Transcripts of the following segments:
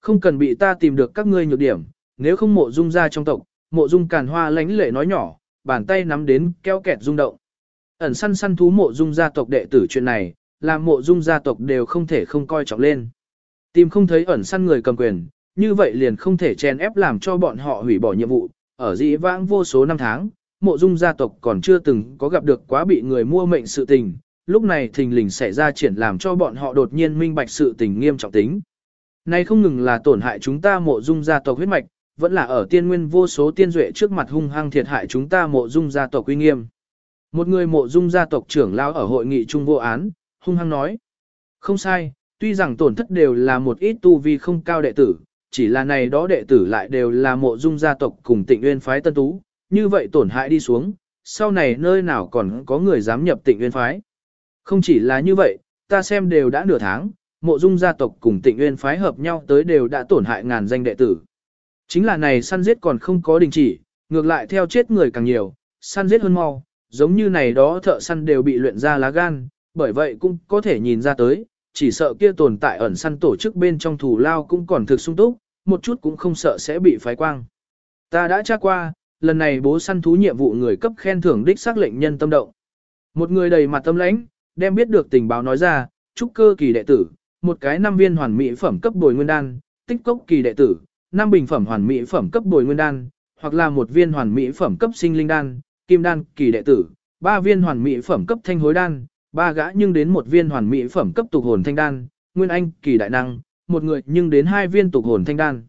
Không cần bị ta tìm được các ngươi nhược điểm, nếu không mộ dung ra trong tộc, mộ dung càn hoa lánh lệ nói nhỏ, bàn tay nắm đến keo kẹt rung động. Ẩn săn săn thú mộ dung gia tộc đệ tử chuyện này, làm mộ dung gia tộc đều không thể không coi trọng lên. Tìm không thấy ẩn săn người cầm quyền, như vậy liền không thể chen ép làm cho bọn họ hủy bỏ nhiệm vụ. Ở dĩ vãng vô số năm tháng, mộ dung gia tộc còn chưa từng có gặp được quá bị người mua mệnh sự tình, lúc này thình lình xảy ra triển làm cho bọn họ đột nhiên minh bạch sự tình nghiêm trọng tính nay không ngừng là tổn hại chúng ta mộ dung gia tộc huyết mạch, vẫn là ở tiên nguyên vô số tiên duệ trước mặt hung hăng thiệt hại chúng ta mộ dung gia tộc uy nghiêm. Một người mộ dung gia tộc trưởng lao ở hội nghị trung vô án, hung hăng nói. Không sai, tuy rằng tổn thất đều là một ít tu vi không cao đệ tử, chỉ là này đó đệ tử lại đều là mộ dung gia tộc cùng tịnh nguyên phái tân tú, như vậy tổn hại đi xuống, sau này nơi nào còn có người dám nhập tịnh nguyên phái. Không chỉ là như vậy, ta xem đều đã nửa tháng, mộ dung gia tộc cùng tịnh nguyên phái hợp nhau tới đều đã tổn hại ngàn danh đệ tử. Chính là này săn giết còn không có đình chỉ, ngược lại theo chết người càng nhiều, săn giết hơn mau, giống như này đó thợ săn đều bị luyện ra lá gan, bởi vậy cũng có thể nhìn ra tới, chỉ sợ kia tồn tại ẩn săn tổ chức bên trong thủ lao cũng còn thực sung túc, một chút cũng không sợ sẽ bị phái quang. Ta đã tra qua, lần này bố săn thú nhiệm vụ người cấp khen thưởng đích xác lệnh nhân tâm động. Một người đầy mặt tâm lãnh, đem biết được tình báo nói ra, trúc cơ kỳ đệ tử, một cái năm viên hoàn mỹ phẩm cấp bồi nguyên đan, tích cốc kỳ đệ tử, năm bình phẩm hoàn mỹ phẩm cấp bồi nguyên đan, hoặc là một viên hoàn mỹ phẩm cấp sinh linh đan, kim đan kỳ đệ tử, ba viên hoàn mỹ phẩm cấp thanh hối đan, ba gã nhưng đến một viên hoàn mỹ phẩm cấp tục hồn thanh đan, nguyên anh kỳ đại năng, một người nhưng đến hai viên tục hồn thanh đan.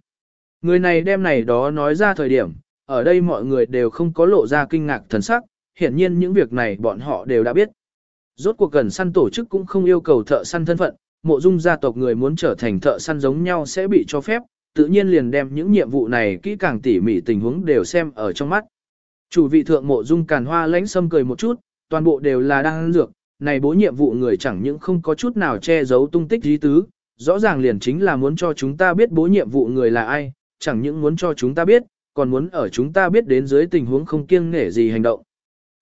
Người này đem này đó nói ra thời điểm, ở đây mọi người đều không có lộ ra kinh ngạc thần sắc, hiển nhiên những việc này bọn họ đều đã biết. Rốt cuộc gần săn tổ chức cũng không yêu cầu thợ săn thân phận, mộ dung gia tộc người muốn trở thành thợ săn giống nhau sẽ bị cho phép, tự nhiên liền đem những nhiệm vụ này kỹ càng tỉ mỉ tình huống đều xem ở trong mắt. Chủ vị thượng mộ dung càn hoa lãnh sâm cười một chút, toàn bộ đều là đang dược, này bố nhiệm vụ người chẳng những không có chút nào che giấu tung tích dí tứ, rõ ràng liền chính là muốn cho chúng ta biết bố nhiệm vụ người là ai, chẳng những muốn cho chúng ta biết, còn muốn ở chúng ta biết đến dưới tình huống không kiêng nể gì hành động.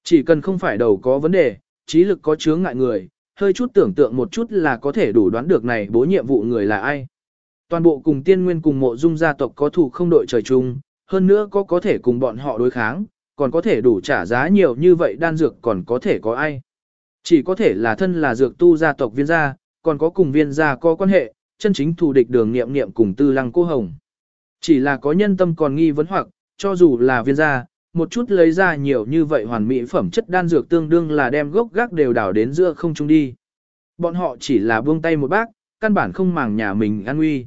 Chỉ cần không phải đầu có vấn đề, trí lực có chướng ngại người, hơi chút tưởng tượng một chút là có thể đủ đoán được này bố nhiệm vụ người là ai. Toàn bộ cùng tiên nguyên cùng mộ dung gia tộc có thủ không đội trời chung, hơn nữa có có thể cùng bọn họ đối kháng, còn có thể đủ trả giá nhiều như vậy đan dược còn có thể có ai. Chỉ có thể là thân là dược tu gia tộc viên gia, còn có cùng viên gia có quan hệ, chân chính thù địch đường nghiệm nghiệm cùng tư lăng cô hồng. Chỉ là có nhân tâm còn nghi vấn hoặc, cho dù là viên gia, một chút lấy ra nhiều như vậy hoàn mỹ phẩm chất đan dược tương đương là đem gốc gác đều đảo đến giữa không trung đi. Bọn họ chỉ là buông tay một bác, căn bản không màng nhà mình an nguy.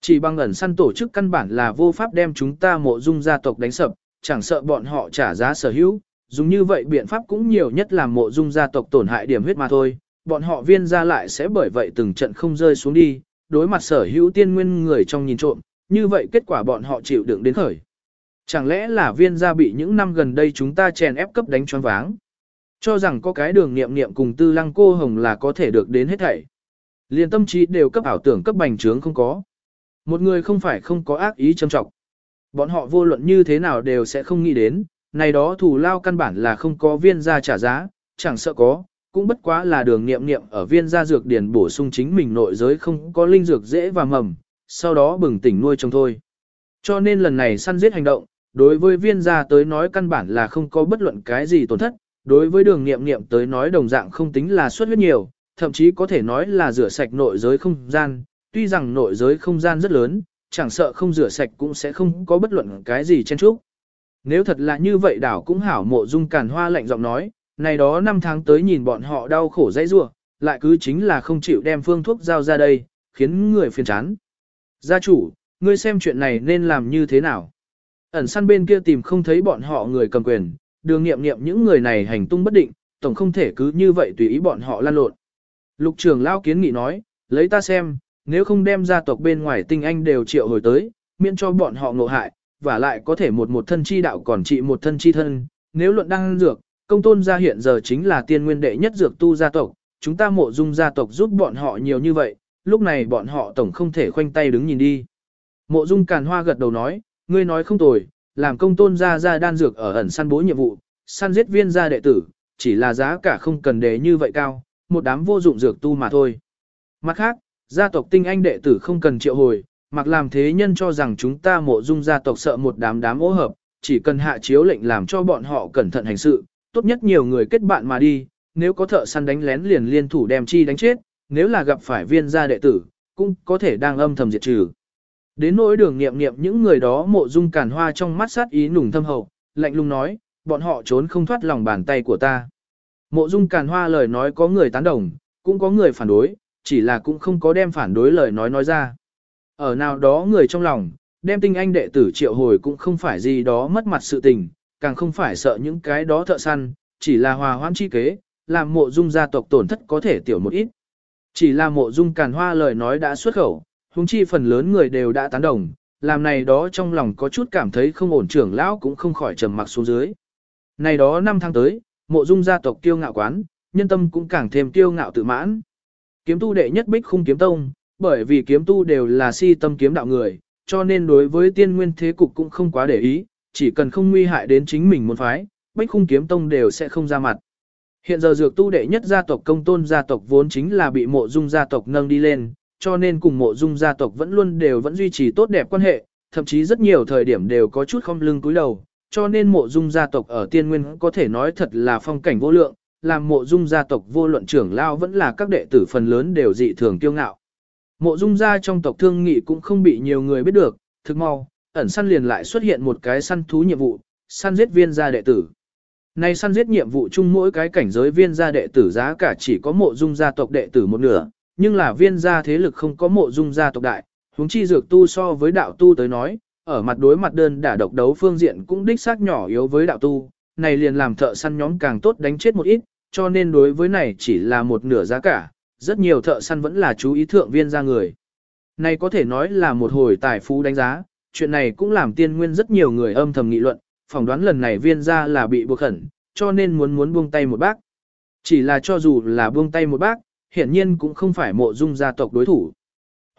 Chỉ bằng ẩn săn tổ chức căn bản là vô pháp đem chúng ta mộ dung gia tộc đánh sập, chẳng sợ bọn họ trả giá sở hữu, dùng như vậy biện pháp cũng nhiều nhất là mộ dung gia tộc tổn hại điểm huyết mà thôi, bọn họ viên ra lại sẽ bởi vậy từng trận không rơi xuống đi, đối mặt sở hữu tiên nguyên người trong nhìn trộm, như vậy kết quả bọn họ chịu đựng đến khởi. Chẳng lẽ là viên gia bị những năm gần đây chúng ta chèn ép cấp đánh choáng váng? Cho rằng có cái đường nghiệm nghiệm cùng tư lăng cô hồng là có thể được đến hết thảy. liền tâm trí đều cấp ảo tưởng cấp bành trướng không có. Một người không phải không có ác ý châm trọng. Bọn họ vô luận như thế nào đều sẽ không nghĩ đến, này đó thủ lao căn bản là không có viên gia trả giá, chẳng sợ có, cũng bất quá là đường nghiệm nghiệm ở viên gia dược điển bổ sung chính mình nội giới không có linh dược dễ và mầm, sau đó bừng tỉnh nuôi trồng thôi. Cho nên lần này săn giết hành động, đối với viên gia tới nói căn bản là không có bất luận cái gì tổn thất, đối với đường nghiệm nghiệm tới nói đồng dạng không tính là suất huyết nhiều, thậm chí có thể nói là rửa sạch nội giới không gian, tuy rằng nội giới không gian rất lớn, chẳng sợ không rửa sạch cũng sẽ không có bất luận cái gì chen chúc. Nếu thật là như vậy đảo cũng hảo mộ dung càn hoa lạnh giọng nói, này đó năm tháng tới nhìn bọn họ đau khổ dãy rua, lại cứ chính là không chịu đem phương thuốc giao ra đây, khiến người phiền chán. Gia chủ, ngươi xem chuyện này nên làm như thế nào? Ẩn săn bên kia tìm không thấy bọn họ người cầm quyền, đường nghiệm nghiệm những người này hành tung bất định, tổng không thể cứ như vậy tùy ý bọn họ lan lộn. Lục trường lao kiến nghị nói, lấy ta xem, nếu không đem gia tộc bên ngoài tinh anh đều triệu hồi tới, miễn cho bọn họ ngộ hại, và lại có thể một một thân chi đạo còn trị một thân chi thân, nếu luận đang dược, công tôn gia hiện giờ chính là tiên nguyên đệ nhất dược tu gia tộc, chúng ta mộ dung gia tộc giúp bọn họ nhiều như vậy, lúc này bọn họ tổng không thể khoanh tay đứng nhìn đi. Mộ dung càn hoa gật đầu nói, ngươi nói không tồi, làm công tôn gia gia đan dược ở ẩn săn bố nhiệm vụ, săn giết viên gia đệ tử, chỉ là giá cả không cần để như vậy cao, một đám vô dụng dược tu mà thôi. Mặt khác, gia tộc tinh anh đệ tử không cần triệu hồi, mặc làm thế nhân cho rằng chúng ta mộ dung gia tộc sợ một đám đám ô hợp, chỉ cần hạ chiếu lệnh làm cho bọn họ cẩn thận hành sự, tốt nhất nhiều người kết bạn mà đi, nếu có thợ săn đánh lén liền liên thủ đem chi đánh chết, nếu là gặp phải viên gia đệ tử, cũng có thể đang âm thầm diệt trừ. Đến nỗi đường nghiệm nghiệm những người đó mộ dung cản hoa trong mắt sát ý nùng thâm hậu, lạnh lùng nói, bọn họ trốn không thoát lòng bàn tay của ta. Mộ dung cản hoa lời nói có người tán đồng, cũng có người phản đối, chỉ là cũng không có đem phản đối lời nói nói ra. Ở nào đó người trong lòng, đem tinh anh đệ tử triệu hồi cũng không phải gì đó mất mặt sự tình, càng không phải sợ những cái đó thợ săn, chỉ là hòa hoãn chi kế, làm mộ dung gia tộc tổn thất có thể tiểu một ít. Chỉ là mộ dung càn hoa lời nói đã xuất khẩu, huống chi phần lớn người đều đã tán đồng, làm này đó trong lòng có chút cảm thấy không ổn trưởng lão cũng không khỏi trầm mặc xuống dưới. Này đó năm tháng tới, mộ dung gia tộc kiêu ngạo quán, nhân tâm cũng càng thêm kiêu ngạo tự mãn. Kiếm tu đệ nhất bích khung kiếm tông, bởi vì kiếm tu đều là si tâm kiếm đạo người, cho nên đối với tiên nguyên thế cục cũng không quá để ý, chỉ cần không nguy hại đến chính mình một phái, bích khung kiếm tông đều sẽ không ra mặt. Hiện giờ dược tu đệ nhất gia tộc công tôn gia tộc vốn chính là bị mộ dung gia tộc nâng đi lên, cho nên cùng mộ dung gia tộc vẫn luôn đều vẫn duy trì tốt đẹp quan hệ, thậm chí rất nhiều thời điểm đều có chút không lưng cúi đầu, cho nên mộ dung gia tộc ở tiên nguyên có thể nói thật là phong cảnh vô lượng, làm mộ dung gia tộc vô luận trưởng lao vẫn là các đệ tử phần lớn đều dị thường kiêu ngạo. Mộ dung gia trong tộc thương nghị cũng không bị nhiều người biết được, thực mau, ẩn săn liền lại xuất hiện một cái săn thú nhiệm vụ, săn giết viên gia đệ tử. Này săn giết nhiệm vụ chung mỗi cái cảnh giới viên gia đệ tử giá cả chỉ có mộ dung gia tộc đệ tử một nửa, nhưng là viên gia thế lực không có mộ dung gia tộc đại, huống chi dược tu so với đạo tu tới nói, ở mặt đối mặt đơn đả độc đấu phương diện cũng đích xác nhỏ yếu với đạo tu, này liền làm thợ săn nhóm càng tốt đánh chết một ít, cho nên đối với này chỉ là một nửa giá cả, rất nhiều thợ săn vẫn là chú ý thượng viên gia người. Này có thể nói là một hồi tài phú đánh giá, chuyện này cũng làm tiên nguyên rất nhiều người âm thầm nghị luận, phỏng đoán lần này viên gia là bị buộc khẩn, cho nên muốn muốn buông tay một bác. Chỉ là cho dù là buông tay một bác, hiển nhiên cũng không phải mộ dung gia tộc đối thủ.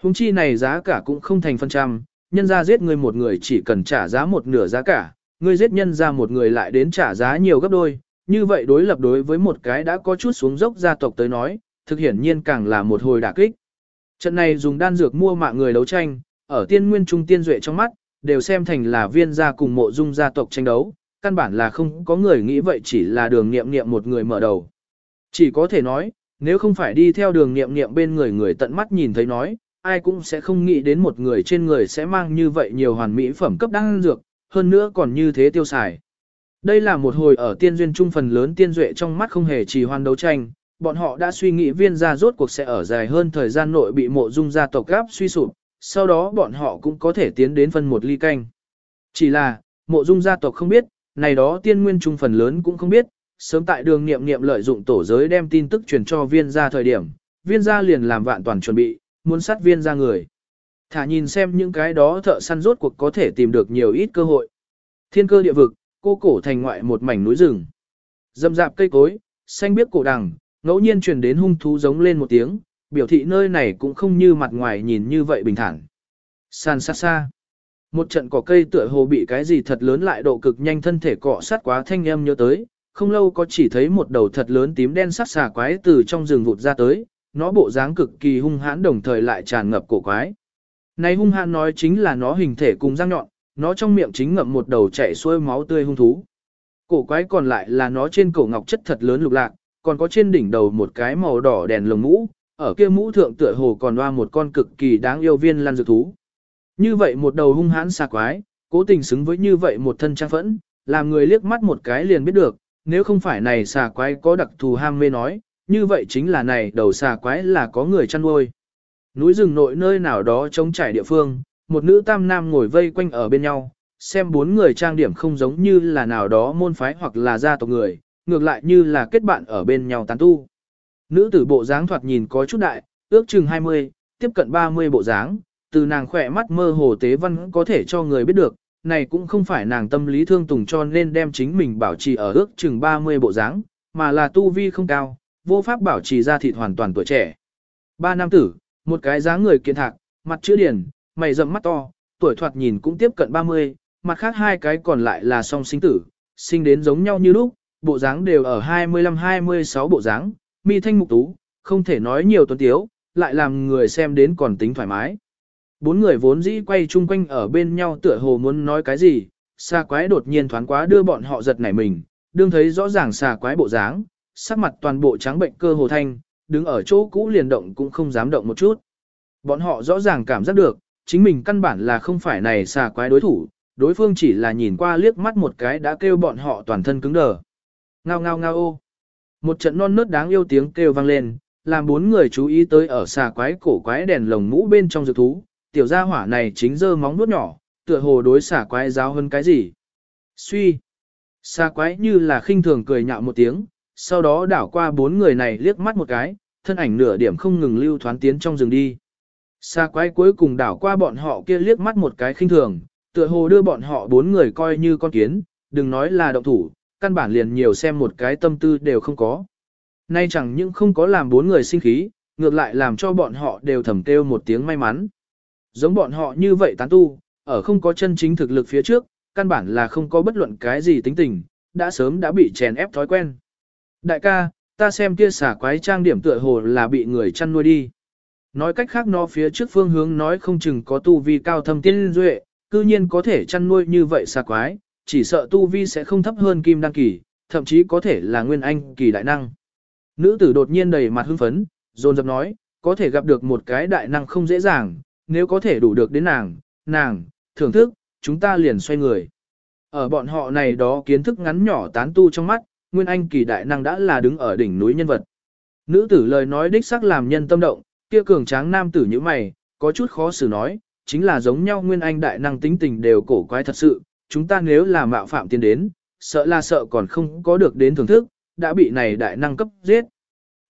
Hùng chi này giá cả cũng không thành phân trăm, nhân ra giết người một người chỉ cần trả giá một nửa giá cả, người giết nhân ra một người lại đến trả giá nhiều gấp đôi, như vậy đối lập đối với một cái đã có chút xuống dốc gia tộc tới nói, thực hiển nhiên càng là một hồi đả kích. Trận này dùng đan dược mua mạng người đấu tranh, ở tiên nguyên trung tiên duệ trong mắt, đều xem thành là viên gia cùng mộ dung gia tộc tranh đấu, căn bản là không có người nghĩ vậy chỉ là đường nghiệm nghiệm một người mở đầu. Chỉ có thể nói, nếu không phải đi theo đường nghiệm nghiệm bên người người tận mắt nhìn thấy nói, ai cũng sẽ không nghĩ đến một người trên người sẽ mang như vậy nhiều hoàn mỹ phẩm cấp đan dược, hơn nữa còn như thế tiêu xài. Đây là một hồi ở tiên duyên trung phần lớn tiên duệ trong mắt không hề trì hoan đấu tranh, bọn họ đã suy nghĩ viên gia rốt cuộc sẽ ở dài hơn thời gian nội bị mộ dung gia tộc gáp suy sụp, sau đó bọn họ cũng có thể tiến đến phân một ly canh. Chỉ là, mộ dung gia tộc không biết, này đó tiên nguyên trung phần lớn cũng không biết, sớm tại đường nghiệm nghiệm lợi dụng tổ giới đem tin tức truyền cho viên gia thời điểm, viên gia liền làm vạn toàn chuẩn bị, muốn sát viên gia người. Thả nhìn xem những cái đó thợ săn rốt cuộc có thể tìm được nhiều ít cơ hội. Thiên cơ địa vực, cô cổ thành ngoại một mảnh núi rừng. Dâm dạp cây cối, xanh biếc cổ đằng, ngẫu nhiên truyền đến hung thú giống lên một tiếng, biểu thị nơi này cũng không như mặt ngoài nhìn như vậy bình thản. San xa xa. Một trận cỏ cây tựa hồ bị cái gì thật lớn lại độ cực nhanh thân thể cọ sát quá thanh âm nhớ tới, không lâu có chỉ thấy một đầu thật lớn tím đen sắc xà quái từ trong rừng vụt ra tới, nó bộ dáng cực kỳ hung hãn đồng thời lại tràn ngập cổ quái. Này hung hãn nói chính là nó hình thể cùng răng nhọn, nó trong miệng chính ngậm một đầu chảy xuôi máu tươi hung thú. Cổ quái còn lại là nó trên cổ ngọc chất thật lớn lục lạc, còn có trên đỉnh đầu một cái màu đỏ đèn lồng mũ, ở kia mũ thượng tựa hồ còn loa một con cực kỳ đáng yêu viên lăn dược thú. Như vậy một đầu hung hãn xà quái, cố tình xứng với như vậy một thân trang phẫn, làm người liếc mắt một cái liền biết được, nếu không phải này xà quái có đặc thù ham mê nói, như vậy chính là này đầu xà quái là có người chăn nuôi. Núi rừng nội nơi nào đó trống trải địa phương, một nữ tam nam ngồi vây quanh ở bên nhau, xem bốn người trang điểm không giống như là nào đó môn phái hoặc là gia tộc người, ngược lại như là kết bạn ở bên nhau tán tu. Nữ tử bộ dáng thoạt nhìn có chút đại, ước chừng 20, tiếp cận 30 bộ dáng, từ nàng khỏe mắt mơ hồ tế văn có thể cho người biết được, này cũng không phải nàng tâm lý thương tùng cho nên đem chính mình bảo trì ở ước chừng 30 bộ dáng, mà là tu vi không cao, vô pháp bảo trì ra thịt hoàn toàn tuổi trẻ. Ba nam tử, một cái dáng người kiện thạc, mặt chữ điển, mày rậm mắt to, tuổi thoạt nhìn cũng tiếp cận 30, mặt khác hai cái còn lại là song sinh tử, sinh đến giống nhau như lúc, bộ dáng đều ở 25-26 bộ dáng, mi thanh mục tú, không thể nói nhiều tuấn tiếu, lại làm người xem đến còn tính thoải mái. Bốn người vốn dĩ quay chung quanh ở bên nhau tựa hồ muốn nói cái gì, xà quái đột nhiên thoáng quá đưa bọn họ giật nảy mình, đương thấy rõ ràng xà quái bộ dáng, sắc mặt toàn bộ trắng bệnh cơ hồ thanh, đứng ở chỗ cũ liền động cũng không dám động một chút. Bọn họ rõ ràng cảm giác được, chính mình căn bản là không phải này xà quái đối thủ, đối phương chỉ là nhìn qua liếc mắt một cái đã kêu bọn họ toàn thân cứng đờ. Ngao ngao ngao ô. Một trận non nớt đáng yêu tiếng kêu vang lên, làm bốn người chú ý tới ở xà quái cổ quái đèn lồng mũ bên trong dược thú, tiểu gia hỏa này chính giơ móng nuốt nhỏ, tựa hồ đối xà quái giáo hơn cái gì. Suy. Xà quái như là khinh thường cười nhạo một tiếng, sau đó đảo qua bốn người này liếc mắt một cái, thân ảnh nửa điểm không ngừng lưu thoán tiến trong rừng đi. Xà quái cuối cùng đảo qua bọn họ kia liếc mắt một cái khinh thường, tựa hồ đưa bọn họ bốn người coi như con kiến, đừng nói là động thủ, căn bản liền nhiều xem một cái tâm tư đều không có. Nay chẳng những không có làm bốn người sinh khí, ngược lại làm cho bọn họ đều thầm kêu một tiếng may mắn. Giống bọn họ như vậy tán tu, ở không có chân chính thực lực phía trước, căn bản là không có bất luận cái gì tính tình, đã sớm đã bị chèn ép thói quen. Đại ca, ta xem kia xả quái trang điểm tựa hồ là bị người chăn nuôi đi. Nói cách khác nó phía trước phương hướng nói không chừng có tu vi cao thâm tiên duệ, cư nhiên có thể chăn nuôi như vậy xà quái, chỉ sợ tu vi sẽ không thấp hơn kim đăng kỳ, thậm chí có thể là nguyên anh kỳ đại năng. Nữ tử đột nhiên đầy mặt hưng phấn, dồn dập nói, có thể gặp được một cái đại năng không dễ dàng, nếu có thể đủ được đến nàng, nàng, thưởng thức, chúng ta liền xoay người. Ở bọn họ này đó kiến thức ngắn nhỏ tán tu trong mắt, nguyên anh kỳ đại năng đã là đứng ở đỉnh núi nhân vật. Nữ tử lời nói đích xác làm nhân tâm động, kia cường tráng nam tử như mày, có chút khó xử nói, chính là giống nhau nguyên anh đại năng tính tình đều cổ quái thật sự, chúng ta nếu là mạo phạm tiến đến, sợ là sợ còn không có được đến thưởng thức, đã bị này đại năng cấp giết.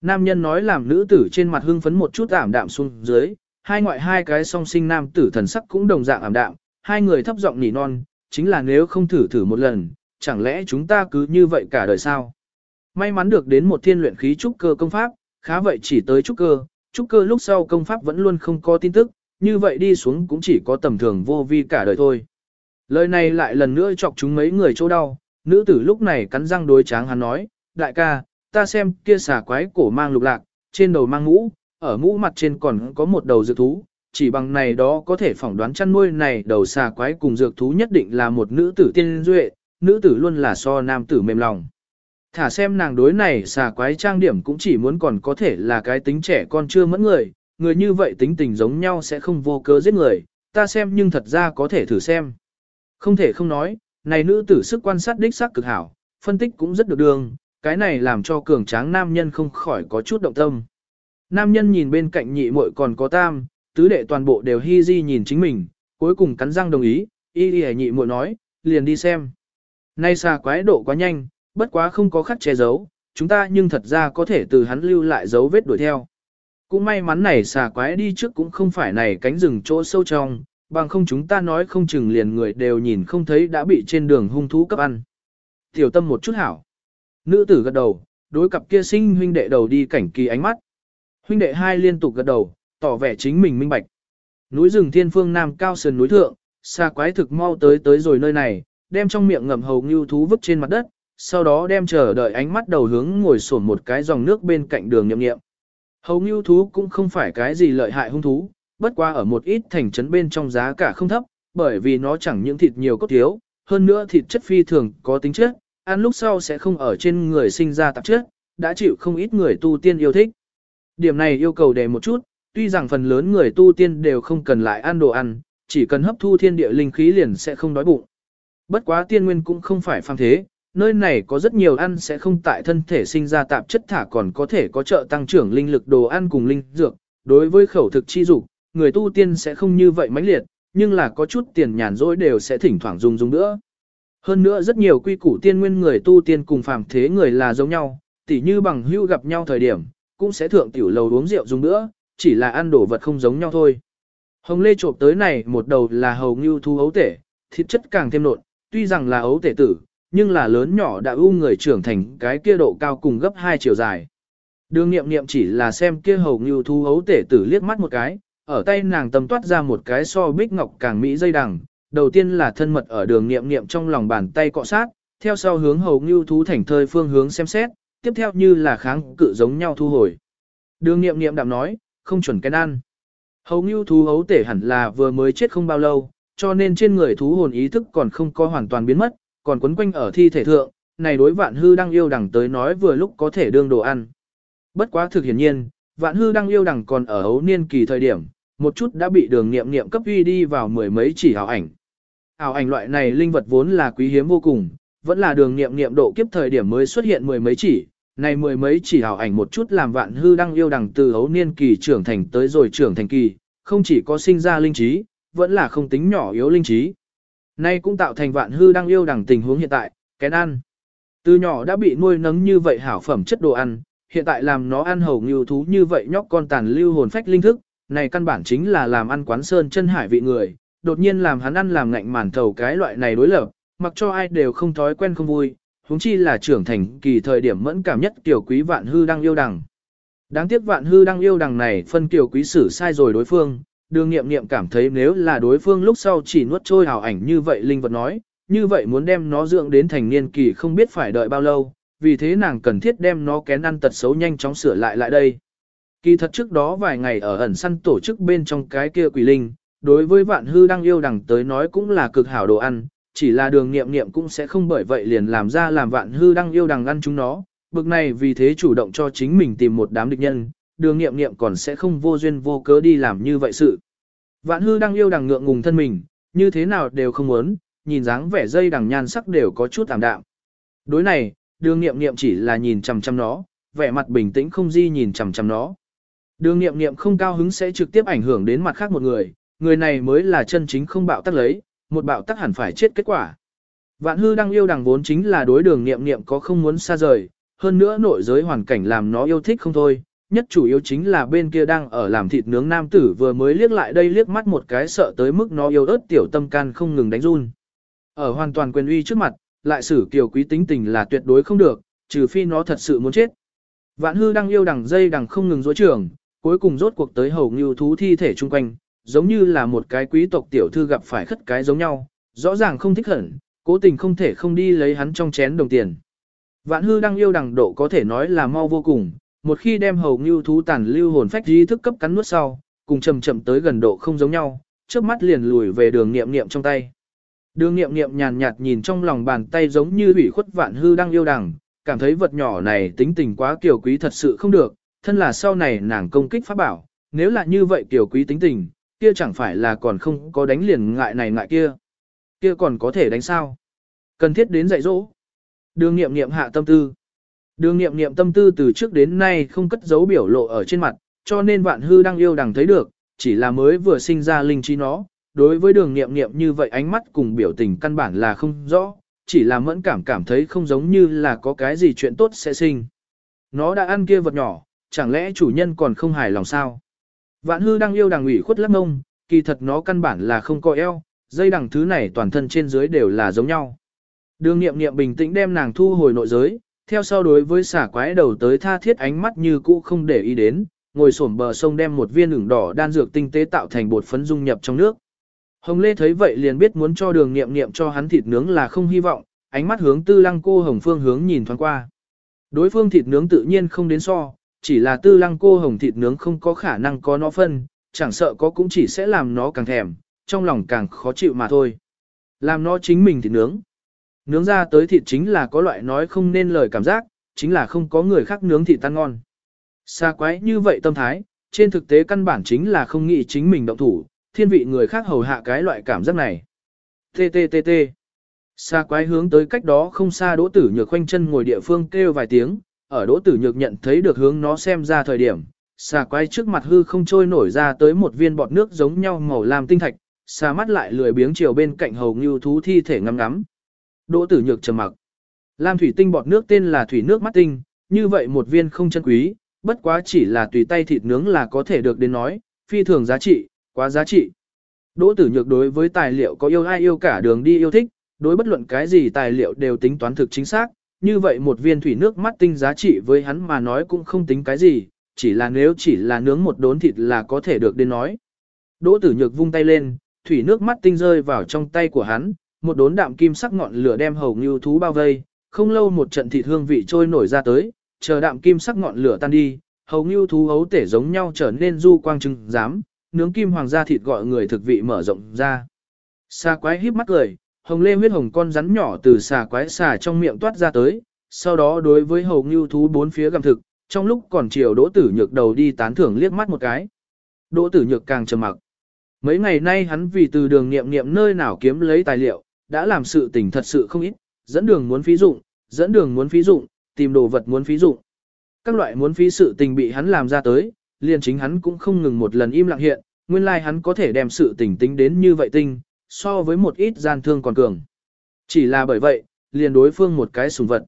Nam nhân nói làm nữ tử trên mặt hưng phấn một chút ảm đạm xuống dưới, hai ngoại hai cái song sinh nam tử thần sắc cũng đồng dạng ảm đạm, hai người thấp giọng nỉ non, chính là nếu không thử thử một lần, chẳng lẽ chúng ta cứ như vậy cả đời sao? May mắn được đến một thiên luyện khí trúc cơ công pháp, khá vậy chỉ tới trúc cơ, trúc cơ lúc sau công pháp vẫn luôn không có tin tức, như vậy đi xuống cũng chỉ có tầm thường vô vi cả đời thôi. Lời này lại lần nữa chọc chúng mấy người chỗ đau, nữ tử lúc này cắn răng đối tráng hắn nói, đại ca, ta xem kia xà quái cổ mang lục lạc, trên đầu mang mũ, ở mũ mặt trên còn có một đầu dược thú, chỉ bằng này đó có thể phỏng đoán chăn nuôi này đầu xà quái cùng dược thú nhất định là một nữ tử tiên duệ, nữ tử luôn là so nam tử mềm lòng. Thả xem nàng đối này xà quái trang điểm cũng chỉ muốn còn có thể là cái tính trẻ con chưa mẫn người, người như vậy tính tình giống nhau sẽ không vô cớ giết người, ta xem nhưng thật ra có thể thử xem. Không thể không nói, này nữ tử sức quan sát đích xác cực hảo, phân tích cũng rất được đường, cái này làm cho cường tráng nam nhân không khỏi có chút động tâm. Nam nhân nhìn bên cạnh nhị muội còn có tam, tứ đệ toàn bộ đều hi di nhìn chính mình, cuối cùng cắn răng đồng ý, y y nhị muội nói, liền đi xem. Nay xa quái độ quá nhanh, bất quá không có khắc che giấu, chúng ta nhưng thật ra có thể từ hắn lưu lại dấu vết đuổi theo. Cũng may mắn này xà quái đi trước cũng không phải này cánh rừng chỗ sâu trong, bằng không chúng ta nói không chừng liền người đều nhìn không thấy đã bị trên đường hung thú cấp ăn. Tiểu tâm một chút hảo. Nữ tử gật đầu, đối cặp kia sinh huynh đệ đầu đi cảnh kỳ ánh mắt. Huynh đệ hai liên tục gật đầu, tỏ vẻ chính mình minh bạch. Núi rừng thiên phương nam cao sườn núi thượng, xa quái thực mau tới tới rồi nơi này, đem trong miệng ngậm hầu như thú vứt trên mặt đất, sau đó đem chờ đợi ánh mắt đầu hướng ngồi sổn một cái dòng nước bên cạnh đường nhậm nghiệm. Hầu như thú cũng không phải cái gì lợi hại hung thú, bất qua ở một ít thành trấn bên trong giá cả không thấp, bởi vì nó chẳng những thịt nhiều cốt thiếu, hơn nữa thịt chất phi thường có tính chất, ăn lúc sau sẽ không ở trên người sinh ra tạp chất, đã chịu không ít người tu tiên yêu thích. Điểm này yêu cầu đề một chút, tuy rằng phần lớn người tu tiên đều không cần lại ăn đồ ăn, chỉ cần hấp thu thiên địa linh khí liền sẽ không đói bụng. Bất quá tiên nguyên cũng không phải phàm thế, nơi này có rất nhiều ăn sẽ không tại thân thể sinh ra tạp chất thả còn có thể có trợ tăng trưởng linh lực đồ ăn cùng linh dược. Đối với khẩu thực chi dục, người tu tiên sẽ không như vậy mãnh liệt, nhưng là có chút tiền nhàn rỗi đều sẽ thỉnh thoảng dùng dùng nữa. Hơn nữa rất nhiều quy củ tiên nguyên người tu tiên cùng phàm thế người là giống nhau, tỉ như bằng hưu gặp nhau thời điểm, cũng sẽ thượng tiểu lầu uống rượu dùng nữa, chỉ là ăn đồ vật không giống nhau thôi. Hồng lê trộm tới này một đầu là hầu như thu ấu tể, thịt chất càng thêm nộn, tuy rằng là ấu tể tử, nhưng là lớn nhỏ đã ưu người trưởng thành cái kia độ cao cùng gấp hai chiều dài. Đường nghiệm nghiệm chỉ là xem kia hầu như thu ấu tể tử liếc mắt một cái, ở tay nàng tầm toát ra một cái so bích ngọc càng mỹ dây đằng, đầu tiên là thân mật ở đường nghiệm nghiệm trong lòng bàn tay cọ sát, theo sau hướng hầu như thú thành thơi phương hướng xem xét, tiếp theo như là kháng cự giống nhau thu hồi. Đường nghiệm nghiệm đạm nói, không chuẩn cái ăn. Hầu như thú hấu tể hẳn là vừa mới chết không bao lâu, cho nên trên người thú hồn ý thức còn không có hoàn toàn biến mất, còn quấn quanh ở thi thể thượng, này đối vạn hư đang yêu đằng tới nói vừa lúc có thể đương đồ ăn. Bất quá thực hiển nhiên, vạn hư đang yêu đằng còn ở hấu niên kỳ thời điểm, một chút đã bị đường nghiệm nghiệm cấp uy đi vào mười mấy chỉ hào ảnh. Hào ảnh loại này linh vật vốn là quý hiếm vô cùng, vẫn là đường nghiệm nghiệm độ kiếp thời điểm mới xuất hiện mười mấy chỉ, này mười mấy chỉ hảo ảnh một chút làm vạn hư đang yêu đằng từ hấu niên kỳ trưởng thành tới rồi trưởng thành kỳ, không chỉ có sinh ra linh trí, vẫn là không tính nhỏ yếu linh trí. Nay cũng tạo thành vạn hư đang yêu đằng tình huống hiện tại, kén ăn. Từ nhỏ đã bị nuôi nấng như vậy hảo phẩm chất đồ ăn, hiện tại làm nó ăn hầu nhiều thú như vậy nhóc con tàn lưu hồn phách linh thức, này căn bản chính là làm ăn quán sơn chân hải vị người, đột nhiên làm hắn ăn làm ngạnh màn thầu cái loại này đối lập, mặc cho ai đều không thói quen không vui, huống chi là trưởng thành kỳ thời điểm mẫn cảm nhất tiểu quý vạn hư đang yêu đằng. Đáng tiếc vạn hư đang yêu đằng này phân tiểu quý xử sai rồi đối phương, đường nghiệm nghiệm cảm thấy nếu là đối phương lúc sau chỉ nuốt trôi hào ảnh như vậy linh vật nói, như vậy muốn đem nó dưỡng đến thành niên kỳ không biết phải đợi bao lâu, vì thế nàng cần thiết đem nó kén ăn tật xấu nhanh chóng sửa lại lại đây. Kỳ thật trước đó vài ngày ở ẩn săn tổ chức bên trong cái kia quỷ linh, đối với vạn hư đang yêu đằng tới nói cũng là cực hảo đồ ăn, chỉ là đường nghiệm nghiệm cũng sẽ không bởi vậy liền làm ra làm vạn hư đang yêu đằng ăn chúng nó, bực này vì thế chủ động cho chính mình tìm một đám địch nhân, đường nghiệm nghiệm còn sẽ không vô duyên vô cớ đi làm như vậy sự. Vạn hư đang yêu đằng ngượng ngùng thân mình, như thế nào đều không muốn, nhìn dáng vẻ dây đằng nhan sắc đều có chút tạm đạm. Đối này, đường nghiệm nghiệm chỉ là nhìn chằm chằm nó, vẻ mặt bình tĩnh không di nhìn chằm chằm nó. Đường nghiệm nghiệm không cao hứng sẽ trực tiếp ảnh hưởng đến mặt khác một người, người này mới là chân chính không bạo tắc lấy, một bạo tắc hẳn phải chết kết quả. Vạn hư đang yêu đằng vốn chính là đối đường nghiệm nghiệm có không muốn xa rời, hơn nữa nội giới hoàn cảnh làm nó yêu thích không thôi, nhất chủ yếu chính là bên kia đang ở làm thịt nướng nam tử vừa mới liếc lại đây liếc mắt một cái sợ tới mức nó yêu ớt tiểu tâm can không ngừng đánh run. Ở hoàn toàn quyền uy trước mặt, lại xử kiều quý tính tình là tuyệt đối không được, trừ phi nó thật sự muốn chết. Vạn hư đang yêu đằng dây đằng không ngừng dối trường, cuối cùng rốt cuộc tới hầu như thú thi thể chung quanh, giống như là một cái quý tộc tiểu thư gặp phải khất cái giống nhau, rõ ràng không thích hẳn, cố tình không thể không đi lấy hắn trong chén đồng tiền. Vạn hư đang yêu đằng độ có thể nói là mau vô cùng, một khi đem hầu như thú tàn lưu hồn phách di thức cấp cắn nuốt sau, cùng chậm chậm tới gần độ không giống nhau, trước mắt liền lùi về đường niệm niệm trong tay. Đường niệm niệm nhàn nhạt nhìn trong lòng bàn tay giống như ủy khuất vạn hư đang yêu đằng, cảm thấy vật nhỏ này tính tình quá kiều quý thật sự không được, thân là sau này nàng công kích pháp bảo, nếu là như vậy kiều quý tính tình, kia chẳng phải là còn không có đánh liền ngại này ngại kia. Kia còn có thể đánh sao? Cần thiết đến dạy dỗ. Đường nghiệm nghiệm hạ tâm tư. Đường nghiệm nghiệm tâm tư từ trước đến nay không cất giấu biểu lộ ở trên mặt, cho nên vạn hư đang yêu đằng thấy được, chỉ là mới vừa sinh ra linh trí nó. Đối với đường nghiệm nghiệm như vậy ánh mắt cùng biểu tình căn bản là không rõ, chỉ là mẫn cảm cảm thấy không giống như là có cái gì chuyện tốt sẽ sinh. Nó đã ăn kia vật nhỏ, chẳng lẽ chủ nhân còn không hài lòng sao? Vạn hư đang yêu đằng ủy khuất lắc mông, kỳ thật nó căn bản là không có eo, dây đằng thứ này toàn thân trên dưới đều là giống nhau. Đường nghiệm nghiệm bình tĩnh đem nàng thu hồi nội giới, theo sau đối với xả quái đầu tới tha thiết ánh mắt như cũ không để ý đến, ngồi xổm bờ sông đem một viên ửng đỏ đan dược tinh tế tạo thành bột phấn dung nhập trong nước. Hồng Lê thấy vậy liền biết muốn cho đường nghiệm nghiệm cho hắn thịt nướng là không hy vọng, ánh mắt hướng tư lăng cô hồng phương hướng nhìn thoáng qua. Đối phương thịt nướng tự nhiên không đến so, chỉ là tư lăng cô hồng thịt nướng không có khả năng có nó phân, chẳng sợ có cũng chỉ sẽ làm nó càng thèm, trong lòng càng khó chịu mà thôi. Làm nó chính mình thịt nướng. Nướng ra tới thịt chính là có loại nói không nên lời cảm giác, chính là không có người khác nướng thịt tan ngon. Xa quái như vậy tâm thái, trên thực tế căn bản chính là không nghĩ chính mình động thủ, thiên vị người khác hầu hạ cái loại cảm giác này. TTTT. Xa quái hướng tới cách đó không xa đỗ tử nhược khoanh chân ngồi địa phương kêu vài tiếng, ở đỗ tử nhược nhận thấy được hướng nó xem ra thời điểm, xà quái trước mặt hư không trôi nổi ra tới một viên bọt nước giống nhau màu lam tinh thạch, xà mắt lại lười biếng chiều bên cạnh hầu như thú thi thể ngắm ngắm. Đỗ tử nhược trầm mặc. Lam thủy tinh bọt nước tên là thủy nước mắt tinh, như vậy một viên không chân quý, bất quá chỉ là tùy tay thịt nướng là có thể được đến nói, phi thường giá trị, quá giá trị. Đỗ tử nhược đối với tài liệu có yêu ai yêu cả đường đi yêu thích, đối bất luận cái gì tài liệu đều tính toán thực chính xác, như vậy một viên thủy nước mắt tinh giá trị với hắn mà nói cũng không tính cái gì, chỉ là nếu chỉ là nướng một đốn thịt là có thể được đến nói. Đỗ tử nhược vung tay lên, thủy nước mắt tinh rơi vào trong tay của hắn, một đốn đạm kim sắc ngọn lửa đem hầu như thú bao vây, không lâu một trận thịt hương vị trôi nổi ra tới, chờ đạm kim sắc ngọn lửa tan đi, hầu như thú hấu tể giống nhau trở nên du quang trưng dám, nướng kim hoàng gia thịt gọi người thực vị mở rộng ra. Sa quái híp mắt cười, hồng lê huyết hồng con rắn nhỏ từ xà quái xà trong miệng toát ra tới, sau đó đối với hầu ngưu thú bốn phía gặm thực, trong lúc còn chiều đỗ tử nhược đầu đi tán thưởng liếc mắt một cái. Đỗ tử nhược càng trầm mặc. Mấy ngày nay hắn vì từ đường nghiệm nghiệm nơi nào kiếm lấy tài liệu, đã làm sự tình thật sự không ít, dẫn đường muốn phí dụng, dẫn đường muốn phí dụng, tìm đồ vật muốn phí dụng. Các loại muốn phí sự tình bị hắn làm ra tới, liền chính hắn cũng không ngừng một lần im lặng hiện, nguyên lai like hắn có thể đem sự tình tính đến như vậy tinh, so với một ít gian thương còn cường. Chỉ là bởi vậy, liền đối phương một cái sùng vật.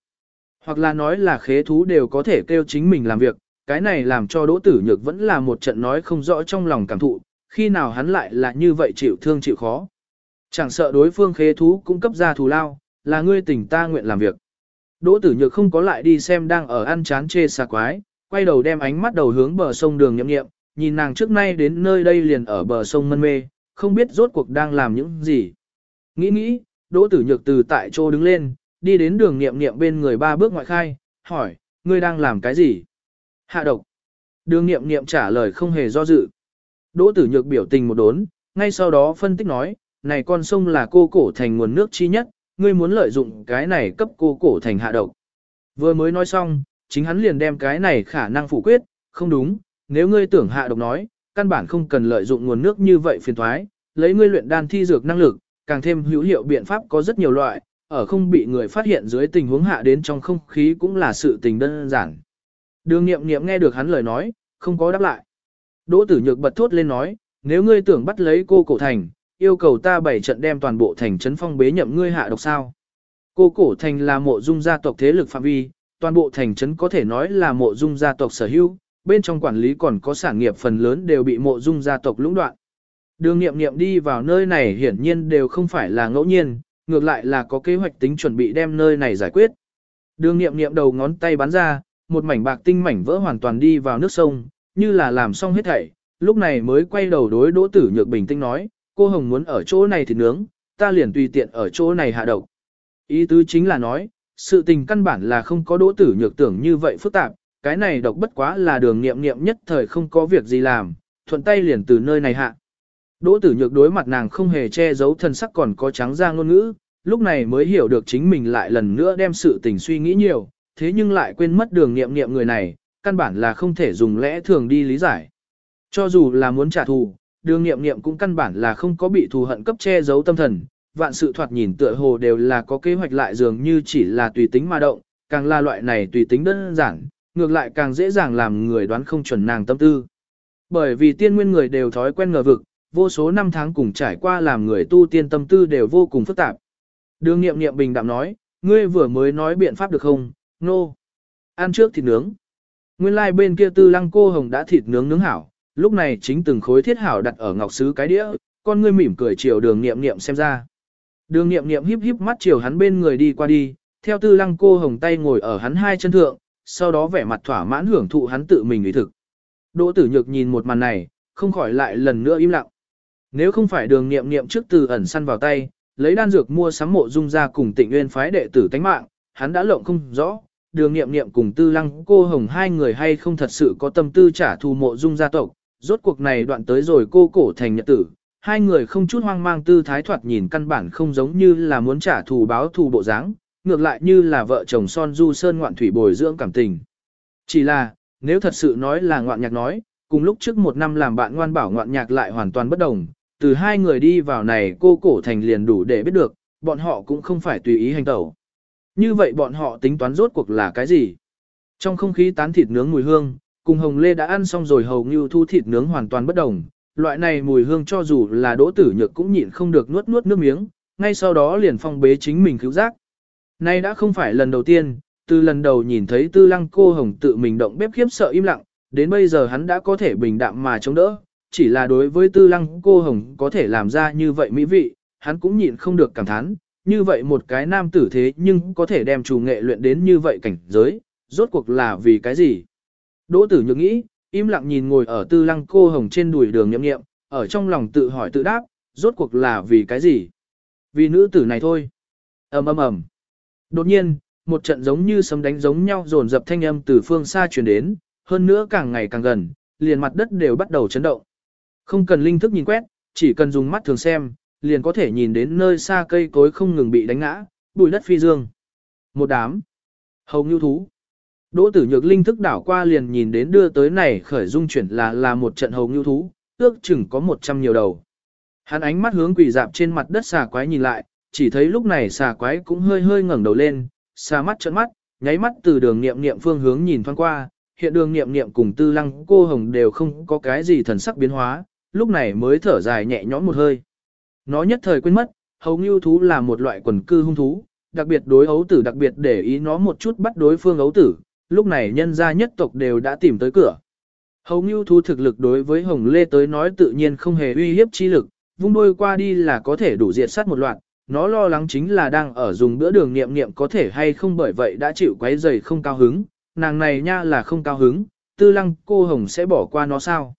Hoặc là nói là khế thú đều có thể kêu chính mình làm việc, cái này làm cho Đỗ Tử Nhược vẫn là một trận nói không rõ trong lòng cảm thụ, khi nào hắn lại là như vậy chịu thương chịu khó. Chẳng sợ đối phương khế thú cung cấp ra thù lao, là ngươi tỉnh ta nguyện làm việc. Đỗ Tử Nhược không có lại đi xem đang ở ăn chán chê xà quái, quay đầu đem ánh mắt đầu hướng bờ sông đường nhậm nghiệm, nhìn nàng trước nay đến nơi đây liền ở bờ sông mân mê, không biết rốt cuộc đang làm những gì. Nghĩ nghĩ, Đỗ Tử Nhược từ tại chỗ đứng lên, đi đến đường nghiệm nghiệm bên người ba bước ngoại khai, hỏi, ngươi đang làm cái gì? Hạ độc. Đường nghiệm nghiệm trả lời không hề do dự. Đỗ Tử Nhược biểu tình một đốn, ngay sau đó phân tích nói, này con sông là cô cổ thành nguồn nước chi nhất, ngươi muốn lợi dụng cái này cấp cô cổ thành hạ độc. Vừa mới nói xong, chính hắn liền đem cái này khả năng phủ quyết, không đúng, nếu ngươi tưởng hạ độc nói, căn bản không cần lợi dụng nguồn nước như vậy phiền thoái, lấy ngươi luyện đan thi dược năng lực, càng thêm hữu hiệu biện pháp có rất nhiều loại, ở không bị người phát hiện dưới tình huống hạ đến trong không khí cũng là sự tình đơn giản. Đường nghiệm nghiệm nghe được hắn lời nói, không có đáp lại. Đỗ tử nhược bật thốt lên nói, nếu ngươi tưởng bắt lấy cô cổ thành, yêu cầu ta bảy trận đem toàn bộ thành trấn phong bế nhậm ngươi hạ độc sao. Cô cổ thành là mộ dung gia tộc thế lực phạm vi, toàn bộ thành trấn có thể nói là mộ dung gia tộc sở hữu, bên trong quản lý còn có sản nghiệp phần lớn đều bị mộ dung gia tộc lũng đoạn. Đường nghiệm nghiệm đi vào nơi này hiển nhiên đều không phải là ngẫu nhiên, ngược lại là có kế hoạch tính chuẩn bị đem nơi này giải quyết. Đường nghiệm nghiệm đầu ngón tay bắn ra, một mảnh bạc tinh mảnh vỡ hoàn toàn đi vào nước sông, như là làm xong hết thảy, lúc này mới quay đầu đối đỗ tử nhược bình tĩnh nói, cô Hồng muốn ở chỗ này thì nướng, ta liền tùy tiện ở chỗ này hạ độc. Ý tứ chính là nói, sự tình căn bản là không có đỗ tử nhược tưởng như vậy phức tạp, cái này độc bất quá là đường nghiệm nghiệm nhất thời không có việc gì làm, thuận tay liền từ nơi này hạ. Đỗ tử nhược đối mặt nàng không hề che giấu thân sắc còn có trắng ra ngôn ngữ, lúc này mới hiểu được chính mình lại lần nữa đem sự tình suy nghĩ nhiều, thế nhưng lại quên mất đường nghiệm nghiệm người này, căn bản là không thể dùng lẽ thường đi lý giải. Cho dù là muốn trả thù, đường nghiệm nghiệm cũng căn bản là không có bị thù hận cấp che giấu tâm thần, vạn sự thoạt nhìn tựa hồ đều là có kế hoạch lại dường như chỉ là tùy tính mà động, càng là loại này tùy tính đơn giản, ngược lại càng dễ dàng làm người đoán không chuẩn nàng tâm tư. Bởi vì tiên nguyên người đều thói quen ngờ vực, vô số năm tháng cùng trải qua làm người tu tiên tâm tư đều vô cùng phức tạp. Đường nghiệm nghiệm bình đạm nói, ngươi vừa mới nói biện pháp được không, nô. No. Ăn trước thịt nướng. Nguyên lai like bên kia tư lăng cô hồng đã thịt nướng nướng hảo, lúc này chính từng khối thiết hảo đặt ở ngọc sứ cái đĩa, con ngươi mỉm cười chiều đường nghiệm nghiệm xem ra. Đường nghiệm nghiệm híp híp mắt chiều hắn bên người đi qua đi, theo tư lăng cô hồng tay ngồi ở hắn hai chân thượng, sau đó vẻ mặt thỏa mãn hưởng thụ hắn tự mình ý thực. Đỗ tử nhược nhìn một màn này, không khỏi lại lần nữa im lặng. Nếu không phải đường nghiệm nghiệm trước từ ẩn săn vào tay, lấy đan dược mua sắm mộ dung ra cùng tịnh nguyên phái đệ tử tánh mạng, hắn đã lộng không rõ, đường nghiệm nghiệm cùng tư lăng cô hồng hai người hay không thật sự có tâm tư trả thù mộ dung gia tộc, rốt cuộc này đoạn tới rồi cô cổ thành nhật tử, hai người không chút hoang mang tư thái thoạt nhìn căn bản không giống như là muốn trả thù báo thù bộ dáng, ngược lại như là vợ chồng son du sơn ngoạn thủy bồi dưỡng cảm tình. Chỉ là, nếu thật sự nói là ngoạn nhạc nói, cùng lúc trước một năm làm bạn ngoan bảo ngoạn nhạc lại hoàn toàn bất đồng, từ hai người đi vào này cô cổ thành liền đủ để biết được, bọn họ cũng không phải tùy ý hành tẩu. Như vậy bọn họ tính toán rốt cuộc là cái gì? Trong không khí tán thịt nướng mùi hương, cùng Hồng Lê đã ăn xong rồi hầu như thu thịt nướng hoàn toàn bất đồng. Loại này mùi hương cho dù là đỗ tử nhược cũng nhịn không được nuốt nuốt nước miếng, ngay sau đó liền phong bế chính mình cứu giác. Nay đã không phải lần đầu tiên, từ lần đầu nhìn thấy tư lăng cô Hồng tự mình động bếp khiếp sợ im lặng, đến bây giờ hắn đã có thể bình đạm mà chống đỡ, chỉ là đối với tư lăng cô Hồng có thể làm ra như vậy mỹ vị, hắn cũng nhịn không được cảm thán, như vậy một cái nam tử thế nhưng có thể đem chủ nghệ luyện đến như vậy cảnh giới, rốt cuộc là vì cái gì? Đỗ tử nhược nghĩ, im lặng nhìn ngồi ở tư lăng cô hồng trên đùi đường nhậm nghiệm, ở trong lòng tự hỏi tự đáp, rốt cuộc là vì cái gì? Vì nữ tử này thôi. ầm ầm ầm. Đột nhiên, một trận giống như sấm đánh giống nhau dồn dập thanh âm từ phương xa truyền đến, hơn nữa càng ngày càng gần, liền mặt đất đều bắt đầu chấn động. Không cần linh thức nhìn quét, chỉ cần dùng mắt thường xem, liền có thể nhìn đến nơi xa cây cối không ngừng bị đánh ngã, bụi đất phi dương. Một đám. Hầu như thú. Đỗ tử nhược linh thức đảo qua liền nhìn đến đưa tới này khởi dung chuyển là là một trận hầu như thú, ước chừng có một trăm nhiều đầu. Hắn ánh mắt hướng quỷ dạp trên mặt đất xà quái nhìn lại, chỉ thấy lúc này xà quái cũng hơi hơi ngẩng đầu lên, xà mắt trợn mắt, nháy mắt từ đường niệm niệm phương hướng nhìn thoáng qua, hiện đường niệm niệm cùng tư lăng cô hồng đều không có cái gì thần sắc biến hóa, lúc này mới thở dài nhẹ nhõm một hơi. Nó nhất thời quên mất, hầu ngưu thú là một loại quần cư hung thú, đặc biệt đối ấu tử đặc biệt để ý nó một chút bắt đối phương ấu tử, lúc này nhân gia nhất tộc đều đã tìm tới cửa. Hầu ngưu thú thực lực đối với hồng lê tới nói tự nhiên không hề uy hiếp chi lực, vung đôi qua đi là có thể đủ diệt sát một loạt, nó lo lắng chính là đang ở dùng bữa đường niệm niệm có thể hay không bởi vậy đã chịu quấy rầy không cao hứng, nàng này nha là không cao hứng, tư lăng cô hồng sẽ bỏ qua nó sao.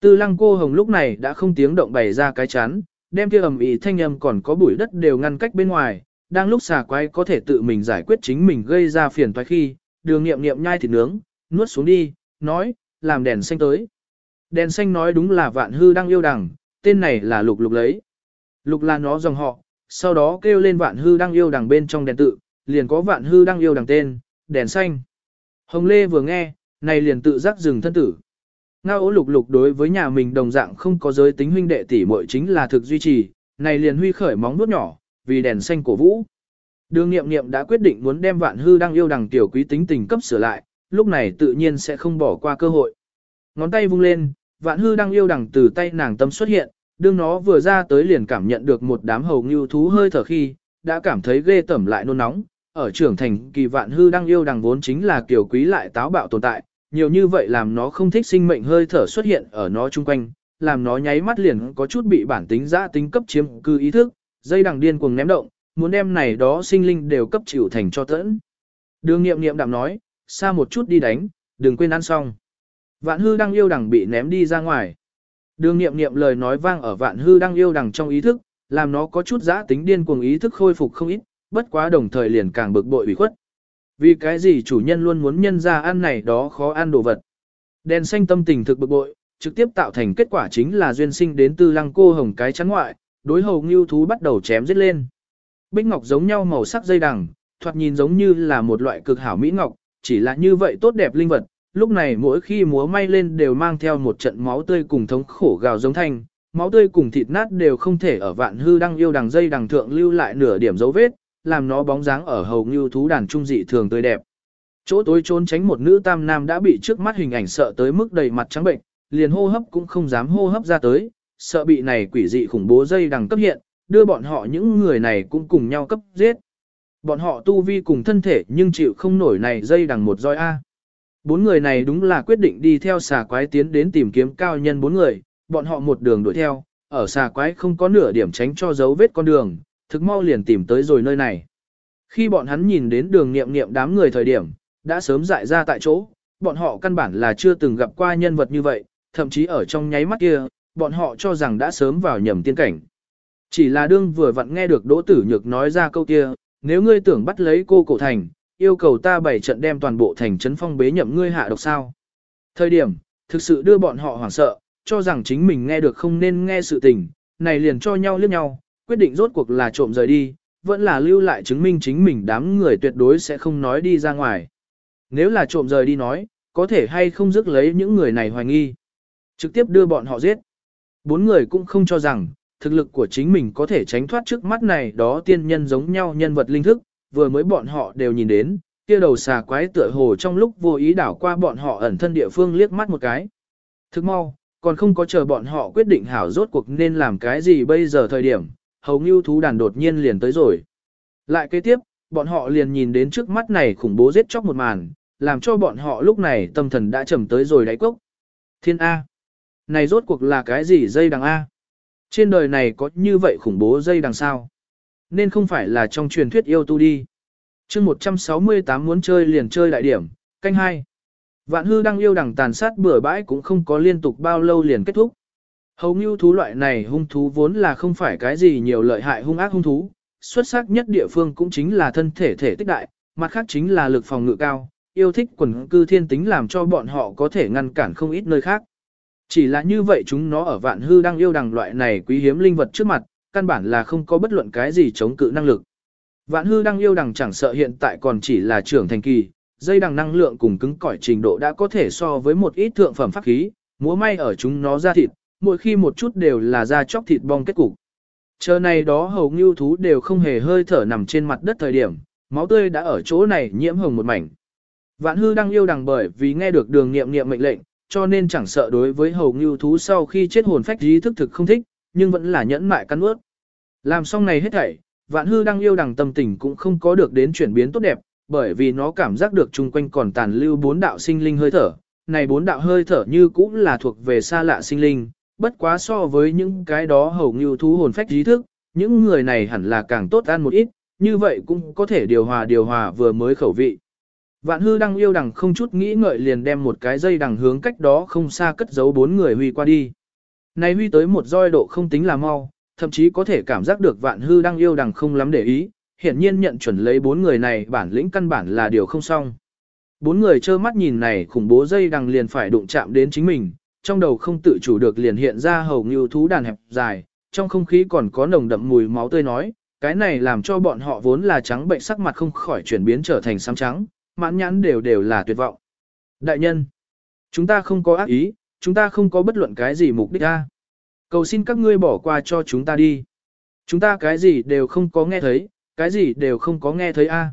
Tư lăng cô hồng lúc này đã không tiếng động bày ra cái chán, đem kia ầm ĩ thanh âm còn có bụi đất đều ngăn cách bên ngoài, đang lúc xà quái có thể tự mình giải quyết chính mình gây ra phiền toái khi, đường nghiệm nghiệm nhai thịt nướng, nuốt xuống đi, nói, làm đèn xanh tới. Đèn xanh nói đúng là vạn hư đang yêu đằng, tên này là lục lục lấy. Lục là nó dòng họ, sau đó kêu lên vạn hư đang yêu đằng bên trong đèn tự, liền có vạn hư đang yêu đằng tên, đèn xanh. Hồng Lê vừa nghe, này liền tự giác dừng thân tử. Ngao lục lục đối với nhà mình đồng dạng không có giới tính huynh đệ tỷ muội chính là thực duy trì, này liền huy khởi móng nuốt nhỏ, vì đèn xanh cổ vũ. Đường nghiệm nghiệm đã quyết định muốn đem vạn hư đang yêu đằng tiểu quý tính tình cấp sửa lại, lúc này tự nhiên sẽ không bỏ qua cơ hội. Ngón tay vung lên, vạn hư đang yêu đằng từ tay nàng tâm xuất hiện, đương nó vừa ra tới liền cảm nhận được một đám hầu ngưu thú hơi thở khi, đã cảm thấy ghê tẩm lại nôn nóng. Ở trưởng thành kỳ vạn hư đang yêu đằng vốn chính là kiểu quý lại táo bạo tồn tại, nhiều như vậy làm nó không thích sinh mệnh hơi thở xuất hiện ở nó chung quanh, làm nó nháy mắt liền có chút bị bản tính giã tính cấp chiếm cư ý thức, dây đằng điên cuồng ném động, muốn đem này đó sinh linh đều cấp chịu thành cho tẫn. Đường nghiệm nghiệm đạm nói, xa một chút đi đánh, đừng quên ăn xong. Vạn hư đang yêu đằng bị ném đi ra ngoài. Đường nghiệm nghiệm lời nói vang ở vạn hư đang yêu đằng trong ý thức, làm nó có chút giã tính điên cuồng ý thức khôi phục không ít, bất quá đồng thời liền càng bực bội ủy khuất. Vì cái gì chủ nhân luôn muốn nhân ra ăn này đó khó ăn đồ vật. Đèn xanh tâm tình thực bực bội, trực tiếp tạo thành kết quả chính là duyên sinh đến tư lăng cô hồng cái chắn ngoại, đối hầu ngưu thú bắt đầu chém giết lên. Bích ngọc giống nhau màu sắc dây đằng, thoạt nhìn giống như là một loại cực hảo mỹ ngọc, chỉ là như vậy tốt đẹp linh vật, lúc này mỗi khi múa may lên đều mang theo một trận máu tươi cùng thống khổ gào giống thanh, máu tươi cùng thịt nát đều không thể ở vạn hư đang yêu đằng dây đằng thượng lưu lại nửa điểm dấu vết, làm nó bóng dáng ở hầu như thú đàn trung dị thường tươi đẹp. Chỗ tối trốn tránh một nữ tam nam đã bị trước mắt hình ảnh sợ tới mức đầy mặt trắng bệnh, liền hô hấp cũng không dám hô hấp ra tới, sợ bị này quỷ dị khủng bố dây đằng cấp hiện, đưa bọn họ những người này cũng cùng nhau cấp giết. Bọn họ tu vi cùng thân thể nhưng chịu không nổi này dây đằng một roi A. Bốn người này đúng là quyết định đi theo xà quái tiến đến tìm kiếm cao nhân bốn người, bọn họ một đường đuổi theo, ở xà quái không có nửa điểm tránh cho dấu vết con đường, thực mau liền tìm tới rồi nơi này. Khi bọn hắn nhìn đến đường nghiệm nghiệm đám người thời điểm, đã sớm dại ra tại chỗ, bọn họ căn bản là chưa từng gặp qua nhân vật như vậy, thậm chí ở trong nháy mắt kia, bọn họ cho rằng đã sớm vào nhầm tiên cảnh. Chỉ là đương vừa vặn nghe được Đỗ Tử Nhược nói ra câu kia, nếu ngươi tưởng bắt lấy cô cổ thành, yêu cầu ta bảy trận đem toàn bộ thành trấn phong bế nhậm ngươi hạ độc sao. Thời điểm, thực sự đưa bọn họ hoảng sợ, cho rằng chính mình nghe được không nên nghe sự tình, này liền cho nhau liếc nhau, quyết định rốt cuộc là trộm rời đi, vẫn là lưu lại chứng minh chính mình đám người tuyệt đối sẽ không nói đi ra ngoài. Nếu là trộm rời đi nói, có thể hay không dứt lấy những người này hoài nghi. Trực tiếp đưa bọn họ giết. Bốn người cũng không cho rằng, thực lực của chính mình có thể tránh thoát trước mắt này đó tiên nhân giống nhau nhân vật linh thức, vừa mới bọn họ đều nhìn đến, kia đầu xà quái tựa hồ trong lúc vô ý đảo qua bọn họ ẩn thân địa phương liếc mắt một cái. Thức mau, còn không có chờ bọn họ quyết định hảo rốt cuộc nên làm cái gì bây giờ thời điểm, hầu như thú đàn đột nhiên liền tới rồi. Lại kế tiếp, bọn họ liền nhìn đến trước mắt này khủng bố giết chóc một màn, làm cho bọn họ lúc này tâm thần đã trầm tới rồi đáy cốc. Thiên A. Này rốt cuộc là cái gì dây đằng A? Trên đời này có như vậy khủng bố dây đằng sao? Nên không phải là trong truyền thuyết yêu tu đi. chương 168 muốn chơi liền chơi đại điểm, canh hai. Vạn hư đang yêu đằng tàn sát bừa bãi cũng không có liên tục bao lâu liền kết thúc. Hầu như thú loại này hung thú vốn là không phải cái gì nhiều lợi hại hung ác hung thú, xuất sắc nhất địa phương cũng chính là thân thể thể tích đại, mặt khác chính là lực phòng ngự cao, yêu thích quần cư thiên tính làm cho bọn họ có thể ngăn cản không ít nơi khác. Chỉ là như vậy chúng nó ở vạn hư đang yêu đằng loại này quý hiếm linh vật trước mặt, căn bản là không có bất luận cái gì chống cự năng lực. Vạn hư đang yêu đằng chẳng sợ hiện tại còn chỉ là trưởng thành kỳ, dây đằng năng lượng cùng cứng cỏi trình độ đã có thể so với một ít thượng phẩm pháp khí, múa may ở chúng nó ra thịt, mỗi khi một chút đều là ra chóc thịt bong kết cục. Chờ này đó hầu như thú đều không hề hơi thở nằm trên mặt đất thời điểm, máu tươi đã ở chỗ này nhiễm hồng một mảnh. Vạn hư đang yêu đằng bởi vì nghe được đường nghiệm nghiệm mệnh lệnh, cho nên chẳng sợ đối với hầu như thú sau khi chết hồn phách ý thức thực không thích, nhưng vẫn là nhẫn mại cắn ướt. Làm xong này hết thảy, vạn hư đang yêu đằng tâm tình cũng không có được đến chuyển biến tốt đẹp, bởi vì nó cảm giác được chung quanh còn tàn lưu bốn đạo sinh linh hơi thở. Này bốn đạo hơi thở như cũng là thuộc về xa lạ sinh linh, bất quá so với những cái đó hầu như thú hồn phách trí thức, những người này hẳn là càng tốt ăn một ít, như vậy cũng có thể điều hòa điều hòa vừa mới khẩu vị. Vạn hư đang yêu đằng không chút nghĩ ngợi liền đem một cái dây đằng hướng cách đó không xa cất giấu bốn người huy qua đi. Này huy tới một roi độ không tính là mau, thậm chí có thể cảm giác được vạn hư đang yêu đằng không lắm để ý, hiển nhiên nhận chuẩn lấy bốn người này bản lĩnh căn bản là điều không xong. Bốn người trơ mắt nhìn này khủng bố dây đằng liền phải đụng chạm đến chính mình, trong đầu không tự chủ được liền hiện ra hầu như thú đàn hẹp dài, trong không khí còn có nồng đậm mùi máu tươi nói, cái này làm cho bọn họ vốn là trắng bệnh sắc mặt không khỏi chuyển biến trở thành xám trắng, mãn nhãn đều đều là tuyệt vọng. Đại nhân, chúng ta không có ác ý, chúng ta không có bất luận cái gì mục đích ra. Cầu xin các ngươi bỏ qua cho chúng ta đi. Chúng ta cái gì đều không có nghe thấy, cái gì đều không có nghe thấy a. À.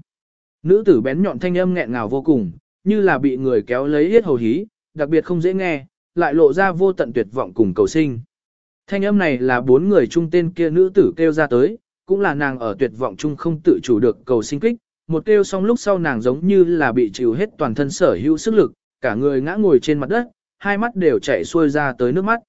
Nữ tử bén nhọn thanh âm nghẹn ngào vô cùng, như là bị người kéo lấy hết hầu hí, đặc biệt không dễ nghe, lại lộ ra vô tận tuyệt vọng cùng cầu sinh. Thanh âm này là bốn người trung tên kia nữ tử kêu ra tới, cũng là nàng ở tuyệt vọng chung không tự chủ được cầu sinh kích, một kêu xong lúc sau nàng giống như là bị chịu hết toàn thân sở hữu sức lực, cả người ngã ngồi trên mặt đất, hai mắt đều chảy xuôi ra tới nước mắt.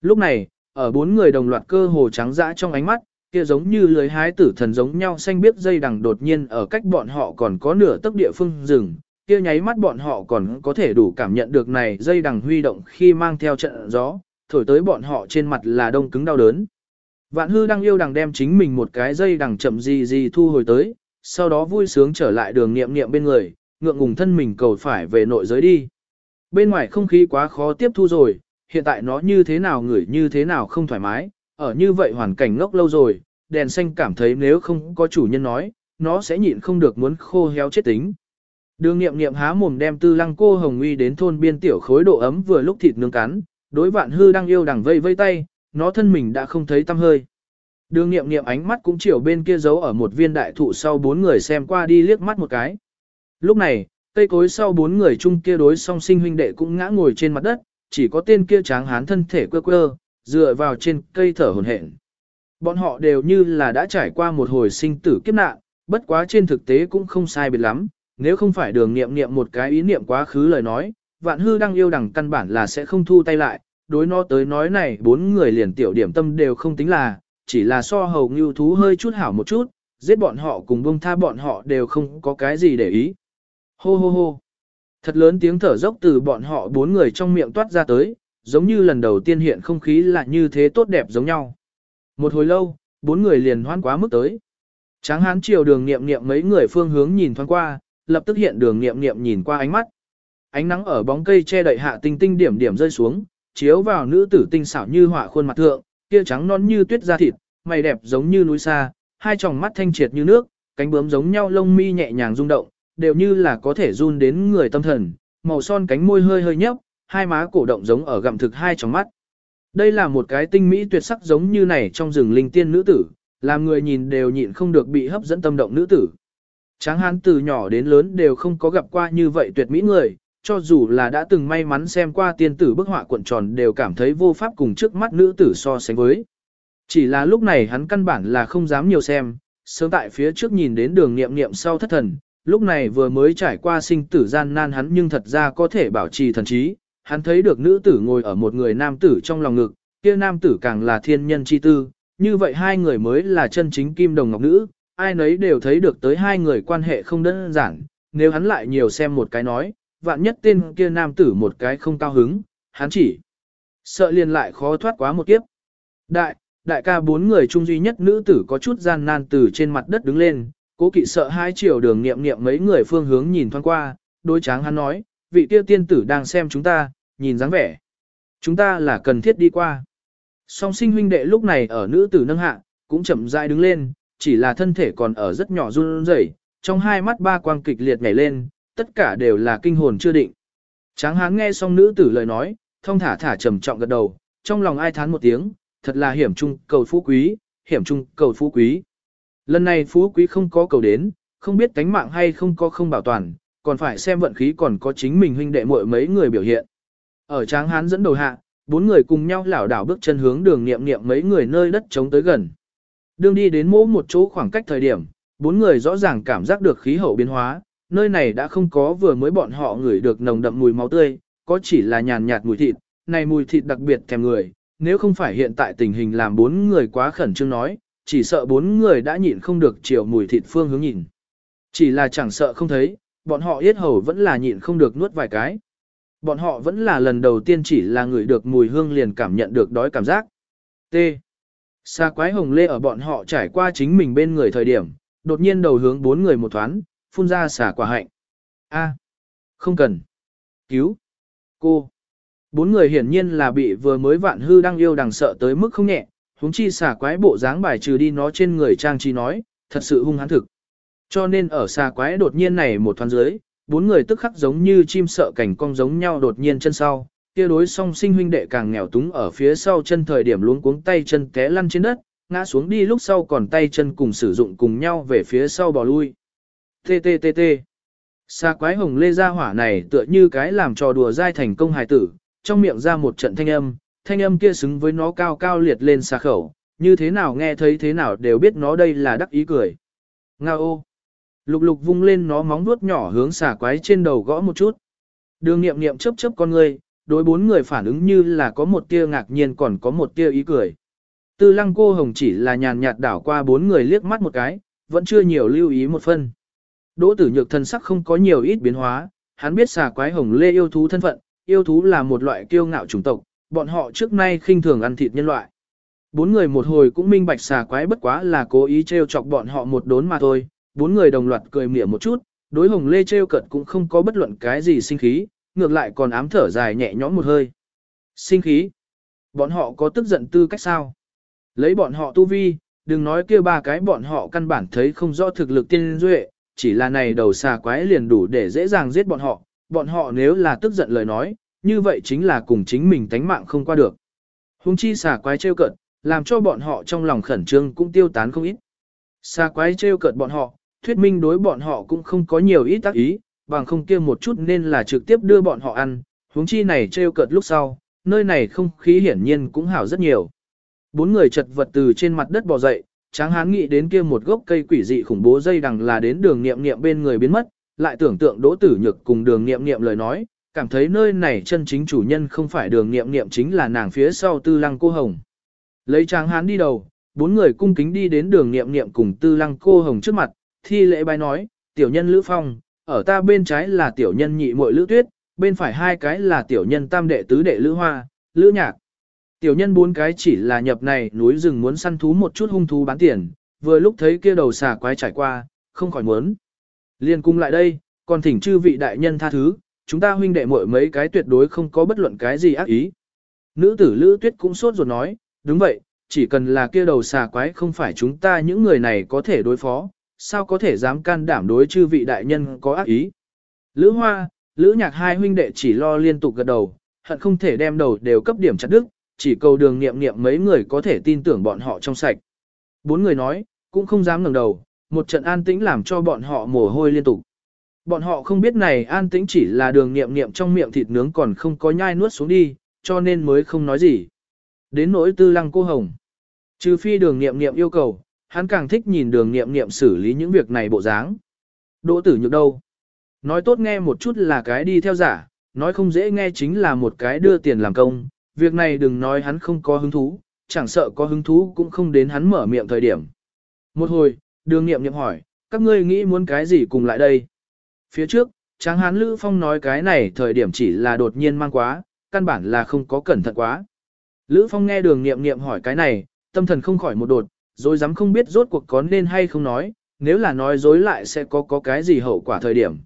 Lúc này, ở bốn người đồng loạt cơ hồ trắng dã trong ánh mắt, kia giống như lưới hái tử thần giống nhau xanh biết dây đằng đột nhiên ở cách bọn họ còn có nửa tấc địa phương rừng, kia nháy mắt bọn họ còn có thể đủ cảm nhận được này dây đằng huy động khi mang theo trận gió, thổi tới bọn họ trên mặt là đông cứng đau đớn. Vạn hư đang yêu đằng đem chính mình một cái dây đằng chậm gì gì thu hồi tới, sau đó vui sướng trở lại đường nghiệm nghiệm bên người, ngượng ngùng thân mình cầu phải về nội giới đi. Bên ngoài không khí quá khó tiếp thu rồi, hiện tại nó như thế nào ngửi như thế nào không thoải mái, ở như vậy hoàn cảnh ngốc lâu rồi, đèn xanh cảm thấy nếu không có chủ nhân nói, nó sẽ nhịn không được muốn khô héo chết tính. Đường nghiệm nghiệm há mồm đem tư lăng cô hồng uy đến thôn biên tiểu khối độ ấm vừa lúc thịt nướng cắn, đối vạn hư đang yêu đằng vây vây tay, nó thân mình đã không thấy tâm hơi. Đường nghiệm nghiệm ánh mắt cũng chiều bên kia giấu ở một viên đại thụ sau bốn người xem qua đi liếc mắt một cái. Lúc này, cây cối sau bốn người chung kia đối song sinh huynh đệ cũng ngã ngồi trên mặt đất, chỉ có tên kia tráng hán thân thể quơ quơ, dựa vào trên cây thở hồn hển. Bọn họ đều như là đã trải qua một hồi sinh tử kiếp nạn, bất quá trên thực tế cũng không sai biệt lắm, nếu không phải đường nghiệm nghiệm một cái ý niệm quá khứ lời nói, vạn hư đang yêu đằng căn bản là sẽ không thu tay lại, đối nó tới nói này bốn người liền tiểu điểm tâm đều không tính là, chỉ là so hầu ngưu thú hơi chút hảo một chút, giết bọn họ cùng bông tha bọn họ đều không có cái gì để ý. Hô hô hô. Thật lớn tiếng thở dốc từ bọn họ bốn người trong miệng toát ra tới, giống như lần đầu tiên hiện không khí là như thế tốt đẹp giống nhau. Một hồi lâu, bốn người liền hoan quá mức tới. Tráng hán chiều đường nghiệm nghiệm mấy người phương hướng nhìn thoáng qua, lập tức hiện đường nghiệm nghiệm nhìn qua ánh mắt. Ánh nắng ở bóng cây che đậy hạ tinh tinh điểm điểm rơi xuống, chiếu vào nữ tử tinh xảo như họa khuôn mặt thượng, kia trắng non như tuyết da thịt, mày đẹp giống như núi xa, hai tròng mắt thanh triệt như nước, cánh bướm giống nhau lông mi nhẹ nhàng rung động, đều như là có thể run đến người tâm thần, màu son cánh môi hơi hơi nhấp, hai má cổ động giống ở gặm thực hai tròng mắt. Đây là một cái tinh mỹ tuyệt sắc giống như này trong rừng linh tiên nữ tử, làm người nhìn đều nhịn không được bị hấp dẫn tâm động nữ tử. Tráng hán từ nhỏ đến lớn đều không có gặp qua như vậy tuyệt mỹ người, cho dù là đã từng may mắn xem qua tiên tử bức họa cuộn tròn đều cảm thấy vô pháp cùng trước mắt nữ tử so sánh với. Chỉ là lúc này hắn căn bản là không dám nhiều xem, sớm tại phía trước nhìn đến đường nghiệm nghiệm sau thất thần, lúc này vừa mới trải qua sinh tử gian nan hắn nhưng thật ra có thể bảo trì thần trí, hắn thấy được nữ tử ngồi ở một người nam tử trong lòng ngực, kia nam tử càng là thiên nhân chi tư, như vậy hai người mới là chân chính kim đồng ngọc nữ, ai nấy đều thấy được tới hai người quan hệ không đơn giản, nếu hắn lại nhiều xem một cái nói, vạn nhất tên kia nam tử một cái không cao hứng, hắn chỉ sợ liền lại khó thoát quá một kiếp. Đại, đại ca bốn người chung duy nhất nữ tử có chút gian nan từ trên mặt đất đứng lên, cố kỵ sợ hai chiều đường nghiệm nghiệm mấy người phương hướng nhìn thoáng qua, đôi tráng hắn nói, vị tiêu tiên tử đang xem chúng ta, nhìn dáng vẻ. Chúng ta là cần thiết đi qua. Song sinh huynh đệ lúc này ở nữ tử nâng hạ, cũng chậm rãi đứng lên, chỉ là thân thể còn ở rất nhỏ run rẩy, trong hai mắt ba quang kịch liệt nhảy lên, tất cả đều là kinh hồn chưa định. Tráng hán nghe xong nữ tử lời nói, thông thả thả trầm trọng gật đầu, trong lòng ai thán một tiếng, thật là hiểm trung cầu phú quý, hiểm trung cầu phú quý. Lần này phú quý không có cầu đến, không biết tánh mạng hay không có không bảo toàn, còn phải xem vận khí còn có chính mình huynh đệ muội mấy người biểu hiện. Ở tráng hán dẫn đầu hạ, bốn người cùng nhau lảo đảo bước chân hướng đường niệm niệm mấy người nơi đất trống tới gần. Đường đi đến mỗ một chỗ khoảng cách thời điểm, bốn người rõ ràng cảm giác được khí hậu biến hóa, nơi này đã không có vừa mới bọn họ ngửi được nồng đậm mùi máu tươi, có chỉ là nhàn nhạt mùi thịt, này mùi thịt đặc biệt thèm người, nếu không phải hiện tại tình hình làm bốn người quá khẩn trương nói, chỉ sợ bốn người đã nhịn không được chiều mùi thịt phương hướng nhìn. Chỉ là chẳng sợ không thấy, bọn họ yết hầu vẫn là nhịn không được nuốt vài cái. Bọn họ vẫn là lần đầu tiên chỉ là người được mùi hương liền cảm nhận được đói cảm giác. T. Xa quái hồng lê ở bọn họ trải qua chính mình bên người thời điểm, đột nhiên đầu hướng bốn người một thoáng, phun ra xả quả hạnh. A. Không cần. Cứu. Cô. Bốn người hiển nhiên là bị vừa mới vạn hư đang yêu đằng sợ tới mức không nhẹ, huống chi xà quái bộ dáng bài trừ đi nó trên người trang trí nói, thật sự hung hãn thực. Cho nên ở xà quái đột nhiên này một thoáng dưới, bốn người tức khắc giống như chim sợ cảnh cong giống nhau đột nhiên chân sau, kia đối song sinh huynh đệ càng nghèo túng ở phía sau chân thời điểm luống cuống tay chân té lăn trên đất, ngã xuống đi lúc sau còn tay chân cùng sử dụng cùng nhau về phía sau bò lui. TTTT Xa quái hồng lê ra hỏa này tựa như cái làm trò đùa dai thành công hài tử, trong miệng ra một trận thanh âm, thanh âm kia xứng với nó cao cao liệt lên xa khẩu, như thế nào nghe thấy thế nào đều biết nó đây là đắc ý cười. Nga ô! Lục lục vung lên nó móng vuốt nhỏ hướng xà quái trên đầu gõ một chút. Đường nghiệm nghiệm chớp chớp con người, đối bốn người phản ứng như là có một tia ngạc nhiên còn có một tia ý cười. Tư lăng cô hồng chỉ là nhàn nhạt đảo qua bốn người liếc mắt một cái, vẫn chưa nhiều lưu ý một phân. Đỗ tử nhược thân sắc không có nhiều ít biến hóa, hắn biết xà quái hồng lê yêu thú thân phận, yêu thú là một loại kiêu ngạo chủng tộc, bọn họ trước nay khinh thường ăn thịt nhân loại. Bốn người một hồi cũng minh bạch xà quái bất quá là cố ý trêu chọc bọn họ một đốn mà thôi, bốn người đồng loạt cười mỉa một chút, đối hồng lê trêu cận cũng không có bất luận cái gì sinh khí, ngược lại còn ám thở dài nhẹ nhõm một hơi. Sinh khí? Bọn họ có tức giận tư cách sao? Lấy bọn họ tu vi, đừng nói kia ba cái bọn họ căn bản thấy không rõ thực lực tiên duệ, chỉ là này đầu xà quái liền đủ để dễ dàng giết bọn họ, bọn họ nếu là tức giận lời nói, như vậy chính là cùng chính mình tánh mạng không qua được. Hùng chi xà quái trêu cợt, làm cho bọn họ trong lòng khẩn trương cũng tiêu tán không ít. Xà quái trêu cợt bọn họ, thuyết minh đối bọn họ cũng không có nhiều ít tác ý, bằng không kia một chút nên là trực tiếp đưa bọn họ ăn, huống chi này trêu cợt lúc sau, nơi này không khí hiển nhiên cũng hảo rất nhiều. Bốn người chật vật từ trên mặt đất bò dậy, tráng hán nghĩ đến kia một gốc cây quỷ dị khủng bố dây đằng là đến đường nghiệm nghiệm bên người biến mất, lại tưởng tượng đỗ tử nhược cùng đường nghiệm nghiệm lời nói, cảm thấy nơi này chân chính chủ nhân không phải đường nghiệm nghiệm chính là nàng phía sau tư lăng cô hồng. Lấy tráng hán đi đầu, bốn người cung kính đi đến đường nghiệm nghiệm cùng tư lăng cô hồng trước mặt, thi lễ bái nói, tiểu nhân Lữ Phong, ở ta bên trái là tiểu nhân nhị muội Lữ Tuyết, bên phải hai cái là tiểu nhân tam đệ tứ đệ Lữ Hoa, Lữ Nhạc. Tiểu nhân bốn cái chỉ là nhập này núi rừng muốn săn thú một chút hung thú bán tiền, vừa lúc thấy kia đầu xà quái trải qua, không khỏi muốn. Liên cung lại đây, còn thỉnh chư vị đại nhân tha thứ, chúng ta huynh đệ muội mấy cái tuyệt đối không có bất luận cái gì ác ý. Nữ tử Lữ Tuyết cũng sốt ruột nói, đúng vậy, chỉ cần là kia đầu xà quái không phải chúng ta những người này có thể đối phó, sao có thể dám can đảm đối chư vị đại nhân có ác ý. Lữ Hoa, Lữ Nhạc hai huynh đệ chỉ lo liên tục gật đầu, hận không thể đem đầu đều cấp điểm chặt đức, chỉ cầu đường nghiệm nghiệm mấy người có thể tin tưởng bọn họ trong sạch. Bốn người nói, cũng không dám ngẩng đầu, một trận an tĩnh làm cho bọn họ mồ hôi liên tục. Bọn họ không biết này an tĩnh chỉ là đường nghiệm nghiệm trong miệng thịt nướng còn không có nhai nuốt xuống đi, cho nên mới không nói gì. Đến nỗi tư lăng cô hồng. Trừ phi đường nghiệm nghiệm yêu cầu, hắn càng thích nhìn đường nghiệm nghiệm xử lý những việc này bộ dáng. Đỗ tử nhược đâu? Nói tốt nghe một chút là cái đi theo giả, nói không dễ nghe chính là một cái đưa tiền làm công, việc này đừng nói hắn không có hứng thú, chẳng sợ có hứng thú cũng không đến hắn mở miệng thời điểm. Một hồi, đường nghiệm nghiệm hỏi, các ngươi nghĩ muốn cái gì cùng lại đây? Phía trước, tráng hán Lữ Phong nói cái này thời điểm chỉ là đột nhiên mang quá, căn bản là không có cẩn thận quá. Lữ Phong nghe đường nghiệm nghiệm hỏi cái này, tâm thần không khỏi một đột, rồi dám không biết rốt cuộc có nên hay không nói, nếu là nói dối lại sẽ có có cái gì hậu quả thời điểm.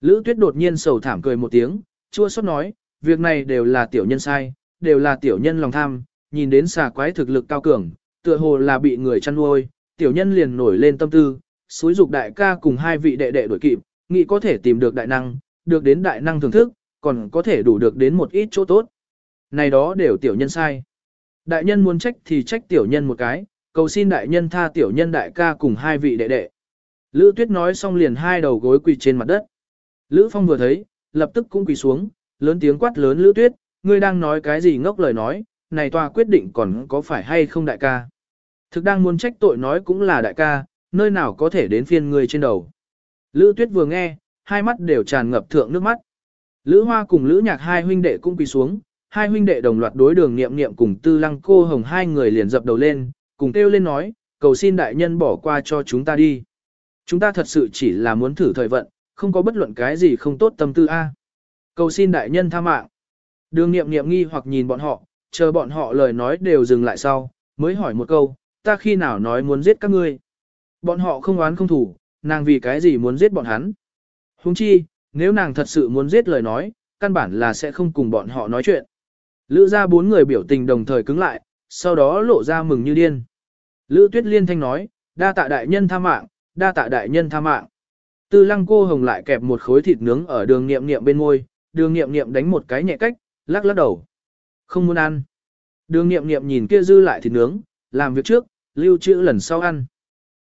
Lữ Tuyết đột nhiên sầu thảm cười một tiếng, chua xót nói, việc này đều là tiểu nhân sai, đều là tiểu nhân lòng tham, nhìn đến xà quái thực lực cao cường, tựa hồ là bị người chăn nuôi, tiểu nhân liền nổi lên tâm tư, xúi dục đại ca cùng hai vị đệ đệ đuổi kịp, nghĩ có thể tìm được đại năng, được đến đại năng thưởng thức, còn có thể đủ được đến một ít chỗ tốt. Này đó đều tiểu nhân sai. Đại nhân muốn trách thì trách tiểu nhân một cái, cầu xin đại nhân tha tiểu nhân đại ca cùng hai vị đệ đệ. Lữ Tuyết nói xong liền hai đầu gối quỳ trên mặt đất. Lữ Phong vừa thấy, lập tức cũng quỳ xuống, lớn tiếng quát lớn Lữ Tuyết, ngươi đang nói cái gì ngốc lời nói, này tòa quyết định còn có phải hay không đại ca. Thực đang muốn trách tội nói cũng là đại ca, nơi nào có thể đến phiên ngươi trên đầu. Lữ Tuyết vừa nghe, hai mắt đều tràn ngập thượng nước mắt. Lữ Hoa cùng Lữ Nhạc hai huynh đệ cũng quỳ xuống, hai huynh đệ đồng loạt đối đường nghiệm nghiệm cùng Tư Lăng cô hồng hai người liền dập đầu lên, cùng kêu lên nói, cầu xin đại nhân bỏ qua cho chúng ta đi. Chúng ta thật sự chỉ là muốn thử thời vận, không có bất luận cái gì không tốt tâm tư a. Cầu xin đại nhân tha mạng. Đường nghiệm nghiệm nghi hoặc nhìn bọn họ, chờ bọn họ lời nói đều dừng lại sau, mới hỏi một câu, ta khi nào nói muốn giết các ngươi. Bọn họ không oán không thủ, nàng vì cái gì muốn giết bọn hắn. Huống chi, nếu nàng thật sự muốn giết lời nói, căn bản là sẽ không cùng bọn họ nói chuyện. Lữ ra bốn người biểu tình đồng thời cứng lại, sau đó lộ ra mừng như điên. Lữ tuyết liên thanh nói, đa tạ đại nhân tha mạng, đa tạ đại nhân tha mạng. Tư lăng cô hồng lại kẹp một khối thịt nướng ở đường nghiệm nghiệm bên môi, đường nghiệm nghiệm đánh một cái nhẹ cách, lắc lắc đầu. Không muốn ăn. Đường nghiệm nghiệm nhìn kia dư lại thịt nướng, làm việc trước, lưu trữ lần sau ăn.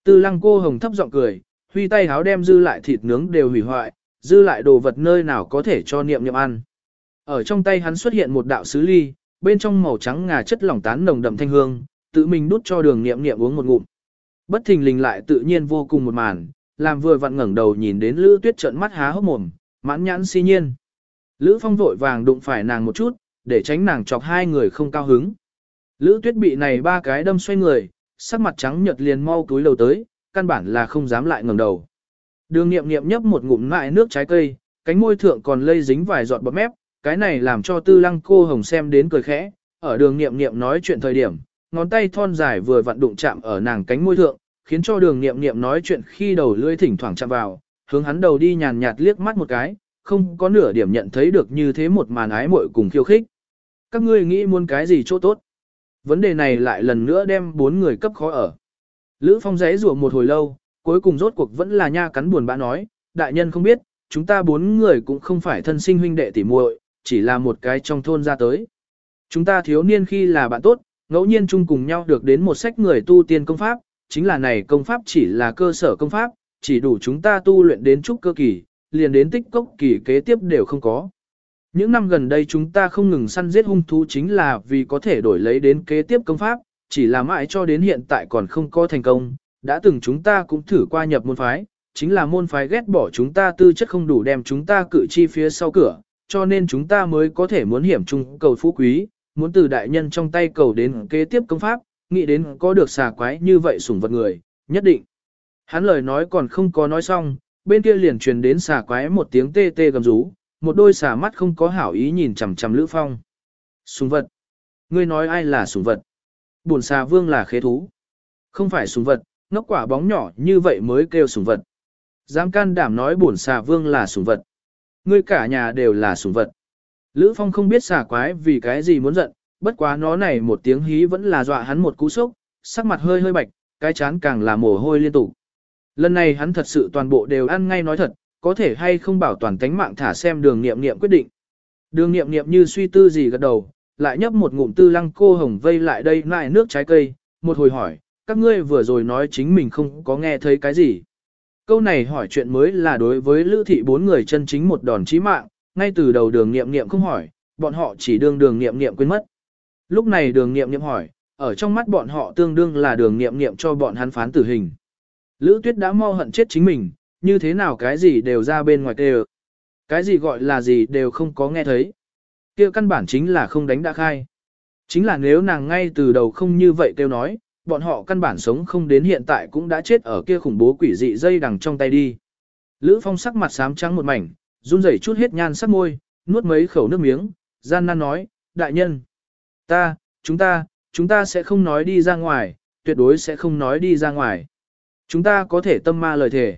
Tư lăng cô hồng thấp giọng cười, huy tay háo đem dư lại thịt nướng đều hủy hoại, dư lại đồ vật nơi nào có thể cho niệm niệm ăn. Ở trong tay hắn xuất hiện một đạo sứ ly, bên trong màu trắng ngà chất lỏng tán nồng đậm thanh hương, tự mình đút cho đường niệm niệm uống một ngụm. Bất thình lình lại tự nhiên vô cùng một màn, làm vừa vặn ngẩng đầu nhìn đến Lữ Tuyết trợn mắt há hốc mồm, mãn nhãn si nhiên. Lữ Phong vội vàng đụng phải nàng một chút, để tránh nàng chọc hai người không cao hứng. Lữ Tuyết bị này ba cái đâm xoay người, sắc mặt trắng nhợt liền mau túi lầu tới, căn bản là không dám lại ngẩng đầu. Đường nghiệm nghiệm nhấp một ngụm ngại nước trái cây, cánh môi thượng còn lây dính vài giọt bọt mép, cái này làm cho tư lăng cô hồng xem đến cười khẽ, ở đường nghiệm nghiệm nói chuyện thời điểm, ngón tay thon dài vừa vặn đụng chạm ở nàng cánh môi thượng, khiến cho đường nghiệm nghiệm nói chuyện khi đầu lưỡi thỉnh thoảng chạm vào, hướng hắn đầu đi nhàn nhạt liếc mắt một cái, không có nửa điểm nhận thấy được như thế một màn ái muội cùng khiêu khích. Các ngươi nghĩ muốn cái gì chỗ tốt? Vấn đề này lại lần nữa đem bốn người cấp khó ở. Lữ Phong rẽ rủa một hồi lâu, cuối cùng rốt cuộc vẫn là nha cắn buồn bã nói, đại nhân không biết, chúng ta bốn người cũng không phải thân sinh huynh đệ tỉ muội, chỉ là một cái trong thôn ra tới. Chúng ta thiếu niên khi là bạn tốt, ngẫu nhiên chung cùng nhau được đến một sách người tu tiên công pháp, chính là này công pháp chỉ là cơ sở công pháp, chỉ đủ chúng ta tu luyện đến trúc cơ kỳ, liền đến tích cốc kỳ kế tiếp đều không có. Những năm gần đây chúng ta không ngừng săn giết hung thú chính là vì có thể đổi lấy đến kế tiếp công pháp, chỉ là mãi cho đến hiện tại còn không có thành công, đã từng chúng ta cũng thử qua nhập môn phái, chính là môn phái ghét bỏ chúng ta tư chất không đủ đem chúng ta cự chi phía sau cửa, cho nên chúng ta mới có thể muốn hiểm chung cầu phú quý, muốn từ đại nhân trong tay cầu đến kế tiếp công pháp, nghĩ đến có được xà quái như vậy sủng vật người, nhất định. Hắn lời nói còn không có nói xong, bên kia liền truyền đến xà quái một tiếng tê tê gầm rú, một đôi xà mắt không có hảo ý nhìn chằm chằm Lữ Phong. Sùng vật. Ngươi nói ai là sùng vật? Bổn xà vương là khế thú. Không phải sùng vật, ngốc quả bóng nhỏ như vậy mới kêu sùng vật. Dám can đảm nói bổn xà vương là sùng vật. Ngươi cả nhà đều là sùng vật. Lữ Phong không biết xà quái vì cái gì muốn giận, bất quá nó này một tiếng hí vẫn là dọa hắn một cú sốc, sắc mặt hơi hơi bạch, cái chán càng là mồ hôi liên tục. Lần này hắn thật sự toàn bộ đều ăn ngay nói thật, có thể hay không bảo toàn tánh mạng thả xem đường nghiệm nghiệm quyết định. Đường nghiệm nghiệm như suy tư gì gật đầu, lại nhấp một ngụm tư lăng cô hồng vây lại đây lại nước trái cây, một hồi hỏi, các ngươi vừa rồi nói chính mình không có nghe thấy cái gì. Câu này hỏi chuyện mới là đối với lữ thị bốn người chân chính một đòn chí mạng, ngay từ đầu đường nghiệm nghiệm không hỏi, bọn họ chỉ đương đường nghiệm nghiệm quên mất. Lúc này đường nghiệm nghiệm hỏi, ở trong mắt bọn họ tương đương là đường nghiệm nghiệm cho bọn hắn phán tử hình. Lữ tuyết đã mau hận chết chính mình, như thế nào cái gì đều ra bên ngoài tê Cái gì gọi là gì đều không có nghe thấy kia căn bản chính là không đánh đã khai. Chính là nếu nàng ngay từ đầu không như vậy kêu nói, bọn họ căn bản sống không đến hiện tại cũng đã chết ở kia khủng bố quỷ dị dây đằng trong tay đi. Lữ Phong sắc mặt xám trắng một mảnh, run rẩy chút hết nhan sắc môi, nuốt mấy khẩu nước miếng, gian nan nói, đại nhân, ta, chúng ta, chúng ta sẽ không nói đi ra ngoài, tuyệt đối sẽ không nói đi ra ngoài. Chúng ta có thể tâm ma lời thề.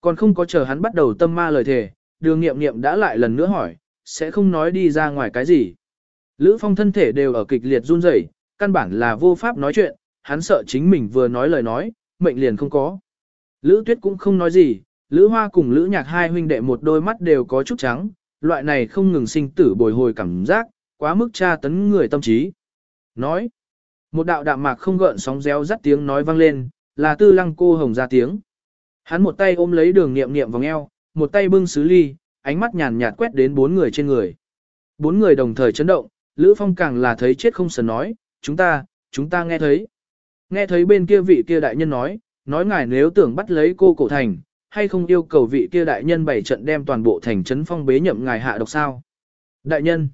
Còn không có chờ hắn bắt đầu tâm ma lời thề, đường nghiệm nghiệm đã lại lần nữa hỏi, sẽ không nói đi ra ngoài cái gì. Lữ Phong thân thể đều ở kịch liệt run rẩy, căn bản là vô pháp nói chuyện, hắn sợ chính mình vừa nói lời nói, mệnh liền không có. Lữ Tuyết cũng không nói gì, Lữ Hoa cùng Lữ Nhạc hai huynh đệ một đôi mắt đều có chút trắng, loại này không ngừng sinh tử bồi hồi cảm giác, quá mức tra tấn người tâm trí. Nói, một đạo đạm mạc không gợn sóng réo rắt tiếng nói vang lên, là tư lăng cô hồng ra tiếng. Hắn một tay ôm lấy đường nghiệm nghiệm vòng eo, một tay bưng sứ ly, ánh mắt nhàn nhạt quét đến bốn người trên người. Bốn người đồng thời chấn động, Lữ Phong càng là thấy chết không sờn nói, chúng ta, chúng ta nghe thấy. Nghe thấy bên kia vị kia đại nhân nói, nói ngài nếu tưởng bắt lấy cô cổ thành, hay không yêu cầu vị kia đại nhân bảy trận đem toàn bộ thành trấn phong bế nhậm ngài hạ độc sao. Đại nhân,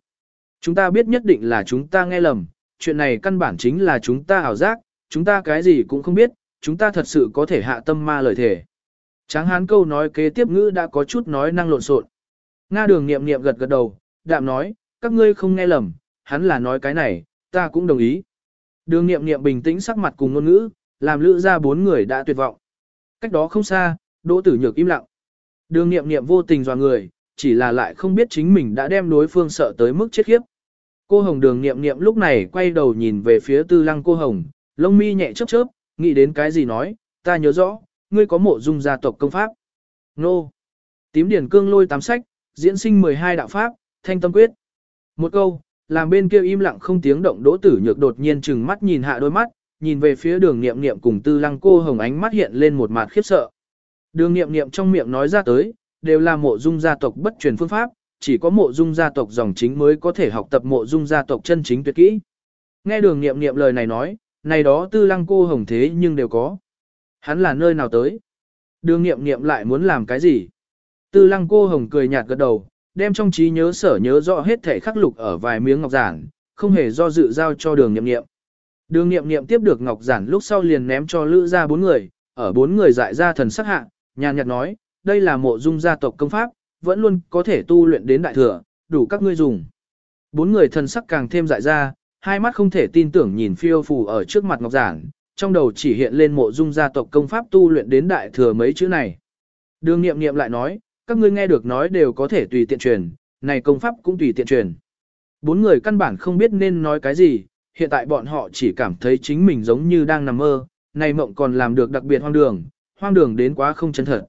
chúng ta biết nhất định là chúng ta nghe lầm, chuyện này căn bản chính là chúng ta ảo giác, chúng ta cái gì cũng không biết, chúng ta thật sự có thể hạ tâm ma lời thể. Tráng hán câu nói kế tiếp ngữ đã có chút nói năng lộn xộn. Nga đường nghiệm nghiệm gật gật đầu, đạm nói, các ngươi không nghe lầm, hắn là nói cái này, ta cũng đồng ý. Đường nghiệm nghiệm bình tĩnh sắc mặt cùng ngôn ngữ, làm lữ ra bốn người đã tuyệt vọng. Cách đó không xa, đỗ tử nhược im lặng. Đường nghiệm nghiệm vô tình dò người, chỉ là lại không biết chính mình đã đem đối phương sợ tới mức chết khiếp. Cô Hồng đường nghiệm nghiệm lúc này quay đầu nhìn về phía tư lăng cô Hồng, lông mi nhẹ chớp chớp, nghĩ đến cái gì nói, ta nhớ rõ, ngươi có mộ dung gia tộc công pháp. Nô. Tím điển cương lôi tám sách, diễn sinh 12 đạo pháp, thanh tâm quyết. Một câu, làm bên kia im lặng không tiếng động đỗ tử nhược đột nhiên chừng mắt nhìn hạ đôi mắt, nhìn về phía đường nghiệm nghiệm cùng tư lăng cô hồng ánh mắt hiện lên một mặt khiếp sợ. Đường nghiệm nghiệm trong miệng nói ra tới, đều là mộ dung gia tộc bất truyền phương pháp, chỉ có mộ dung gia tộc dòng chính mới có thể học tập mộ dung gia tộc chân chính tuyệt kỹ. Nghe đường nghiệm nghiệm lời này nói, này đó tư lăng cô hồng thế nhưng đều có. Hắn là nơi nào tới? Đường nghiệm nghiệm lại muốn làm cái gì? Tư lăng cô hồng cười nhạt gật đầu, đem trong trí nhớ sở nhớ rõ hết thể khắc lục ở vài miếng ngọc giản, không hề do dự giao cho đường nghiệm nghiệm. Đường nghiệm nghiệm tiếp được ngọc giản lúc sau liền ném cho lữ ra bốn người, ở bốn người dại ra thần sắc hạ, nhàn nhạt nói, đây là mộ dung gia tộc công pháp, vẫn luôn có thể tu luyện đến đại thừa, đủ các ngươi dùng. Bốn người thần sắc càng thêm dại ra, hai mắt không thể tin tưởng nhìn phiêu phù ở trước mặt ngọc giản, trong đầu chỉ hiện lên mộ dung gia tộc công pháp tu luyện đến đại thừa mấy chữ này. Đường nghiệm nghiệm lại nói, các ngươi nghe được nói đều có thể tùy tiện truyền, này công pháp cũng tùy tiện truyền. Bốn người căn bản không biết nên nói cái gì, hiện tại bọn họ chỉ cảm thấy chính mình giống như đang nằm mơ, này mộng còn làm được đặc biệt hoang đường, hoang đường đến quá không chân thật.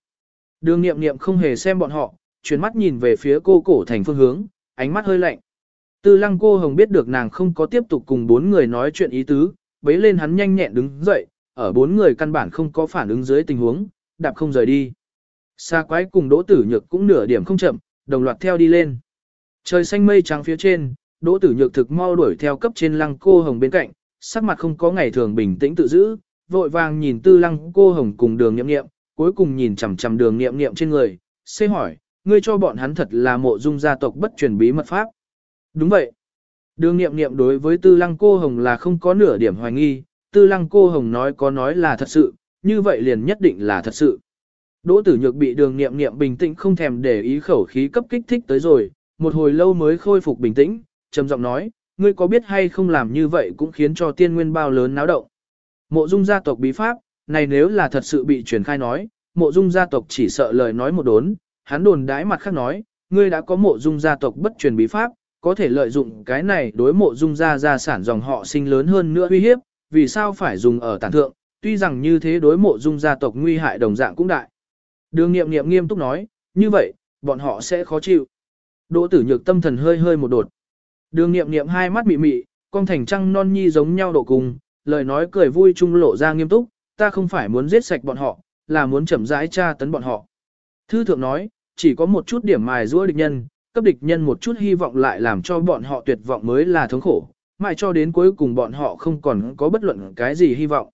Đường nghiệm nghiệm không hề xem bọn họ, chuyển mắt nhìn về phía cô cổ thành phương hướng, ánh mắt hơi lạnh. Tư lăng cô hồng biết được nàng không có tiếp tục cùng bốn người nói chuyện ý tứ, bấy lên hắn nhanh nhẹn đứng dậy, ở bốn người căn bản không có phản ứng dưới tình huống, đạp không rời đi. Xa quái cùng đỗ tử nhược cũng nửa điểm không chậm, đồng loạt theo đi lên. Trời xanh mây trắng phía trên, đỗ tử nhược thực mau đuổi theo cấp trên lăng cô hồng bên cạnh, sắc mặt không có ngày thường bình tĩnh tự giữ, vội vàng nhìn tư lăng cô hồng cùng đường nghiệm nghiệm, cuối cùng nhìn chằm chằm đường nghiệm nghiệm trên người, xê hỏi, ngươi cho bọn hắn thật là mộ dung gia tộc bất truyền bí mật pháp. Đúng vậy. Đường nghiệm nghiệm đối với tư lăng cô hồng là không có nửa điểm hoài nghi, tư lăng cô hồng nói có nói là thật sự, như vậy liền nhất định là thật sự. Đỗ tử nhược bị đường nghiệm nghiệm bình tĩnh không thèm để ý khẩu khí cấp kích thích tới rồi, một hồi lâu mới khôi phục bình tĩnh, trầm giọng nói, ngươi có biết hay không làm như vậy cũng khiến cho tiên nguyên bao lớn náo động. Mộ dung gia tộc bí pháp, này nếu là thật sự bị truyền khai nói, mộ dung gia tộc chỉ sợ lời nói một đốn, hắn đồn đái mặt khác nói, ngươi đã có mộ dung gia tộc bất truyền bí pháp, có thể lợi dụng cái này đối mộ dung gia gia sản dòng họ sinh lớn hơn nữa uy hiếp, vì sao phải dùng ở tản thượng, tuy rằng như thế đối mộ dung gia tộc nguy hại đồng dạng cũng đại. Đường nghiệm nghiệm nghiêm túc nói, như vậy, bọn họ sẽ khó chịu. Đỗ tử nhược tâm thần hơi hơi một đột. Đường nghiệm nghiệm hai mắt mị mị, con thành trăng non nhi giống nhau độ cùng, lời nói cười vui trung lộ ra nghiêm túc, ta không phải muốn giết sạch bọn họ, là muốn chậm rãi tra tấn bọn họ. Thư thượng nói, chỉ có một chút điểm mài giũa địch nhân, cấp địch nhân một chút hy vọng lại làm cho bọn họ tuyệt vọng mới là thống khổ, mãi cho đến cuối cùng bọn họ không còn có bất luận cái gì hy vọng.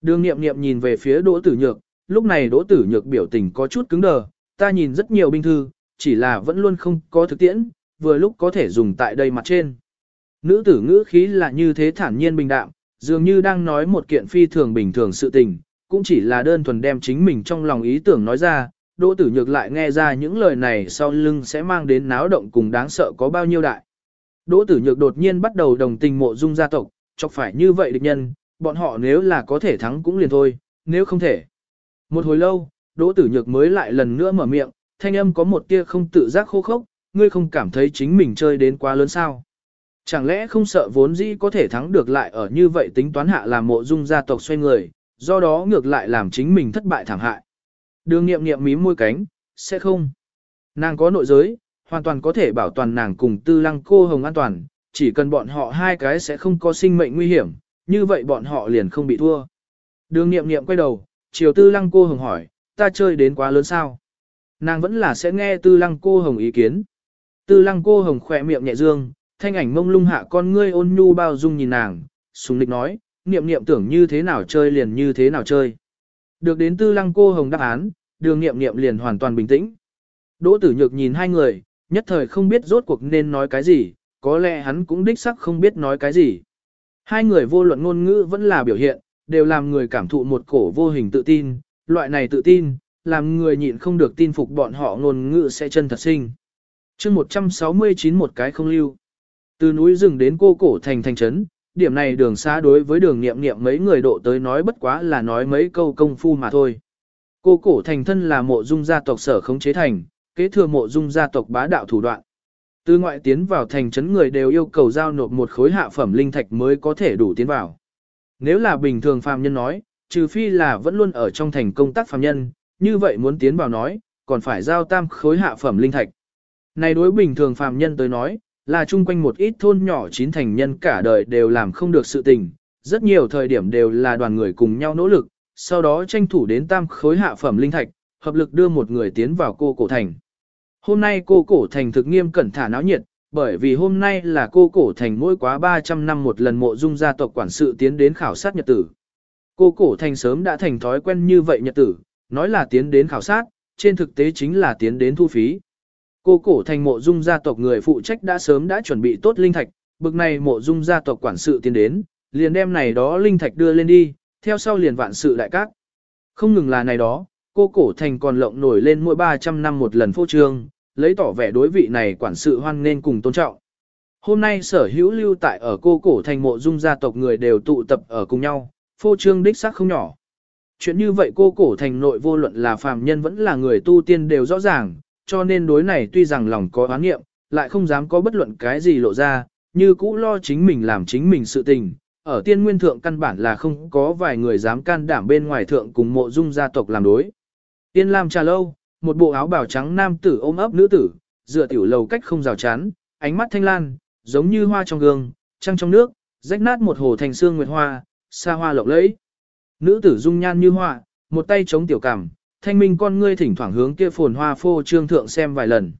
Đường nghiệm nghiệm nhìn về phía đỗ tử nhược, lúc này đỗ tử nhược biểu tình có chút cứng đờ, ta nhìn rất nhiều binh thư, chỉ là vẫn luôn không có thực tiễn, vừa lúc có thể dùng tại đây mặt trên. Nữ tử ngữ khí là như thế thản nhiên bình đạm, dường như đang nói một kiện phi thường bình thường sự tình, cũng chỉ là đơn thuần đem chính mình trong lòng ý tưởng nói ra, Đỗ Tử Nhược lại nghe ra những lời này sau lưng sẽ mang đến náo động cùng đáng sợ có bao nhiêu đại. Đỗ Tử Nhược đột nhiên bắt đầu đồng tình mộ dung gia tộc, chọc phải như vậy địch nhân, bọn họ nếu là có thể thắng cũng liền thôi, nếu không thể. Một hồi lâu, Đỗ Tử Nhược mới lại lần nữa mở miệng, thanh âm có một tia không tự giác khô khốc, ngươi không cảm thấy chính mình chơi đến quá lớn sao. Chẳng lẽ không sợ vốn dĩ có thể thắng được lại ở như vậy tính toán hạ làm mộ dung gia tộc xoay người, do đó ngược lại làm chính mình thất bại thảm hại. Đường nghiệm nghiệm mím môi cánh, sẽ không. Nàng có nội giới, hoàn toàn có thể bảo toàn nàng cùng tư lăng cô hồng an toàn, chỉ cần bọn họ hai cái sẽ không có sinh mệnh nguy hiểm, như vậy bọn họ liền không bị thua. Đường nghiệm nghiệm quay đầu, chiều tư lăng cô hồng hỏi, ta chơi đến quá lớn sao? Nàng vẫn là sẽ nghe tư lăng cô hồng ý kiến. Tư lăng cô hồng khỏe miệng nhẹ dương, thanh ảnh mông lung hạ con ngươi ôn nhu bao dung nhìn nàng, sùng lịch nói, niệm niệm tưởng như thế nào chơi liền như thế nào chơi. Được đến tư lăng cô hồng đáp án, đường niệm niệm liền hoàn toàn bình tĩnh. Đỗ tử nhược nhìn hai người, nhất thời không biết rốt cuộc nên nói cái gì, có lẽ hắn cũng đích sắc không biết nói cái gì. Hai người vô luận ngôn ngữ vẫn là biểu hiện, đều làm người cảm thụ một cổ vô hình tự tin, loại này tự tin, làm người nhịn không được tin phục bọn họ ngôn ngữ sẽ chân thật sinh. chương 169 một cái không lưu. Từ núi rừng đến cô cổ thành thành trấn, điểm này đường xa đối với đường nghiệm nghiệm mấy người độ tới nói bất quá là nói mấy câu công phu mà thôi. Cô cổ thành thân là mộ dung gia tộc sở khống chế thành, kế thừa mộ dung gia tộc bá đạo thủ đoạn. Từ ngoại tiến vào thành trấn người đều yêu cầu giao nộp một khối hạ phẩm linh thạch mới có thể đủ tiến vào. Nếu là bình thường phàm nhân nói, trừ phi là vẫn luôn ở trong thành công tác phàm nhân, như vậy muốn tiến vào nói, còn phải giao tam khối hạ phẩm linh thạch. Này đối bình thường phàm nhân tới nói, là chung quanh một ít thôn nhỏ chín thành nhân cả đời đều làm không được sự tình, rất nhiều thời điểm đều là đoàn người cùng nhau nỗ lực, sau đó tranh thủ đến tam khối hạ phẩm linh thạch, hợp lực đưa một người tiến vào cô cổ thành. Hôm nay cô cổ thành thực nghiêm cẩn thả náo nhiệt, bởi vì hôm nay là cô cổ thành mỗi quá 300 năm một lần mộ dung gia tộc quản sự tiến đến khảo sát nhật tử. Cô cổ thành sớm đã thành thói quen như vậy nhật tử, nói là tiến đến khảo sát, trên thực tế chính là tiến đến thu phí. Cô cổ thành mộ dung gia tộc người phụ trách đã sớm đã chuẩn bị tốt linh thạch, bực này mộ dung gia tộc quản sự tiến đến, liền đem này đó linh thạch đưa lên đi, theo sau liền vạn sự đại các. Không ngừng là này đó, cô cổ thành còn lộng nổi lên mỗi 300 năm một lần phô trương, lấy tỏ vẻ đối vị này quản sự hoan nên cùng tôn trọng. Hôm nay sở hữu lưu tại ở cô cổ thành mộ dung gia tộc người đều tụ tập ở cùng nhau, phô trương đích xác không nhỏ. Chuyện như vậy cô cổ thành nội vô luận là phàm nhân vẫn là người tu tiên đều rõ ràng, cho nên đối này tuy rằng lòng có oán nghiệm, lại không dám có bất luận cái gì lộ ra, như cũ lo chính mình làm chính mình sự tình. Ở tiên nguyên thượng căn bản là không có vài người dám can đảm bên ngoài thượng cùng mộ dung gia tộc làm đối. Tiên Lam trà lâu, một bộ áo bào trắng nam tử ôm ấp nữ tử, dựa tiểu lầu cách không rào chắn, ánh mắt thanh lan, giống như hoa trong gương, trăng trong nước, rách nát một hồ thành xương nguyệt hoa, xa hoa lộng lẫy. Nữ tử dung nhan như hoa, một tay chống tiểu cảm, thanh minh con ngươi thỉnh thoảng hướng kia phồn hoa phô trương thượng xem vài lần.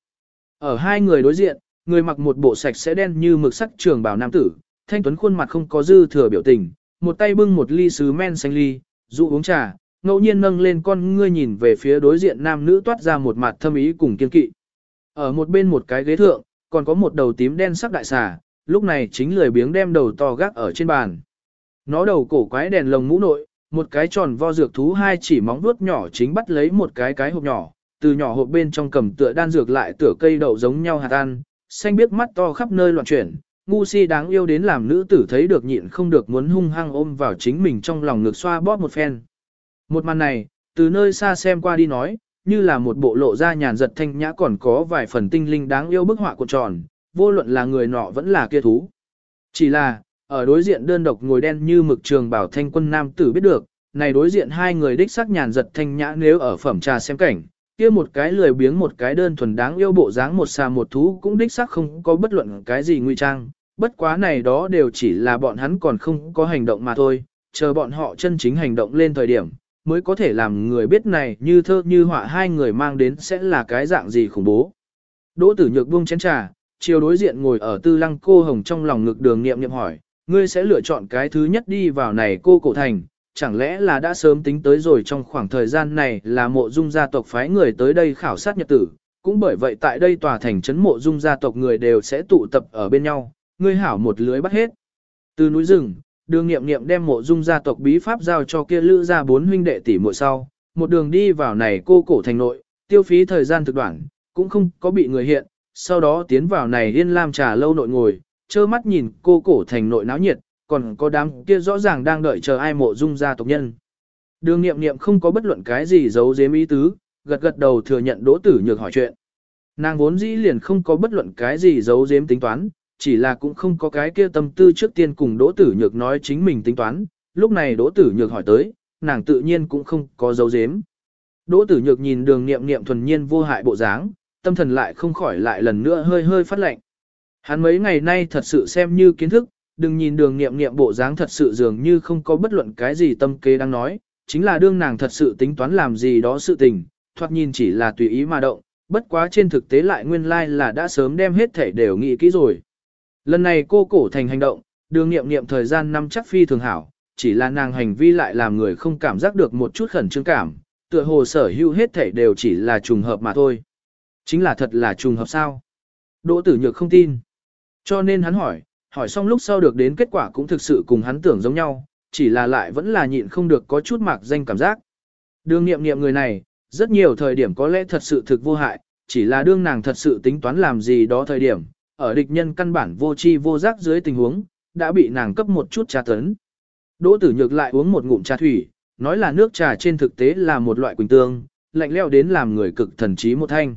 Ở hai người đối diện, người mặc một bộ sạch sẽ đen như mực sắc trường bào nam tử, thanh tuấn khuôn mặt không có dư thừa biểu tình, một tay bưng một ly sứ men xanh ly, dụ uống trà, ngẫu nhiên nâng lên con ngươi nhìn về phía đối diện nam nữ toát ra một mặt thâm ý cùng kiên kỵ. Ở một bên một cái ghế thượng, còn có một đầu tím đen sắc đại xà, lúc này chính lười biếng đem đầu to gác ở trên bàn. Nó đầu cổ quái đèn lồng mũ nội, một cái tròn vo dược thú hai chỉ móng vuốt nhỏ chính bắt lấy một cái cái hộp nhỏ, từ nhỏ hộp bên trong cầm tựa đan dược lại tựa cây đậu giống nhau hạt ăn, xanh biết mắt to khắp nơi loạn chuyển, ngu si đáng yêu đến làm nữ tử thấy được nhịn không được muốn hung hăng ôm vào chính mình trong lòng ngực xoa bóp một phen. Một màn này, từ nơi xa xem qua đi nói, như là một bộ lộ ra nhàn giật thanh nhã còn có vài phần tinh linh đáng yêu bức họa của tròn, vô luận là người nọ vẫn là kia thú. Chỉ là, ở đối diện đơn độc ngồi đen như mực trường bảo thanh quân nam tử biết được, này đối diện hai người đích sắc nhàn giật thanh nhã nếu ở phẩm trà xem cảnh, kia một cái lười biếng một cái đơn thuần đáng yêu bộ dáng một xà một thú cũng đích sắc không có bất luận cái gì nguy trang, bất quá này đó đều chỉ là bọn hắn còn không có hành động mà thôi, chờ bọn họ chân chính hành động lên thời điểm, mới có thể làm người biết này như thơ như họa hai người mang đến sẽ là cái dạng gì khủng bố. Đỗ tử nhược buông chén trà, chiều đối diện ngồi ở tư lăng cô hồng trong lòng ngực đường nghiệm nghiệm hỏi, ngươi sẽ lựa chọn cái thứ nhất đi vào này cô cổ thành, chẳng lẽ là đã sớm tính tới rồi trong khoảng thời gian này là mộ dung gia tộc phái người tới đây khảo sát nhật tử, cũng bởi vậy tại đây tòa thành trấn mộ dung gia tộc người đều sẽ tụ tập ở bên nhau, ngươi hảo một lưới bắt hết. Từ núi rừng, đường nghiệm nghiệm đem mộ dung gia tộc bí pháp giao cho kia lữ ra bốn huynh đệ tỷ muội sau, một đường đi vào này cô cổ thành nội, tiêu phí thời gian thực đoạn, cũng không có bị người hiện, sau đó tiến vào này yên lam trà lâu nội ngồi, trơ mắt nhìn cô cổ thành nội náo nhiệt, còn có đám kia rõ ràng đang đợi chờ ai mộ dung gia tộc nhân. Đường nghiệm nghiệm không có bất luận cái gì giấu giếm ý tứ, gật gật đầu thừa nhận đỗ tử nhược hỏi chuyện. Nàng vốn dĩ liền không có bất luận cái gì giấu giếm tính toán, chỉ là cũng không có cái kia tâm tư trước tiên cùng Đỗ Tử Nhược nói chính mình tính toán, lúc này Đỗ Tử Nhược hỏi tới, nàng tự nhiên cũng không có dấu dếm. Đỗ Tử Nhược nhìn đường nghiệm nghiệm thuần nhiên vô hại bộ dáng, tâm thần lại không khỏi lại lần nữa hơi hơi phát lệnh. Hắn mấy ngày nay thật sự xem như kiến thức, đừng nhìn đường nghiệm nghiệm bộ dáng thật sự dường như không có bất luận cái gì tâm kế đang nói, chính là đương nàng thật sự tính toán làm gì đó sự tình, thoạt nhìn chỉ là tùy ý mà động, bất quá trên thực tế lại nguyên lai like là đã sớm đem hết thể đều nghĩ kỹ rồi. Lần này cô cổ thành hành động, đường nghiệm nghiệm thời gian năm chắc phi thường hảo, chỉ là nàng hành vi lại làm người không cảm giác được một chút khẩn trương cảm, tựa hồ sở hữu hết thảy đều chỉ là trùng hợp mà thôi. Chính là thật là trùng hợp sao? Đỗ tử nhược không tin. Cho nên hắn hỏi, hỏi xong lúc sau được đến kết quả cũng thực sự cùng hắn tưởng giống nhau, chỉ là lại vẫn là nhịn không được có chút mạc danh cảm giác. Đường nghiệm nghiệm người này, rất nhiều thời điểm có lẽ thật sự thực vô hại, chỉ là đương nàng thật sự tính toán làm gì đó thời điểm, ở địch nhân căn bản vô chi vô giác dưới tình huống, đã bị nàng cấp một chút trà tấn. Đỗ tử nhược lại uống một ngụm trà thủy, nói là nước trà trên thực tế là một loại quỳnh tương, lạnh leo đến làm người cực thần trí một thanh.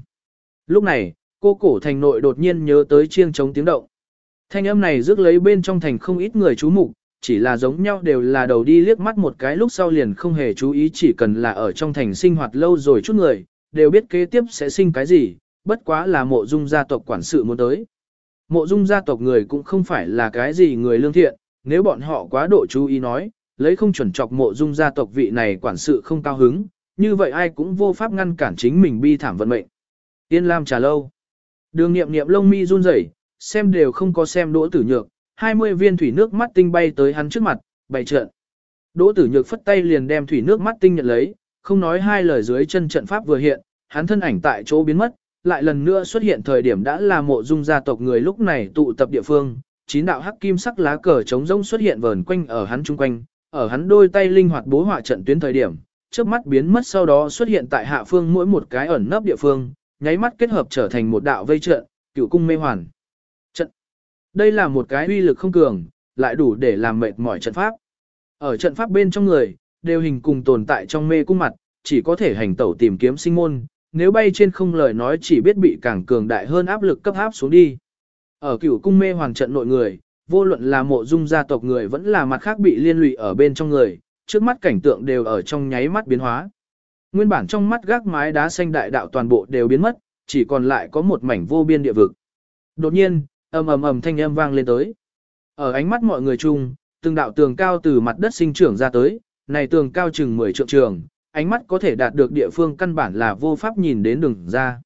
Lúc này, cô cổ thành nội đột nhiên nhớ tới chiêng chống tiếng động. Thanh âm này rước lấy bên trong thành không ít người chú mục, chỉ là giống nhau đều là đầu đi liếc mắt một cái lúc sau liền không hề chú ý chỉ cần là ở trong thành sinh hoạt lâu rồi chút người, đều biết kế tiếp sẽ sinh cái gì, bất quá là mộ dung gia tộc quản sự muốn tới. Mộ dung gia tộc người cũng không phải là cái gì người lương thiện, nếu bọn họ quá độ chú ý nói, lấy không chuẩn chọc mộ dung gia tộc vị này quản sự không cao hứng, như vậy ai cũng vô pháp ngăn cản chính mình bi thảm vận mệnh. Yên Lam trà lâu. Đường nghiệm nghiệm lông mi run rẩy, xem đều không có xem đỗ tử nhược, 20 viên thủy nước mắt tinh bay tới hắn trước mặt, bày trận. Đỗ tử nhược phất tay liền đem thủy nước mắt tinh nhận lấy, không nói hai lời dưới chân trận pháp vừa hiện, hắn thân ảnh tại chỗ biến mất, lại lần nữa xuất hiện thời điểm đã là mộ dung gia tộc người lúc này tụ tập địa phương, chín đạo hắc kim sắc lá cờ trống rỗng xuất hiện vờn quanh ở hắn chung quanh, ở hắn đôi tay linh hoạt bố họa trận tuyến thời điểm, trước mắt biến mất sau đó xuất hiện tại hạ phương mỗi một cái ẩn nấp địa phương, nháy mắt kết hợp trở thành một đạo vây trận, cựu cung mê hoàn. Trận. Đây là một cái uy lực không cường, lại đủ để làm mệt mỏi trận pháp. Ở trận pháp bên trong người, đều hình cùng tồn tại trong mê cung mặt, chỉ có thể hành tẩu tìm kiếm sinh môn, nếu bay trên không lời nói chỉ biết bị càng cường đại hơn áp lực cấp áp xuống đi. Ở cửu cung mê hoàng trận nội người, vô luận là mộ dung gia tộc người vẫn là mặt khác bị liên lụy ở bên trong người, trước mắt cảnh tượng đều ở trong nháy mắt biến hóa. Nguyên bản trong mắt gác mái đá xanh đại đạo toàn bộ đều biến mất, chỉ còn lại có một mảnh vô biên địa vực. Đột nhiên, ầm ầm ầm thanh âm vang lên tới. Ở ánh mắt mọi người chung, từng đạo tường cao từ mặt đất sinh trưởng ra tới, này tường cao chừng 10 trượng trường, ánh mắt có thể đạt được địa phương căn bản là vô pháp nhìn đến đường ra.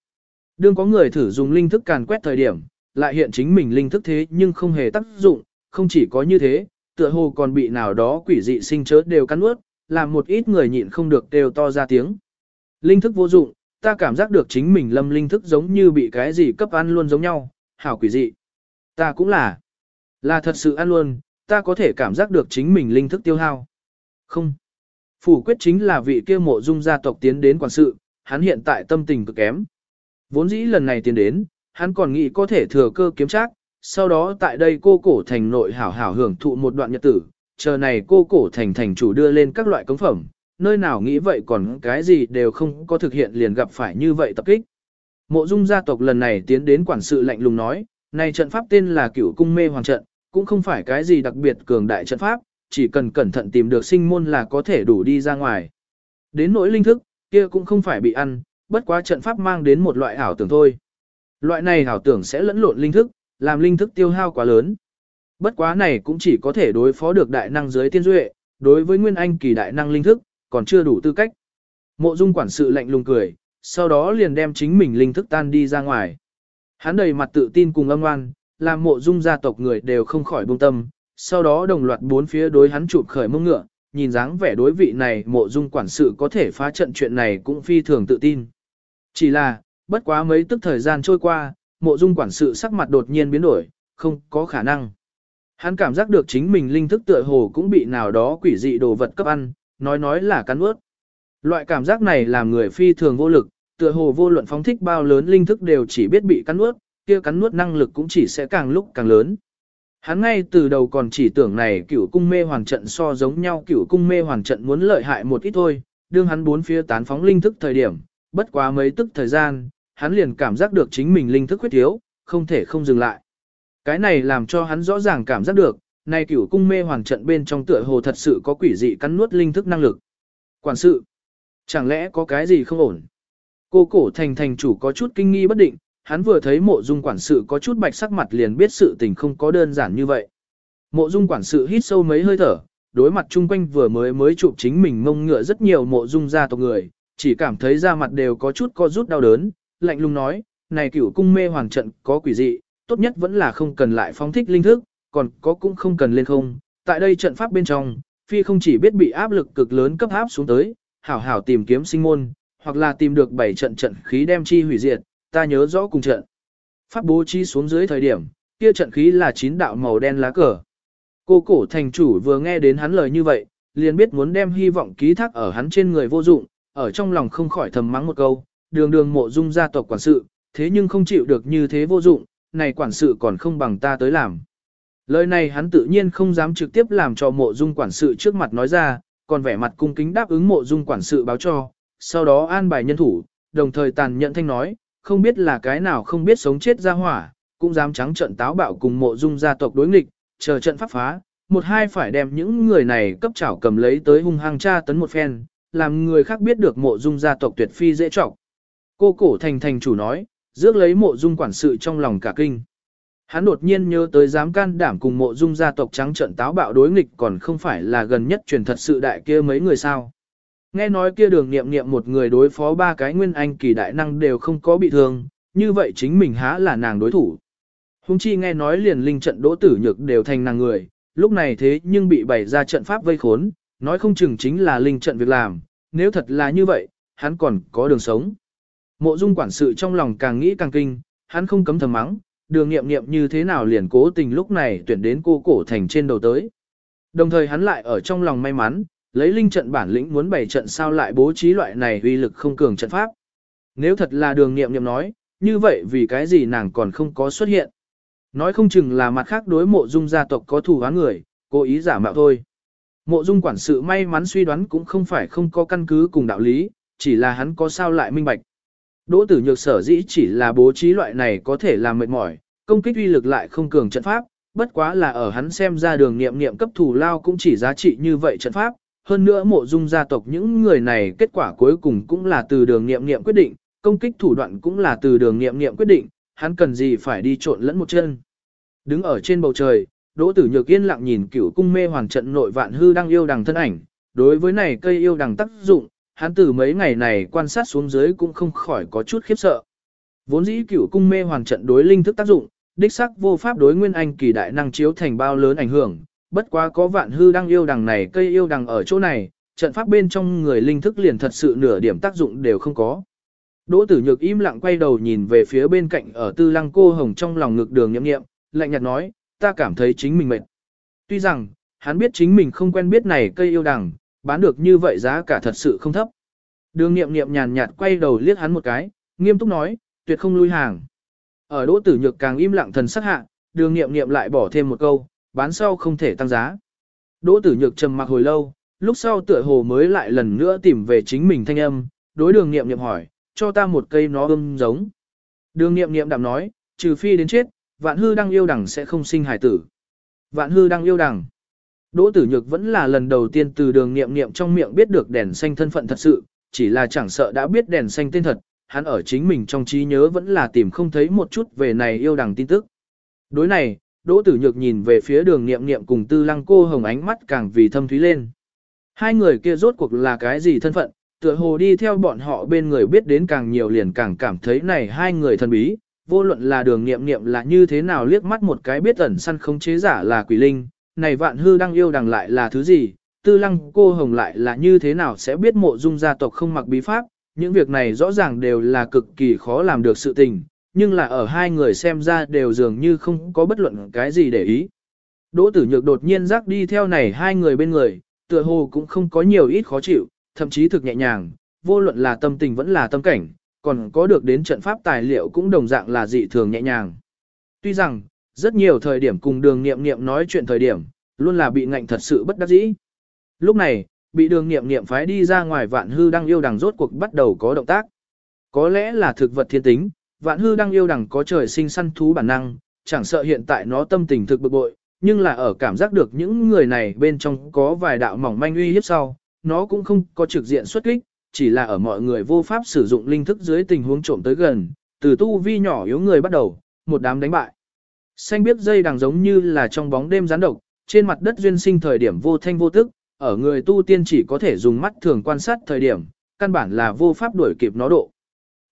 Đương có người thử dùng linh thức càn quét thời điểm, lại hiện chính mình linh thức thế nhưng không hề tác dụng, không chỉ có như thế, tựa hồ còn bị nào đó quỷ dị sinh chớ đều cắn ướt, làm một ít người nhịn không được đều to ra tiếng. Linh thức vô dụng, ta cảm giác được chính mình lâm linh thức giống như bị cái gì cấp ăn luôn giống nhau, hảo quỷ dị. Ta cũng là, là thật sự ăn luôn, ta có thể cảm giác được chính mình linh thức tiêu hao. Không. Phủ quyết chính là vị kia mộ dung gia tộc tiến đến quản sự, hắn hiện tại tâm tình cực kém. Vốn dĩ lần này tiến đến, hắn còn nghĩ có thể thừa cơ kiếm trác, sau đó tại đây cô cổ thành nội hảo hảo hưởng thụ một đoạn nhật tử, chờ này cô cổ thành thành chủ đưa lên các loại cống phẩm, nơi nào nghĩ vậy còn cái gì đều không có thực hiện liền gặp phải như vậy tập kích. Mộ dung gia tộc lần này tiến đến quản sự lạnh lùng nói, này trận pháp tên là cửu cung mê hoàng trận, cũng không phải cái gì đặc biệt cường đại trận pháp, chỉ cần cẩn thận tìm được sinh môn là có thể đủ đi ra ngoài. Đến nỗi linh thức, kia cũng không phải bị ăn, bất quá trận pháp mang đến một loại ảo tưởng thôi. Loại này ảo tưởng sẽ lẫn lộn linh thức, làm linh thức tiêu hao quá lớn. Bất quá này cũng chỉ có thể đối phó được đại năng giới tiên duệ, đối với nguyên anh kỳ đại năng linh thức, còn chưa đủ tư cách. Mộ dung quản sự lạnh lùng cười, sau đó liền đem chính mình linh thức tan đi ra ngoài. Hắn đầy mặt tự tin cùng âm ngoan, làm mộ dung gia tộc người đều không khỏi buông tâm, sau đó đồng loạt bốn phía đối hắn chụp khởi mông ngựa, nhìn dáng vẻ đối vị này mộ dung quản sự có thể phá trận chuyện này cũng phi thường tự tin. Chỉ là, bất quá mấy tức thời gian trôi qua, mộ dung quản sự sắc mặt đột nhiên biến đổi, không có khả năng. Hắn cảm giác được chính mình linh thức tựa hồ cũng bị nào đó quỷ dị đồ vật cấp ăn, nói nói là cắn ướt. Loại cảm giác này làm người phi thường vô lực, tựa hồ vô luận phóng thích bao lớn linh thức đều chỉ biết bị cắn nuốt, kia cắn nuốt năng lực cũng chỉ sẽ càng lúc càng lớn. Hắn ngay từ đầu còn chỉ tưởng này cửu cung mê hoàng trận so giống nhau cửu cung mê hoàng trận muốn lợi hại một ít thôi, đương hắn bốn phía tán phóng linh thức thời điểm, bất quá mấy tức thời gian, hắn liền cảm giác được chính mình linh thức khuyết thiếu, không thể không dừng lại. Cái này làm cho hắn rõ ràng cảm giác được, này cửu cung mê hoàng trận bên trong tựa hồ thật sự có quỷ dị cắn nuốt linh thức năng lực. Quản sự, chẳng lẽ có cái gì không ổn? Cô cổ thành thành chủ có chút kinh nghi bất định, hắn vừa thấy mộ dung quản sự có chút bạch sắc mặt liền biết sự tình không có đơn giản như vậy. Mộ dung quản sự hít sâu mấy hơi thở, đối mặt chung quanh vừa mới mới chụp chính mình mông ngựa rất nhiều mộ dung gia tộc người, chỉ cảm thấy da mặt đều có chút co rút đau đớn, lạnh lùng nói, này cửu cung mê hoàng trận có quỷ dị, tốt nhất vẫn là không cần lại phóng thích linh thức, còn có cũng không cần lên không. Tại đây trận pháp bên trong, phi không chỉ biết bị áp lực cực lớn cấp áp xuống tới, hảo hảo tìm kiếm sinh môn, hoặc là tìm được bảy trận trận khí đem chi hủy diệt, ta nhớ rõ cùng trận. Pháp bố trí xuống dưới thời điểm, kia trận khí là chín đạo màu đen lá cờ. Cô cổ thành chủ vừa nghe đến hắn lời như vậy, liền biết muốn đem hy vọng ký thác ở hắn trên người vô dụng, ở trong lòng không khỏi thầm mắng một câu, đường đường mộ dung gia tộc quản sự, thế nhưng không chịu được như thế vô dụng, này quản sự còn không bằng ta tới làm. Lời này hắn tự nhiên không dám trực tiếp làm cho mộ dung quản sự trước mặt nói ra, còn vẻ mặt cung kính đáp ứng mộ dung quản sự báo cho, sau đó an bài nhân thủ, đồng thời tàn nhận thanh nói, không biết là cái nào không biết sống chết ra hỏa, cũng dám trắng trận táo bạo cùng mộ dung gia tộc đối nghịch, chờ trận pháp phá, một hai phải đem những người này cấp chảo cầm lấy tới hung hăng tra tấn một phen, làm người khác biết được mộ dung gia tộc tuyệt phi dễ trọng. Cô cổ thành thành chủ nói, rước lấy mộ dung quản sự trong lòng cả kinh. Hắn đột nhiên nhớ tới dám can đảm cùng mộ dung gia tộc trắng trận táo bạo đối nghịch còn không phải là gần nhất truyền thật sự đại kia mấy người sao. Nghe nói kia đường nghiệm nghiệm một người đối phó ba cái nguyên anh kỳ đại năng đều không có bị thương, như vậy chính mình há là nàng đối thủ. Hùng chi nghe nói liền linh trận đỗ tử nhược đều thành nàng người, lúc này thế nhưng bị bày ra trận pháp vây khốn, nói không chừng chính là linh trận việc làm, nếu thật là như vậy, hắn còn có đường sống. Mộ dung quản sự trong lòng càng nghĩ càng kinh, hắn không cấm thầm mắng, đường nghiệm nghiệm như thế nào liền cố tình lúc này tuyển đến cô cổ thành trên đầu tới. Đồng thời hắn lại ở trong lòng may mắn, lấy linh trận bản lĩnh muốn bày trận sao lại bố trí loại này uy lực không cường trận pháp. Nếu thật là đường nghiệm nghiệm nói, như vậy vì cái gì nàng còn không có xuất hiện. Nói không chừng là mặt khác đối mộ dung gia tộc có thù hóa người, cố ý giả mạo thôi. Mộ dung quản sự may mắn suy đoán cũng không phải không có căn cứ cùng đạo lý, chỉ là hắn có sao lại minh bạch. Đỗ tử nhược sở dĩ chỉ là bố trí loại này có thể làm mệt mỏi, công kích uy lực lại không cường trận pháp, bất quá là ở hắn xem ra đường niệm niệm cấp thủ lao cũng chỉ giá trị như vậy trận pháp, hơn nữa mộ dung gia tộc những người này kết quả cuối cùng cũng là từ đường niệm niệm quyết định, công kích thủ đoạn cũng là từ đường niệm niệm quyết định, hắn cần gì phải đi trộn lẫn một chân. Đứng ở trên bầu trời, Đỗ Tử Nhược yên lặng nhìn cửu cung mê hoàng trận nội vạn hư đang yêu đằng thân ảnh, đối với này cây yêu đằng tác dụng, hắn từ mấy ngày này quan sát xuống dưới cũng không khỏi có chút khiếp sợ. Vốn dĩ cửu cung mê hoàng trận đối linh thức tác dụng, đích sắc vô pháp đối nguyên anh kỳ đại năng chiếu thành bao lớn ảnh hưởng, bất quá có vạn hư đang yêu đằng này cây yêu đằng ở chỗ này, trận pháp bên trong người linh thức liền thật sự nửa điểm tác dụng đều không có. Đỗ tử nhược im lặng quay đầu nhìn về phía bên cạnh ở tư lăng cô hồng trong lòng ngực đường nhậm nghiệm, lạnh nhạt nói, ta cảm thấy chính mình mệt. Tuy rằng, hắn biết chính mình không quen biết này cây yêu đằng, bán được như vậy giá cả thật sự không thấp. Đường nghiệm nghiệm nhàn nhạt quay đầu liếc hắn một cái, nghiêm túc nói, tuyệt không lui hàng. Ở đỗ tử nhược càng im lặng thần sắc hạ, đường nghiệm nghiệm lại bỏ thêm một câu, bán sau không thể tăng giá. Đỗ tử nhược trầm mặc hồi lâu, lúc sau tựa hồ mới lại lần nữa tìm về chính mình thanh âm, đối đường nghiệm nghiệm hỏi, cho ta một cây nó âm giống. Đường nghiệm nghiệm đạm nói, trừ phi đến chết, vạn hư đang yêu đẳng sẽ không sinh hải tử. Vạn hư đang yêu đẳng. Đỗ tử nhược vẫn là lần đầu tiên từ đường nghiệm nghiệm trong miệng biết được đèn xanh thân phận thật sự, chỉ là chẳng sợ đã biết đèn xanh tên thật, hắn ở chính mình trong trí nhớ vẫn là tìm không thấy một chút về này yêu đằng tin tức. Đối này, Đỗ Tử Nhược nhìn về phía đường nghiệm nghiệm cùng tư lăng cô hồng ánh mắt càng vì thâm thúy lên. Hai người kia rốt cuộc là cái gì thân phận, tựa hồ đi theo bọn họ bên người biết đến càng nhiều liền càng cảm thấy này hai người thân bí, vô luận là đường nghiệm nghiệm là như thế nào liếc mắt một cái biết ẩn săn không chế giả là quỷ linh, này vạn hư đang yêu đằng lại là thứ gì, tư lăng cô hồng lại là như thế nào sẽ biết mộ dung gia tộc không mặc bí pháp, những việc này rõ ràng đều là cực kỳ khó làm được sự tình, nhưng là ở hai người xem ra đều dường như không có bất luận cái gì để ý. Đỗ tử nhược đột nhiên rắc đi theo này hai người bên người, tựa hồ cũng không có nhiều ít khó chịu, thậm chí thực nhẹ nhàng, vô luận là tâm tình vẫn là tâm cảnh, còn có được đến trận pháp tài liệu cũng đồng dạng là dị thường nhẹ nhàng. Tuy rằng, rất nhiều thời điểm cùng đường nghiệm nghiệm nói chuyện thời điểm, luôn là bị ngạnh thật sự bất đắc dĩ. Lúc này, bị đường nghiệm nghiệm phái đi ra ngoài vạn hư đang yêu đằng rốt cuộc bắt đầu có động tác. Có lẽ là thực vật thiên tính, vạn hư đang yêu đằng có trời sinh săn thú bản năng, chẳng sợ hiện tại nó tâm tình thực bực bội, nhưng là ở cảm giác được những người này bên trong có vài đạo mỏng manh uy hiếp sau, nó cũng không có trực diện xuất kích, chỉ là ở mọi người vô pháp sử dụng linh thức dưới tình huống trộm tới gần, từ tu vi nhỏ yếu người bắt đầu, một đám đánh bại. Xanh biết dây đằng giống như là trong bóng đêm gián độc, trên mặt đất duyên sinh thời điểm vô thanh vô tức, ở người tu tiên chỉ có thể dùng mắt thường quan sát thời điểm, căn bản là vô pháp đuổi kịp nó độ.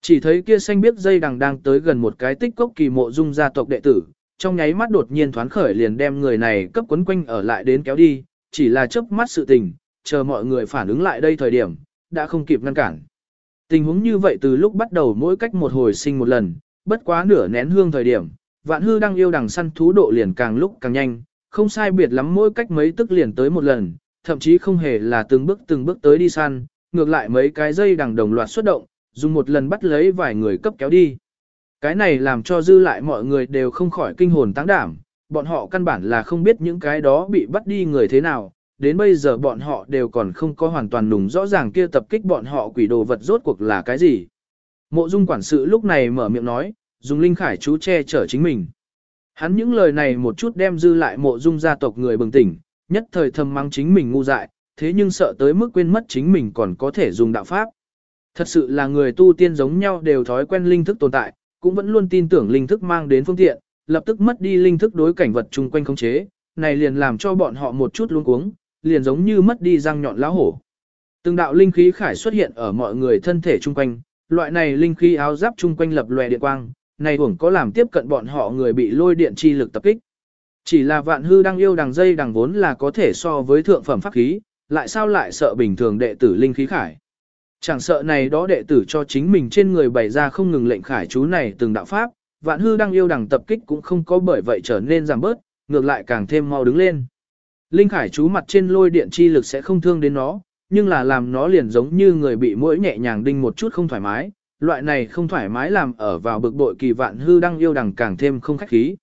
Chỉ thấy kia xanh biết dây đằng đang tới gần một cái tích cốc kỳ mộ dung gia tộc đệ tử, trong nháy mắt đột nhiên thoáng khởi liền đem người này cấp quấn quanh ở lại đến kéo đi, chỉ là chớp mắt sự tình, chờ mọi người phản ứng lại đây thời điểm, đã không kịp ngăn cản. Tình huống như vậy từ lúc bắt đầu mỗi cách một hồi sinh một lần, bất quá nửa nén hương thời điểm, vạn hư đang yêu đằng săn thú độ liền càng lúc càng nhanh, không sai biệt lắm mỗi cách mấy tức liền tới một lần, thậm chí không hề là từng bước từng bước tới đi săn, ngược lại mấy cái dây đằng đồng loạt xuất động, dùng một lần bắt lấy vài người cấp kéo đi. Cái này làm cho dư lại mọi người đều không khỏi kinh hồn táng đảm, bọn họ căn bản là không biết những cái đó bị bắt đi người thế nào, đến bây giờ bọn họ đều còn không có hoàn toàn nùng rõ ràng kia tập kích bọn họ quỷ đồ vật rốt cuộc là cái gì. Mộ dung quản sự lúc này mở miệng nói, dùng linh khải chú che chở chính mình. Hắn những lời này một chút đem dư lại mộ dung gia tộc người bừng tỉnh, nhất thời thầm mắng chính mình ngu dại, thế nhưng sợ tới mức quên mất chính mình còn có thể dùng đạo pháp. Thật sự là người tu tiên giống nhau đều thói quen linh thức tồn tại, cũng vẫn luôn tin tưởng linh thức mang đến phương tiện, lập tức mất đi linh thức đối cảnh vật chung quanh khống chế, này liền làm cho bọn họ một chút luống cuống, liền giống như mất đi răng nhọn lão hổ. Từng đạo linh khí khải xuất hiện ở mọi người thân thể chung quanh, loại này linh khí áo giáp chung quanh lập lòe điện quang, này uổng có làm tiếp cận bọn họ người bị lôi điện chi lực tập kích. Chỉ là vạn hư đang yêu đằng dây đằng vốn là có thể so với thượng phẩm pháp khí, lại sao lại sợ bình thường đệ tử linh khí khải. Chẳng sợ này đó đệ tử cho chính mình trên người bày ra không ngừng lệnh khải chú này từng đạo pháp, vạn hư đang yêu đằng tập kích cũng không có bởi vậy trở nên giảm bớt, ngược lại càng thêm mau đứng lên. Linh khải chú mặt trên lôi điện chi lực sẽ không thương đến nó, nhưng là làm nó liền giống như người bị mũi nhẹ nhàng đinh một chút không thoải mái, loại này không thoải mái làm ở vào bực bội kỳ vạn hư đang yêu đằng càng thêm không khách khí.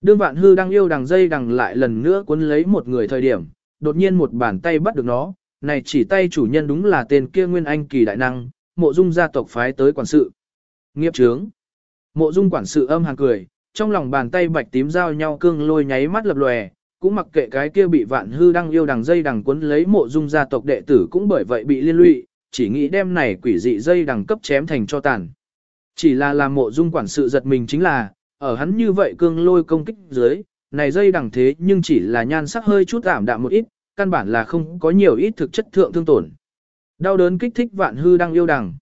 Đương vạn hư đang yêu đằng dây đằng lại lần nữa cuốn lấy một người thời điểm, đột nhiên một bàn tay bắt được nó, này chỉ tay chủ nhân đúng là tên kia nguyên anh kỳ đại năng, mộ dung gia tộc phái tới quản sự. Nghiệp trướng. Mộ dung quản sự âm hàng cười, trong lòng bàn tay bạch tím giao nhau cương lôi nháy mắt lập lòe, cũng mặc kệ cái kia bị vạn hư đang yêu đằng dây đằng cuốn lấy mộ dung gia tộc đệ tử cũng bởi vậy bị liên lụy, chỉ nghĩ đem này quỷ dị dây đằng cấp chém thành cho tàn. Chỉ là làm mộ dung quản sự giật mình chính là, ở hắn như vậy cương lôi công kích dưới, này dây đằng thế nhưng chỉ là nhan sắc hơi chút ảm đạm một ít, căn bản là không có nhiều ít thực chất thượng thương tổn. Đau đớn kích thích vạn hư đang yêu đằng.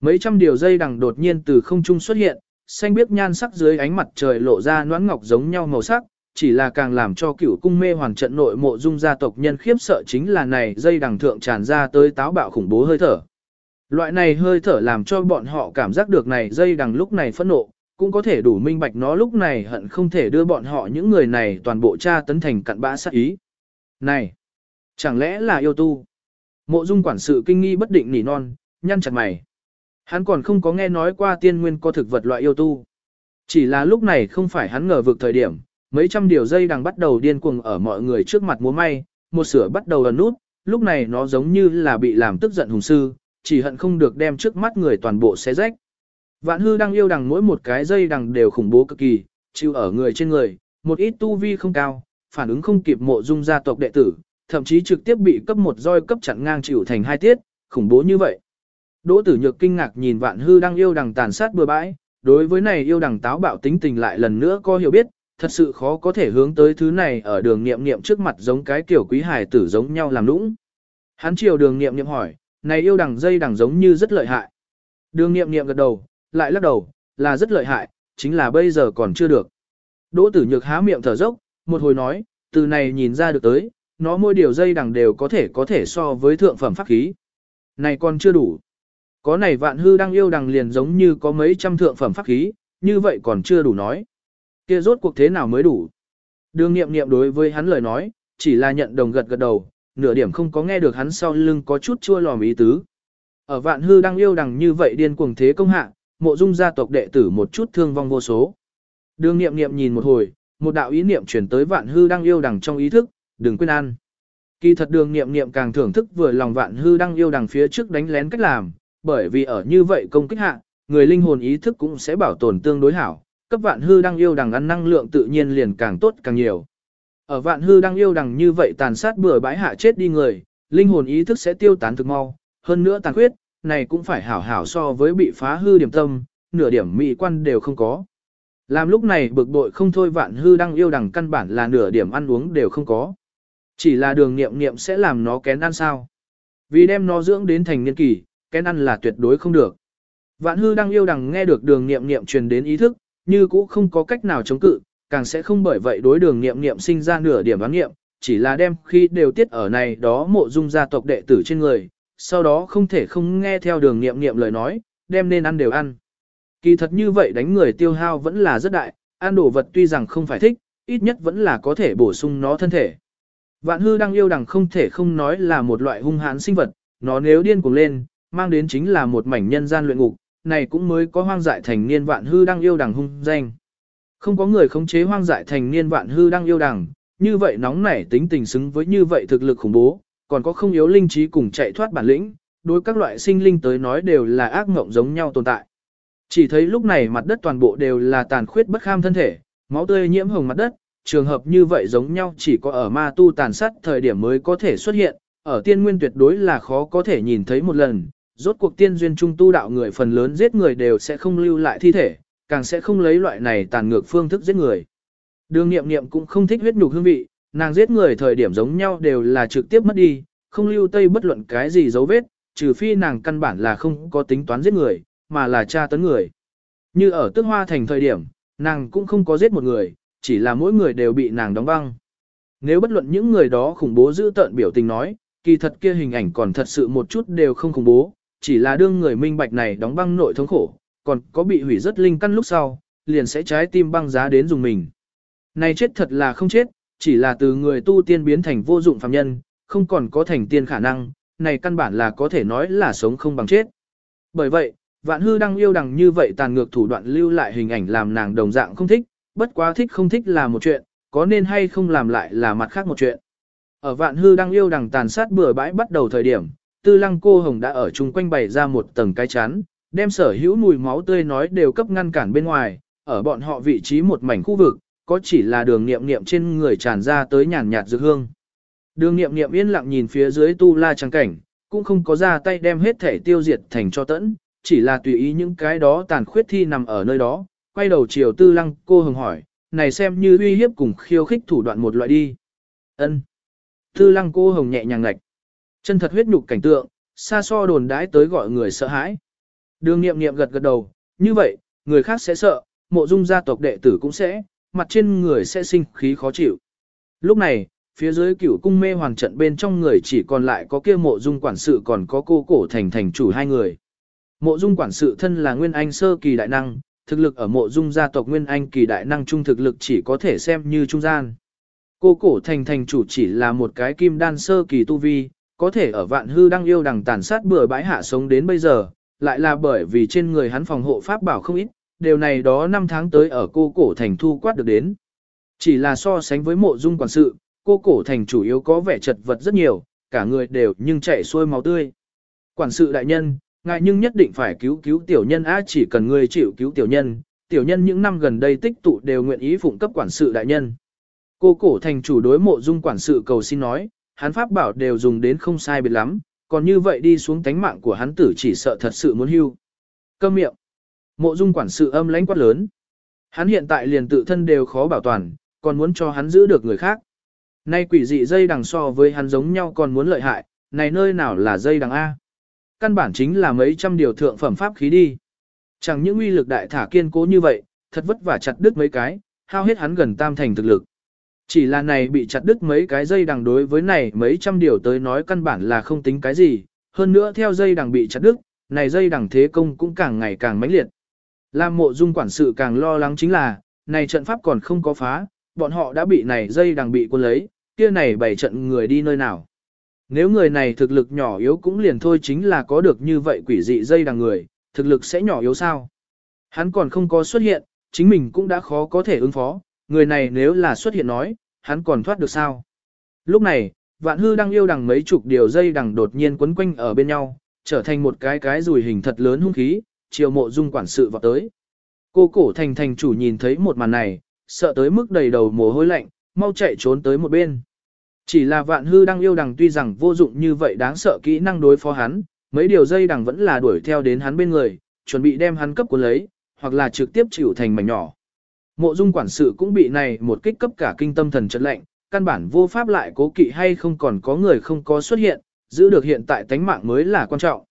Mấy trăm điều dây đằng đột nhiên từ không trung xuất hiện, xanh biếc nhan sắc dưới ánh mặt trời lộ ra noãn ngọc giống nhau màu sắc, chỉ là càng làm cho cửu cung mê hoàn trận nội mộ dung gia tộc nhân khiếp sợ chính là này dây đằng thượng tràn ra tới táo bạo khủng bố hơi thở. Loại này hơi thở làm cho bọn họ cảm giác được này dây đằng lúc này phẫn nộ, cũng có thể đủ minh bạch nó lúc này hận không thể đưa bọn họ những người này toàn bộ tra tấn thành cặn bã sát ý. Này, chẳng lẽ là yêu tu? Mộ dung quản sự kinh nghi bất định nỉ non, nhăn chặt mày. Hắn còn không có nghe nói qua tiên nguyên có thực vật loại yêu tu. Chỉ là lúc này không phải hắn ngờ vực thời điểm, mấy trăm điều dây đang bắt đầu điên cuồng ở mọi người trước mặt múa may, một sửa bắt đầu ẩn nút, lúc này nó giống như là bị làm tức giận hùng sư, chỉ hận không được đem trước mắt người toàn bộ xé rách. Vạn hư đang yêu đằng mỗi một cái dây đằng đều khủng bố cực kỳ, chịu ở người trên người, một ít tu vi không cao, phản ứng không kịp mộ dung gia tộc đệ tử, thậm chí trực tiếp bị cấp một roi cấp chặn ngang chịu thành hai tiết, khủng bố như vậy. Đỗ tử nhược kinh ngạc nhìn vạn hư đang yêu đằng tàn sát bừa bãi, đối với này yêu đằng táo bạo tính tình lại lần nữa có hiểu biết, thật sự khó có thể hướng tới thứ này ở đường nghiệm nghiệm trước mặt giống cái kiểu quý hài tử giống nhau làm lũng. Hắn chiều đường nghiệm nghiệm hỏi, này yêu đằng dây đằng giống như rất lợi hại. Đường nghiệm nghiệm gật đầu, lại lắc đầu, là rất lợi hại, chính là bây giờ còn chưa được. Đỗ tử nhược há miệng thở dốc, một hồi nói, từ này nhìn ra được tới, nó môi điều dây đằng đều có thể có thể so với thượng phẩm pháp khí. Này còn chưa đủ. Có này vạn hư đang yêu đằng liền giống như có mấy trăm thượng phẩm pháp khí, như vậy còn chưa đủ nói. Kia rốt cuộc thế nào mới đủ? Đường nghiệm nghiệm đối với hắn lời nói, chỉ là nhận đồng gật gật đầu, nửa điểm không có nghe được hắn sau lưng có chút chua lòm ý tứ. Ở vạn hư đang yêu đằng như vậy điên cuồng thế công hạ, mộ dung gia tộc đệ tử một chút thương vong vô số. Đường nghiệm nghiệm nhìn một hồi, một đạo ý niệm chuyển tới vạn hư đang yêu đằng trong ý thức, đừng quên ăn. Kỳ thật đường nghiệm nghiệm càng thưởng thức vừa lòng vạn hư đang yêu đằng phía trước đánh lén cách làm, bởi vì ở như vậy công kích hạ, người linh hồn ý thức cũng sẽ bảo tồn tương đối hảo, cấp vạn hư đang yêu đằng ăn năng lượng tự nhiên liền càng tốt càng nhiều. Ở vạn hư đang yêu đằng như vậy tàn sát bừa bãi hạ chết đi người, linh hồn ý thức sẽ tiêu tán thực mau, hơn nữa tàn khuyết, này cũng phải hảo hảo so với bị phá hư điểm tâm, nửa điểm mỹ quan đều không có. Làm lúc này bực bội không thôi vạn hư đang yêu đằng căn bản là nửa điểm ăn uống đều không có. Chỉ là đường nghiệm nghiệm sẽ làm nó kén ăn sao. Vì đem nó dưỡng đến thành niên kỳ, kén ăn là tuyệt đối không được. Vạn hư đang yêu đằng nghe được đường nghiệm nghiệm truyền đến ý thức, như cũ không có cách nào chống cự, càng sẽ không bởi vậy đối đường nghiệm nghiệm sinh ra nửa điểm đoán nghiệm, chỉ là đem khi đều tiết ở này đó mộ dung gia tộc đệ tử trên người, sau đó không thể không nghe theo đường nghiệm nghiệm lời nói, đem nên ăn đều ăn. Kỳ thật như vậy đánh người tiêu hao vẫn là rất đại, ăn đồ vật tuy rằng không phải thích, ít nhất vẫn là có thể bổ sung nó thân thể. Vạn hư đang yêu đằng không thể không nói là một loại hung hãn sinh vật, nó nếu điên cuồng lên, mang đến chính là một mảnh nhân gian luyện ngục, này cũng mới có hoang dại thành niên vạn hư đang yêu đằng hung danh. Không có người khống chế hoang dại thành niên vạn hư đang yêu đằng, như vậy nóng nảy tính tình xứng với như vậy thực lực khủng bố, còn có không yếu linh trí cùng chạy thoát bản lĩnh, đối các loại sinh linh tới nói đều là ác ngộng giống nhau tồn tại. Chỉ thấy lúc này mặt đất toàn bộ đều là tàn khuyết bất kham thân thể, máu tươi nhiễm hồng mặt đất, trường hợp như vậy giống nhau chỉ có ở ma tu tàn sát thời điểm mới có thể xuất hiện, ở tiên nguyên tuyệt đối là khó có thể nhìn thấy một lần, rốt cuộc tiên duyên trung tu đạo người phần lớn giết người đều sẽ không lưu lại thi thể, càng sẽ không lấy loại này tàn ngược phương thức giết người. Đường nghiệm nghiệm cũng không thích huyết nhục hương vị, nàng giết người thời điểm giống nhau đều là trực tiếp mất đi, không lưu tây bất luận cái gì dấu vết, trừ phi nàng căn bản là không có tính toán giết người, mà là tra tấn người. Như ở tước hoa thành thời điểm, nàng cũng không có giết một người, chỉ là mỗi người đều bị nàng đóng băng. Nếu bất luận những người đó khủng bố giữ tợn biểu tình nói, kỳ thật kia hình ảnh còn thật sự một chút đều không khủng bố, chỉ là đương người minh bạch này đóng băng nội thống khổ, còn có bị hủy rất linh căn lúc sau, liền sẽ trái tim băng giá đến dùng mình. Này chết thật là không chết, chỉ là từ người tu tiên biến thành vô dụng phàm nhân, không còn có thành tiên khả năng, này căn bản là có thể nói là sống không bằng chết. Bởi vậy, vạn hư đang yêu đằng như vậy tàn ngược thủ đoạn lưu lại hình ảnh làm nàng đồng dạng không thích, bất quá thích không thích là một chuyện, có nên hay không làm lại là mặt khác một chuyện. Ở vạn hư đang yêu đằng tàn sát bừa bãi bắt đầu thời điểm, tư lăng cô hồng đã ở chung quanh bày ra một tầng cái chắn, đem sở hữu mùi máu tươi nói đều cấp ngăn cản bên ngoài, ở bọn họ vị trí một mảnh khu vực, có chỉ là đường nghiệm nghiệm trên người tràn ra tới nhàn nhạt dược hương. Đường nghiệm nghiệm yên lặng nhìn phía dưới tu la trang cảnh, cũng không có ra tay đem hết thể tiêu diệt thành cho tẫn, chỉ là tùy ý những cái đó tàn khuyết thi nằm ở nơi đó, quay đầu chiều tư lăng cô hồng hỏi, này xem như uy hiếp cùng khiêu khích thủ đoạn một loại đi. ân Tư lăng cô hồng nhẹ nhàng ngạch. Chân thật huyết nhục cảnh tượng, xa so đồn đãi tới gọi người sợ hãi. Đường nghiệm nghiệm gật gật đầu, như vậy, người khác sẽ sợ, mộ dung gia tộc đệ tử cũng sẽ, mặt trên người sẽ sinh khí khó chịu. Lúc này, phía dưới cửu cung mê hoàng trận bên trong người chỉ còn lại có kia mộ dung quản sự còn có cô cổ thành thành chủ hai người. Mộ dung quản sự thân là nguyên anh sơ kỳ đại năng, thực lực ở mộ dung gia tộc nguyên anh kỳ đại năng trung thực lực chỉ có thể xem như trung gian. Cô cổ thành thành chủ chỉ là một cái kim đan sơ kỳ tu vi, có thể ở vạn hư đang yêu đằng tàn sát bừa bãi hạ sống đến bây giờ, lại là bởi vì trên người hắn phòng hộ pháp bảo không ít, điều này đó năm tháng tới ở cô cổ thành thu quát được đến. Chỉ là so sánh với mộ dung quản sự, cô cổ thành chủ yếu có vẻ chật vật rất nhiều, cả người đều nhưng chạy xuôi máu tươi. Quản sự đại nhân, ngài nhưng nhất định phải cứu cứu tiểu nhân á chỉ cần người chịu cứu tiểu nhân, tiểu nhân những năm gần đây tích tụ đều nguyện ý phụng cấp quản sự đại nhân. Cô cổ thành chủ đối mộ dung quản sự cầu xin nói, hắn pháp bảo đều dùng đến không sai biệt lắm, còn như vậy đi xuống tánh mạng của hắn tử chỉ sợ thật sự muốn hưu. Câm miệng. Mộ dung quản sự âm lãnh quát lớn. Hắn hiện tại liền tự thân đều khó bảo toàn, còn muốn cho hắn giữ được người khác. Nay quỷ dị dây đằng so với hắn giống nhau còn muốn lợi hại, này nơi nào là dây đằng A. Căn bản chính là mấy trăm điều thượng phẩm pháp khí đi. Chẳng những uy lực đại thả kiên cố như vậy, thật vất vả chặt đứt mấy cái, hao hết hắn gần tam thành thực lực. Chỉ là này bị chặt đứt mấy cái dây đằng đối với này mấy trăm điều tới nói căn bản là không tính cái gì, hơn nữa theo dây đằng bị chặt đứt, này dây đằng thế công cũng càng ngày càng mãnh liệt. Lam mộ dung quản sự càng lo lắng chính là, này trận pháp còn không có phá, bọn họ đã bị này dây đằng bị quân lấy, kia này bảy trận người đi nơi nào. Nếu người này thực lực nhỏ yếu cũng liền thôi chính là có được như vậy quỷ dị dây đằng người, thực lực sẽ nhỏ yếu sao. Hắn còn không có xuất hiện, chính mình cũng đã khó có thể ứng phó, người này nếu là xuất hiện nói, hắn còn thoát được sao. Lúc này, vạn hư đang yêu đằng mấy chục điều dây đằng đột nhiên quấn quanh ở bên nhau, trở thành một cái cái rùi hình thật lớn hung khí, chiều mộ dung quản sự vào tới. Cô cổ thành thành chủ nhìn thấy một màn này, sợ tới mức đầy đầu mồ hôi lạnh, mau chạy trốn tới một bên. Chỉ là vạn hư đang yêu đằng tuy rằng vô dụng như vậy đáng sợ kỹ năng đối phó hắn, mấy điều dây đằng vẫn là đuổi theo đến hắn bên người, chuẩn bị đem hắn cấp của lấy, hoặc là trực tiếp chịu thành mảnh nhỏ. Mộ dung quản sự cũng bị này một kích cấp cả kinh tâm thần trận lệnh, căn bản vô pháp lại cố kỵ hay không còn có người không có xuất hiện, giữ được hiện tại tánh mạng mới là quan trọng.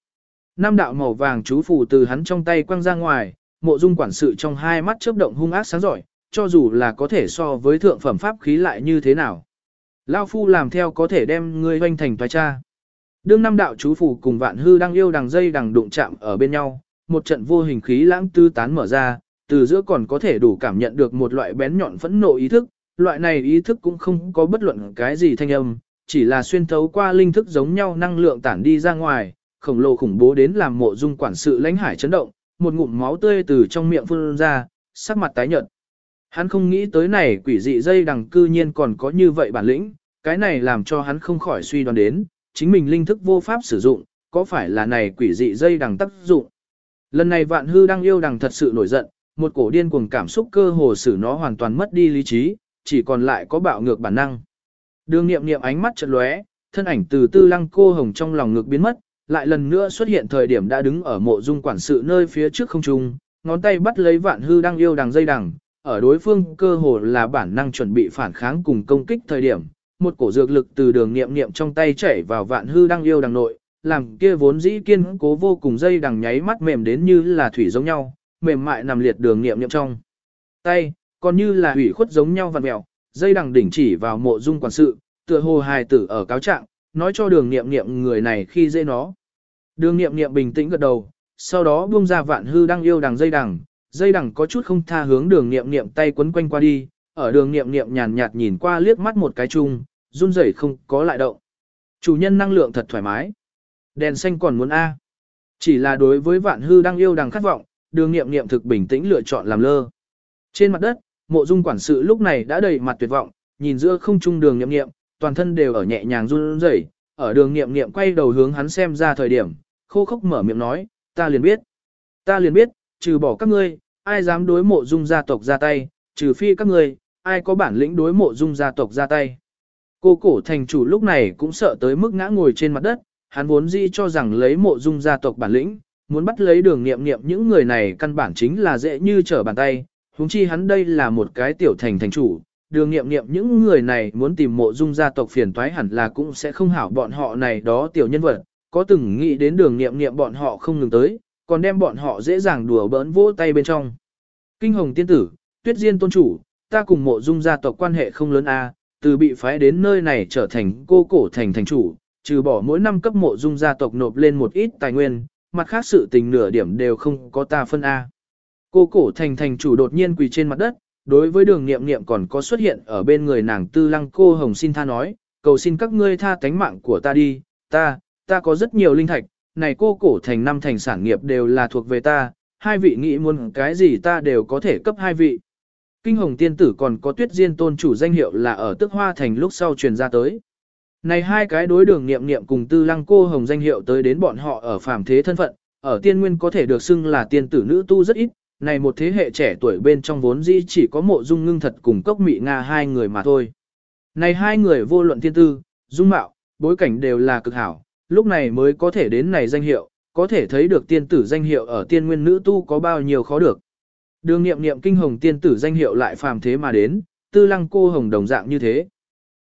Nam đạo màu vàng chú phù từ hắn trong tay quăng ra ngoài, mộ dung quản sự trong hai mắt chớp động hung ác sáng giỏi, cho dù là có thể so với thượng phẩm pháp khí lại như thế nào. Lao phu làm theo có thể đem ngươi hoanh thành toái cha. Đương năm đạo chú phù cùng vạn hư đang yêu đằng dây đằng đụng chạm ở bên nhau, một trận vô hình khí lãng tư tán mở ra, từ giữa còn có thể đủ cảm nhận được một loại bén nhọn phẫn nộ ý thức, loại này ý thức cũng không có bất luận cái gì thanh âm, chỉ là xuyên thấu qua linh thức giống nhau năng lượng tản đi ra ngoài, khổng lồ khủng bố đến làm mộ dung quản sự lãnh hải chấn động, một ngụm máu tươi từ trong miệng phun ra, sắc mặt tái nhợt. Hắn không nghĩ tới này quỷ dị dây đằng cư nhiên còn có như vậy bản lĩnh, cái này làm cho hắn không khỏi suy đoán đến, chính mình linh thức vô pháp sử dụng, có phải là này quỷ dị dây đằng tác dụng. Lần này vạn hư đang yêu đằng thật sự nổi giận, một cổ điên cuồng cảm xúc cơ hồ xử nó hoàn toàn mất đi lý trí, chỉ còn lại có bạo ngược bản năng. Đường nghiệm nghiệm ánh mắt chợt lóe, thân ảnh từ tư lăng cô hồng trong lòng ngược biến mất, lại lần nữa xuất hiện thời điểm đã đứng ở mộ dung quản sự nơi phía trước không trung, ngón tay bắt lấy vạn hư đang yêu đằng dây đằng, ở đối phương cơ hồ là bản năng chuẩn bị phản kháng cùng công kích thời điểm, một cổ dược lực từ đường nghiệm nghiệm trong tay chảy vào vạn hư đang yêu đằng nội, làm kia vốn dĩ kiên cố vô cùng dây đằng nháy mắt mềm đến như là thủy giống nhau, mềm mại nằm liệt đường nghiệm nghiệm trong tay, còn như là hủy khuất giống nhau vặn mèo, dây đằng đỉnh chỉ vào mộ dung quản sự, tựa hồ hài tử ở cáo trạng, nói cho đường nghiệm nghiệm người này khi dễ nó. Đường nghiệm nghiệm bình tĩnh gật đầu, sau đó buông ra vạn hư đang yêu đằng dây đằng, dây đằng có chút không tha hướng đường nghiệm nghiệm tay quấn quanh qua đi, ở đường niệm niệm nhàn nhạt nhìn qua liếc mắt một cái chung, run rẩy không có lại động. Chủ nhân năng lượng thật thoải mái. Đèn xanh còn muốn A. Chỉ là đối với vạn hư đang yêu đang khát vọng, đường niệm niệm thực bình tĩnh lựa chọn làm lơ. Trên mặt đất, mộ dung quản sự lúc này đã đầy mặt tuyệt vọng, nhìn giữa không trung đường niệm niệm toàn thân đều ở nhẹ nhàng run rẩy. ở đường niệm niệm quay đầu hướng hắn xem ra thời điểm, khô khốc mở miệng nói, ta liền biết. Ta liền biết, trừ bỏ các ngươi, ai dám đối mộ dung gia tộc ra tay, trừ phi các ngươi, ai có bản lĩnh đối mộ dung gia tộc ra tay. Cô cổ thành chủ lúc này cũng sợ tới mức ngã ngồi trên mặt đất, hắn vốn dĩ cho rằng lấy mộ dung gia tộc bản lĩnh, muốn bắt lấy đường nghiệm nghiệm những người này căn bản chính là dễ như trở bàn tay, huống chi hắn đây là một cái tiểu thành thành chủ, đường nghiệm nghiệm những người này muốn tìm mộ dung gia tộc phiền toái hẳn là cũng sẽ không hảo bọn họ này đó tiểu nhân vật, có từng nghĩ đến đường nghiệm nghiệm bọn họ không ngừng tới, còn đem bọn họ dễ dàng đùa bỡn vỗ tay bên trong. Kinh hồng tiên tử, tuyết diên tôn chủ, ta cùng mộ dung gia tộc quan hệ không lớn a từ bị phái đến nơi này trở thành cô cổ thành thành chủ, trừ bỏ mỗi năm cấp mộ dung gia tộc nộp lên một ít tài nguyên, mặt khác sự tình nửa điểm đều không có ta phân A. Cô cổ thành thành chủ đột nhiên quỳ trên mặt đất, đối với đường nghiệm nghiệm còn có xuất hiện ở bên người nàng tư lăng cô hồng xin tha nói, cầu xin các ngươi tha tánh mạng của ta đi, ta, ta có rất nhiều linh thạch, này cô cổ thành năm thành sản nghiệp đều là thuộc về ta, hai vị nghĩ muốn cái gì ta đều có thể cấp hai vị. Kinh hồng tiên tử còn có tuyết diên tôn chủ danh hiệu là ở tức hoa thành lúc sau truyền ra tới. Này hai cái đối đường niệm niệm cùng tư lăng cô hồng danh hiệu tới đến bọn họ ở phàm thế thân phận, ở tiên nguyên có thể được xưng là tiên tử nữ tu rất ít, này một thế hệ trẻ tuổi bên trong vốn dĩ chỉ có mộ dung ngưng thật cùng cốc mị Nga hai người mà thôi. Này hai người vô luận tiên tư, dung mạo, bối cảnh đều là cực hảo, lúc này mới có thể đến này danh hiệu, có thể thấy được tiên tử danh hiệu ở tiên nguyên nữ tu có bao nhiêu khó được. Đường nghiệm nghiệm kinh hồng tiên tử danh hiệu lại phàm thế mà đến, tư lăng cô hồng đồng dạng như thế.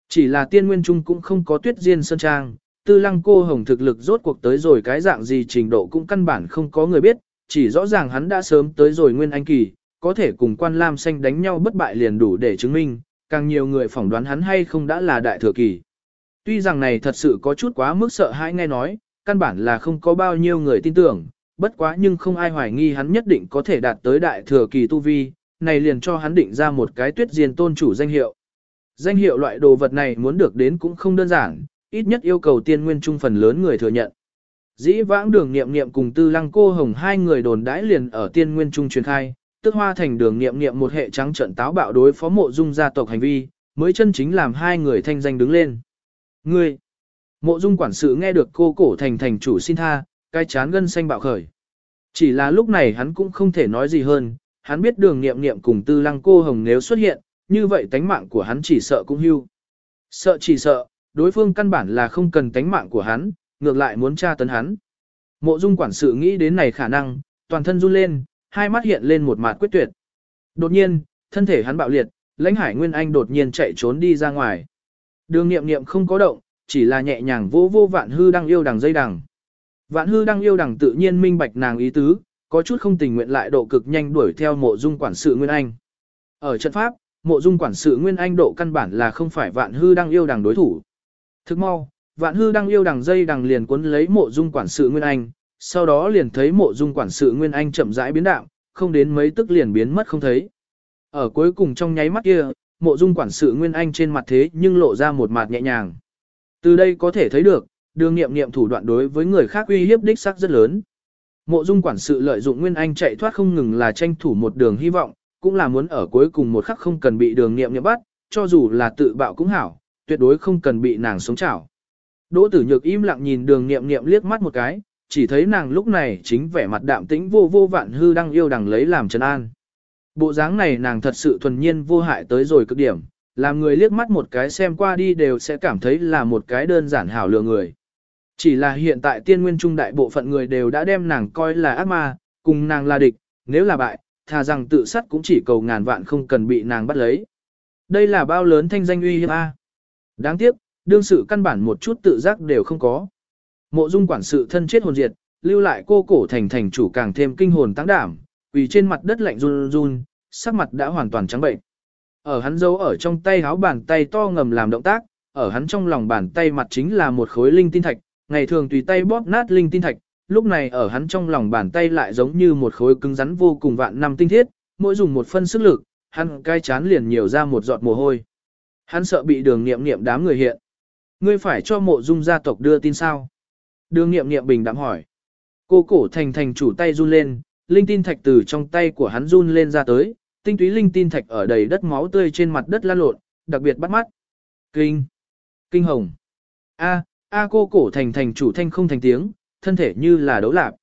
Chỉ là tiên nguyên trung cũng không có tuyết diên sơn trang, tư lăng cô hồng thực lực rốt cuộc tới rồi cái dạng gì trình độ cũng căn bản không có người biết, chỉ rõ ràng hắn đã sớm tới rồi nguyên anh kỳ, có thể cùng quan lam xanh đánh nhau bất bại liền đủ để chứng minh, càng nhiều người phỏng đoán hắn hay không đã là đại thừa kỳ. Tuy rằng này thật sự có chút quá mức sợ hãi nghe nói, căn bản là không có bao nhiêu người tin tưởng, bất quá nhưng không ai hoài nghi hắn nhất định có thể đạt tới đại thừa kỳ tu vi, này liền cho hắn định ra một cái tuyết diên tôn chủ danh hiệu. Danh hiệu loại đồ vật này muốn được đến cũng không đơn giản, ít nhất yêu cầu tiên nguyên trung phần lớn người thừa nhận. Dĩ vãng đường nghiệm nghiệm cùng tư lăng cô hồng hai người đồn đãi liền ở tiên nguyên trung truyền khai, tức hoa thành đường nghiệm nghiệm một hệ trắng trận táo bạo đối phó mộ dung gia tộc hành vi, mới chân chính làm hai người thanh danh đứng lên. Ngươi, mộ dung quản sự nghe được cô cổ thành thành chủ xin tha, cái chán gân xanh bạo khởi. Chỉ là lúc này hắn cũng không thể nói gì hơn, hắn biết đường nghiệm nghiệm cùng tư lăng cô hồng nếu xuất hiện, như vậy tánh mạng của hắn chỉ sợ cũng hưu. Sợ chỉ sợ, đối phương căn bản là không cần tánh mạng của hắn, ngược lại muốn tra tấn hắn. Mộ dung quản sự nghĩ đến này khả năng, toàn thân run lên, hai mắt hiện lên một mặt quyết tuyệt. Đột nhiên, thân thể hắn bạo liệt, lãnh hải nguyên anh đột nhiên chạy trốn đi ra ngoài. Đường nghiệm nghiệm không có động, chỉ là nhẹ nhàng vô vô vạn hư đang yêu đằng dây đằng. Vạn hư đang yêu đằng tự nhiên minh bạch nàng ý tứ, có chút không tình nguyện lại độ cực nhanh đuổi theo mộ dung quản sự Nguyên Anh. Ở trận pháp, mộ dung quản sự Nguyên Anh độ căn bản là không phải vạn hư đang yêu đằng đối thủ. Thức mau, vạn hư đang yêu đằng dây đằng liền cuốn lấy mộ dung quản sự Nguyên Anh, sau đó liền thấy mộ dung quản sự Nguyên Anh chậm rãi biến đạo, không đến mấy tức liền biến mất không thấy. Ở cuối cùng trong nháy mắt kia, mộ dung quản sự Nguyên Anh trên mặt thế nhưng lộ ra một mặt nhẹ nhàng. Từ đây có thể thấy được, đường nghiệm nghiệm thủ đoạn đối với người khác uy hiếp đích sắc rất lớn. Mộ dung quản sự lợi dụng Nguyên Anh chạy thoát không ngừng là tranh thủ một đường hy vọng, cũng là muốn ở cuối cùng một khắc không cần bị đường nghiệm nghiệm bắt, cho dù là tự bạo cũng hảo, tuyệt đối không cần bị nàng sống chảo. Đỗ tử nhược im lặng nhìn đường nghiệm nghiệm liếc mắt một cái, chỉ thấy nàng lúc này chính vẻ mặt đạm tĩnh vô vô vạn hư đang yêu đằng lấy làm trấn an. Bộ dáng này nàng thật sự thuần nhiên vô hại tới rồi cực điểm, làm người liếc mắt một cái xem qua đi đều sẽ cảm thấy là một cái đơn giản hảo lựa người. Chỉ là hiện tại tiên nguyên trung đại bộ phận người đều đã đem nàng coi là ác ma, cùng nàng là địch, nếu là bại, thà rằng tự sát cũng chỉ cầu ngàn vạn không cần bị nàng bắt lấy. Đây là bao lớn thanh danh uy hiếp a. Đáng tiếc, đương sự căn bản một chút tự giác đều không có. Mộ dung quản sự thân chết hồn diệt, lưu lại cô cổ thành thành chủ càng thêm kinh hồn tăng đảm, vì trên mặt đất lạnh run run, sắc mặt đã hoàn toàn trắng bệnh. Ở hắn giấu ở trong tay háo bàn tay to ngầm làm động tác, ở hắn trong lòng bàn tay mặt chính là một khối linh tinh thạch, ngày thường tùy tay bóp nát linh tinh thạch, lúc này ở hắn trong lòng bàn tay lại giống như một khối cứng rắn vô cùng vạn năm tinh thiết, mỗi dùng một phân sức lực, hắn cai chán liền nhiều ra một giọt mồ hôi. Hắn sợ bị đường nghiệm nghiệm đám người hiện. Ngươi phải cho mộ dung gia tộc đưa tin sao? Đường nghiệm nghiệm bình đạm hỏi. Cô cổ thành thành chủ tay run lên, linh tin thạch từ trong tay của hắn run lên ra tới, tinh túy linh tin thạch ở đầy đất máu tươi trên mặt đất lan lộn, đặc biệt bắt mắt. Kinh! Kinh hồng! A, A cô cổ thành thành chủ thanh không thành tiếng, thân thể như là đấu lạp.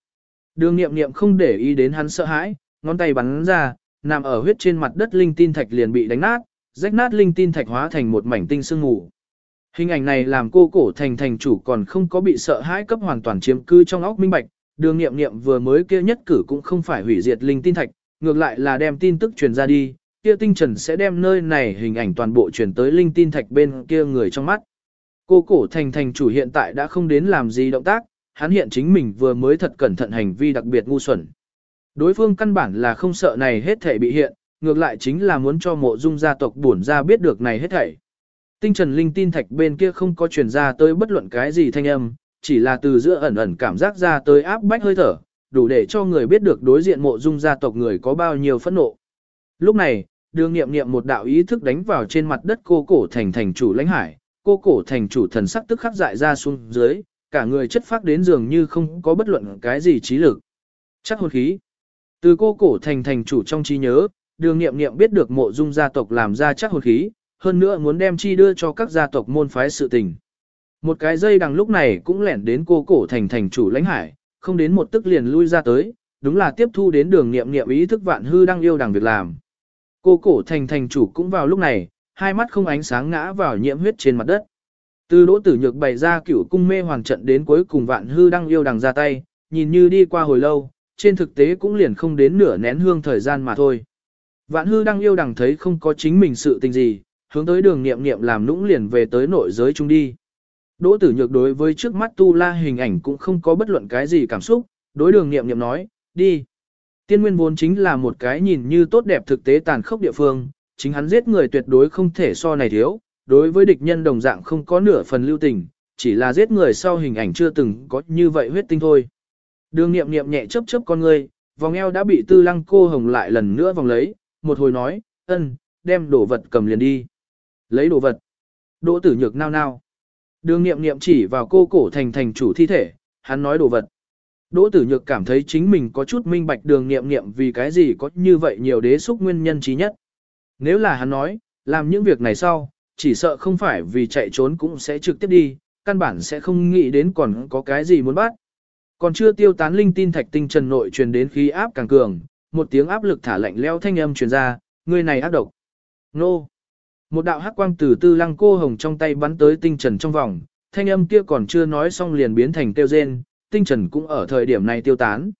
Đường nghiệm nghiệm không để ý đến hắn sợ hãi, ngón tay bắn ra, nằm ở huyết trên mặt đất linh tin thạch liền bị đánh nát, rách nát linh tin thạch hóa thành một mảnh tinh sương ngủ. Hình ảnh này làm cô cổ thành thành chủ còn không có bị sợ hãi cấp hoàn toàn chiếm cư trong óc minh bạch, đường nghiệm nghiệm vừa mới kia nhất cử cũng không phải hủy diệt linh tin thạch, ngược lại là đem tin tức truyền ra đi, kia tinh trần sẽ đem nơi này hình ảnh toàn bộ truyền tới linh tin thạch bên kia người trong mắt. Cô cổ thành thành chủ hiện tại đã không đến làm gì động tác, hắn hiện chính mình vừa mới thật cẩn thận hành vi đặc biệt ngu xuẩn. Đối phương căn bản là không sợ này hết thể bị hiện, ngược lại chính là muốn cho mộ dung gia tộc bổn ra biết được này hết thảy. Tinh trần linh tin thạch bên kia không có truyền ra tới bất luận cái gì thanh âm, chỉ là từ giữa ẩn ẩn cảm giác ra tới áp bách hơi thở, đủ để cho người biết được đối diện mộ dung gia tộc người có bao nhiêu phẫn nộ. Lúc này, đường nghiệm nghiệm một đạo ý thức đánh vào trên mặt đất cô cổ thành thành chủ lãnh hải, cô cổ thành chủ thần sắc tức khắc dại ra xuống dưới, cả người chất phát đến dường như không có bất luận cái gì trí lực. Chắc hồn khí. Từ cô cổ thành thành chủ trong trí nhớ, đường nghiệm nghiệm biết được mộ dung gia tộc làm ra chắc hồn khí, hơn nữa muốn đem chi đưa cho các gia tộc môn phái sự tình. Một cái dây đằng lúc này cũng lẻn đến cô cổ thành thành chủ lãnh hải, không đến một tức liền lui ra tới, đúng là tiếp thu đến đường nghiệm nghiệm ý thức vạn hư đang yêu đằng việc làm. Cô cổ thành thành chủ cũng vào lúc này, hai mắt không ánh sáng ngã vào nhiễm huyết trên mặt đất. Từ đỗ tử nhược bày ra cửu cung mê hoàng trận đến cuối cùng vạn hư đang yêu đằng ra tay, nhìn như đi qua hồi lâu, trên thực tế cũng liền không đến nửa nén hương thời gian mà thôi. Vạn hư đang yêu đằng thấy không có chính mình sự tình gì, hướng tới đường nghiệm nghiệm làm nũng liền về tới nội giới chung đi. Đỗ tử nhược đối với trước mắt tu la hình ảnh cũng không có bất luận cái gì cảm xúc, đối đường nghiệm nghiệm nói, đi. Tiên nguyên vốn chính là một cái nhìn như tốt đẹp thực tế tàn khốc địa phương, chính hắn giết người tuyệt đối không thể so này thiếu, đối với địch nhân đồng dạng không có nửa phần lưu tình, chỉ là giết người sau hình ảnh chưa từng có như vậy huyết tinh thôi. Đường nghiệm nghiệm nhẹ chớp chớp con người, vòng eo đã bị tư lăng cô hồng lại lần nữa vòng lấy, một hồi nói, ân, đem đồ vật cầm liền đi. Lấy đồ vật. Đỗ tử nhược nao nao. Đường nghiệm nghiệm chỉ vào cô cổ thành thành chủ thi thể, hắn nói đồ vật. Đỗ tử nhược cảm thấy chính mình có chút minh bạch đường nghiệm nghiệm vì cái gì có như vậy nhiều đế xúc nguyên nhân trí nhất. Nếu là hắn nói, làm những việc này sau, chỉ sợ không phải vì chạy trốn cũng sẽ trực tiếp đi, căn bản sẽ không nghĩ đến còn có cái gì muốn bắt. Còn chưa tiêu tán linh tin thạch tinh trần nội truyền đến khí áp càng cường, một tiếng áp lực thả lạnh leo thanh âm truyền ra, người này ác độc. Nô! Một đạo hắc quang từ tư lăng cô hồng trong tay bắn tới tinh trần trong vòng, thanh âm kia còn chưa nói xong liền biến thành tiêu rên, tinh trần cũng ở thời điểm này tiêu tán.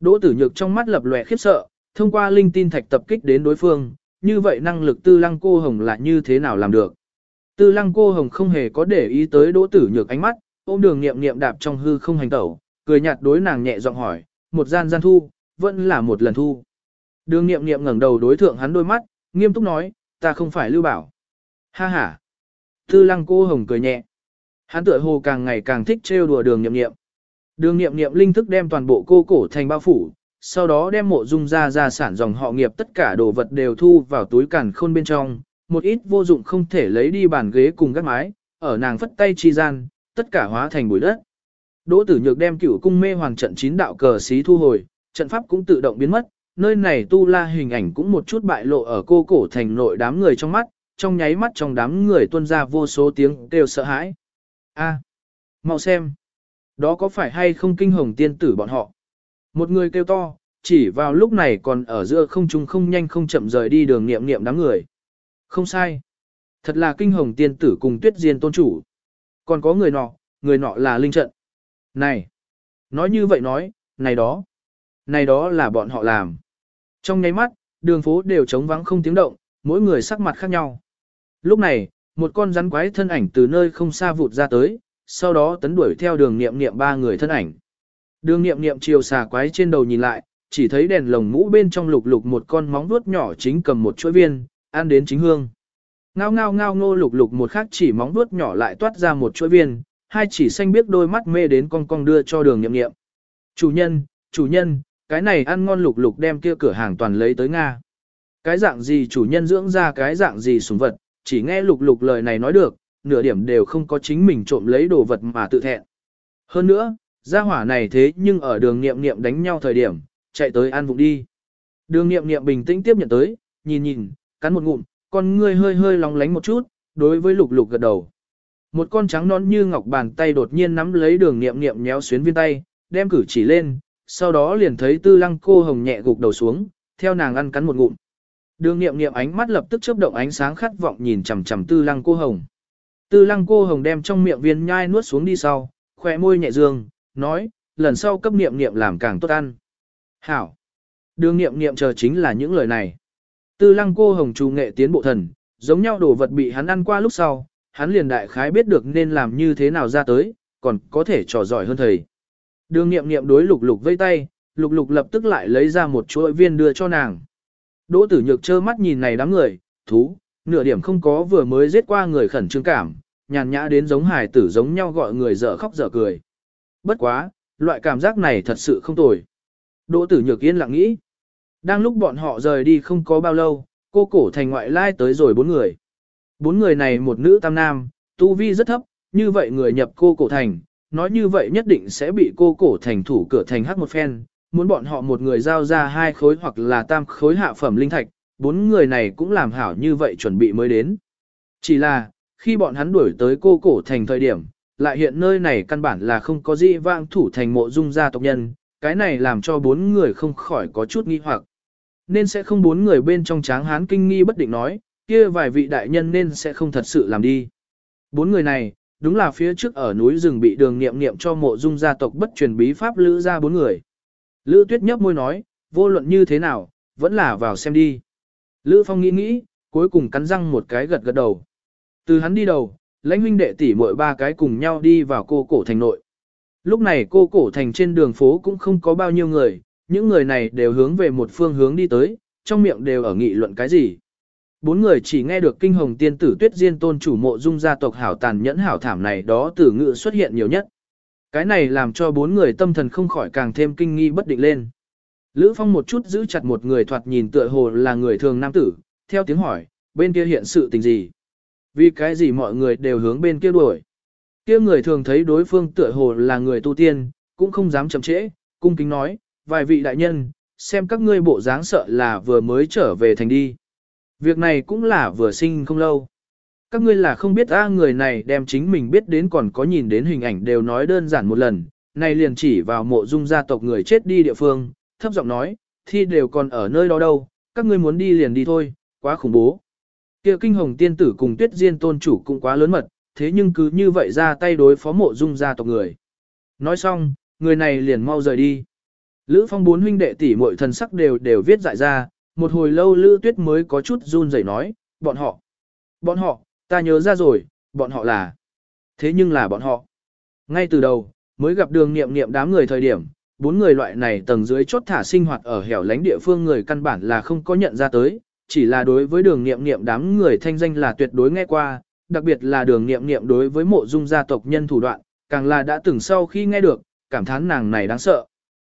Đỗ tử nhược trong mắt lập lòe khiếp sợ, thông qua linh tin thạch tập kích đến đối phương, như vậy năng lực tư lăng cô hồng là như thế nào làm được. Tư lăng cô hồng không hề có để ý tới đỗ tử nhược ánh mắt, ôm đường nghiệm nghiệm đạp trong hư không hành tẩu, cười nhạt đối nàng nhẹ giọng hỏi, một gian gian thu, vẫn là một lần thu. Đường nghiệm nghiệm ngẩng đầu đối thượng hắn đôi mắt, nghiêm túc nói, ta không phải lưu bảo. Ha ha. Tư lăng cô hồng cười nhẹ. Hắn tựa hồ càng ngày càng thích trêu đùa đường nghiệm nghiệm. Đường nghiệm nghiệm linh thức đem toàn bộ cô cổ thành bao phủ, sau đó đem mộ dung ra gia sản dòng họ nghiệp tất cả đồ vật đều thu vào túi càn khôn bên trong, một ít vô dụng không thể lấy đi bàn ghế cùng gác mái, ở nàng phất tay chi gian, tất cả hóa thành bụi đất. Đỗ Tử Nhược đem cửu cung mê hoàng trận chín đạo cờ xí thu hồi, trận pháp cũng tự động biến mất, nơi này tu la hình ảnh cũng một chút bại lộ ở cô cổ thành nội đám người trong mắt, trong nháy mắt trong đám người tuôn ra vô số tiếng kêu sợ hãi. A, mau xem, đó có phải hay không kinh hồng tiên tử bọn họ? Một người kêu to, chỉ vào lúc này còn ở giữa không trung không nhanh không chậm rời đi đường niệm niệm đám người. Không sai. Thật là kinh hồng tiên tử cùng tuyết diên tôn chủ. Còn có người nọ, người nọ là linh trận. Này! Nói như vậy nói, này đó. Này đó là bọn họ làm. Trong nháy mắt, đường phố đều trống vắng không tiếng động, mỗi người sắc mặt khác nhau. Lúc này, một con rắn quái thân ảnh từ nơi không xa vụt ra tới, sau đó tấn đuổi theo đường niệm niệm ba người thân ảnh. Đường niệm niệm chiều xà quái trên đầu nhìn lại, chỉ thấy đèn lồng mũ bên trong lục lục một con móng vuốt nhỏ chính cầm một chuỗi viên, ăn đến chính hương. Ngao ngao ngao ngô lục lục một khắc chỉ móng vuốt nhỏ lại toát ra một chuỗi viên, hai chỉ xanh biết đôi mắt mê đến con con đưa cho đường nghiệm nghiệm. Chủ nhân, chủ nhân, cái này ăn ngon lục lục đem kia cửa hàng toàn lấy tới Nga. Cái dạng gì chủ nhân dưỡng ra cái dạng gì súng vật, chỉ nghe lục lục lời này nói được, nửa điểm đều không có chính mình trộm lấy đồ vật mà tự thẹn. Hơn nữa, gia hỏa này thế nhưng ở đường nghiệm nghiệm đánh nhau thời điểm, chạy tới ăn vụng đi. Đường nghiệm nghiệm bình tĩnh tiếp nhận tới, nhìn nhìn, cắn một ngụm, con ngươi hơi hơi lóng lánh một chút, đối với lục lục gật đầu. Một con trắng non như ngọc bàn tay đột nhiên nắm lấy đường nghiệm nghiệm nhéo xuyến viên tay, đem cử chỉ lên, sau đó liền thấy tư lăng cô hồng nhẹ gục đầu xuống, theo nàng ăn cắn một ngụm. Đường nghiệm nghiệm ánh mắt lập tức chớp động ánh sáng khát vọng nhìn chằm chằm tư lăng cô hồng. Tư lăng cô hồng đem trong miệng viên nhai nuốt xuống đi sau, khỏe môi nhẹ dương, nói, lần sau cấp niệm niệm làm càng tốt ăn. Hảo! Đường niệm niệm chờ chính là những lời này. Tư lăng cô hồng trù nghệ tiến bộ thần, giống nhau đồ vật bị hắn ăn qua lúc sau, hắn liền đại khái biết được nên làm như thế nào ra tới, còn có thể trò giỏi hơn thầy. Đường nghiệm nghiệm đối lục lục vây tay, lục lục lập tức lại lấy ra một chuỗi viên đưa cho nàng. Đỗ tử nhược trơ mắt nhìn này đám người, thú, nửa điểm không có vừa mới giết qua người khẩn trương cảm, nhàn nhã đến giống hài tử giống nhau gọi người dở khóc dở cười. Bất quá, loại cảm giác này thật sự không tồi. Đỗ tử nhược yên lặng nghĩ. Đang lúc bọn họ rời đi không có bao lâu, cô cổ thành ngoại lai tới rồi bốn người. Bốn người này một nữ tam nam, tu vi rất thấp, như vậy người nhập cô cổ thành, nói như vậy nhất định sẽ bị cô cổ thành thủ cửa thành hắc một phen, muốn bọn họ một người giao ra hai khối hoặc là tam khối hạ phẩm linh thạch, bốn người này cũng làm hảo như vậy chuẩn bị mới đến. Chỉ là, khi bọn hắn đuổi tới cô cổ thành thời điểm, lại hiện nơi này căn bản là không có gì vang thủ thành mộ dung gia tộc nhân, cái này làm cho bốn người không khỏi có chút nghi hoặc. Nên sẽ không bốn người bên trong tráng hán kinh nghi bất định nói, kia vài vị đại nhân nên sẽ không thật sự làm đi. Bốn người này, đúng là phía trước ở núi rừng bị đường nghiệm nghiệm cho mộ dung gia tộc bất truyền bí pháp lữ ra bốn người. Lữ tuyết nhấp môi nói, vô luận như thế nào, vẫn là vào xem đi. Lữ phong nghĩ nghĩ, cuối cùng cắn răng một cái gật gật đầu. Từ hắn đi đầu, lãnh huynh đệ tỷ muội ba cái cùng nhau đi vào cô cổ thành nội. Lúc này cô cổ thành trên đường phố cũng không có bao nhiêu người, những người này đều hướng về một phương hướng đi tới, trong miệng đều ở nghị luận cái gì. Bốn người chỉ nghe được kinh hồng tiên tử tuyết diên tôn chủ mộ dung gia tộc hảo tàn nhẫn hảo thảm này đó từ ngữ xuất hiện nhiều nhất. Cái này làm cho bốn người tâm thần không khỏi càng thêm kinh nghi bất định lên. Lữ Phong một chút giữ chặt một người thoạt nhìn tựa hồ là người thường nam tử, theo tiếng hỏi, bên kia hiện sự tình gì? Vì cái gì mọi người đều hướng bên kia đuổi? Kia người thường thấy đối phương tựa hồ là người tu tiên, cũng không dám chậm trễ, cung kính nói, vài vị đại nhân, xem các ngươi bộ dáng sợ là vừa mới trở về thành đi. Việc này cũng là vừa sinh không lâu. Các ngươi là không biết a người này đem chính mình biết đến còn có nhìn đến hình ảnh đều nói đơn giản một lần, này liền chỉ vào mộ dung gia tộc người chết đi địa phương, thấp giọng nói, thi đều còn ở nơi đó đâu, các ngươi muốn đi liền đi thôi, quá khủng bố. Kia kinh hồng tiên tử cùng tuyết diên tôn chủ cũng quá lớn mật, thế nhưng cứ như vậy ra tay đối phó mộ dung gia tộc người. Nói xong, người này liền mau rời đi. Lữ phong bốn huynh đệ tỷ muội thần sắc đều đều viết dại ra, một hồi lâu Lữ tuyết mới có chút run rẩy nói, bọn họ, bọn họ, ta nhớ ra rồi, bọn họ là, thế nhưng là bọn họ. Ngay từ đầu, mới gặp đường nghiệm nghiệm đám người thời điểm, bốn người loại này tầng dưới chốt thả sinh hoạt ở hẻo lánh địa phương người căn bản là không có nhận ra tới, chỉ là đối với đường nghiệm nghiệm đám người thanh danh là tuyệt đối nghe qua, đặc biệt là đường nghiệm nghiệm đối với mộ dung gia tộc nhân thủ đoạn, càng là đã từng sau khi nghe được, cảm thán nàng này đáng sợ.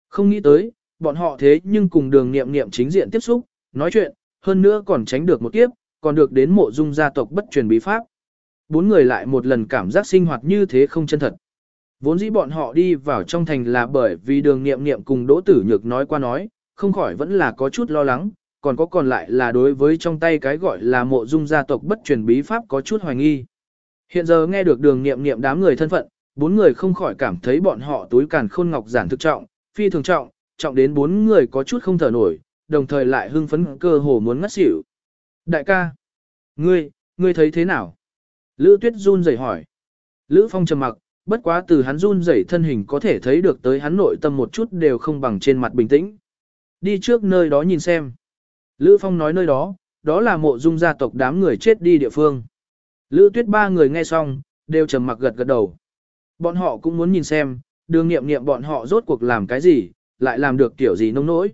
Không nghĩ tới, bọn họ thế nhưng cùng đường nghiệm nghiệm chính diện tiếp xúc, nói chuyện, hơn nữa còn tránh được một kiếp, còn được đến mộ dung gia tộc bất truyền bí pháp. Bốn người lại một lần cảm giác sinh hoạt như thế không chân thật. Vốn dĩ bọn họ đi vào trong thành là bởi vì đường nghiệm nghiệm cùng Đỗ Tử Nhược nói qua nói, không khỏi vẫn là có chút lo lắng, còn có còn lại là đối với trong tay cái gọi là mộ dung gia tộc bất truyền bí pháp có chút hoài nghi. Hiện giờ nghe được đường nghiệm nghiệm đám người thân phận, bốn người không khỏi cảm thấy bọn họ túi càn khôn ngọc giản thực trọng, phi thường trọng, trọng đến bốn người có chút không thở nổi, đồng thời lại hưng phấn cơ hồ muốn ngất xỉu. Đại ca, ngươi, ngươi thấy thế nào? Lữ Tuyết run rẩy hỏi. Lữ Phong trầm mặc, bất quá từ hắn run rẩy thân hình có thể thấy được tới hắn nội tâm một chút đều không bằng trên mặt bình tĩnh. Đi trước nơi đó nhìn xem. Lữ Phong nói nơi đó, đó là mộ dung gia tộc đám người chết đi địa phương. Lữ Tuyết ba người nghe xong, đều trầm mặc gật gật đầu. Bọn họ cũng muốn nhìn xem, đường nghiệm nghiệm bọn họ rốt cuộc làm cái gì, lại làm được kiểu gì nông nỗi.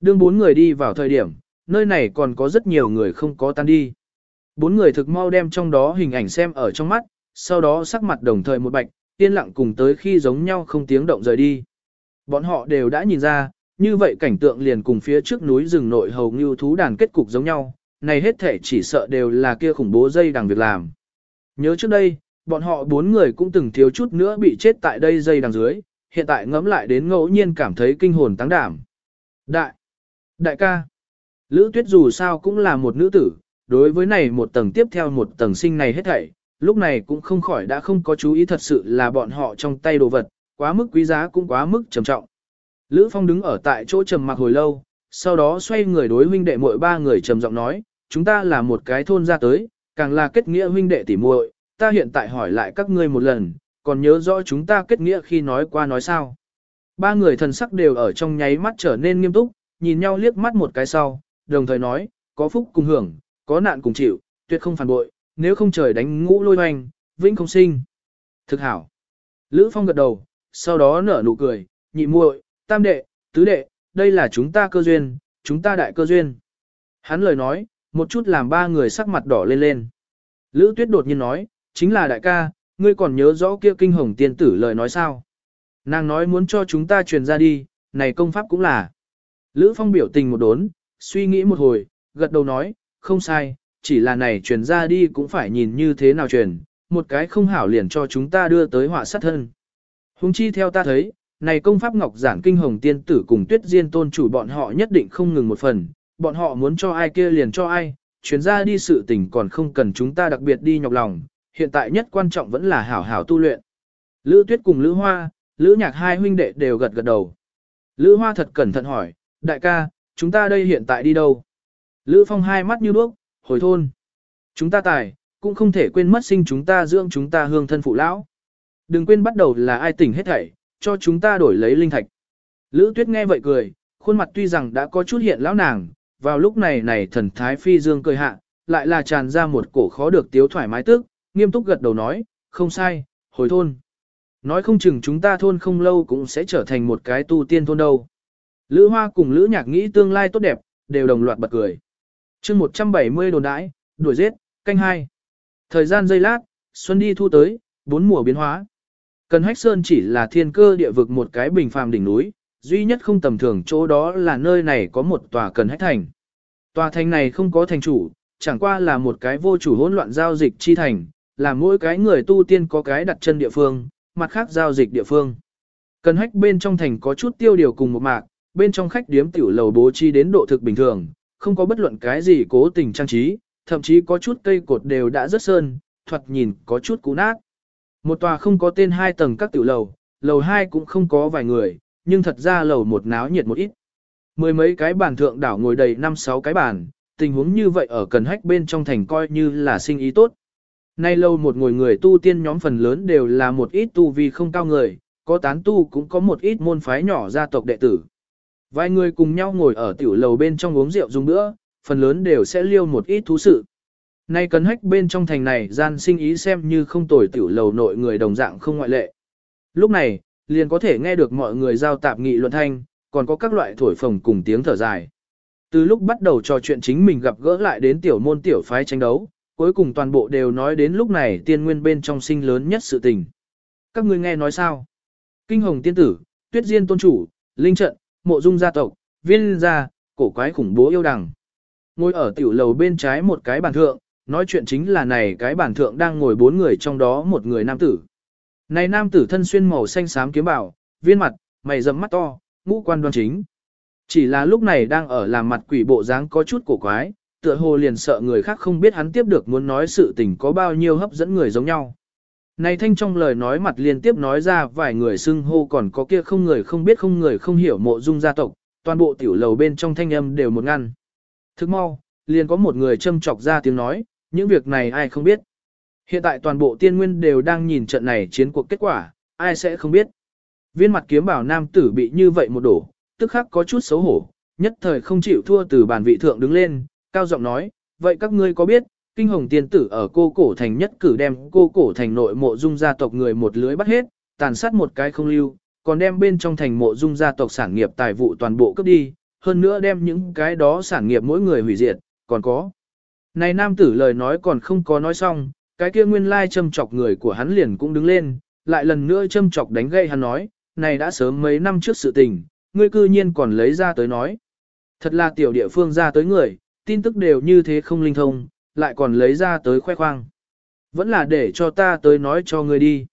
Đương bốn người đi vào thời điểm, nơi này còn có rất nhiều người không có tan đi. Bốn người thực mau đem trong đó hình ảnh xem ở trong mắt, sau đó sắc mặt đồng thời một bạch, yên lặng cùng tới khi giống nhau không tiếng động rời đi. Bọn họ đều đã nhìn ra, như vậy cảnh tượng liền cùng phía trước núi rừng nội hầu như thú đàn kết cục giống nhau, này hết thể chỉ sợ đều là kia khủng bố dây đằng việc làm. Nhớ trước đây, bọn họ bốn người cũng từng thiếu chút nữa bị chết tại đây dây đằng dưới, hiện tại ngẫm lại đến ngẫu nhiên cảm thấy kinh hồn tăng đảm. Đại! Đại ca! Lữ tuyết dù sao cũng là một nữ tử, đối với này một tầng tiếp theo một tầng sinh này hết thảy, lúc này cũng không khỏi đã không có chú ý thật sự là bọn họ trong tay đồ vật, quá mức quý giá cũng quá mức trầm trọng. Lữ Phong đứng ở tại chỗ trầm mặc hồi lâu, sau đó xoay người đối huynh đệ muội ba người trầm giọng nói, chúng ta là một cái thôn ra tới, càng là kết nghĩa huynh đệ tỉ muội, ta hiện tại hỏi lại các ngươi một lần, còn nhớ rõ chúng ta kết nghĩa khi nói qua nói sao. Ba người thần sắc đều ở trong nháy mắt trở nên nghiêm túc, nhìn nhau liếc mắt một cái sau, đồng thời nói, có phúc cùng hưởng, có nạn cùng chịu, tuyệt không phản bội, nếu không trời đánh ngũ lôi hoành, vĩnh không sinh. Thực hảo. Lữ Phong gật đầu, sau đó nở nụ cười, nhị muội, tam đệ, tứ đệ, đây là chúng ta cơ duyên, chúng ta đại cơ duyên. Hắn lời nói, một chút làm ba người sắc mặt đỏ lên lên. Lữ Tuyết đột nhiên nói, chính là đại ca, ngươi còn nhớ rõ kia kinh hồng tiên tử lời nói sao? Nàng nói muốn cho chúng ta truyền ra đi, này công pháp cũng là. Lữ Phong biểu tình một đốn, suy nghĩ một hồi, gật đầu nói, không sai, chỉ là này truyền ra đi cũng phải nhìn như thế nào truyền, một cái không hảo liền cho chúng ta đưa tới họa sát thân. Hùng chi theo ta thấy, này công pháp ngọc giản kinh hồng tiên tử cùng tuyết diên tôn chủ bọn họ nhất định không ngừng một phần, bọn họ muốn cho ai kia liền cho ai, chuyến ra đi sự tình còn không cần chúng ta đặc biệt đi nhọc lòng, hiện tại nhất quan trọng vẫn là hảo hảo tu luyện. Lữ tuyết cùng Lữ Hoa, Lữ nhạc hai huynh đệ đều gật gật đầu. Lữ Hoa thật cẩn thận hỏi, đại ca, chúng ta đây hiện tại đi đâu? Lữ Phong hai mắt như đuốc, hồi thôn. Chúng ta tài, cũng không thể quên mất sinh chúng ta dưỡng chúng ta hương thân phụ lão. Đừng quên bắt đầu là ai tỉnh hết thảy, cho chúng ta đổi lấy linh thạch. Lữ Tuyết nghe vậy cười, khuôn mặt tuy rằng đã có chút hiện lão nàng, vào lúc này này thần thái phi dương cười hạ, lại là tràn ra một cổ khó được tiếu thoải mái tức, nghiêm túc gật đầu nói, không sai, hồi thôn. Nói không chừng chúng ta thôn không lâu cũng sẽ trở thành một cái tu tiên thôn đâu. Lữ Hoa cùng Lữ Nhạc nghĩ tương lai tốt đẹp, đều đồng loạt bật cười chương 170 đồn đãi, đuổi giết, canh hai. Thời gian giây lát, xuân đi thu tới, bốn mùa biến hóa. Cần Hách Sơn chỉ là thiên cơ địa vực một cái bình phàm đỉnh núi, duy nhất không tầm thường chỗ đó là nơi này có một tòa Cần Hách Thành. Tòa thành này không có thành chủ, chẳng qua là một cái vô chủ hỗn loạn giao dịch chi thành, là mỗi cái người tu tiên có cái đặt chân địa phương, mặt khác giao dịch địa phương. Cần Hách bên trong thành có chút tiêu điều cùng một mạc, bên trong khách điếm tiểu lầu bố trí đến độ thực bình thường, không có bất luận cái gì cố tình trang trí, thậm chí có chút cây cột đều đã rất sơn, thoạt nhìn có chút cũ nát. Một tòa không có tên hai tầng các tiểu lầu, lầu hai cũng không có vài người, nhưng thật ra lầu một náo nhiệt một ít. Mười mấy cái bàn thượng đảo ngồi đầy năm sáu cái bàn, tình huống như vậy ở cần hách bên trong thành coi như là sinh ý tốt. Nay lâu một ngồi người tu tiên nhóm phần lớn đều là một ít tu vi không cao người, có tán tu cũng có một ít môn phái nhỏ gia tộc đệ tử. Vài người cùng nhau ngồi ở tiểu lầu bên trong uống rượu dùng bữa, phần lớn đều sẽ liêu một ít thú sự. Nay cấn hách bên trong thành này gian sinh ý xem như không tồi tiểu lầu nội người đồng dạng không ngoại lệ. Lúc này, liền có thể nghe được mọi người giao tạp nghị luận thanh, còn có các loại thổi phồng cùng tiếng thở dài. Từ lúc bắt đầu trò chuyện chính mình gặp gỡ lại đến tiểu môn tiểu phái tranh đấu, cuối cùng toàn bộ đều nói đến lúc này tiên nguyên bên trong sinh lớn nhất sự tình. Các ngươi nghe nói sao? Kinh hồng tiên tử, tuyết diên tôn chủ, linh trận, mộ dung gia tộc, viên gia, cổ quái khủng bố yêu đằng. Ngồi ở tiểu lầu bên trái một cái bàn thượng, nói chuyện chính là này cái bàn thượng đang ngồi bốn người trong đó một người nam tử. Này nam tử thân xuyên màu xanh xám kiếm bảo, viên mặt, mày rậm mắt to, ngũ quan đoan chính. Chỉ là lúc này đang ở làm mặt quỷ bộ dáng có chút cổ quái, tựa hồ liền sợ người khác không biết hắn tiếp được muốn nói sự tình có bao nhiêu hấp dẫn người giống nhau. Này thanh trong lời nói mặt liên tiếp nói ra vài người xưng hô còn có kia không người không biết không người không hiểu mộ dung gia tộc, toàn bộ tiểu lầu bên trong thanh âm đều một ngăn. Thức mau, liền có một người châm chọc ra tiếng nói, những việc này ai không biết. Hiện tại toàn bộ tiên nguyên đều đang nhìn trận này chiến cuộc kết quả, ai sẽ không biết. Viên mặt kiếm bảo nam tử bị như vậy một đổ, tức khắc có chút xấu hổ, nhất thời không chịu thua từ bàn vị thượng đứng lên, cao giọng nói, vậy các ngươi có biết, kinh hồng tiên tử ở cô cổ thành nhất cử đem cô cổ thành nội mộ dung gia tộc người một lưới bắt hết, tàn sát một cái không lưu, còn đem bên trong thành mộ dung gia tộc sản nghiệp tài vụ toàn bộ cấp đi, hơn nữa đem những cái đó sản nghiệp mỗi người hủy diệt, còn có. Này nam tử lời nói còn không có nói xong, cái kia nguyên lai châm chọc người của hắn liền cũng đứng lên, lại lần nữa châm chọc đánh gây hắn nói, này đã sớm mấy năm trước sự tình, ngươi cư nhiên còn lấy ra tới nói. Thật là tiểu địa phương ra tới người, tin tức đều như thế không linh thông, lại còn lấy ra tới khoe khoang. Vẫn là để cho ta tới nói cho ngươi đi.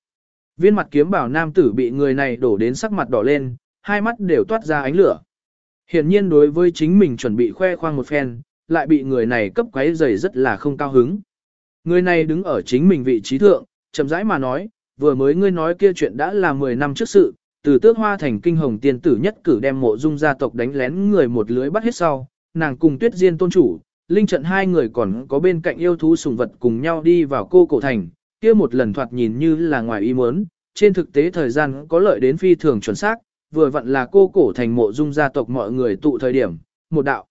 Viên mặt kiếm bảo nam tử bị người này đổ đến sắc mặt đỏ lên, hai mắt đều toát ra ánh lửa. Hiển nhiên đối với chính mình chuẩn bị khoe khoang một phen, lại bị người này cấp quấy giày rất là không cao hứng. Người này đứng ở chính mình vị trí thượng, chậm rãi mà nói, vừa mới ngươi nói kia chuyện đã là 10 năm trước sự, từ tước hoa thành kinh hồng tiên tử nhất cử đem mộ dung gia tộc đánh lén người một lưới bắt hết sau, nàng cùng tuyết diên tôn chủ, linh trận hai người còn có bên cạnh yêu thú sùng vật cùng nhau đi vào cô cổ thành, kia một lần thoạt nhìn như là ngoài ý muốn, trên thực tế thời gian có lợi đến phi thường chuẩn xác, vừa vặn là cô cổ thành mộ dung gia tộc mọi người tụ thời điểm, một đạo.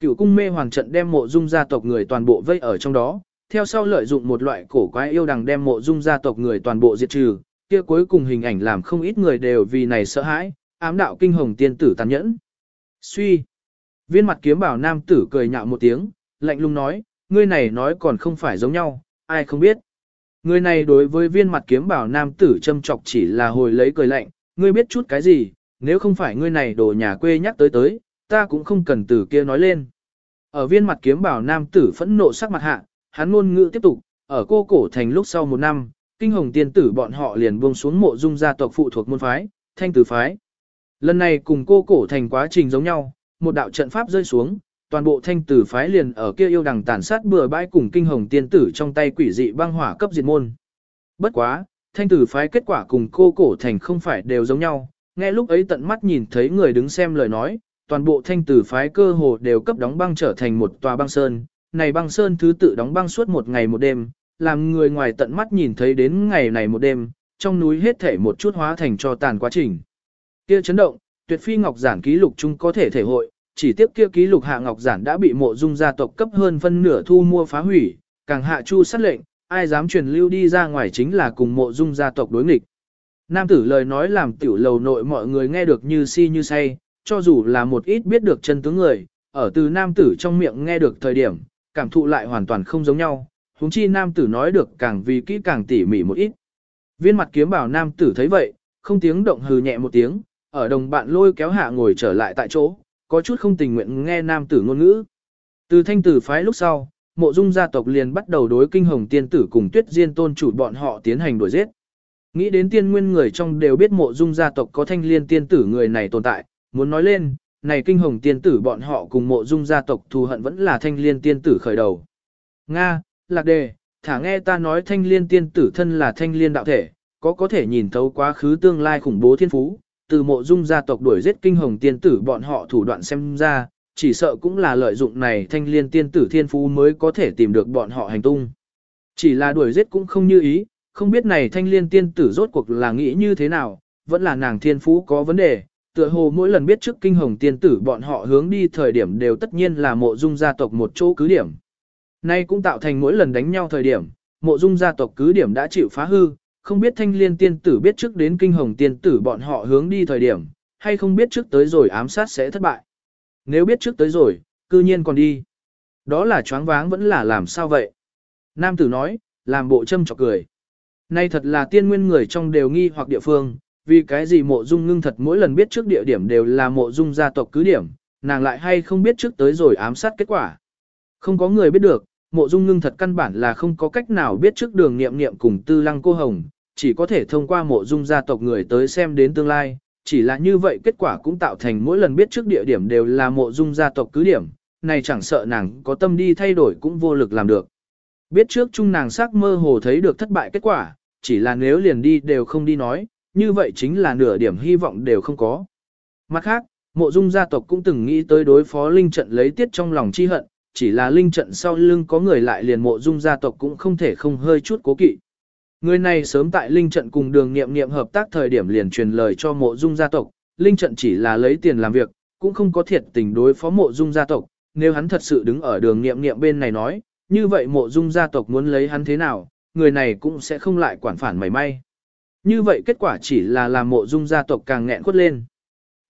Cựu cung mê hoàng trận đem mộ dung gia tộc người toàn bộ vây ở trong đó, theo sau lợi dụng một loại cổ quái yêu đằng đem mộ dung gia tộc người toàn bộ diệt trừ, kia cuối cùng hình ảnh làm không ít người đều vì này sợ hãi, ám đạo kinh hồng tiên tử tàn nhẫn. Suy. Viên mặt kiếm bảo nam tử cười nhạo một tiếng, lạnh lùng nói, ngươi này nói còn không phải giống nhau, ai không biết. Người này đối với viên mặt kiếm bảo nam tử châm chọc chỉ là hồi lấy cười lạnh, ngươi biết chút cái gì, nếu không phải ngươi này đồ nhà quê nhắc tới tới, ta cũng không cần từ kia nói lên. Ở viên mặt kiếm bảo nam tử phẫn nộ sắc mặt hạ, hắn ngôn ngữ tiếp tục, ở cô cổ thành lúc sau một năm, kinh hồng tiên tử bọn họ liền buông xuống mộ dung gia tộc phụ thuộc môn phái, thanh tử phái. Lần này cùng cô cổ thành quá trình giống nhau, một đạo trận pháp rơi xuống, toàn bộ thanh tử phái liền ở kia yêu đằng tàn sát bừa bãi cùng kinh hồng tiên tử trong tay quỷ dị băng hỏa cấp diệt môn. Bất quá, thanh tử phái kết quả cùng cô cổ thành không phải đều giống nhau, nghe lúc ấy tận mắt nhìn thấy người đứng xem lời nói, toàn bộ thanh tử phái cơ hồ đều cấp đóng băng trở thành một tòa băng sơn, này băng sơn thứ tự đóng băng suốt một ngày một đêm, làm người ngoài tận mắt nhìn thấy đến ngày này một đêm, trong núi hết thể một chút hóa thành cho tàn quá trình. Kia chấn động, tuyệt phi ngọc giản ký lục chung có thể thể hội, chỉ tiếp kia ký lục hạ ngọc giản đã bị mộ dung gia tộc cấp hơn phân nửa thu mua phá hủy, càng hạ chu sát lệnh, ai dám truyền lưu đi ra ngoài chính là cùng mộ dung gia tộc đối nghịch. Nam tử lời nói làm tiểu lầu nội mọi người nghe được như si như say, cho dù là một ít biết được chân tướng người, ở từ nam tử trong miệng nghe được thời điểm, cảm thụ lại hoàn toàn không giống nhau, huống chi nam tử nói được càng vì kỹ càng tỉ mỉ một ít. Viên mặt kiếm bảo nam tử thấy vậy, không tiếng động hừ nhẹ một tiếng, ở đồng bạn lôi kéo hạ ngồi trở lại tại chỗ, có chút không tình nguyện nghe nam tử ngôn ngữ. Từ thanh tử phái lúc sau, mộ dung gia tộc liền bắt đầu đối kinh hồng tiên tử cùng tuyết diên tôn chủ bọn họ tiến hành đuổi giết. Nghĩ đến tiên nguyên người trong đều biết mộ dung gia tộc có thanh liên tiên tử người này tồn tại, muốn nói lên, này kinh hồng tiên tử bọn họ cùng mộ dung gia tộc thù hận vẫn là thanh liên tiên tử khởi đầu. Nga, lạc đề, thả nghe ta nói thanh liên tiên tử thân là thanh liên đạo thể, có có thể nhìn thấu quá khứ tương lai khủng bố thiên phú, từ mộ dung gia tộc đuổi giết kinh hồng tiên tử bọn họ thủ đoạn xem ra, chỉ sợ cũng là lợi dụng này thanh liên tiên tử thiên phú mới có thể tìm được bọn họ hành tung. Chỉ là đuổi giết cũng không như ý, không biết này thanh liên tiên tử rốt cuộc là nghĩ như thế nào, vẫn là nàng thiên phú có vấn đề, tựa hồ mỗi lần biết trước kinh hồng tiên tử bọn họ hướng đi thời điểm đều tất nhiên là mộ dung gia tộc một chỗ cứ điểm. Nay cũng tạo thành mỗi lần đánh nhau thời điểm, mộ dung gia tộc cứ điểm đã chịu phá hư, không biết thanh liên tiên tử biết trước đến kinh hồng tiên tử bọn họ hướng đi thời điểm, hay không biết trước tới rồi ám sát sẽ thất bại. Nếu biết trước tới rồi, cư nhiên còn đi. Đó là choáng váng vẫn là làm sao vậy? Nam tử nói, làm bộ châm chọc cười. Nay thật là tiên nguyên người trong đều nghi hoặc địa phương, vì cái gì mộ dung ngưng thật mỗi lần biết trước địa điểm đều là mộ dung gia tộc cứ điểm, nàng lại hay không biết trước tới rồi ám sát kết quả. Không có người biết được, mộ dung ngưng thật căn bản là không có cách nào biết trước đường nghiệm nghiệm cùng tư lăng cô hồng, chỉ có thể thông qua mộ dung gia tộc người tới xem đến tương lai, chỉ là như vậy kết quả cũng tạo thành mỗi lần biết trước địa điểm đều là mộ dung gia tộc cứ điểm, này chẳng sợ nàng có tâm đi thay đổi cũng vô lực làm được. Biết trước chung nàng sắc mơ hồ thấy được thất bại kết quả, chỉ là nếu liền đi đều không đi nói, như vậy chính là nửa điểm hy vọng đều không có. Mặt khác, mộ dung gia tộc cũng từng nghĩ tới đối phó linh trận lấy tiết trong lòng chi hận, chỉ là linh trận sau lưng có người lại liền mộ dung gia tộc cũng không thể không hơi chút cố kỵ. Người này sớm tại linh trận cùng đường nghiệm nghiệm hợp tác thời điểm liền truyền lời cho mộ dung gia tộc, linh trận chỉ là lấy tiền làm việc, cũng không có thiệt tình đối phó mộ dung gia tộc, nếu hắn thật sự đứng ở đường nghiệm nghiệm bên này nói, như vậy mộ dung gia tộc muốn lấy hắn thế nào, người này cũng sẽ không lại quản phản mảy may. Như vậy kết quả chỉ là làm mộ dung gia tộc càng nghẹn khuất lên.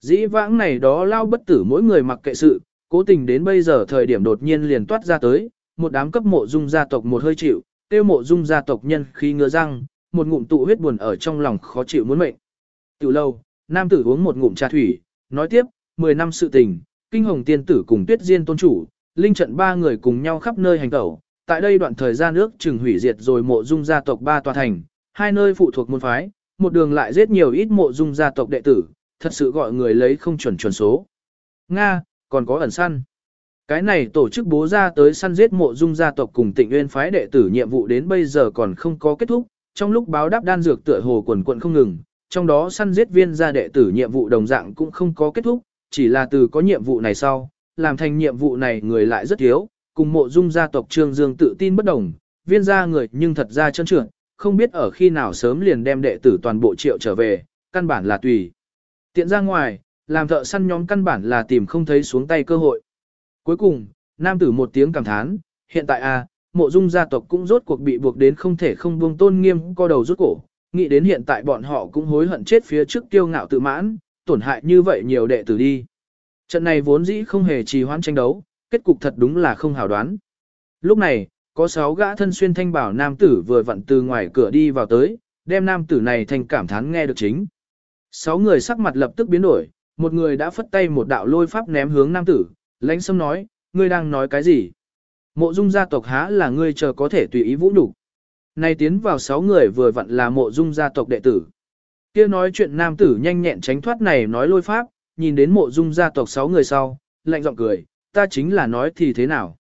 Dĩ vãng này đó lao bất tử mỗi người mặc kệ sự, cố tình đến bây giờ thời điểm đột nhiên liền toát ra tới, một đám cấp mộ dung gia tộc một hơi chịu, tiêu mộ dung gia tộc nhân khi ngứa răng, một ngụm tụ huyết buồn ở trong lòng khó chịu muốn mệnh. Từ lâu, nam tử uống một ngụm trà thủy, nói tiếp, 10 năm sự tình, kinh hồng tiên tử cùng tuyết diên tôn chủ, linh trận ba người cùng nhau khắp nơi hành tẩu, tại đây đoạn thời gian nước chừng hủy diệt rồi mộ dung gia tộc ba tòa thành, hai nơi phụ thuộc môn phái, một đường lại giết nhiều ít mộ dung gia tộc đệ tử, thật sự gọi người lấy không chuẩn chuẩn số. Nga, còn có ẩn săn. Cái này tổ chức bố ra tới săn giết mộ dung gia tộc cùng tịnh nguyên phái đệ tử nhiệm vụ đến bây giờ còn không có kết thúc, trong lúc báo đáp đan dược tựa hồ quần quận không ngừng, trong đó săn giết viên gia đệ tử nhiệm vụ đồng dạng cũng không có kết thúc, chỉ là từ có nhiệm vụ này sau, làm thành nhiệm vụ này người lại rất thiếu, cùng mộ dung gia tộc Trương Dương tự tin bất đồng, viên gia người nhưng thật ra chân trưởng không biết ở khi nào sớm liền đem đệ tử toàn bộ triệu trở về, căn bản là tùy. Tiện ra ngoài, làm thợ săn nhóm căn bản là tìm không thấy xuống tay cơ hội. Cuối cùng, nam tử một tiếng cảm thán, hiện tại a, à, mộ dung gia tộc cũng rốt cuộc bị buộc đến không thể không buông tôn nghiêm co đầu rút cổ, nghĩ đến hiện tại bọn họ cũng hối hận chết phía trước kiêu ngạo tự mãn, tổn hại như vậy nhiều đệ tử đi. Trận này vốn dĩ không hề trì hoãn tranh đấu, kết cục thật đúng là không hảo đoán. Lúc này, có sáu gã thân xuyên thanh bảo nam tử vừa vặn từ ngoài cửa đi vào tới, đem nam tử này thành cảm thán nghe được chính. Sáu người sắc mặt lập tức biến đổi, một người đã phất tay một đạo lôi pháp ném hướng nam tử, lãnh sâm nói, ngươi đang nói cái gì? Mộ dung gia tộc há là ngươi chờ có thể tùy ý vũ đủ. Nay tiến vào sáu người vừa vặn là mộ dung gia tộc đệ tử. kia nói chuyện nam tử nhanh nhẹn tránh thoát này nói lôi pháp, nhìn đến mộ dung gia tộc sáu người sau, lạnh giọng cười, ta chính là nói thì thế nào?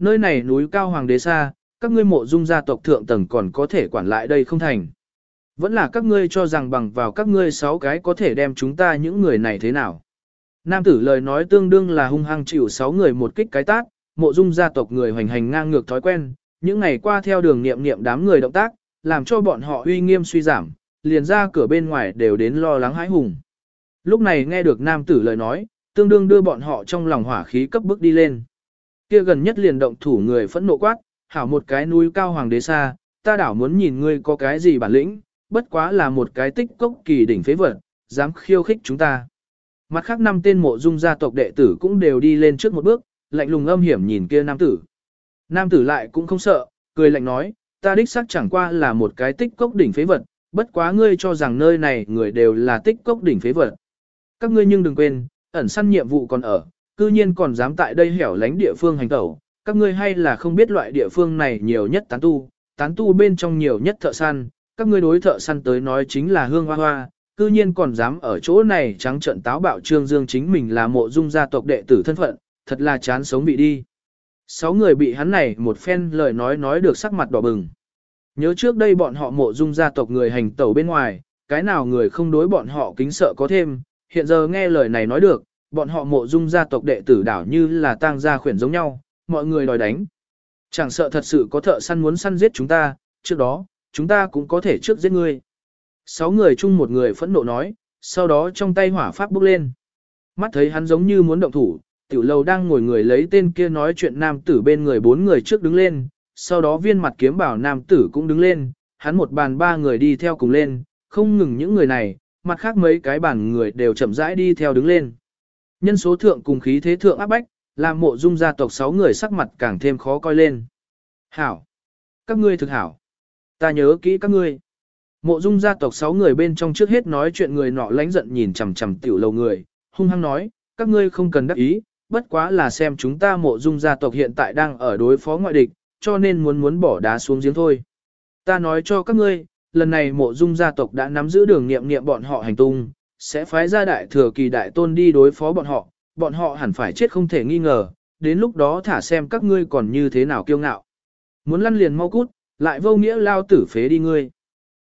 Nơi này núi cao hoàng đế xa, các ngươi mộ dung gia tộc thượng tầng còn có thể quản lại đây không thành. Vẫn là các ngươi cho rằng bằng vào các ngươi sáu cái có thể đem chúng ta những người này thế nào. Nam tử lời nói tương đương là hung hăng chịu sáu người một kích cái tát, mộ dung gia tộc người hoành hành ngang ngược thói quen, những ngày qua theo đường niệm niệm đám người động tác, làm cho bọn họ uy nghiêm suy giảm, liền ra cửa bên ngoài đều đến lo lắng hãi hùng. Lúc này nghe được nam tử lời nói, tương đương đưa bọn họ trong lòng hỏa khí cấp bước đi lên. Kia gần nhất liền động thủ người phẫn nộ quát, hảo một cái núi cao hoàng đế xa, ta đảo muốn nhìn ngươi có cái gì bản lĩnh, bất quá là một cái tích cốc kỳ đỉnh phế vật, dám khiêu khích chúng ta. Mặt khác năm tên mộ dung gia tộc đệ tử cũng đều đi lên trước một bước, lạnh lùng âm hiểm nhìn kia nam tử. Nam tử lại cũng không sợ, cười lạnh nói, ta đích xác chẳng qua là một cái tích cốc đỉnh phế vật, bất quá ngươi cho rằng nơi này người đều là tích cốc đỉnh phế vật. Các ngươi nhưng đừng quên, ẩn săn nhiệm vụ còn ở, cư nhiên còn dám tại đây hẻo lánh địa phương hành tẩu, các ngươi hay là không biết loại địa phương này nhiều nhất tán tu, tán tu bên trong nhiều nhất thợ săn, các ngươi đối thợ săn tới nói chính là hương hoa hoa, cư nhiên còn dám ở chỗ này trắng trận táo bạo trương dương chính mình là mộ dung gia tộc đệ tử thân phận, thật là chán sống bị đi. Sáu người bị hắn này một phen lời nói nói được sắc mặt đỏ bừng. Nhớ trước đây bọn họ mộ dung gia tộc người hành tẩu bên ngoài, cái nào người không đối bọn họ kính sợ có thêm, hiện giờ nghe lời này nói được, bọn họ mộ dung gia tộc đệ tử đảo như là tang gia khuyển giống nhau, mọi người đòi đánh. Chẳng sợ thật sự có thợ săn muốn săn giết chúng ta, trước đó, chúng ta cũng có thể trước giết ngươi. Sáu người chung một người phẫn nộ nói, sau đó trong tay hỏa pháp bốc lên. Mắt thấy hắn giống như muốn động thủ, tiểu lầu đang ngồi người lấy tên kia nói chuyện nam tử bên người bốn người trước đứng lên, sau đó viên mặt kiếm bảo nam tử cũng đứng lên, hắn một bàn ba người đi theo cùng lên, không ngừng những người này, mặt khác mấy cái bàn người đều chậm rãi đi theo đứng lên. Nhân số thượng cùng khí thế thượng áp bách, làm mộ dung gia tộc sáu người sắc mặt càng thêm khó coi lên. Hảo! Các ngươi thực hảo! Ta nhớ kỹ các ngươi. Mộ dung gia tộc sáu người bên trong trước hết nói chuyện người nọ lánh giận nhìn chằm chằm tiểu lầu người, hung hăng nói, các ngươi không cần đắc ý, bất quá là xem chúng ta mộ dung gia tộc hiện tại đang ở đối phó ngoại địch, cho nên muốn muốn bỏ đá xuống giếng thôi. Ta nói cho các ngươi, lần này mộ dung gia tộc đã nắm giữ đường nghiệm nghiệm bọn họ hành tung, sẽ phái ra đại thừa kỳ đại tôn đi đối phó bọn họ, bọn họ hẳn phải chết không thể nghi ngờ, đến lúc đó thả xem các ngươi còn như thế nào kiêu ngạo. Muốn lăn liền mau cút, lại vô nghĩa lao tử phế đi ngươi.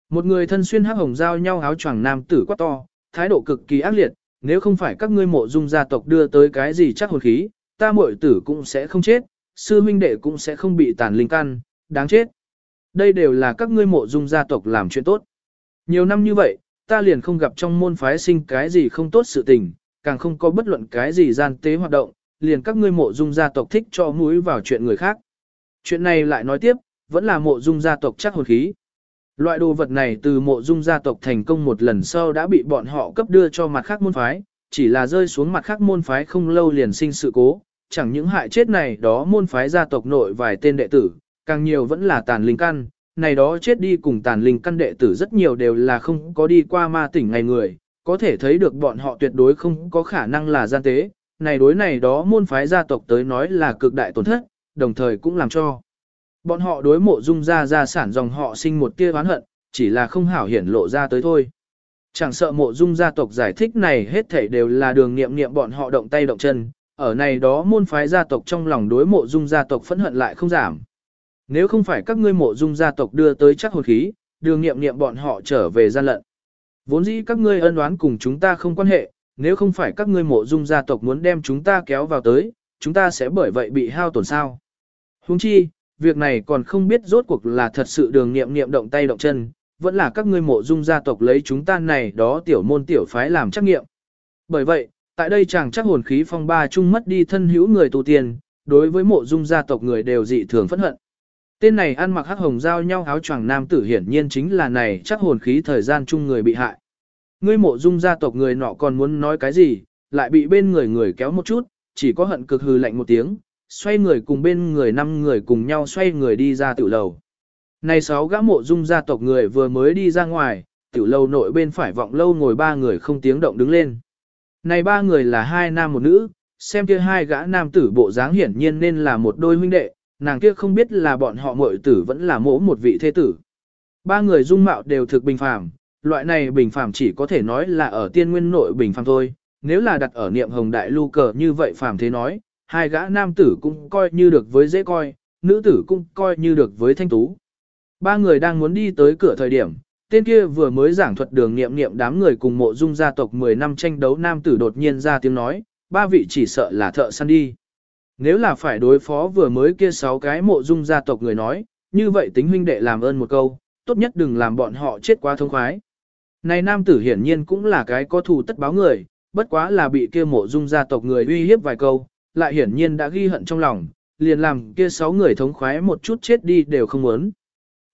Một người thân xuyên hắc hồng giao nhau áo choàng nam tử quá to, thái độ cực kỳ ác liệt, nếu không phải các ngươi mộ dung gia tộc đưa tới cái gì chắc hồn khí, ta muội tử cũng sẽ không chết, sư huynh đệ cũng sẽ không bị tàn linh căn, đáng chết. Đây đều là các ngươi mộ dung gia tộc làm chuyện tốt. Nhiều năm như vậy, ta liền không gặp trong môn phái sinh cái gì không tốt sự tình, càng không có bất luận cái gì gian tế hoạt động, liền các ngươi mộ dung gia tộc thích cho mũi vào chuyện người khác. Chuyện này lại nói tiếp, vẫn là mộ dung gia tộc chắc hồn khí. Loại đồ vật này từ mộ dung gia tộc thành công một lần sau đã bị bọn họ cấp đưa cho mặt khác môn phái, chỉ là rơi xuống mặt khác môn phái không lâu liền sinh sự cố, chẳng những hại chết này đó môn phái gia tộc nội vài tên đệ tử, càng nhiều vẫn là tàn linh căn, này đó chết đi cùng tàn linh căn đệ tử rất nhiều đều là không có đi qua ma tỉnh ngày người, có thể thấy được bọn họ tuyệt đối không có khả năng là gian tế, này đối này đó môn phái gia tộc tới nói là cực đại tổn thất, đồng thời cũng làm cho bọn họ đối mộ dung gia gia sản dòng họ sinh một tia oán hận, chỉ là không hảo hiển lộ ra tới thôi. Chẳng sợ mộ dung gia tộc giải thích này hết thảy đều là đường nghiệm nghiệm bọn họ động tay động chân, ở này đó môn phái gia tộc trong lòng đối mộ dung gia tộc phẫn hận lại không giảm. Nếu không phải các ngươi mộ dung gia tộc đưa tới chắc hồn khí, đường nghiệm nghiệm bọn họ trở về gian lận. Vốn dĩ các ngươi ân oán cùng chúng ta không quan hệ, nếu không phải các ngươi mộ dung gia tộc muốn đem chúng ta kéo vào tới, chúng ta sẽ bởi vậy bị hao tổn sao. Huống chi, việc này còn không biết rốt cuộc là thật sự đường nghiệm nghiệm động tay động chân, vẫn là các ngươi mộ dung gia tộc lấy chúng ta này đó tiểu môn tiểu phái làm trắc nghiệm. Bởi vậy, tại đây chàng chắc hồn khí phong ba chung mất đi thân hữu người tu tiên, đối với mộ dung gia tộc người đều dị thường phẫn hận. Tên này ăn mặc hắc hồng giao nhau áo choàng nam tử hiển nhiên chính là này chắc hồn khí thời gian chung người bị hại. Ngươi mộ dung gia tộc người nọ còn muốn nói cái gì, lại bị bên người người kéo một chút, chỉ có hận cực hừ lạnh một tiếng, xoay người cùng bên người năm người cùng nhau xoay người đi ra tiểu lầu. Này sáu gã mộ dung gia tộc người vừa mới đi ra ngoài, tiểu lầu nội bên phải vọng lâu ngồi ba người không tiếng động đứng lên. Này ba người là hai nam một nữ, xem kia hai gã nam tử bộ dáng hiển nhiên nên là một đôi huynh đệ, nàng kia không biết là bọn họ muội tử vẫn là mỗ một vị thế tử. Ba người dung mạo đều thực bình phàm, loại này bình phàm chỉ có thể nói là ở tiên nguyên nội bình phàm thôi, nếu là đặt ở niệm hồng đại lưu cờ như vậy phàm thế nói, hai gã nam tử cũng coi như được với dễ coi, nữ tử cũng coi như được với thanh tú. Ba người đang muốn đi tới cửa thời điểm, tên kia vừa mới giảng thuật đường niệm niệm đám người cùng mộ dung gia tộc 10 năm tranh đấu nam tử đột nhiên ra tiếng nói, ba vị chỉ sợ là thợ săn đi. Nếu là phải đối phó vừa mới kia sáu cái mộ dung gia tộc người nói, như vậy tính huynh đệ làm ơn một câu, tốt nhất đừng làm bọn họ chết quá thông khoái. Này nam tử hiển nhiên cũng là cái có thù tất báo người, bất quá là bị kia mộ dung gia tộc người uy hiếp vài câu, lại hiển nhiên đã ghi hận trong lòng, liền làm kia sáu người thống khoái một chút chết đi đều không muốn.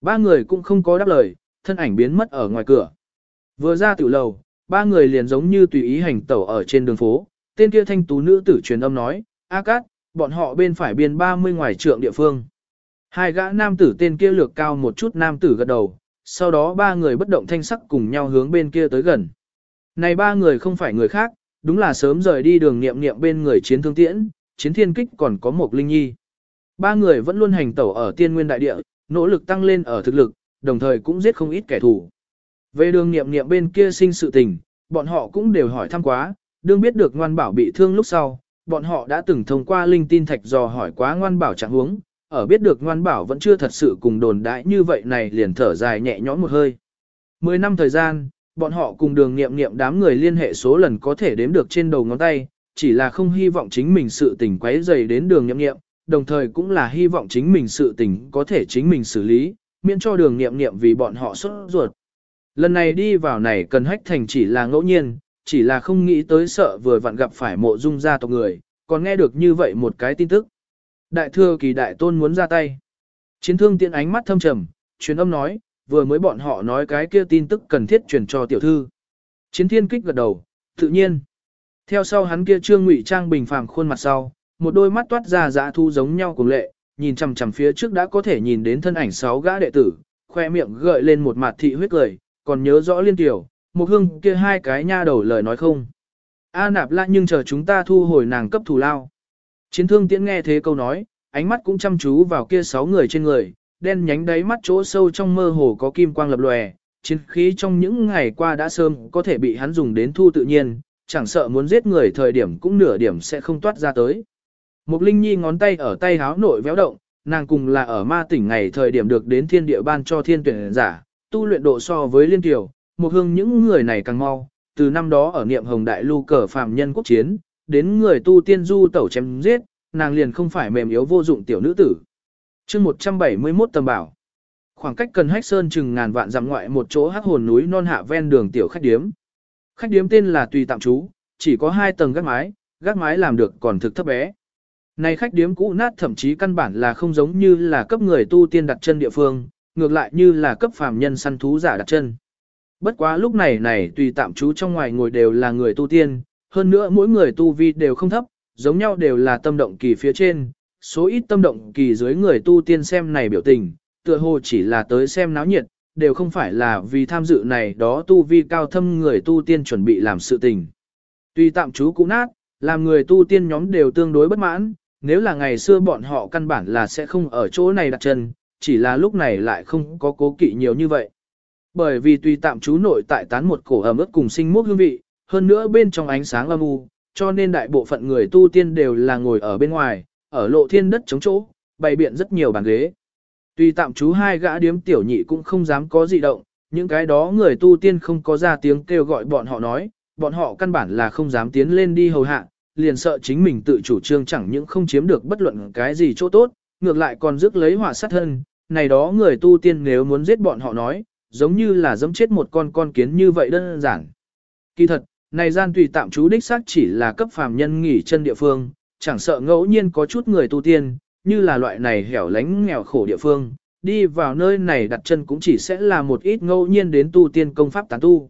Ba người cũng không có đáp lời, thân ảnh biến mất ở ngoài cửa. Vừa ra tiểu lầu, ba người liền giống như tùy ý hành tẩu ở trên đường phố, tên kia thanh tú nữ tử truyền âm nói, A Cát, bọn họ bên phải biên 30 ngoài trượng địa phương. Hai gã nam tử tên kia lược cao một chút nam tử gật đầu, sau đó ba người bất động thanh sắc cùng nhau hướng bên kia tới gần. Này ba người không phải người khác, đúng là sớm rời đi đường niệm niệm bên người chiến thương tiễn, chiến thiên kích còn có một linh nhi. Ba người vẫn luôn hành tẩu ở tiên nguyên đại địa, nỗ lực tăng lên ở thực lực, đồng thời cũng giết không ít kẻ thù. Về đường niệm niệm bên kia sinh sự tình, bọn họ cũng đều hỏi thăm quá, đương biết được ngoan bảo bị thương lúc sau, bọn họ đã từng thông qua linh tin thạch dò hỏi quá ngoan bảo trạng huống, ở biết được ngoan bảo vẫn chưa thật sự cùng đồn đãi như vậy này liền thở dài nhẹ nhõm một hơi. Mười năm thời gian, bọn họ cùng đường nghiệm nghiệm đám người liên hệ số lần có thể đếm được trên đầu ngón tay, chỉ là không hy vọng chính mình sự tình quấy dày đến đường nghiệm nghiệm, đồng thời cũng là hy vọng chính mình sự tình có thể chính mình xử lý, miễn cho đường nghiệm nghiệm vì bọn họ xuất ruột. Lần này đi vào này cần hách thành chỉ là ngẫu nhiên, chỉ là không nghĩ tới sợ vừa vặn gặp phải mộ dung gia tộc người, còn nghe được như vậy một cái tin tức. Đại thừa kỳ đại tôn muốn ra tay. Chiến thương tiện ánh mắt thâm trầm, truyền âm nói, vừa mới bọn họ nói cái kia tin tức cần thiết truyền cho tiểu thư. Chiến thiên kích gật đầu, tự nhiên. Theo sau hắn kia trương ngụy trang bình phàm khuôn mặt sau, một đôi mắt toát ra dã thu giống nhau cùng lệ, nhìn chằm chằm phía trước đã có thể nhìn đến thân ảnh sáu gã đệ tử, khoe miệng gợi lên một mặt thị huyết cười, còn nhớ rõ liên tiểu, một hương kia hai cái nha đầu lời nói không. A nạp lạ nhưng chờ chúng ta thu hồi nàng cấp thù lao. Chiến thương tiễn nghe thế câu nói, ánh mắt cũng chăm chú vào kia sáu người trên người, đen nhánh đáy mắt chỗ sâu trong mơ hồ có kim quang lập lòe, chiến khí trong những ngày qua đã sớm có thể bị hắn dùng đến thu tự nhiên, chẳng sợ muốn giết người thời điểm cũng nửa điểm sẽ không toát ra tới. Mục Linh Nhi ngón tay ở tay háo nội véo động, nàng cùng là ở ma tỉnh ngày thời điểm được đến thiên địa ban cho thiên tuyển giả, tu luyện độ so với liên tiểu, một hương những người này càng mau, từ năm đó ở niệm hồng đại lưu cờ phạm nhân quốc chiến, đến người tu tiên du tẩu chém giết, nàng liền không phải mềm yếu vô dụng tiểu nữ tử. chương 171 tầm bảo. Khoảng cách cần hách sơn chừng ngàn vạn dặm ngoại một chỗ hắc hồn núi non hạ ven đường tiểu khách điếm. Khách điếm tên là Tùy Tạm Trú, chỉ có hai tầng gác mái, gác mái làm được còn thực thấp bé. Này khách điếm cũ nát thậm chí căn bản là không giống như là cấp người tu tiên đặt chân địa phương, ngược lại như là cấp phàm nhân săn thú giả đặt chân. Bất quá lúc này này tùy tạm trú trong ngoài ngồi đều là người tu tiên, hơn nữa mỗi người tu vi đều không thấp, giống nhau đều là tâm động kỳ phía trên, số ít tâm động kỳ dưới người tu tiên xem này biểu tình, tựa hồ chỉ là tới xem náo nhiệt, đều không phải là vì tham dự này đó tu vi cao thâm người tu tiên chuẩn bị làm sự tình. Tuy tạm trú cũ nát, làm người tu tiên nhóm đều tương đối bất mãn, nếu là ngày xưa bọn họ căn bản là sẽ không ở chỗ này đặt chân, chỉ là lúc này lại không có cố kỵ nhiều như vậy. Bởi vì tùy tạm trú nội tại tán một cổ ẩm ướt cùng sinh mốc hương vị, hơn nữa bên trong ánh sáng âm u, cho nên đại bộ phận người tu tiên đều là ngồi ở bên ngoài, ở lộ thiên đất chống chỗ, bày biện rất nhiều bàn ghế. Tùy tạm trú hai gã điếm tiểu nhị cũng không dám có gì động, những cái đó người tu tiên không có ra tiếng kêu gọi bọn họ nói, bọn họ căn bản là không dám tiến lên đi hầu hạ, liền sợ chính mình tự chủ trương chẳng những không chiếm được bất luận cái gì chỗ tốt, ngược lại còn rước lấy họa sát thân, này đó người tu tiên nếu muốn giết bọn họ nói, giống như là giẫm chết một con con kiến như vậy đơn giản. Kỳ thật, này gian tùy tạm trú đích xác chỉ là cấp phàm nhân nghỉ chân địa phương, chẳng sợ ngẫu nhiên có chút người tu tiên, như là loại này hẻo lánh nghèo khổ địa phương, đi vào nơi này đặt chân cũng chỉ sẽ là một ít ngẫu nhiên đến tu tiên công pháp tán tu.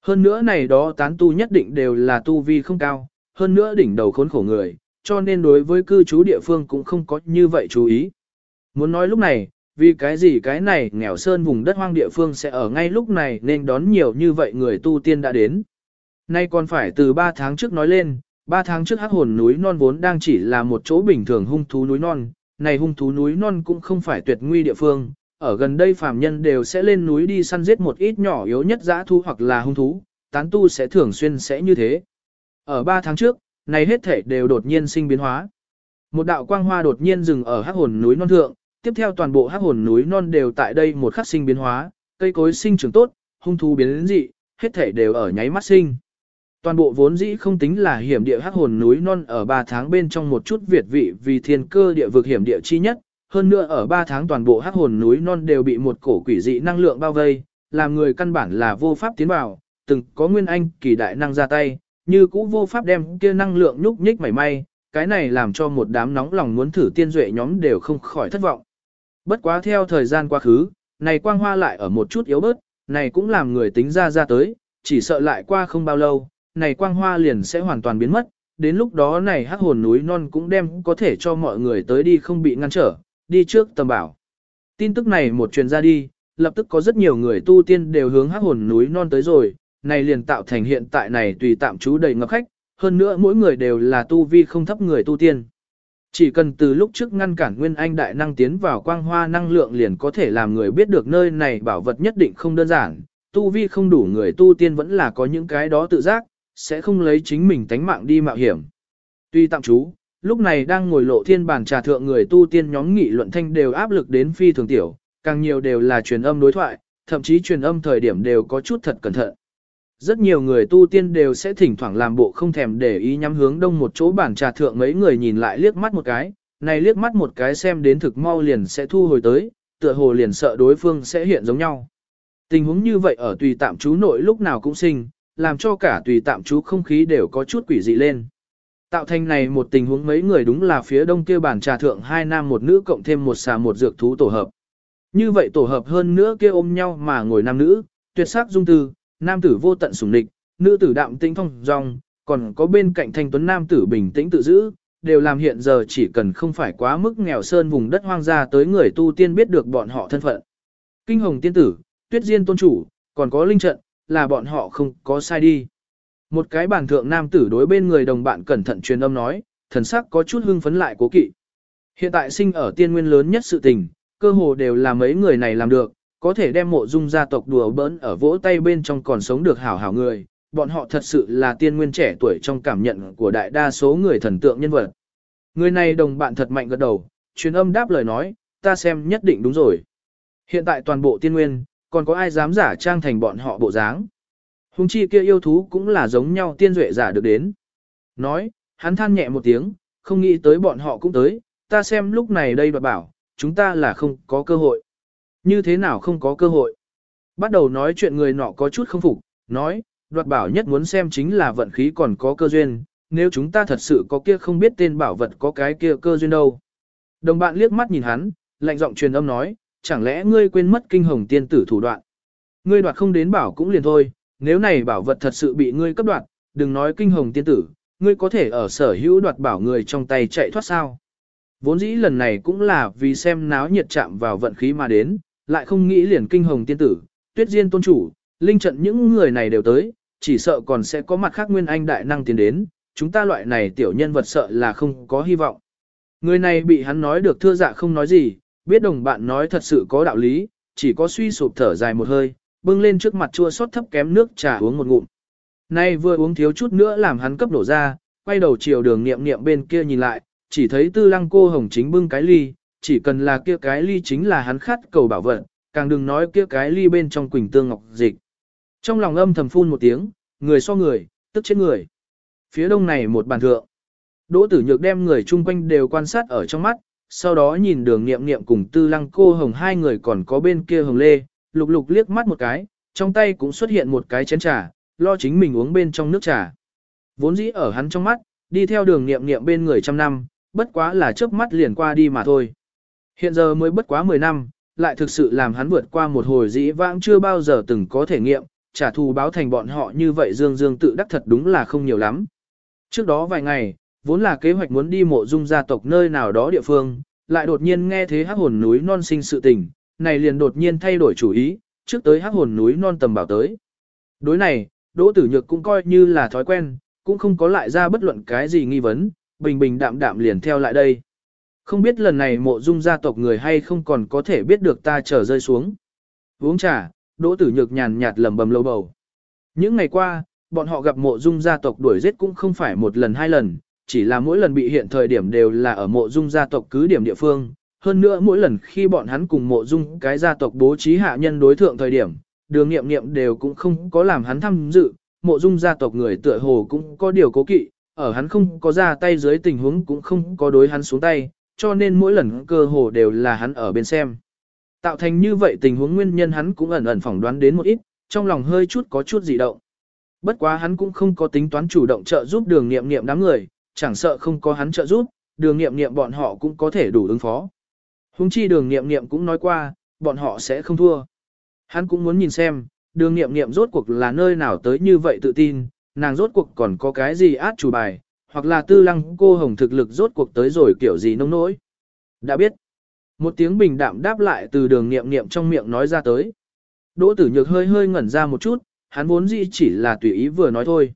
Hơn nữa này đó tán tu nhất định đều là tu vi không cao, hơn nữa đỉnh đầu khốn khổ người, cho nên đối với cư trú địa phương cũng không có như vậy chú ý. Muốn nói lúc này, vì cái gì cái này nghèo sơn vùng đất hoang địa phương sẽ ở ngay lúc này nên đón nhiều như vậy người tu tiên đã đến. Nay còn phải từ 3 tháng trước nói lên, 3 tháng trước hắc hồn núi non vốn đang chỉ là một chỗ bình thường hung thú núi non, này hung thú núi non cũng không phải tuyệt nguy địa phương, ở gần đây phàm nhân đều sẽ lên núi đi săn giết một ít nhỏ yếu nhất dã thú hoặc là hung thú, tán tu sẽ thường xuyên sẽ như thế. Ở 3 tháng trước, này hết thể đều đột nhiên sinh biến hóa. Một đạo quang hoa đột nhiên dừng ở hắc hồn núi non thượng, tiếp theo toàn bộ hắc hồn núi non đều tại đây một khắc sinh biến hóa, cây cối sinh trưởng tốt, hung thú biến đến dị, hết thể đều ở nháy mắt sinh. Toàn bộ vốn dĩ không tính là hiểm địa hắc hồn núi non ở 3 tháng bên trong một chút việt vị vì thiên cơ địa vực hiểm địa chi nhất, hơn nữa ở 3 tháng toàn bộ hắc hồn núi non đều bị một cổ quỷ dị năng lượng bao vây, làm người căn bản là vô pháp tiến vào, từng có nguyên anh kỳ đại năng ra tay, như cũ vô pháp đem kia năng lượng nhúc nhích mảy may, cái này làm cho một đám nóng lòng muốn thử tiên duệ nhóm đều không khỏi thất vọng. Bất quá theo thời gian quá khứ, này quang hoa lại ở một chút yếu bớt, này cũng làm người tính ra ra tới, chỉ sợ lại qua không bao lâu, này quang hoa liền sẽ hoàn toàn biến mất, đến lúc đó này hắc hồn núi non cũng đem có thể cho mọi người tới đi không bị ngăn trở, đi trước tầm bảo. Tin tức này một truyền ra đi, lập tức có rất nhiều người tu tiên đều hướng hắc hồn núi non tới rồi, này liền tạo thành hiện tại này tùy tạm trú đầy ngập khách, hơn nữa mỗi người đều là tu vi không thấp người tu tiên. Chỉ cần từ lúc trước ngăn cản Nguyên Anh đại năng tiến vào quang hoa năng lượng liền có thể làm người biết được nơi này bảo vật nhất định không đơn giản, tu vi không đủ người tu tiên vẫn là có những cái đó tự giác, sẽ không lấy chính mình tánh mạng đi mạo hiểm. Tuy tạm chú, lúc này đang ngồi lộ thiên bàn trà thượng người tu tiên nhóm nghị luận thanh đều áp lực đến phi thường tiểu, càng nhiều đều là truyền âm đối thoại, thậm chí truyền âm thời điểm đều có chút thật cẩn thận. Rất nhiều người tu tiên đều sẽ thỉnh thoảng làm bộ không thèm để ý nhắm hướng đông một chỗ bản trà thượng mấy người nhìn lại liếc mắt một cái, này liếc mắt một cái xem đến thực mau liền sẽ thu hồi tới, tựa hồ liền sợ đối phương sẽ hiện giống nhau. Tình huống như vậy ở tùy tạm chú nội lúc nào cũng sinh, làm cho cả tùy tạm chú không khí đều có chút quỷ dị lên. Tạo thành này một tình huống mấy người đúng là phía đông kia bản trà thượng hai nam một nữ cộng thêm một xà một dược thú tổ hợp. Như vậy tổ hợp hơn nữa kia ôm nhau mà ngồi nam nữ, tuyệt sắc dung tư, nam tử vô tận sủng địch, nữ tử đạm tĩnh thông dong, còn có bên cạnh thanh tuấn nam tử bình tĩnh tự giữ, đều làm hiện giờ chỉ cần không phải quá mức nghèo sơn vùng đất hoang gia tới người tu tiên biết được bọn họ thân phận. Kinh hồng tiên tử, tuyết diên tôn chủ, còn có linh trận, là bọn họ không có sai đi. Một cái bản thượng nam tử đối bên người đồng bạn cẩn thận truyền âm nói, thần sắc có chút hưng phấn lại cố kỵ. Hiện tại sinh ở tiên nguyên lớn nhất sự tình, cơ hồ đều là mấy người này làm được, có thể đem mộ dung gia tộc đùa bỡn ở vỗ tay bên trong còn sống được hảo hảo người, bọn họ thật sự là tiên nguyên trẻ tuổi trong cảm nhận của đại đa số người thần tượng nhân vật. Người này đồng bạn thật mạnh gật đầu, truyền âm đáp lời nói, ta xem nhất định đúng rồi. Hiện tại toàn bộ tiên nguyên, còn có ai dám giả trang thành bọn họ bộ dáng. Hùng chi kia yêu thú cũng là giống nhau tiên duệ giả được đến. Nói, hắn than nhẹ một tiếng, không nghĩ tới bọn họ cũng tới, ta xem lúc này đây đoạt bảo, chúng ta là không có cơ hội. Như thế nào không có cơ hội? Bắt đầu nói chuyện người nọ có chút không phục, nói, đoạt bảo nhất muốn xem chính là vận khí còn có cơ duyên, nếu chúng ta thật sự có kia không biết tên bảo vật có cái kia cơ duyên đâu. Đồng bạn liếc mắt nhìn hắn, lạnh giọng truyền âm nói, chẳng lẽ ngươi quên mất kinh hồng tiên tử thủ đoạn. Ngươi đoạt không đến bảo cũng liền thôi, nếu này bảo vật thật sự bị ngươi cấp đoạt, đừng nói kinh hồng tiên tử, ngươi có thể ở sở hữu đoạt bảo người trong tay chạy thoát sao. Vốn dĩ lần này cũng là vì xem náo nhiệt chạm vào vận khí mà đến, lại không nghĩ liền kinh hồng tiên tử, tuyết diên tôn chủ, linh trận những người này đều tới, chỉ sợ còn sẽ có mặt khác nguyên anh đại năng tiến đến, chúng ta loại này tiểu nhân vật sợ là không có hy vọng. Người này bị hắn nói được thưa dạ không nói gì, biết đồng bạn nói thật sự có đạo lý, chỉ có suy sụp thở dài một hơi, bưng lên trước mặt chua xót thấp kém nước trà uống một ngụm. Nay vừa uống thiếu chút nữa làm hắn cấp đổ ra, quay đầu chiều đường niệm niệm bên kia nhìn lại, chỉ thấy tư lăng cô hồng chính bưng cái ly, chỉ cần là kia cái ly chính là hắn khát cầu bảo vận, càng đừng nói kia cái ly bên trong quỳnh tương ngọc dịch. Trong lòng âm thầm phun một tiếng, người so người, tức chết người. Phía đông này một bàn thượng. Đỗ tử nhược đem người chung quanh đều quan sát ở trong mắt, sau đó nhìn đường nghiệm nghiệm cùng tư lăng cô hồng hai người còn có bên kia hồng lê, lục lục liếc mắt một cái, trong tay cũng xuất hiện một cái chén trà, lo chính mình uống bên trong nước trà. Vốn dĩ ở hắn trong mắt, đi theo đường nghiệm nghiệm bên người trăm năm, bất quá là chớp mắt liền qua đi mà thôi. Hiện giờ mới bất quá 10 năm, lại thực sự làm hắn vượt qua một hồi dĩ vãng chưa bao giờ từng có thể nghiệm, trả thù báo thành bọn họ như vậy dương dương tự đắc thật đúng là không nhiều lắm. Trước đó vài ngày, vốn là kế hoạch muốn đi mộ dung gia tộc nơi nào đó địa phương, lại đột nhiên nghe thế hắc hồn núi non sinh sự tình, này liền đột nhiên thay đổi chủ ý, trước tới hắc hồn núi non tầm bảo tới. Đối này, Đỗ Tử Nhược cũng coi như là thói quen, cũng không có lại ra bất luận cái gì nghi vấn, bình bình đạm đạm liền theo lại đây. Không biết lần này mộ dung gia tộc người hay không còn có thể biết được ta trở rơi xuống. Uống trà, Đỗ Tử Nhược nhàn nhạt lầm bầm lâu bầu. Những ngày qua, bọn họ gặp mộ dung gia tộc đuổi giết cũng không phải một lần hai lần, chỉ là mỗi lần bị hiện thời điểm đều là ở mộ dung gia tộc cứ điểm địa phương. Hơn nữa mỗi lần khi bọn hắn cùng mộ dung cái gia tộc bố trí hạ nhân đối thượng thời điểm, đường nghiệm nghiệm đều cũng không có làm hắn tham dự, mộ dung gia tộc người tựa hồ cũng có điều cố kỵ, ở hắn không có ra tay dưới tình huống cũng không có đối hắn xuống tay, cho nên mỗi lần cơ hồ đều là hắn ở bên xem. Tạo thành như vậy tình huống nguyên nhân hắn cũng ẩn ẩn phỏng đoán đến một ít, trong lòng hơi chút có chút dị động. Bất quá hắn cũng không có tính toán chủ động trợ giúp đường nghiệm nghiệm đám người, chẳng sợ không có hắn trợ giúp, đường nghiệm nghiệm bọn họ cũng có thể đủ ứng phó. Hùng chi đường nghiệm nghiệm cũng nói qua, bọn họ sẽ không thua. Hắn cũng muốn nhìn xem, đường nghiệm nghiệm rốt cuộc là nơi nào tới như vậy tự tin, nàng rốt cuộc còn có cái gì át chủ bài, hoặc là tư lăng cô hồng thực lực rốt cuộc tới rồi kiểu gì nông nỗi. Đã biết, một tiếng bình đạm đáp lại từ đường nghiệm nghiệm trong miệng nói ra tới. Đỗ tử nhược hơi hơi ngẩn ra một chút, hắn vốn dĩ chỉ là tùy ý vừa nói thôi.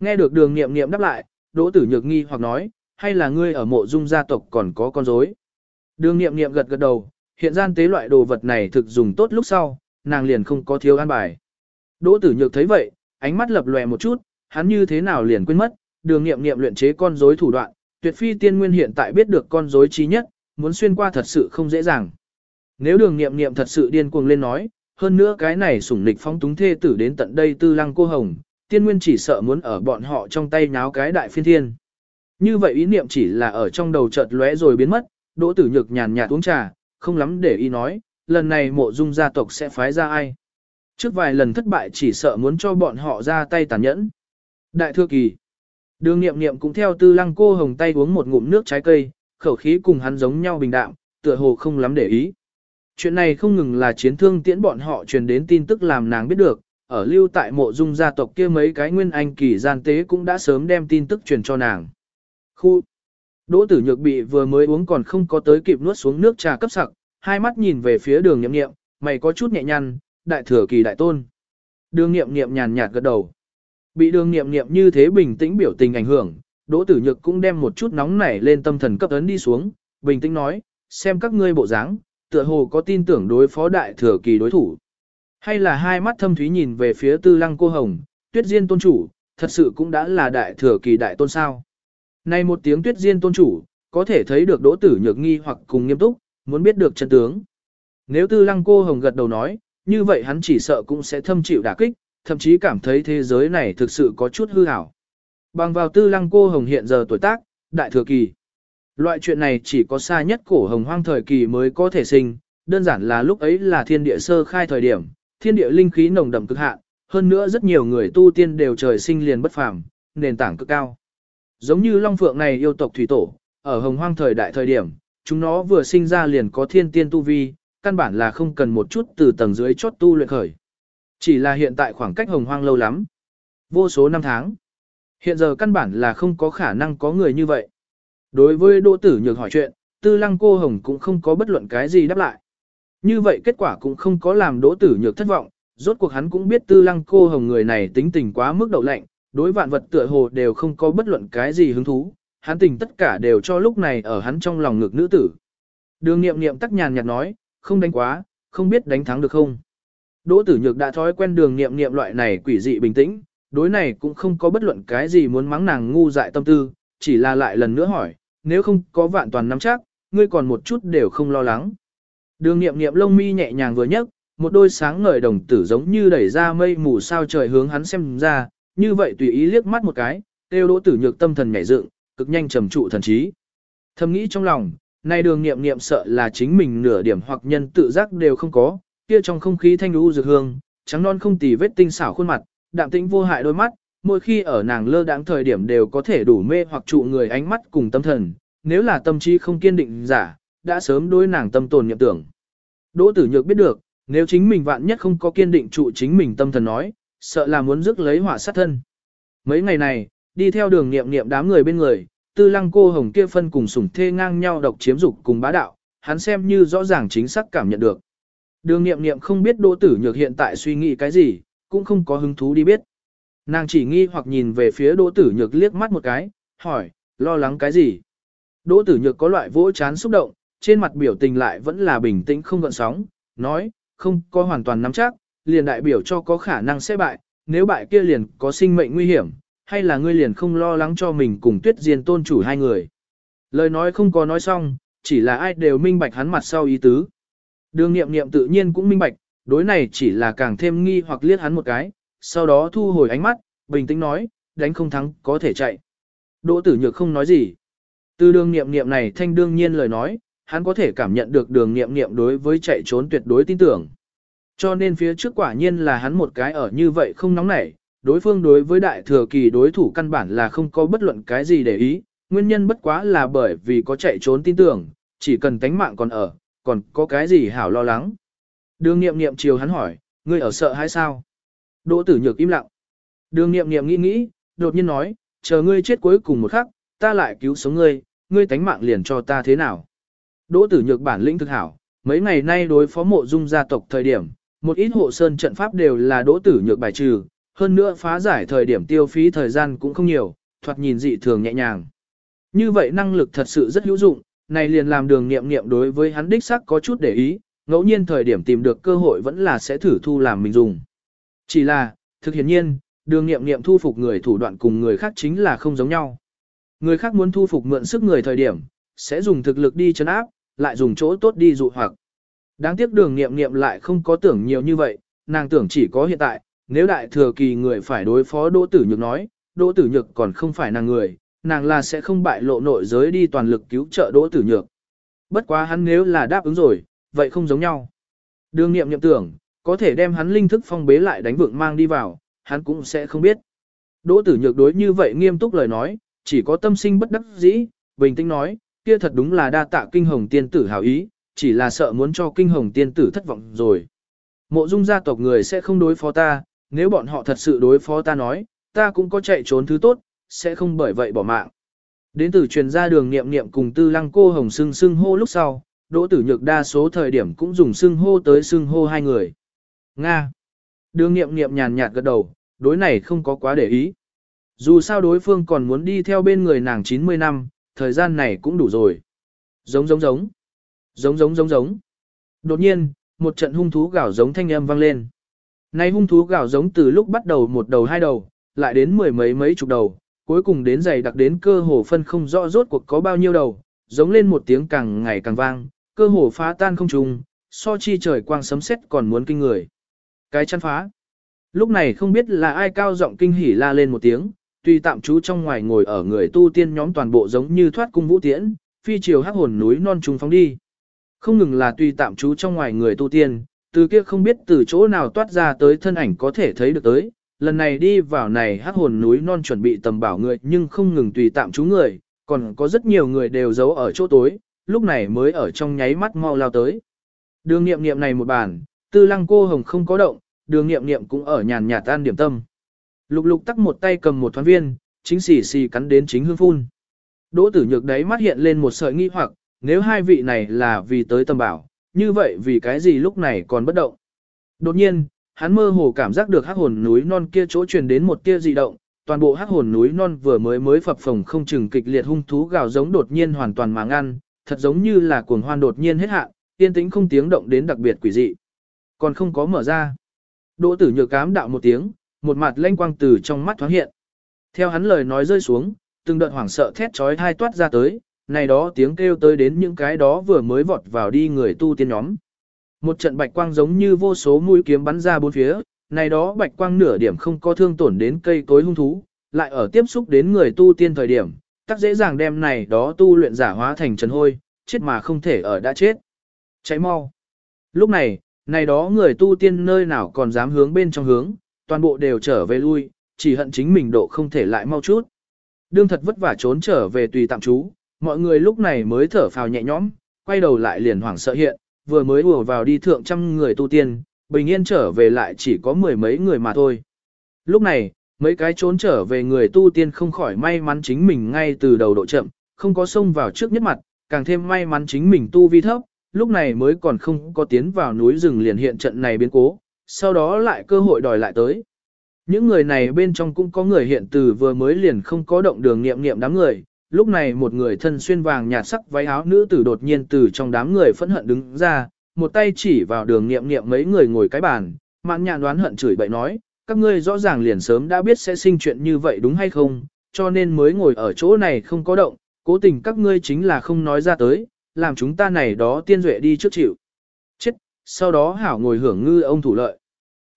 Nghe được đường nghiệm nghiệm đáp lại, đỗ tử nhược nghi hoặc nói, hay là ngươi ở mộ dung gia tộc còn có con rối? Đường nghiệm nghiệm gật gật đầu, hiện gian tế loại đồ vật này thực dùng tốt lúc sau, nàng liền không có thiếu an bài. Đỗ tử nhược thấy vậy, ánh mắt lập lòe một chút, hắn như thế nào liền quên mất, đường nghiệm nghiệm luyện chế con rối thủ đoạn, tuyệt phi tiên nguyên hiện tại biết được con rối trí nhất, muốn xuyên qua thật sự không dễ dàng. Nếu đường nghiệm nghiệm thật sự điên cuồng lên nói, hơn nữa cái này sủng nịch phóng túng thê tử đến tận đây tư lăng cô hồng, tiên nguyên chỉ sợ muốn ở bọn họ trong tay nháo cái đại phiên thiên. Như vậy ý niệm chỉ là ở trong đầu chợt lóe rồi biến mất, đỗ tử nhược nhàn nhạt uống trà, không lắm để ý nói, lần này mộ dung gia tộc sẽ phái ra ai. Trước vài lần thất bại chỉ sợ muốn cho bọn họ ra tay tàn nhẫn. Đại thừa kỳ. Đường nghiệm nghiệm cũng theo tư lăng cô hồng tay uống một ngụm nước trái cây, khẩu khí cùng hắn giống nhau bình đạm, tựa hồ không lắm để ý. Chuyện này không ngừng là chiến thương tiễn bọn họ truyền đến tin tức làm nàng biết được, ở lưu tại mộ dung gia tộc kia mấy cái nguyên anh kỳ gian tế cũng đã sớm đem tin tức truyền cho nàng. Khu Đỗ tử nhược bị vừa mới uống còn không có tới kịp nuốt xuống nước trà cấp sặc, hai mắt nhìn về phía đường nghiệm nghiệm, mày có chút nhẹ nhăn, đại thừa kỳ đại tôn. Đường nghiệm nghiệm nhàn nhạt gật đầu. Bị đường nghiệm nghiệm như thế bình tĩnh biểu tình ảnh hưởng, đỗ tử nhược cũng đem một chút nóng nảy lên tâm thần cấp ấn đi xuống, bình tĩnh nói, xem các ngươi bộ dáng, tựa hồ có tin tưởng đối phó đại thừa kỳ đối thủ. Hay là hai mắt thâm thúy nhìn về phía tư lăng cô hồng, tuyết diên tôn chủ, thật sự cũng đã là đại thừa kỳ đại tôn sao. Này một tiếng tuyết diên tôn chủ, có thể thấy được đỗ tử nhược nghi hoặc cùng nghiêm túc, muốn biết được chân tướng. Nếu tư lăng cô hồng gật đầu nói, như vậy hắn chỉ sợ cũng sẽ thâm chịu đả kích, thậm chí cảm thấy thế giới này thực sự có chút hư ảo. Bằng vào tư lăng cô hồng hiện giờ tuổi tác, đại thừa kỳ. Loại chuyện này chỉ có xa nhất cổ hồng hoang thời kỳ mới có thể sinh, đơn giản là lúc ấy là thiên địa sơ khai thời điểm, thiên địa linh khí nồng đậm cực hạn, hơn nữa rất nhiều người tu tiên đều trời sinh liền bất phàm, nền tảng cực cao. Giống như Long Phượng này yêu tộc thủy tổ, ở hồng hoang thời đại thời điểm, chúng nó vừa sinh ra liền có thiên tiên tu vi, căn bản là không cần một chút từ tầng dưới chốt tu luyện khởi. Chỉ là hiện tại khoảng cách hồng hoang lâu lắm. Vô số năm tháng. Hiện giờ căn bản là không có khả năng có người như vậy. Đối với Đỗ Tử Nhược hỏi chuyện, Tư Lăng cô hồng cũng không có bất luận cái gì đáp lại. Như vậy kết quả cũng không có làm Đỗ Tử Nhược thất vọng, rốt cuộc hắn cũng biết Tư Lăng cô hồng người này tính tình quá mức đậu lạnh, đối vạn vật tựa hồ đều không có bất luận cái gì hứng thú, hắn tình tất cả đều cho lúc này ở hắn trong lòng ngực nữ tử. Đường nghiệm nghiệm tắc nhàn nhạt nói, không đánh quá, không biết đánh thắng được không. Đỗ tử nhược đã thói quen đường nghiệm nghiệm loại này quỷ dị bình tĩnh, đối này cũng không có bất luận cái gì muốn mắng nàng ngu dại tâm tư, chỉ là lại lần nữa hỏi, nếu không có vạn toàn nắm chắc, ngươi còn một chút đều không lo lắng. Đường nghiệm nghiệm lông mi nhẹ nhàng vừa nhấc, một đôi sáng ngời đồng tử giống như đẩy ra mây mù sao trời hướng hắn xem ra, như vậy tùy ý liếc mắt một cái, tiêu đỗ tử nhược tâm thần nhảy dựng, cực nhanh trầm trụ thần trí. Thầm nghĩ trong lòng, nay đường nghiệm nghiệm sợ là chính mình nửa điểm hoặc nhân tự giác đều không có, kia trong không khí thanh lũ dược hương, trắng non không tì vết tinh xảo khuôn mặt, đạm tĩnh vô hại đôi mắt, mỗi khi ở nàng lơ đãng thời điểm đều có thể đủ mê hoặc trụ người ánh mắt cùng tâm thần, nếu là tâm trí không kiên định giả, đã sớm đối nàng tâm tồn nhậm tưởng. Đỗ tử nhược biết được, nếu chính mình vạn nhất không có kiên định trụ chính mình tâm thần nói, sợ là muốn rước lấy hỏa sát thân. Mấy ngày này, đi theo đường niệm niệm đám người bên người, tư lăng cô hồng kia phân cùng sủng thê ngang nhau độc chiếm dục cùng bá đạo, hắn xem như rõ ràng chính xác cảm nhận được. Đường niệm niệm không biết đỗ tử nhược hiện tại suy nghĩ cái gì, cũng không có hứng thú đi biết. Nàng chỉ nghi hoặc nhìn về phía đỗ tử nhược liếc mắt một cái, hỏi, lo lắng cái gì? Đỗ tử nhược có loại vỗ chán xúc động, trên mặt biểu tình lại vẫn là bình tĩnh không gợn sóng, nói, không có hoàn toàn nắm chắc, liền đại biểu cho có khả năng sẽ bại, nếu bại kia liền có sinh mệnh nguy hiểm, hay là ngươi liền không lo lắng cho mình cùng tuyết diên tôn chủ hai người. Lời nói không có nói xong, chỉ là ai đều minh bạch hắn mặt sau ý tứ. Đường nghiệm nghiệm tự nhiên cũng minh bạch, đối này chỉ là càng thêm nghi hoặc liếc hắn một cái, sau đó thu hồi ánh mắt, bình tĩnh nói, đánh không thắng, có thể chạy. Đỗ tử nhược không nói gì. Từ đường nghiệm nghiệm này thanh đương nhiên lời nói, hắn có thể cảm nhận được đường nghiệm nghiệm đối với chạy trốn tuyệt đối tin tưởng. Cho nên phía trước quả nhiên là hắn một cái ở như vậy không nóng nảy, đối phương đối với đại thừa kỳ đối thủ căn bản là không có bất luận cái gì để ý, nguyên nhân bất quá là bởi vì có chạy trốn tin tưởng, chỉ cần tánh mạng còn ở, còn có cái gì hảo lo lắng. Đường nghiệm nghiệm chiều hắn hỏi, ngươi ở sợ hay sao? Đỗ tử nhược im lặng. Đường nghiệm nghiệm nghĩ nghĩ, đột nhiên nói, chờ ngươi chết cuối cùng một khắc, ta lại cứu sống ngươi, ngươi tánh mạng liền cho ta thế nào? Đỗ tử nhược bản lĩnh thực hảo, mấy ngày nay đối phó mộ dung gia tộc thời điểm, một ít hộ sơn trận pháp đều là đỗ tử nhược bài trừ, hơn nữa phá giải thời điểm tiêu phí thời gian cũng không nhiều, thoạt nhìn dị thường nhẹ nhàng. Như vậy năng lực thật sự rất hữu dụng, này liền làm đường nghiệm nghiệm đối với hắn đích sắc có chút để ý, ngẫu nhiên thời điểm tìm được cơ hội vẫn là sẽ thử thu làm mình dùng. Chỉ là, thực hiện nhiên, đường nghiệm nghiệm thu phục người thủ đoạn cùng người khác chính là không giống nhau. Người khác muốn thu phục mượn sức người thời điểm, sẽ dùng thực lực đi chấn áp, lại dùng chỗ tốt đi dụ hoặc. Đáng tiếc đường nghiệm nghiệm lại không có tưởng nhiều như vậy, nàng tưởng chỉ có hiện tại, nếu đại thừa kỳ người phải đối phó Đỗ Tử Nhược nói, Đỗ Tử Nhược còn không phải nàng người, nàng là sẽ không bại lộ nội giới đi toàn lực cứu trợ Đỗ Tử Nhược. Bất quá hắn nếu là đáp ứng rồi, vậy không giống nhau. Đường nghiệm nhậm tưởng, có thể đem hắn linh thức phong bế lại đánh vượng mang đi vào, hắn cũng sẽ không biết. Đỗ Tử Nhược đối như vậy nghiêm túc lời nói, chỉ có tâm sinh bất đắc dĩ, bình tĩnh nói, kia thật đúng là đa tạ kinh hồng tiên tử hảo ý, chỉ là sợ muốn cho kinh hồng tiên tử thất vọng rồi. Mộ dung gia tộc người sẽ không đối phó ta, nếu bọn họ thật sự đối phó ta nói, ta cũng có chạy trốn thứ tốt, sẽ không bởi vậy bỏ mạng. Đến từ truyền ra đường niệm niệm cùng tư lăng cô hồng sưng sưng hô lúc sau, đỗ tử nhược đa số thời điểm cũng dùng sưng hô tới sưng hô hai người. Nga. Đường niệm niệm nhàn nhạt gật đầu, đối này không có quá để ý. Dù sao đối phương còn muốn đi theo bên người nàng 90 năm, thời gian này cũng đủ rồi. Giống giống giống. Giống giống giống giống. Đột nhiên, một trận hung thú gào giống thanh âm vang lên. Nay hung thú gào giống từ lúc bắt đầu một đầu hai đầu, lại đến mười mấy mấy chục đầu, cuối cùng đến dày đặc đến cơ hồ phân không rõ rốt cuộc có bao nhiêu đầu, giống lên một tiếng càng ngày càng vang, cơ hồ phá tan không trùng, so chi trời quang sấm sét còn muốn kinh người. Cái chăn phá. Lúc này không biết là ai cao giọng kinh hỉ la lên một tiếng, tuy tạm trú trong ngoài ngồi ở người tu tiên nhóm toàn bộ giống như thoát cung vũ tiễn, phi chiều hắc hồn núi non trùng phóng đi. Không ngừng là tuy tạm trú trong ngoài người tu tiên, từ kia không biết từ chỗ nào toát ra tới thân ảnh có thể thấy được tới, lần này đi vào này hắc hồn núi non chuẩn bị tầm bảo người nhưng không ngừng tùy tạm chú người, còn có rất nhiều người đều giấu ở chỗ tối, lúc này mới ở trong nháy mắt mau lao tới. Đường nghiệm nghiệm này một bàn, tư lăng cô hồng không có động, đường nghiệm nghiệm cũng ở nhàn nhạt tan điểm tâm. Lục lục tắc một tay cầm một thoáng viên, chính xì xì cắn đến chính hương phun. Đỗ tử nhược đấy mắt hiện lên một sợi nghi hoặc, nếu hai vị này là vì tới tầm bảo, như vậy vì cái gì lúc này còn bất động. Đột nhiên, hắn mơ hồ cảm giác được hắc hồn núi non kia chỗ truyền đến một tia dị động, toàn bộ hắc hồn núi non vừa mới mới phập phồng không chừng kịch liệt hung thú gào giống đột nhiên hoàn toàn mà ngăn, thật giống như là cuồng hoan đột nhiên hết hạn, yên tĩnh không tiếng động đến đặc biệt quỷ dị. Còn không có mở ra. Đỗ tử nhược cám đạo một tiếng, một mặt lanh quang từ trong mắt thoáng hiện. Theo hắn lời nói rơi xuống, từng đợt hoảng sợ thét chói tai toát ra tới, này đó tiếng kêu tới đến những cái đó vừa mới vọt vào đi người tu tiên nhóm. Một trận bạch quang giống như vô số mũi kiếm bắn ra bốn phía, này đó bạch quang nửa điểm không có thương tổn đến cây cối hung thú, lại ở tiếp xúc đến người tu tiên thời điểm, tắc dễ dàng đem này đó tu luyện giả hóa thành trần hôi, chết mà không thể ở đã chết. Cháy mau. Lúc này, này đó người tu tiên nơi nào còn dám hướng bên trong hướng, toàn bộ đều trở về lui, chỉ hận chính mình độ không thể lại mau chút. Đương thật vất vả trốn trở về tùy tạm trú, mọi người lúc này mới thở phào nhẹ nhõm, quay đầu lại liền hoảng sợ hiện, vừa mới ùa vào đi thượng trăm người tu tiên, bình yên trở về lại chỉ có mười mấy người mà thôi. Lúc này, mấy cái trốn trở về người tu tiên không khỏi may mắn chính mình ngay từ đầu độ chậm, không có xông vào trước nhất mặt, càng thêm may mắn chính mình tu vi thấp, lúc này mới còn không có tiến vào núi rừng liền hiện trận này biến cố, sau đó lại cơ hội đòi lại tới. Những người này bên trong cũng có người hiện từ vừa mới liền không có động đường nghiệm nghiệm đám người, lúc này một người thân xuyên vàng nhạt sắc váy áo nữ tử đột nhiên từ trong đám người phẫn hận đứng ra, một tay chỉ vào đường nghiệm nghiệm mấy người ngồi cái bàn, mạn nhạn đoán hận chửi bậy nói, các ngươi rõ ràng liền sớm đã biết sẽ sinh chuyện như vậy đúng hay không, cho nên mới ngồi ở chỗ này không có động, cố tình các ngươi chính là không nói ra tới, làm chúng ta này đó tiên duệ đi trước chịu. Chết, sau đó hảo ngồi hưởng ngư ông thủ lợi.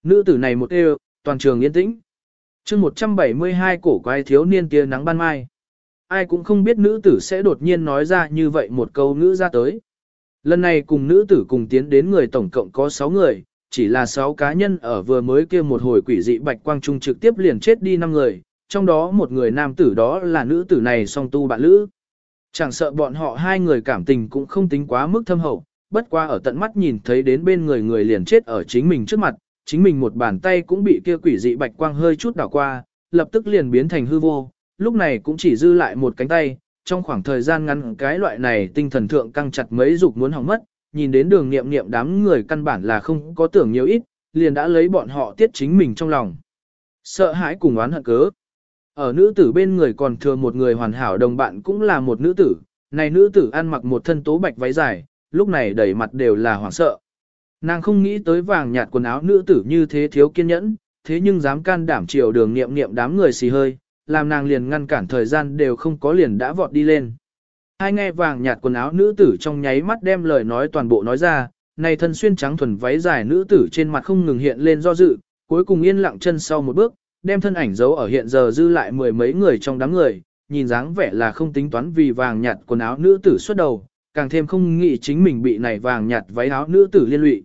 Nữ tử này một đều, toàn trường yên tĩnh. chương 172 cổ quái thiếu niên tia nắng ban mai ai cũng không biết nữ tử sẽ đột nhiên nói ra như vậy một câu ngữ ra tới. Lần này cùng nữ tử cùng tiến đến người tổng cộng có 6 người, chỉ là 6 cá nhân ở vừa mới kia một hồi quỷ dị bạch quang trung trực tiếp liền chết đi 5 người, trong đó một người nam tử đó là nữ tử này song tu bạn lữ. Chẳng sợ bọn họ hai người cảm tình cũng không tính quá mức thâm hậu, bất qua ở tận mắt nhìn thấy đến bên người người liền chết ở chính mình trước mặt, chính mình một bàn tay cũng bị kia quỷ dị bạch quang hơi chút đảo qua, lập tức liền biến thành hư vô, lúc này cũng chỉ dư lại một cánh tay, trong khoảng thời gian ngắn cái loại này tinh thần thượng căng chặt mấy dục muốn hỏng mất, nhìn đến đường nghiệm nghiệm đám người căn bản là không có tưởng nhiều ít, liền đã lấy bọn họ tiết chính mình trong lòng. Sợ hãi cùng oán hận cớ. Ở nữ tử bên người còn thừa một người hoàn hảo đồng bạn cũng là một nữ tử, này nữ tử ăn mặc một thân tố bạch váy dài, lúc này đầy mặt đều là hoảng sợ. Nàng không nghĩ tới vàng nhạt quần áo nữ tử như thế thiếu kiên nhẫn, thế nhưng dám can đảm chiều đường nghiệm nghiệm đám người xì hơi, làm nàng liền ngăn cản thời gian đều không có liền đã vọt đi lên. Hai nghe vàng nhạt quần áo nữ tử trong nháy mắt đem lời nói toàn bộ nói ra, Này thân xuyên trắng thuần váy dài nữ tử trên mặt không ngừng hiện lên do dự, cuối cùng yên lặng chân sau một bước, đem thân ảnh giấu ở hiện giờ dư lại mười mấy người trong đám người, nhìn dáng vẻ là không tính toán vì vàng nhạt quần áo nữ tử xuất đầu, càng thêm không nghĩ chính mình bị này vàng nhạt váy áo nữ tử liên lụy.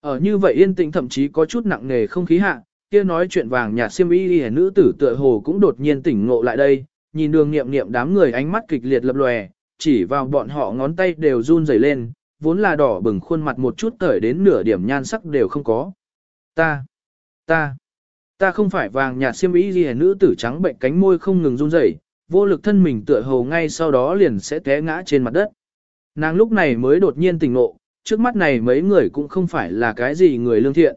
Ở như vậy yên tĩnh thậm chí có chút nặng nề không khí hạ, kia nói chuyện vàng nhạt xiêm y đi nữ tử tựa hồ cũng đột nhiên tỉnh ngộ lại đây, nhìn đường nghiệm nghiệm đám người ánh mắt kịch liệt lập lòe, chỉ vào bọn họ ngón tay đều run rẩy lên, vốn là đỏ bừng khuôn mặt một chút tởi đến nửa điểm nhan sắc đều không có. Ta, ta, ta không phải vàng nhạt xiêm y gì nữ tử trắng bệnh cánh môi không ngừng run rẩy, vô lực thân mình tựa hồ ngay sau đó liền sẽ té ngã trên mặt đất. Nàng lúc này mới đột nhiên tỉnh ngộ, trước mắt này mấy người cũng không phải là cái gì người lương thiện.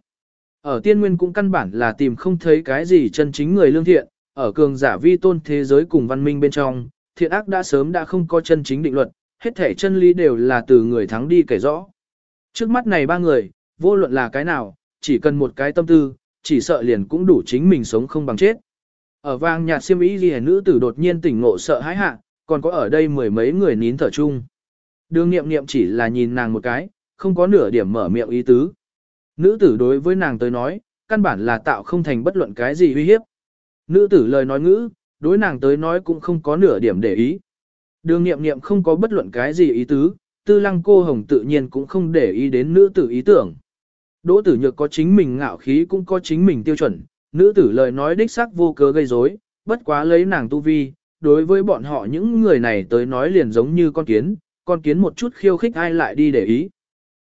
Ở tiên nguyên cũng căn bản là tìm không thấy cái gì chân chính người lương thiện, ở cường giả vi tôn thế giới cùng văn minh bên trong, thiện ác đã sớm đã không có chân chính định luật, hết thể chân lý đều là từ người thắng đi kể rõ. Trước mắt này ba người, vô luận là cái nào, chỉ cần một cái tâm tư, chỉ sợ liền cũng đủ chính mình sống không bằng chết. Ở vang nhạt siêm ý ghi nữ tử đột nhiên tỉnh ngộ sợ hãi hạ, còn có ở đây mười mấy người nín thở chung. Đường nghiệm nghiệm chỉ là nhìn nàng một cái, không có nửa điểm mở miệng ý tứ. Nữ tử đối với nàng tới nói, căn bản là tạo không thành bất luận cái gì uy hiếp. Nữ tử lời nói ngữ, đối nàng tới nói cũng không có nửa điểm để ý. Đường nghiệm nghiệm không có bất luận cái gì ý tứ, tư lăng cô hồng tự nhiên cũng không để ý đến nữ tử ý tưởng. Đỗ tử nhược có chính mình ngạo khí cũng có chính mình tiêu chuẩn, nữ tử lời nói đích xác vô cớ gây rối, bất quá lấy nàng tu vi, đối với bọn họ những người này tới nói liền giống như con kiến, con kiến một chút khiêu khích ai lại đi để ý.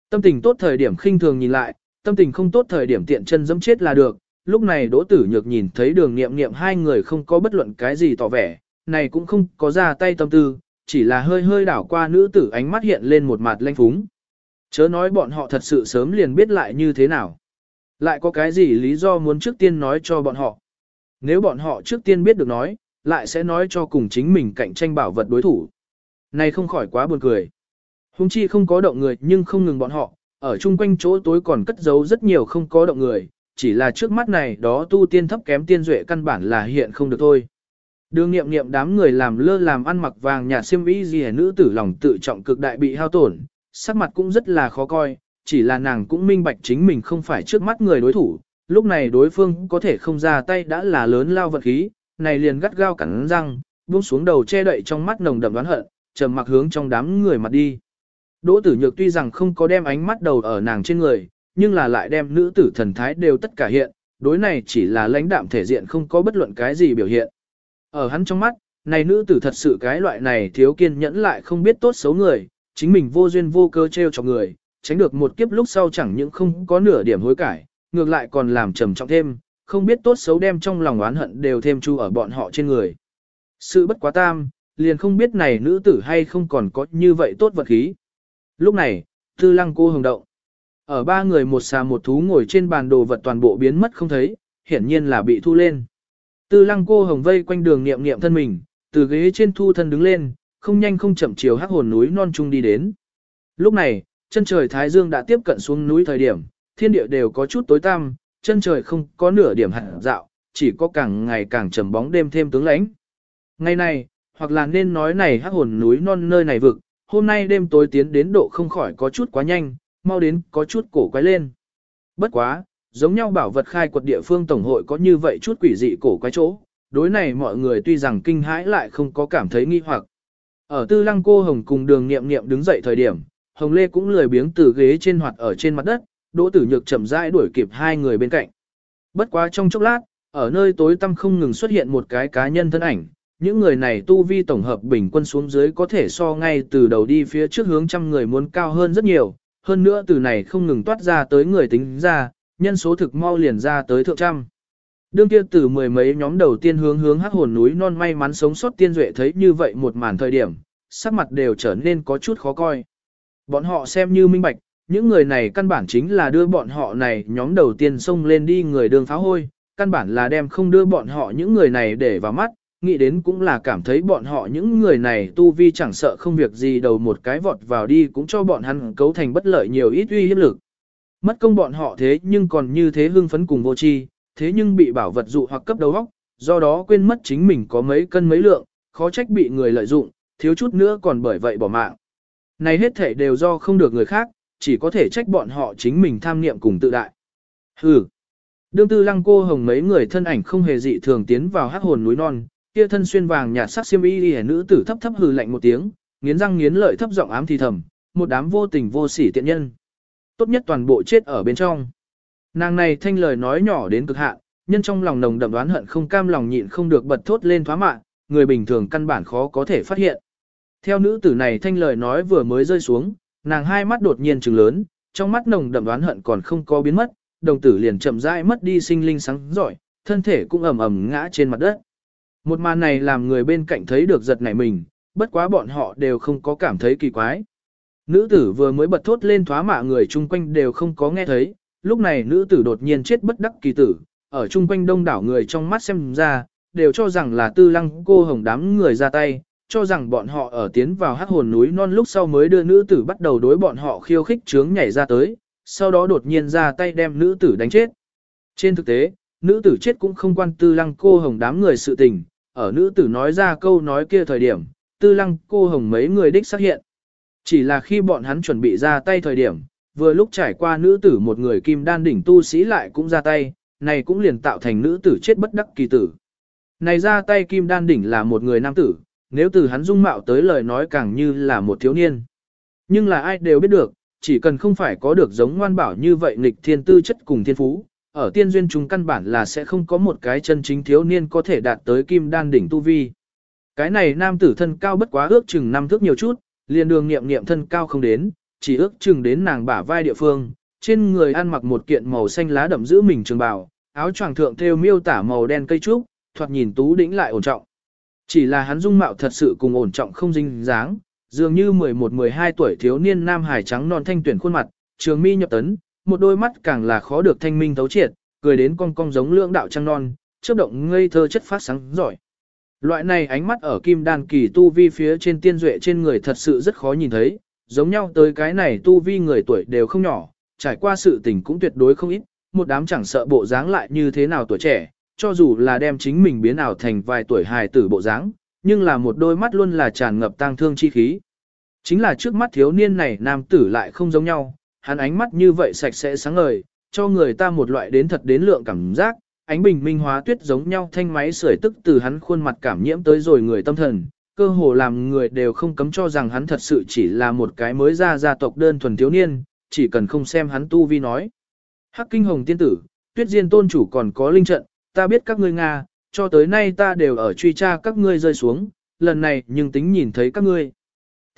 Tâm tình tốt thời điểm khinh thường nhìn lại, tâm tình không tốt thời điểm tiện chân dẫm chết là được, lúc này Đỗ Tử Nhược nhìn thấy đường nghiệm nghiệm hai người không có bất luận cái gì tỏ vẻ, này cũng không có ra tay tâm tư, chỉ là hơi hơi đảo qua nữ tử ánh mắt hiện lên một mặt lanh phúng. Chớ nói bọn họ thật sự sớm liền biết lại như thế nào. Lại có cái gì lý do muốn trước tiên nói cho bọn họ. Nếu bọn họ trước tiên biết được nói, lại sẽ nói cho cùng chính mình cạnh tranh bảo vật đối thủ. Này không khỏi quá buồn cười. Hùng chi không có động người nhưng không ngừng bọn họ, ở chung quanh chỗ tối còn cất giấu rất nhiều không có động người, chỉ là trước mắt này đó tu tiên thấp kém tiên duệ căn bản là hiện không được thôi. Đường nghiệm nghiệm đám người làm lơ làm ăn mặc vàng nhà xiêm vĩ gì nữ tử lòng tự trọng cực đại bị hao tổn, sắc mặt cũng rất là khó coi, chỉ là nàng cũng minh bạch chính mình không phải trước mắt người đối thủ, lúc này đối phương có thể không ra tay đã là lớn lao vật khí, này liền gắt gao cắn răng, buông xuống đầu che đậy trong mắt nồng đậm đoán hận, trầm mặc hướng trong đám người mặt đi. Đỗ tử nhược tuy rằng không có đem ánh mắt đầu ở nàng trên người, nhưng là lại đem nữ tử thần thái đều tất cả hiện, đối này chỉ là lãnh đạm thể diện không có bất luận cái gì biểu hiện. Ở hắn trong mắt, này nữ tử thật sự cái loại này thiếu kiên nhẫn lại không biết tốt xấu người, chính mình vô duyên vô cơ treo cho người, tránh được một kiếp lúc sau chẳng những không có nửa điểm hối cải, ngược lại còn làm trầm trọng thêm, không biết tốt xấu đem trong lòng oán hận đều thêm chu ở bọn họ trên người. Sự bất quá tam, liền không biết này nữ tử hay không còn có như vậy tốt vật khí. Lúc này, tư lăng cô hồng động. Ở ba người một xà một thú ngồi trên bàn đồ vật toàn bộ biến mất không thấy, hiển nhiên là bị thu lên. Tư lăng cô hồng vây quanh đường niệm niệm thân mình, từ ghế trên thu thân đứng lên, không nhanh không chậm chiều hắc hồn núi non trung đi đến. Lúc này, chân trời Thái Dương đã tiếp cận xuống núi thời điểm, thiên địa đều có chút tối tăm, chân trời không có nửa điểm hạn dạo, chỉ có càng ngày càng trầm bóng đêm thêm tướng lãnh. Ngày này, hoặc là nên nói này hắc hồn núi non nơi này vực, hôm nay đêm tối tiến đến độ không khỏi có chút quá nhanh, mau đến có chút cổ quái lên. Bất quá, giống nhau bảo vật khai quật địa phương tổng hội có như vậy chút quỷ dị cổ quái chỗ, đối này mọi người tuy rằng kinh hãi lại không có cảm thấy nghi hoặc. Ở tư lăng cô hồng cùng đường nghiệm nghiệm đứng dậy thời điểm, hồng lê cũng lười biếng từ ghế trên hoạt ở trên mặt đất, đỗ tử nhược chậm rãi đuổi kịp hai người bên cạnh. Bất quá trong chốc lát, ở nơi tối tăm không ngừng xuất hiện một cái cá nhân thân ảnh, những người này tu vi tổng hợp bình quân xuống dưới có thể so ngay từ đầu đi phía trước hướng trăm người muốn cao hơn rất nhiều, hơn nữa từ này không ngừng toát ra tới người tính ra, nhân số thực mau liền ra tới thượng trăm. Đương kia từ mười mấy nhóm đầu tiên hướng hướng hắc hồn núi non may mắn sống sót tiên duệ thấy như vậy một màn thời điểm, sắc mặt đều trở nên có chút khó coi. Bọn họ xem như minh bạch, những người này căn bản chính là đưa bọn họ này nhóm đầu tiên xông lên đi người đường pháo hôi, căn bản là đem không đưa bọn họ những người này để vào mắt, nghĩ đến cũng là cảm thấy bọn họ những người này tu vi chẳng sợ không việc gì đầu một cái vọt vào đi cũng cho bọn hắn cấu thành bất lợi nhiều ít uy hiếp lực. Mất công bọn họ thế nhưng còn như thế hưng phấn cùng vô chi, thế nhưng bị bảo vật dụ hoặc cấp đầu óc, do đó quên mất chính mình có mấy cân mấy lượng, khó trách bị người lợi dụng, thiếu chút nữa còn bởi vậy bỏ mạng. Này hết thể đều do không được người khác, chỉ có thể trách bọn họ chính mình tham niệm cùng tự đại. Hừ. Đương tư lăng cô hồng mấy người thân ảnh không hề dị thường tiến vào hắc hồn núi non, kia thân xuyên vàng nhạt sắc xiêm y liễu nữ tử thấp thấp hừ lạnh một tiếng, nghiến răng nghiến lợi thấp giọng ám thì thầm, một đám vô tình vô sỉ tiện nhân. Tốt nhất toàn bộ chết ở bên trong. Nàng này thanh lời nói nhỏ đến cực hạn, nhân trong lòng nồng đậm đoán hận không cam lòng nhịn không được bật thốt lên thoá mạ, người bình thường căn bản khó có thể phát hiện. Theo nữ tử này thanh lời nói vừa mới rơi xuống, nàng hai mắt đột nhiên trừng lớn, trong mắt nồng đậm đoán hận còn không có biến mất, đồng tử liền chậm rãi mất đi sinh linh sáng giỏi, thân thể cũng ầm ầm ngã trên mặt đất. Một màn này làm người bên cạnh thấy được giật nảy mình, bất quá bọn họ đều không có cảm thấy kỳ quái. Nữ tử vừa mới bật thốt lên thoá mạ người chung quanh đều không có nghe thấy, lúc này nữ tử đột nhiên chết bất đắc kỳ tử, ở chung quanh đông đảo người trong mắt xem ra, đều cho rằng là tư lăng cô hồng đám người ra tay, cho rằng bọn họ ở tiến vào hắc hồn núi non lúc sau mới đưa nữ tử bắt đầu đối bọn họ khiêu khích chướng nhảy ra tới, sau đó đột nhiên ra tay đem nữ tử đánh chết. Trên thực tế, nữ tử chết cũng không quan tư lăng cô hồng đám người sự tình, ở nữ tử nói ra câu nói kia thời điểm, tư lăng cô hồng mấy người đích xác hiện. Chỉ là khi bọn hắn chuẩn bị ra tay thời điểm, vừa lúc trải qua nữ tử một người kim đan đỉnh tu sĩ lại cũng ra tay, này cũng liền tạo thành nữ tử chết bất đắc kỳ tử. Này ra tay kim đan đỉnh là một người nam tử, nếu từ hắn dung mạo tới lời nói càng như là một thiếu niên. Nhưng là ai đều biết được, chỉ cần không phải có được giống ngoan bảo như vậy nghịch thiên tư chất cùng thiên phú, ở tiên duyên chúng căn bản là sẽ không có một cái chân chính thiếu niên có thể đạt tới kim đan đỉnh tu vi. Cái này nam tử thân cao bất quá ước chừng năm thước nhiều chút, liền đường nghiệm nghiệm thân cao không đến, chỉ ước chừng đến nàng bả vai địa phương, trên người ăn mặc một kiện màu xanh lá đậm giữ mình trường bào, áo choàng thượng thêu miêu tả màu đen cây trúc, thoạt nhìn tú đĩnh lại ổn trọng. Chỉ là hắn dung mạo thật sự cùng ổn trọng không dinh dáng, dường như 11-12 tuổi thiếu niên nam hải trắng non thanh tuyển khuôn mặt, trường mi nhập tấn, một đôi mắt càng là khó được thanh minh thấu triệt, cười đến cong cong giống lưỡng đạo trăng non, chớp động ngây thơ chất phát sáng giỏi. Loại này ánh mắt ở kim đan kỳ tu vi phía trên tiên duệ trên người thật sự rất khó nhìn thấy, giống nhau tới cái này tu vi người tuổi đều không nhỏ, trải qua sự tình cũng tuyệt đối không ít, một đám chẳng sợ bộ dáng lại như thế nào tuổi trẻ, cho dù là đem chính mình biến ảo thành vài tuổi hài tử bộ dáng, nhưng là một đôi mắt luôn là tràn ngập tang thương chi khí. Chính là trước mắt thiếu niên này nam tử lại không giống nhau, hắn ánh mắt như vậy sạch sẽ sáng ngời, cho người ta một loại đến thật đến lượng cảm giác, ánh bình minh hóa tuyết giống nhau thanh máy sưởi tức từ hắn khuôn mặt cảm nhiễm tới rồi người tâm thần, cơ hồ làm người đều không cấm cho rằng hắn thật sự chỉ là một cái mới ra gia tộc đơn thuần thiếu niên, chỉ cần không xem hắn tu vi nói. Hắc kinh hồng tiên tử, tuyết diên tôn chủ còn có linh trận, ta biết các ngươi Nga, cho tới nay ta đều ở truy tra các ngươi rơi xuống, lần này nhưng tính nhìn thấy các ngươi.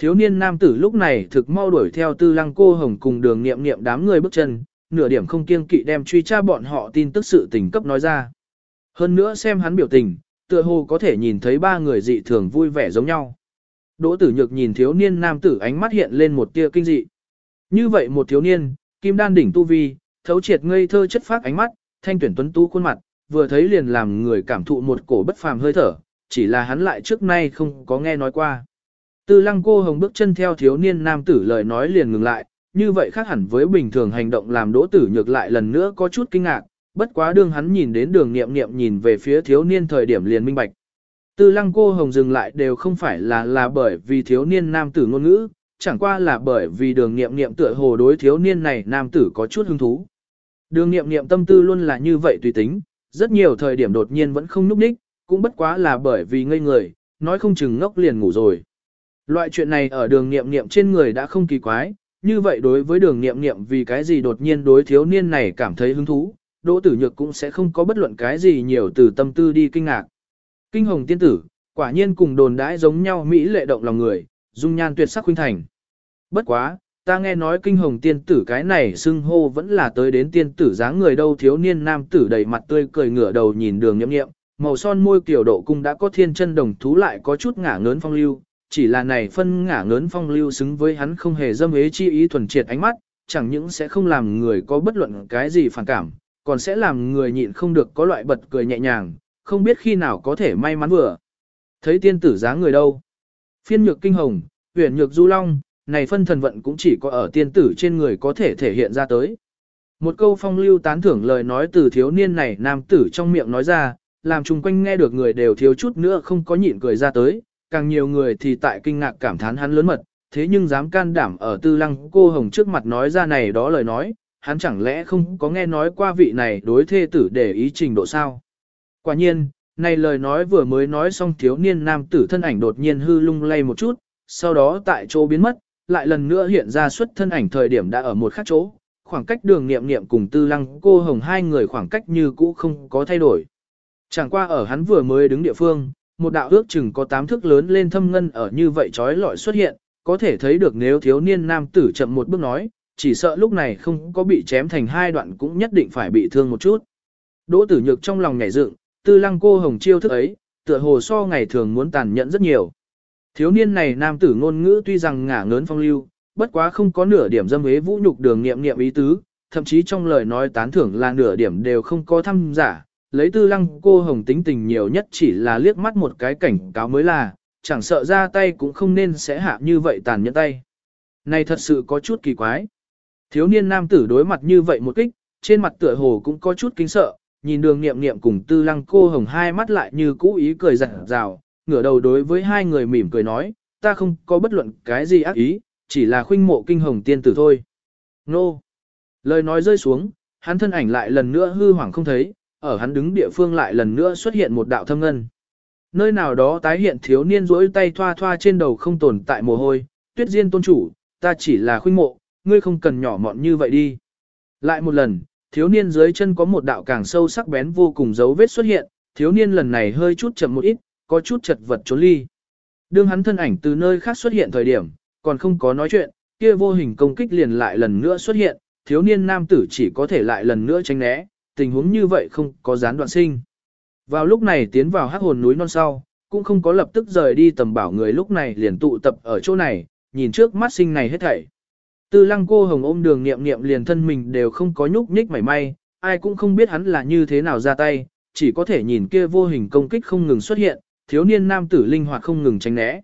Thiếu niên nam tử lúc này thực mau đuổi theo tư lăng cô hồng cùng đường nghiệm nghiệm đám người bước chân, nửa điểm không kiêng kỵ đem truy tra bọn họ tin tức sự tình cấp nói ra. Hơn nữa xem hắn biểu tình, tựa hồ có thể nhìn thấy ba người dị thường vui vẻ giống nhau. Đỗ tử nhược nhìn thiếu niên nam tử ánh mắt hiện lên một tia kinh dị. Như vậy một thiếu niên, kim đan đỉnh tu vi, thấu triệt ngây thơ chất phác ánh mắt, thanh tuyển tuấn tu khuôn mặt, vừa thấy liền làm người cảm thụ một cổ bất phàm hơi thở, chỉ là hắn lại trước nay không có nghe nói qua. Tư lăng cô hồng bước chân theo thiếu niên nam tử lời nói liền ngừng lại, như vậy khác hẳn với bình thường hành động làm đỗ tử nhược lại lần nữa có chút kinh ngạc, bất quá đương hắn nhìn đến đường nghiệm nghiệm nhìn về phía thiếu niên thời điểm liền minh bạch. Tư lăng cô hồng dừng lại đều không phải là là bởi vì thiếu niên nam tử ngôn ngữ, chẳng qua là bởi vì đường nghiệm nghiệm tựa hồ đối thiếu niên này nam tử có chút hứng thú. Đường nghiệm nghiệm tâm tư luôn là như vậy tùy tính, rất nhiều thời điểm đột nhiên vẫn không núp đích, cũng bất quá là bởi vì ngây người, nói không chừng ngốc liền ngủ rồi. Loại chuyện này ở đường nghiệm nghiệm trên người đã không kỳ quái, như vậy đối với đường nghiệm nghiệm vì cái gì đột nhiên đối thiếu niên này cảm thấy hứng thú, đỗ tử nhược cũng sẽ không có bất luận cái gì nhiều từ tâm tư đi kinh ngạc. Kinh hồng tiên tử, quả nhiên cùng đồn đãi giống nhau Mỹ lệ động lòng người, dung nhan tuyệt sắc khuynh thành. Bất quá, ta nghe nói kinh hồng tiên tử cái này xưng hô vẫn là tới đến tiên tử dáng người đâu thiếu niên nam tử đầy mặt tươi cười ngửa đầu nhìn đường nhậm nghiệm, màu son môi kiểu độ cung đã có thiên chân đồng thú lại có chút ngả ngớn phong lưu, chỉ là này phân ngả ngớn phong lưu xứng với hắn không hề dâm ế chi ý thuần triệt ánh mắt, chẳng những sẽ không làm người có bất luận cái gì phản cảm, còn sẽ làm người nhịn không được có loại bật cười nhẹ nhàng, không biết khi nào có thể may mắn vừa. Thấy tiên tử giá người đâu? Phiên nhược kinh hồng, huyền nhược du long, này phân thần vận cũng chỉ có ở tiên tử trên người có thể thể hiện ra tới. Một câu phong lưu tán thưởng lời nói từ thiếu niên này nam tử trong miệng nói ra, làm chung quanh nghe được người đều thiếu chút nữa không có nhịn cười ra tới, càng nhiều người thì tại kinh ngạc cảm thán hắn lớn mật, thế nhưng dám can đảm ở tư lăng cô hồng trước mặt nói ra này đó lời nói, hắn chẳng lẽ không có nghe nói qua vị này đối thê tử để ý trình độ sao. Quả nhiên, này lời nói vừa mới nói xong thiếu niên nam tử thân ảnh đột nhiên hư lung lay một chút, sau đó tại chỗ biến mất, lại lần nữa hiện ra xuất thân ảnh thời điểm đã ở một khác chỗ, khoảng cách đường nghiệm nghiệm cùng tư lăng cô hồng hai người khoảng cách như cũ không có thay đổi. Chẳng qua ở hắn vừa mới đứng địa phương, một đạo ước chừng có tám thước lớn lên thâm ngân ở như vậy trói lọi xuất hiện, có thể thấy được nếu thiếu niên nam tử chậm một bước nói, chỉ sợ lúc này không có bị chém thành hai đoạn cũng nhất định phải bị thương một chút. Đỗ tử nhược trong lòng nhảy dựng, tư lăng cô hồng chiêu thức ấy, tựa hồ so ngày thường muốn tàn nhẫn rất nhiều. Thiếu niên này nam tử ngôn ngữ tuy rằng ngả ngớn phong lưu, bất quá không có nửa điểm dâm hế vũ nhục đường nghiệm nghiệm ý tứ, thậm chí trong lời nói tán thưởng là nửa điểm đều không có thăm giả. Lấy tư lăng cô hồng tính tình nhiều nhất chỉ là liếc mắt một cái cảnh cáo mới là, chẳng sợ ra tay cũng không nên sẽ hạ như vậy tàn nhẫn tay. Này thật sự có chút kỳ quái. Thiếu niên nam tử đối mặt như vậy một kích, trên mặt tựa hồ cũng có chút kinh sợ, nhìn đường nghiệm nghiệm cùng tư lăng cô hồng hai mắt lại như cũ ý cười rạng rào, ngửa đầu đối với hai người mỉm cười nói, ta không có bất luận cái gì ác ý, chỉ là khuynh mộ kinh hồng tiên tử thôi. Nô! Lời nói rơi xuống, hắn thân ảnh lại lần nữa hư hoảng không thấy, ở hắn đứng địa phương lại lần nữa xuất hiện một đạo thâm ngân. Nơi nào đó tái hiện thiếu niên rỗi tay thoa thoa trên đầu không tồn tại mồ hôi, tuyết diên tôn chủ, ta chỉ là khuynh mộ, ngươi không cần nhỏ mọn như vậy đi. Lại một lần, thiếu niên dưới chân có một đạo càng sâu sắc bén vô cùng dấu vết xuất hiện, thiếu niên lần này hơi chút chậm một ít, có chút chật vật trốn ly. Đương hắn thân ảnh từ nơi khác xuất hiện thời điểm, còn không có nói chuyện, kia vô hình công kích liền lại lần nữa xuất hiện, thiếu niên nam tử chỉ có thể lại lần nữa tránh né, tình huống như vậy không có gián đoạn sinh. Vào lúc này tiến vào hắc hồn núi non sau, cũng không có lập tức rời đi tầm bảo người lúc này liền tụ tập ở chỗ này, nhìn trước mắt sinh này hết thảy. Tư lăng cô hồng ôm đường nghiệm nghiệm liền thân mình đều không có nhúc nhích mảy may, ai cũng không biết hắn là như thế nào ra tay, chỉ có thể nhìn kia vô hình công kích không ngừng xuất hiện, thiếu niên nam tử linh hoạt không ngừng tránh né.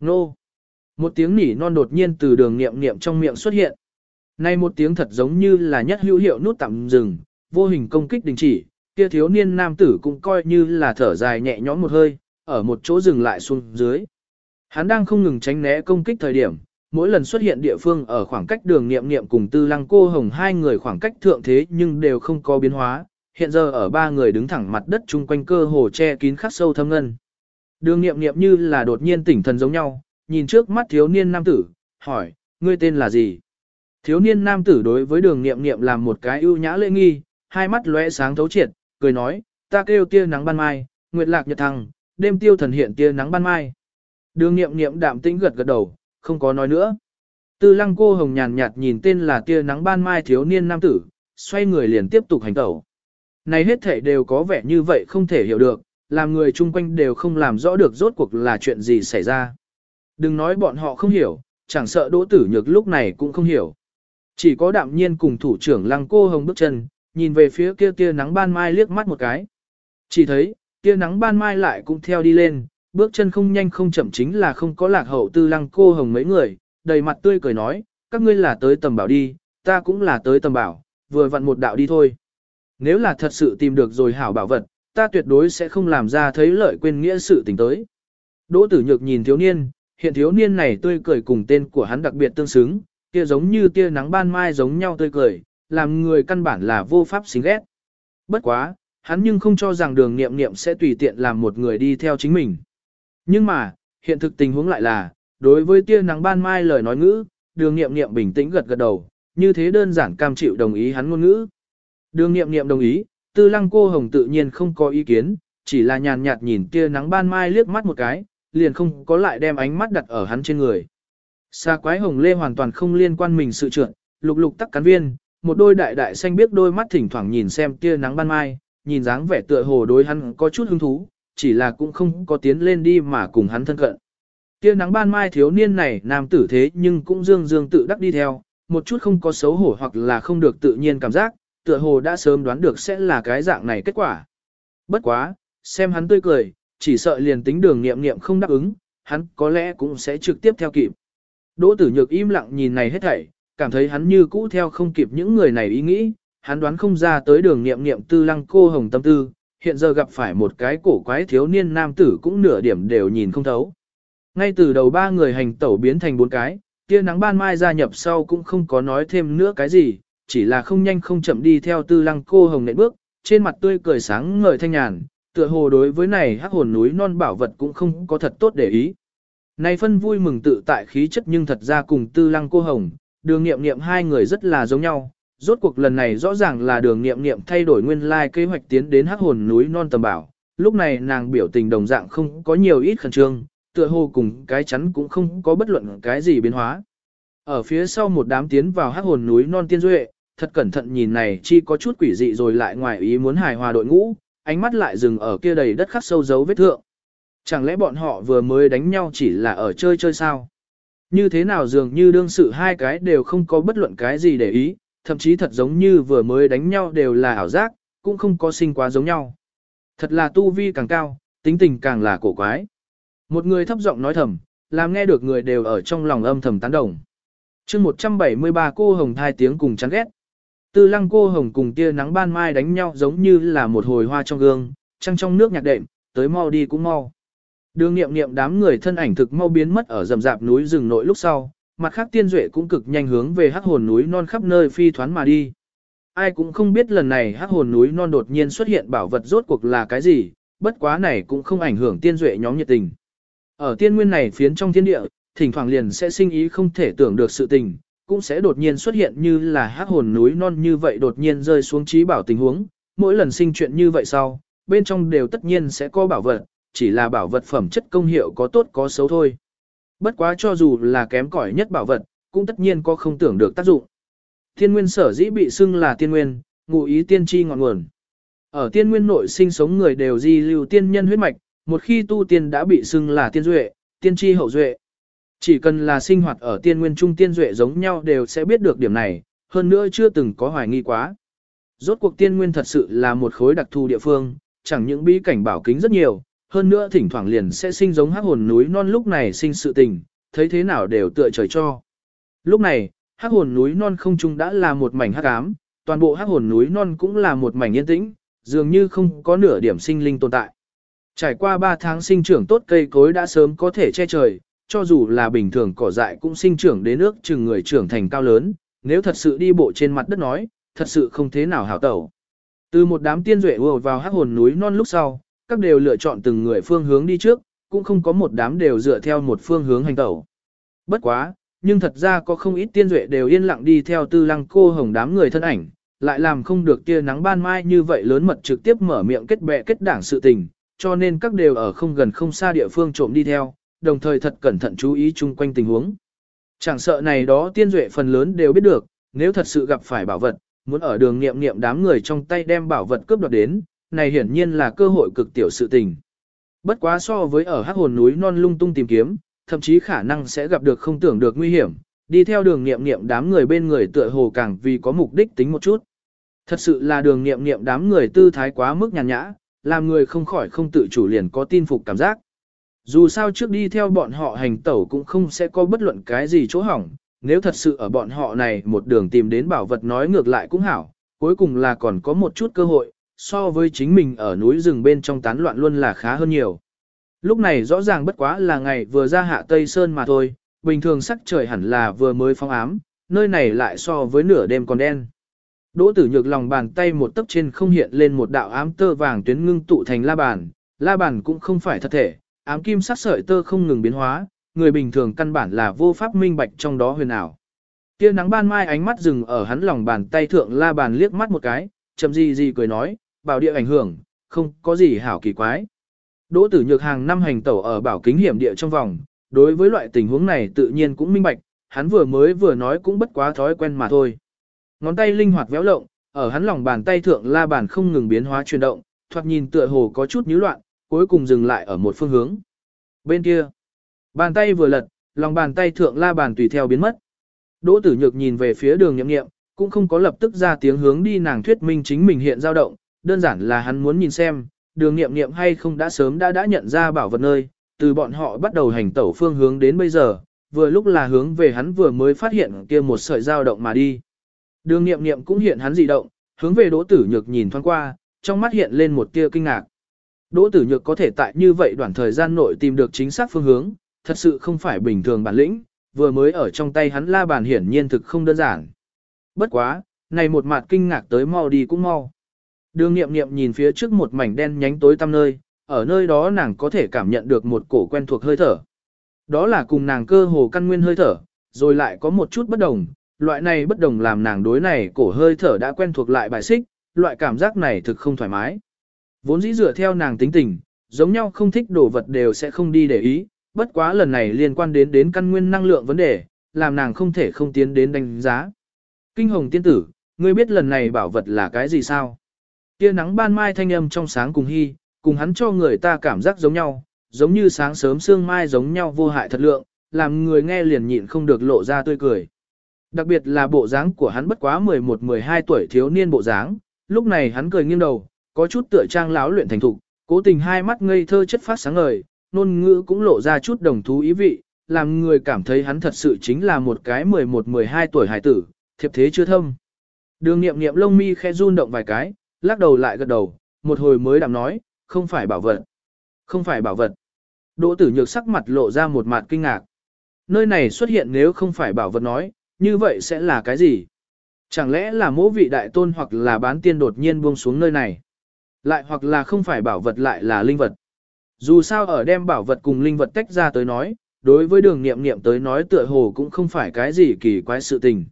Nô! Một tiếng nỉ non đột nhiên từ đường nghiệm nghiệm trong miệng xuất hiện. Nay một tiếng thật giống như là nhất hữu hiệu nút tạm dừng, vô hình công kích đình chỉ, kia thiếu niên nam tử cũng coi như là thở dài nhẹ nhõm một hơi, ở một chỗ dừng lại xuống dưới. Hắn đang không ngừng tránh né công kích thời điểm, mỗi lần xuất hiện địa phương ở khoảng cách đường nghiệm nghiệm cùng tư lăng cô hồng hai người khoảng cách thượng thế nhưng đều không có biến hóa, hiện giờ ở ba người đứng thẳng mặt đất chung quanh cơ hồ che kín khắc sâu thâm ngân. Đường nghiệm nghiệm như là đột nhiên tỉnh thần giống nhau, nhìn trước mắt thiếu niên nam tử, hỏi, ngươi tên là gì? Thiếu niên nam tử đối với đường nghiệm nghiệm làm một cái ưu nhã lễ nghi, hai mắt lóe sáng thấu triệt, cười nói, ta kêu tia nắng ban mai, nguyệt lạc nhật thăng, đêm tiêu thần hiện tia nắng ban mai. Đường nghiệm nghiệm đạm tĩnh gật gật đầu, không có nói nữa. Tư lăng cô hồng nhàn nhạt nhìn tên là tia nắng ban mai thiếu niên nam tử, xoay người liền tiếp tục hành tẩu. Này hết thể đều có vẻ như vậy không thể hiểu được, làm người chung quanh đều không làm rõ được rốt cuộc là chuyện gì xảy ra. Đừng nói bọn họ không hiểu, chẳng sợ đỗ tử nhược lúc này cũng không hiểu. Chỉ có đạm nhiên cùng thủ trưởng lăng cô hồng bước chân, nhìn về phía kia tia nắng ban mai liếc mắt một cái. Chỉ thấy, tia nắng ban mai lại cũng theo đi lên, bước chân không nhanh không chậm chính là không có lạc hậu tư lăng cô hồng mấy người, đầy mặt tươi cười nói, các ngươi là tới tầm bảo đi, ta cũng là tới tầm bảo, vừa vặn một đạo đi thôi. Nếu là thật sự tìm được rồi hảo bảo vật, ta tuyệt đối sẽ không làm ra thấy lợi quên nghĩa sự tình tới. Đỗ tử nhược nhìn thiếu niên, hiện thiếu niên này tươi cười cùng tên của hắn đặc biệt tương xứng, kia giống như tia nắng ban mai giống nhau tươi cười, làm người căn bản là vô pháp xính ghét. Bất quá, hắn nhưng không cho rằng đường nghiệm nghiệm sẽ tùy tiện làm một người đi theo chính mình. Nhưng mà, hiện thực tình huống lại là, đối với tia nắng ban mai lời nói ngữ, đường nghiệm nghiệm bình tĩnh gật gật đầu, như thế đơn giản cam chịu đồng ý hắn ngôn ngữ. Đường nghiệm nghiệm đồng ý, tư lăng cô hồng tự nhiên không có ý kiến, chỉ là nhàn nhạt nhìn tia nắng ban mai liếc mắt một cái, liền không có lại đem ánh mắt đặt ở hắn trên người. Xa quái hồng lê hoàn toàn không liên quan mình sự trượt, lục lục tắc cán viên, một đôi đại đại xanh biết đôi mắt thỉnh thoảng nhìn xem tia nắng ban mai, nhìn dáng vẻ tựa hồ đối hắn có chút hứng thú, chỉ là cũng không có tiến lên đi mà cùng hắn thân cận. Tia nắng ban mai thiếu niên này nam tử thế nhưng cũng dương dương tự đắc đi theo, một chút không có xấu hổ hoặc là không được tự nhiên cảm giác, tựa hồ đã sớm đoán được sẽ là cái dạng này kết quả. Bất quá, xem hắn tươi cười, chỉ sợ liền tính đường nghiệm nghiệm không đáp ứng, hắn có lẽ cũng sẽ trực tiếp theo kịp. Đỗ tử nhược im lặng nhìn này hết thảy, cảm thấy hắn như cũ theo không kịp những người này ý nghĩ, hắn đoán không ra tới đường nghiệm nghiệm tư lăng cô hồng tâm tư, hiện giờ gặp phải một cái cổ quái thiếu niên nam tử cũng nửa điểm đều nhìn không thấu. Ngay từ đầu ba người hành tẩu biến thành bốn cái, tia nắng ban mai gia nhập sau cũng không có nói thêm nữa cái gì, chỉ là không nhanh không chậm đi theo tư lăng cô hồng nệm bước, trên mặt tươi cười sáng ngời thanh nhàn, tựa hồ đối với này hắc hồn núi non bảo vật cũng không có thật tốt để ý. Này phân vui mừng tự tại khí chất nhưng thật ra cùng tư lăng cô hồng, đường nghiệm nghiệm hai người rất là giống nhau. Rốt cuộc lần này rõ ràng là đường nghiệm nghiệm thay đổi nguyên lai like kế hoạch tiến đến hắc hồn núi non tầm bảo. Lúc này nàng biểu tình đồng dạng không có nhiều ít khẩn trương, tựa hồ cùng cái chắn cũng không có bất luận cái gì biến hóa. Ở phía sau một đám tiến vào hắc hồn núi non tiên duệ, thật cẩn thận nhìn này chi có chút quỷ dị rồi lại ngoài ý muốn hài hòa đội ngũ, ánh mắt lại dừng ở kia đầy đất khắc sâu dấu vết thượng. Chẳng lẽ bọn họ vừa mới đánh nhau chỉ là ở chơi chơi sao? Như thế nào dường như đương sự hai cái đều không có bất luận cái gì để ý, thậm chí thật giống như vừa mới đánh nhau đều là ảo giác, cũng không có sinh quá giống nhau. Thật là tu vi càng cao, tính tình càng là cổ quái. Một người thấp giọng nói thầm, làm nghe được người đều ở trong lòng âm thầm tán đồng. chương 173 cô hồng thai tiếng cùng chán ghét. Tư lăng cô hồng cùng tia nắng ban mai đánh nhau giống như là một hồi hoa trong gương, trăng trong nước nhạc đệm, tới mau đi cũng mau. Đường nghiệm nghiệm đám người thân ảnh thực mau biến mất ở rầm rạp núi rừng nội lúc sau, mặt khác tiên duệ cũng cực nhanh hướng về hắc hồn núi non khắp nơi phi thoán mà đi. Ai cũng không biết lần này hắc hồn núi non đột nhiên xuất hiện bảo vật rốt cuộc là cái gì, bất quá này cũng không ảnh hưởng tiên duệ nhóm nhiệt tình. Ở tiên nguyên này phiến trong thiên địa, thỉnh thoảng liền sẽ sinh ý không thể tưởng được sự tình, cũng sẽ đột nhiên xuất hiện như là hắc hồn núi non như vậy đột nhiên rơi xuống trí bảo tình huống, mỗi lần sinh chuyện như vậy sau, bên trong đều tất nhiên sẽ có bảo vật, chỉ là bảo vật phẩm chất công hiệu có tốt có xấu thôi. Bất quá cho dù là kém cỏi nhất bảo vật, cũng tất nhiên có không tưởng được tác dụng. Thiên nguyên sở dĩ bị xưng là tiên nguyên, ngụ ý tiên tri ngọn nguồn. Ở tiên nguyên nội sinh sống người đều di lưu tiên nhân huyết mạch, một khi tu tiên đã bị xưng là tiên duệ, tiên tri hậu duệ. Chỉ cần là sinh hoạt ở tiên nguyên trung tiên duệ giống nhau đều sẽ biết được điểm này, hơn nữa chưa từng có hoài nghi quá. Rốt cuộc tiên nguyên thật sự là một khối đặc thù địa phương, chẳng những bí cảnh bảo kính rất nhiều, hơn nữa thỉnh thoảng liền sẽ sinh giống hắc hồn núi non lúc này sinh sự tình, thấy thế nào đều tựa trời cho. Lúc này, hắc hồn núi non không trung đã là một mảnh hắc ám, toàn bộ hắc hồn núi non cũng là một mảnh yên tĩnh, dường như không có nửa điểm sinh linh tồn tại. Trải qua 3 tháng sinh trưởng tốt cây cối đã sớm có thể che trời, cho dù là bình thường cỏ dại cũng sinh trưởng đến nước chừng người trưởng thành cao lớn, nếu thật sự đi bộ trên mặt đất nói, thật sự không thế nào hảo tẩu. Từ một đám tiên duệ ùa vào hắc hồn núi non lúc sau, các đều lựa chọn từng người phương hướng đi trước, cũng không có một đám đều dựa theo một phương hướng hành tẩu. Bất quá, nhưng thật ra có không ít tiên duệ đều yên lặng đi theo tư lăng cô hồng đám người thân ảnh, lại làm không được tia nắng ban mai như vậy lớn mật trực tiếp mở miệng kết bè kết đảng sự tình, cho nên các đều ở không gần không xa địa phương trộm đi theo, đồng thời thật cẩn thận chú ý chung quanh tình huống. Chẳng sợ này đó tiên duệ phần lớn đều biết được, nếu thật sự gặp phải bảo vật, muốn ở đường nghiệm nghiệm đám người trong tay đem bảo vật cướp đoạt đến, này hiển nhiên là cơ hội cực tiểu sự tình. Bất quá so với ở hắc hồn núi non lung tung tìm kiếm, thậm chí khả năng sẽ gặp được không tưởng được nguy hiểm, đi theo đường nghiệm nghiệm đám người bên người tựa hồ càng vì có mục đích tính một chút. Thật sự là đường nghiệm nghiệm đám người tư thái quá mức nhàn nhã, làm người không khỏi không tự chủ liền có tin phục cảm giác. Dù sao trước đi theo bọn họ hành tẩu cũng không sẽ có bất luận cái gì chỗ hỏng, nếu thật sự ở bọn họ này một đường tìm đến bảo vật nói ngược lại cũng hảo, cuối cùng là còn có một chút cơ hội, so với chính mình ở núi rừng bên trong tán loạn luôn là khá hơn nhiều. Lúc này rõ ràng bất quá là ngày vừa ra hạ Tây Sơn mà thôi, bình thường sắc trời hẳn là vừa mới phong ám, nơi này lại so với nửa đêm còn đen. Đỗ tử nhược lòng bàn tay một tấc trên không hiện lên một đạo ám tơ vàng tuyến ngưng tụ thành la bàn, la bàn cũng không phải thật thể, ám kim sắc sợi tơ không ngừng biến hóa, người bình thường căn bản là vô pháp minh bạch trong đó huyền ảo. Tia nắng ban mai ánh mắt dừng ở hắn lòng bàn tay thượng la bàn liếc mắt một cái, chậm gì gì cười nói, bảo địa ảnh hưởng, không có gì hảo kỳ quái. Đỗ tử nhược hàng năm hành tẩu ở bảo kính hiểm địa trong vòng, đối với loại tình huống này tự nhiên cũng minh bạch, hắn vừa mới vừa nói cũng bất quá thói quen mà thôi. Ngón tay linh hoạt véo lộng, ở hắn lòng bàn tay thượng la bàn không ngừng biến hóa chuyển động, thoạt nhìn tựa hồ có chút nhíu loạn, cuối cùng dừng lại ở một phương hướng. Bên kia, bàn tay vừa lật, lòng bàn tay thượng la bàn tùy theo biến mất. Đỗ tử nhược nhìn về phía đường nhậm nghiệm, cũng không có lập tức ra tiếng hướng đi nàng thuyết minh chính mình hiện dao động, đơn giản là hắn muốn nhìn xem, đường nghiệm nghiệm hay không đã sớm đã đã nhận ra bảo vật nơi, từ bọn họ bắt đầu hành tẩu phương hướng đến bây giờ, vừa lúc là hướng về hắn vừa mới phát hiện kia một sợi dao động mà đi. Đường nghiệm nghiệm cũng hiện hắn dị động, hướng về đỗ tử nhược nhìn thoáng qua, trong mắt hiện lên một tia kinh ngạc. Đỗ tử nhược có thể tại như vậy đoạn thời gian nội tìm được chính xác phương hướng, thật sự không phải bình thường bản lĩnh, vừa mới ở trong tay hắn la bàn hiển nhiên thực không đơn giản. Bất quá, này một mặt kinh ngạc tới mau đi cũng mau. Đường nghiệm nghiệm nhìn phía trước một mảnh đen nhánh tối tăm nơi, ở nơi đó nàng có thể cảm nhận được một cổ quen thuộc hơi thở. Đó là cùng nàng cơ hồ căn nguyên hơi thở, rồi lại có một chút bất đồng, loại này bất đồng làm nàng đối này cổ hơi thở đã quen thuộc lại bài xích, loại cảm giác này thực không thoải mái. Vốn dĩ dựa theo nàng tính tình, giống nhau không thích đồ vật đều sẽ không đi để ý, bất quá lần này liên quan đến đến căn nguyên năng lượng vấn đề, làm nàng không thể không tiến đến đánh giá. Kinh hồng tiên tử, ngươi biết lần này bảo vật là cái gì sao? Tia nắng ban mai thanh âm trong sáng cùng hy, cùng hắn cho người ta cảm giác giống nhau, giống như sáng sớm sương mai giống nhau vô hại thật lượng, làm người nghe liền nhịn không được lộ ra tươi cười. Đặc biệt là bộ dáng của hắn bất quá 11-12 tuổi thiếu niên bộ dáng, lúc này hắn cười nghiêng đầu, có chút tựa trang láo luyện thành thục, cố tình hai mắt ngây thơ chất phát sáng ngời, nôn ngữ cũng lộ ra chút đồng thú ý vị, làm người cảm thấy hắn thật sự chính là một cái 11-12 tuổi hải tử, thiệp thế chưa thâm. Đường nghiệm nghiệm lông mi khe run động vài cái, lắc đầu lại gật đầu, một hồi mới đạm nói, không phải bảo vật. Không phải bảo vật. Đỗ tử nhược sắc mặt lộ ra một mặt kinh ngạc. Nơi này xuất hiện nếu không phải bảo vật nói, như vậy sẽ là cái gì? Chẳng lẽ là mỗ vị đại tôn hoặc là bán tiên đột nhiên buông xuống nơi này? Lại hoặc là không phải bảo vật lại là linh vật? Dù sao ở đem bảo vật cùng linh vật tách ra tới nói, đối với đường nghiệm nghiệm tới nói tựa hồ cũng không phải cái gì kỳ quái sự tình.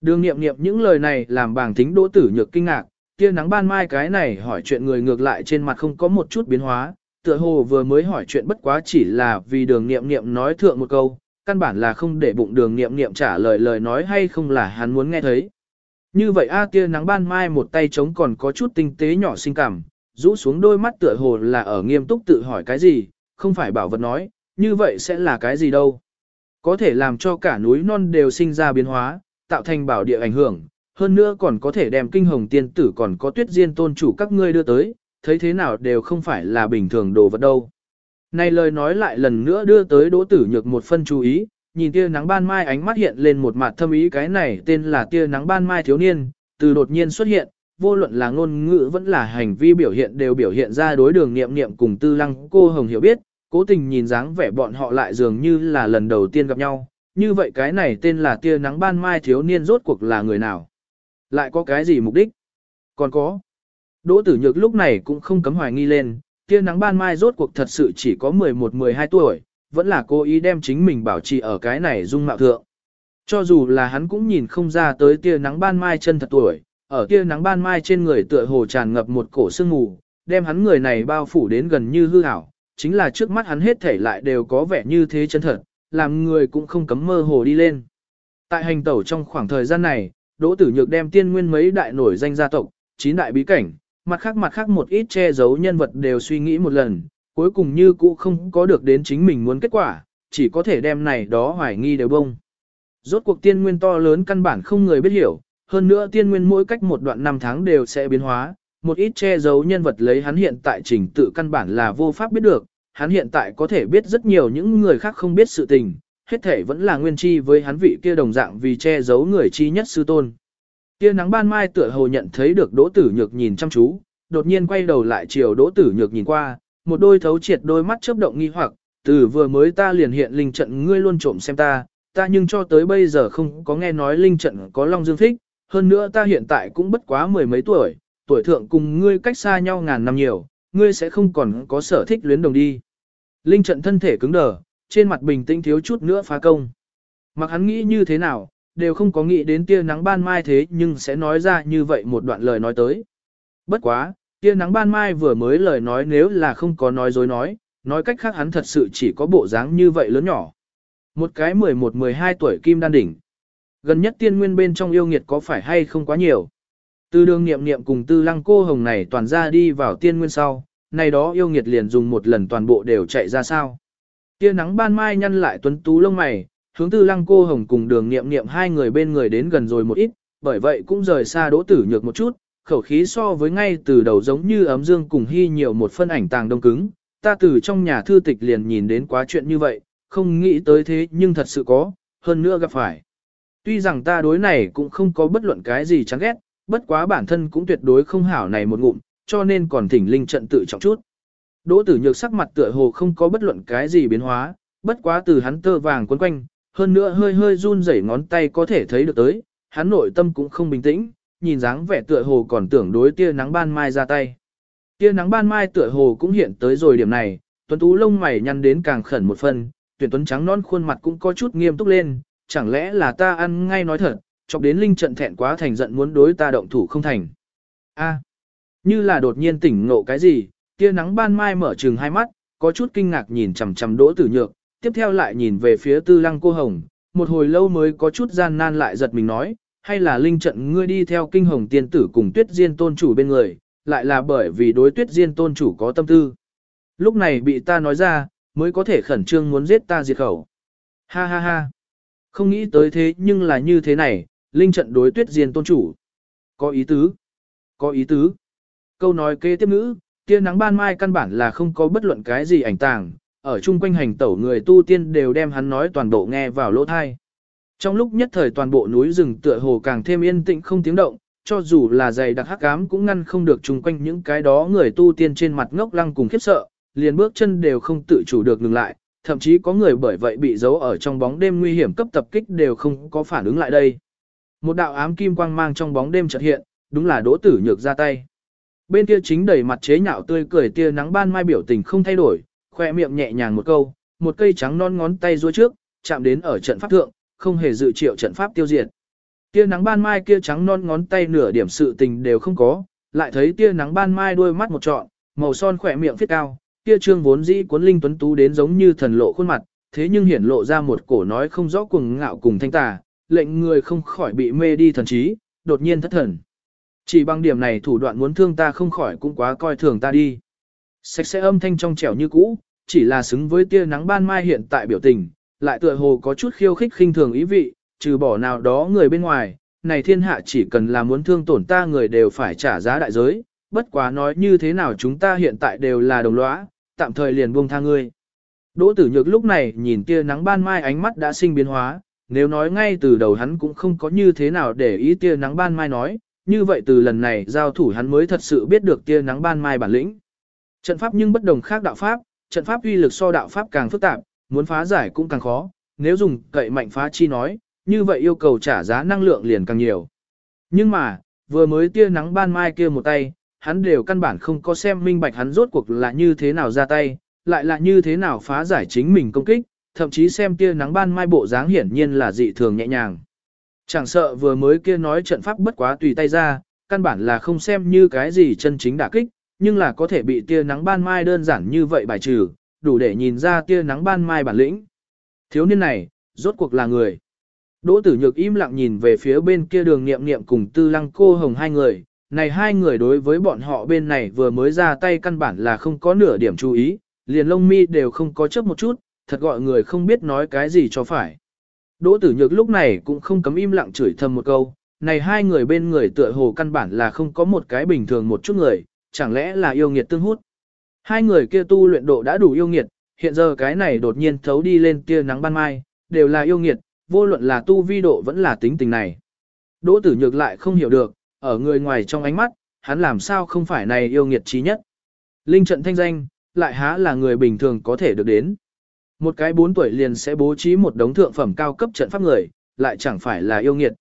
Đường nghiệm nghiệm những lời này làm bàng thính đỗ tử nhược kinh ngạc, tia nắng ban mai cái này hỏi chuyện người ngược lại trên mặt không có một chút biến hóa, tựa hồ vừa mới hỏi chuyện bất quá chỉ là vì đường nghiệm nghiệm nói thượng một câu, căn bản là không để bụng đường nghiệm nghiệm trả lời lời nói hay không là hắn muốn nghe thấy. Như vậy A tia nắng ban mai một tay trống còn có chút tinh tế nhỏ xinh cảm, rũ xuống đôi mắt tựa hồ là ở nghiêm túc tự hỏi cái gì, không phải bảo vật nói, như vậy sẽ là cái gì đâu. Có thể làm cho cả núi non đều sinh ra biến hóa, tạo thành bảo địa ảnh hưởng, hơn nữa còn có thể đem kinh hồng tiên tử còn có tuyết diên tôn chủ các ngươi đưa tới, thấy thế nào đều không phải là bình thường đồ vật đâu. Này lời nói lại lần nữa đưa tới đỗ tử nhược một phân chú ý, nhìn tia nắng ban mai ánh mắt hiện lên một mặt thâm ý cái này tên là tia nắng ban mai thiếu niên, từ đột nhiên xuất hiện, vô luận là ngôn ngữ vẫn là hành vi biểu hiện đều biểu hiện ra đối đường nghiệm nghiệm cùng tư lăng cô hồng hiểu biết, cố tình nhìn dáng vẻ bọn họ lại dường như là lần đầu tiên gặp nhau, như vậy cái này tên là tia nắng ban mai thiếu niên rốt cuộc là người nào? Lại có cái gì mục đích? Còn có. Đỗ tử nhược lúc này cũng không cấm hoài nghi lên, tia nắng ban mai rốt cuộc thật sự chỉ có 11-12 tuổi, vẫn là cố ý đem chính mình bảo trì ở cái này dung mạo thượng. Cho dù là hắn cũng nhìn không ra tới tia nắng ban mai chân thật tuổi, ở tia nắng ban mai trên người tựa hồ tràn ngập một cổ sương mù, đem hắn người này bao phủ đến gần như hư ảo, chính là trước mắt hắn hết thể lại đều có vẻ như thế chân thật, làm người cũng không cấm mơ hồ đi lên. Tại hành tẩu trong khoảng thời gian này, Đỗ Tử Nhược đem tiên nguyên mấy đại nổi danh gia tộc, chín đại bí cảnh, mặt khác mặt khác một ít che giấu nhân vật đều suy nghĩ một lần, cuối cùng như cũ không có được đến chính mình muốn kết quả, chỉ có thể đem này đó hoài nghi đều bông. Rốt cuộc tiên nguyên to lớn căn bản không người biết hiểu, hơn nữa tiên nguyên mỗi cách một đoạn năm tháng đều sẽ biến hóa, một ít che giấu nhân vật lấy hắn hiện tại trình tự căn bản là vô pháp biết được, hắn hiện tại có thể biết rất nhiều những người khác không biết sự tình, hết thể vẫn là nguyên chi với hắn vị kia đồng dạng vì che giấu người chi nhất sư tôn. Kia nắng ban mai tựa hồ nhận thấy được đỗ tử nhược nhìn chăm chú, đột nhiên quay đầu lại chiều đỗ tử nhược nhìn qua, một đôi thấu triệt đôi mắt chớp động nghi hoặc, từ vừa mới ta liền hiện linh trận ngươi luôn trộm xem ta, ta nhưng cho tới bây giờ không có nghe nói linh trận có long dương thích, hơn nữa ta hiện tại cũng bất quá mười mấy tuổi, tuổi thượng cùng ngươi cách xa nhau ngàn năm nhiều, ngươi sẽ không còn có sở thích luyến đồng đi. Linh trận thân thể cứng đờ, trên mặt bình tĩnh thiếu chút nữa phá công. Mặc hắn nghĩ như thế nào, đều không có nghĩ đến tia nắng ban mai thế nhưng sẽ nói ra như vậy một đoạn lời nói tới. Bất quá, tia nắng ban mai vừa mới lời nói nếu là không có nói dối nói, nói cách khác hắn thật sự chỉ có bộ dáng như vậy lớn nhỏ. Một cái 11-12 tuổi kim đan đỉnh. Gần nhất tiên nguyên bên trong yêu nghiệt có phải hay không quá nhiều. Từ đường nghiệm nghiệm cùng tư lăng cô hồng này toàn ra đi vào tiên nguyên sau, này đó yêu nghiệt liền dùng một lần toàn bộ đều chạy ra sao. Tia nắng ban mai nhăn lại tuấn tú lông mày, hướng tư lăng cô hồng cùng đường nghiệm nghiệm hai người bên người đến gần rồi một ít, bởi vậy cũng rời xa đỗ tử nhược một chút, khẩu khí so với ngay từ đầu giống như ấm dương cùng hy nhiều một phân ảnh tàng đông cứng. Ta từ trong nhà thư tịch liền nhìn đến quá chuyện như vậy, không nghĩ tới thế nhưng thật sự có, hơn nữa gặp phải. Tuy rằng ta đối này cũng không có bất luận cái gì chán ghét, bất quá bản thân cũng tuyệt đối không hảo này một ngụm, cho nên còn thỉnh linh trận tự trọng chút. Đỗ tử nhược sắc mặt tựa hồ không có bất luận cái gì biến hóa, bất quá từ hắn tơ vàng quấn quanh, hơn nữa hơi hơi run rẩy ngón tay có thể thấy được tới, hắn nội tâm cũng không bình tĩnh, nhìn dáng vẻ tựa hồ còn tưởng đối tia nắng ban mai ra tay. Tia nắng ban mai tựa hồ cũng hiện tới rồi điểm này, tuấn tú lông mày nhăn đến càng khẩn một phần, tuyển tuấn trắng non khuôn mặt cũng có chút nghiêm túc lên, chẳng lẽ là ta ăn ngay nói thật, chọc đến linh trận thẹn quá thành giận muốn đối ta động thủ không thành. A, như là đột nhiên tỉnh ngộ cái gì, tia nắng ban mai mở trừng hai mắt, có chút kinh ngạc nhìn chằm chằm đỗ tử nhược, tiếp theo lại nhìn về phía tư lăng cô hồng, một hồi lâu mới có chút gian nan lại giật mình nói, hay là linh trận ngươi đi theo kinh hồng tiên tử cùng tuyết diên tôn chủ bên người, lại là bởi vì đối tuyết diên tôn chủ có tâm tư. Lúc này bị ta nói ra, mới có thể khẩn trương muốn giết ta diệt khẩu. Ha ha ha. Không nghĩ tới thế nhưng là như thế này, linh trận đối tuyết diên tôn chủ. Có ý tứ. Có ý tứ. Câu nói kế tiếp ngữ, tia nắng ban mai căn bản là không có bất luận cái gì ảnh tàng, ở chung quanh hành tẩu người tu tiên đều đem hắn nói toàn bộ nghe vào lỗ thai. Trong lúc nhất thời toàn bộ núi rừng tựa hồ càng thêm yên tĩnh không tiếng động, cho dù là dày đặc hắc ám cũng ngăn không được chung quanh những cái đó người tu tiên trên mặt ngốc lăng cùng khiếp sợ, liền bước chân đều không tự chủ được ngừng lại, thậm chí có người bởi vậy bị giấu ở trong bóng đêm nguy hiểm cấp tập kích đều không có phản ứng lại đây. Một đạo ám kim quang mang trong bóng đêm chợt hiện, đúng là đỗ tử nhược ra tay. Bên kia chính đầy mặt chế nhạo tươi cười tia nắng ban mai biểu tình không thay đổi, khoe miệng nhẹ nhàng một câu, một cây trắng non ngón tay duỗi trước, chạm đến ở trận pháp thượng, không hề dự triệu trận pháp tiêu diệt. Tia nắng ban mai kia trắng non ngón tay nửa điểm sự tình đều không có, lại thấy tia nắng ban mai đôi mắt một trọn, màu son khỏe miệng phiết cao, tia trương vốn dĩ cuốn linh tuấn tú đến giống như thần lộ khuôn mặt, thế nhưng hiển lộ ra một cổ nói không rõ cuồng ngạo cùng thanh tà, lệnh người không khỏi bị mê đi thần trí, đột nhiên thất thần. Chỉ bằng điểm này thủ đoạn muốn thương ta không khỏi cũng quá coi thường ta đi. Sạch sẽ âm thanh trong trẻo như cũ, chỉ là xứng với tia nắng ban mai hiện tại biểu tình, lại tựa hồ có chút khiêu khích khinh thường ý vị, trừ bỏ nào đó người bên ngoài, này thiên hạ chỉ cần là muốn thương tổn ta người đều phải trả giá đại giới, bất quá nói như thế nào chúng ta hiện tại đều là đồng lõa, tạm thời liền buông tha ngươi. Đỗ tử nhược lúc này nhìn tia nắng ban mai ánh mắt đã sinh biến hóa, nếu nói ngay từ đầu hắn cũng không có như thế nào để ý tia nắng ban mai nói, như vậy từ lần này giao thủ hắn mới thật sự biết được tia nắng ban mai bản lĩnh. Trận pháp nhưng bất đồng khác đạo pháp, trận pháp uy lực so đạo pháp càng phức tạp, muốn phá giải cũng càng khó, nếu dùng cậy mạnh phá chi nói, như vậy yêu cầu trả giá năng lượng liền càng nhiều. Nhưng mà, vừa mới tia nắng ban mai kia một tay, hắn đều căn bản không có xem minh bạch hắn rốt cuộc là như thế nào ra tay, lại là như thế nào phá giải chính mình công kích, thậm chí xem tia nắng ban mai bộ dáng hiển nhiên là dị thường nhẹ nhàng. Chẳng sợ vừa mới kia nói trận pháp bất quá tùy tay ra, căn bản là không xem như cái gì chân chính đả kích, nhưng là có thể bị tia nắng ban mai đơn giản như vậy bài trừ, đủ để nhìn ra tia nắng ban mai bản lĩnh. Thiếu niên này, rốt cuộc là người. Đỗ tử nhược im lặng nhìn về phía bên kia đường nghiệm nghiệm cùng tư lăng cô hồng hai người, này hai người đối với bọn họ bên này vừa mới ra tay căn bản là không có nửa điểm chú ý, liền lông mi đều không có chấp một chút, thật gọi người không biết nói cái gì cho phải. Đỗ tử nhược lúc này cũng không cấm im lặng chửi thầm một câu, này hai người bên người tựa hồ căn bản là không có một cái bình thường một chút người, chẳng lẽ là yêu nghiệt tương hút. Hai người kia tu luyện độ đã đủ yêu nghiệt, hiện giờ cái này đột nhiên thấu đi lên tia nắng ban mai, đều là yêu nghiệt, vô luận là tu vi độ vẫn là tính tình này. Đỗ tử nhược lại không hiểu được, ở người ngoài trong ánh mắt, hắn làm sao không phải này yêu nghiệt trí nhất. Linh trận thanh danh, lại há là người bình thường có thể được đến. Một cái bốn tuổi liền sẽ bố trí một đống thượng phẩm cao cấp trận pháp người, lại chẳng phải là yêu nghiệt.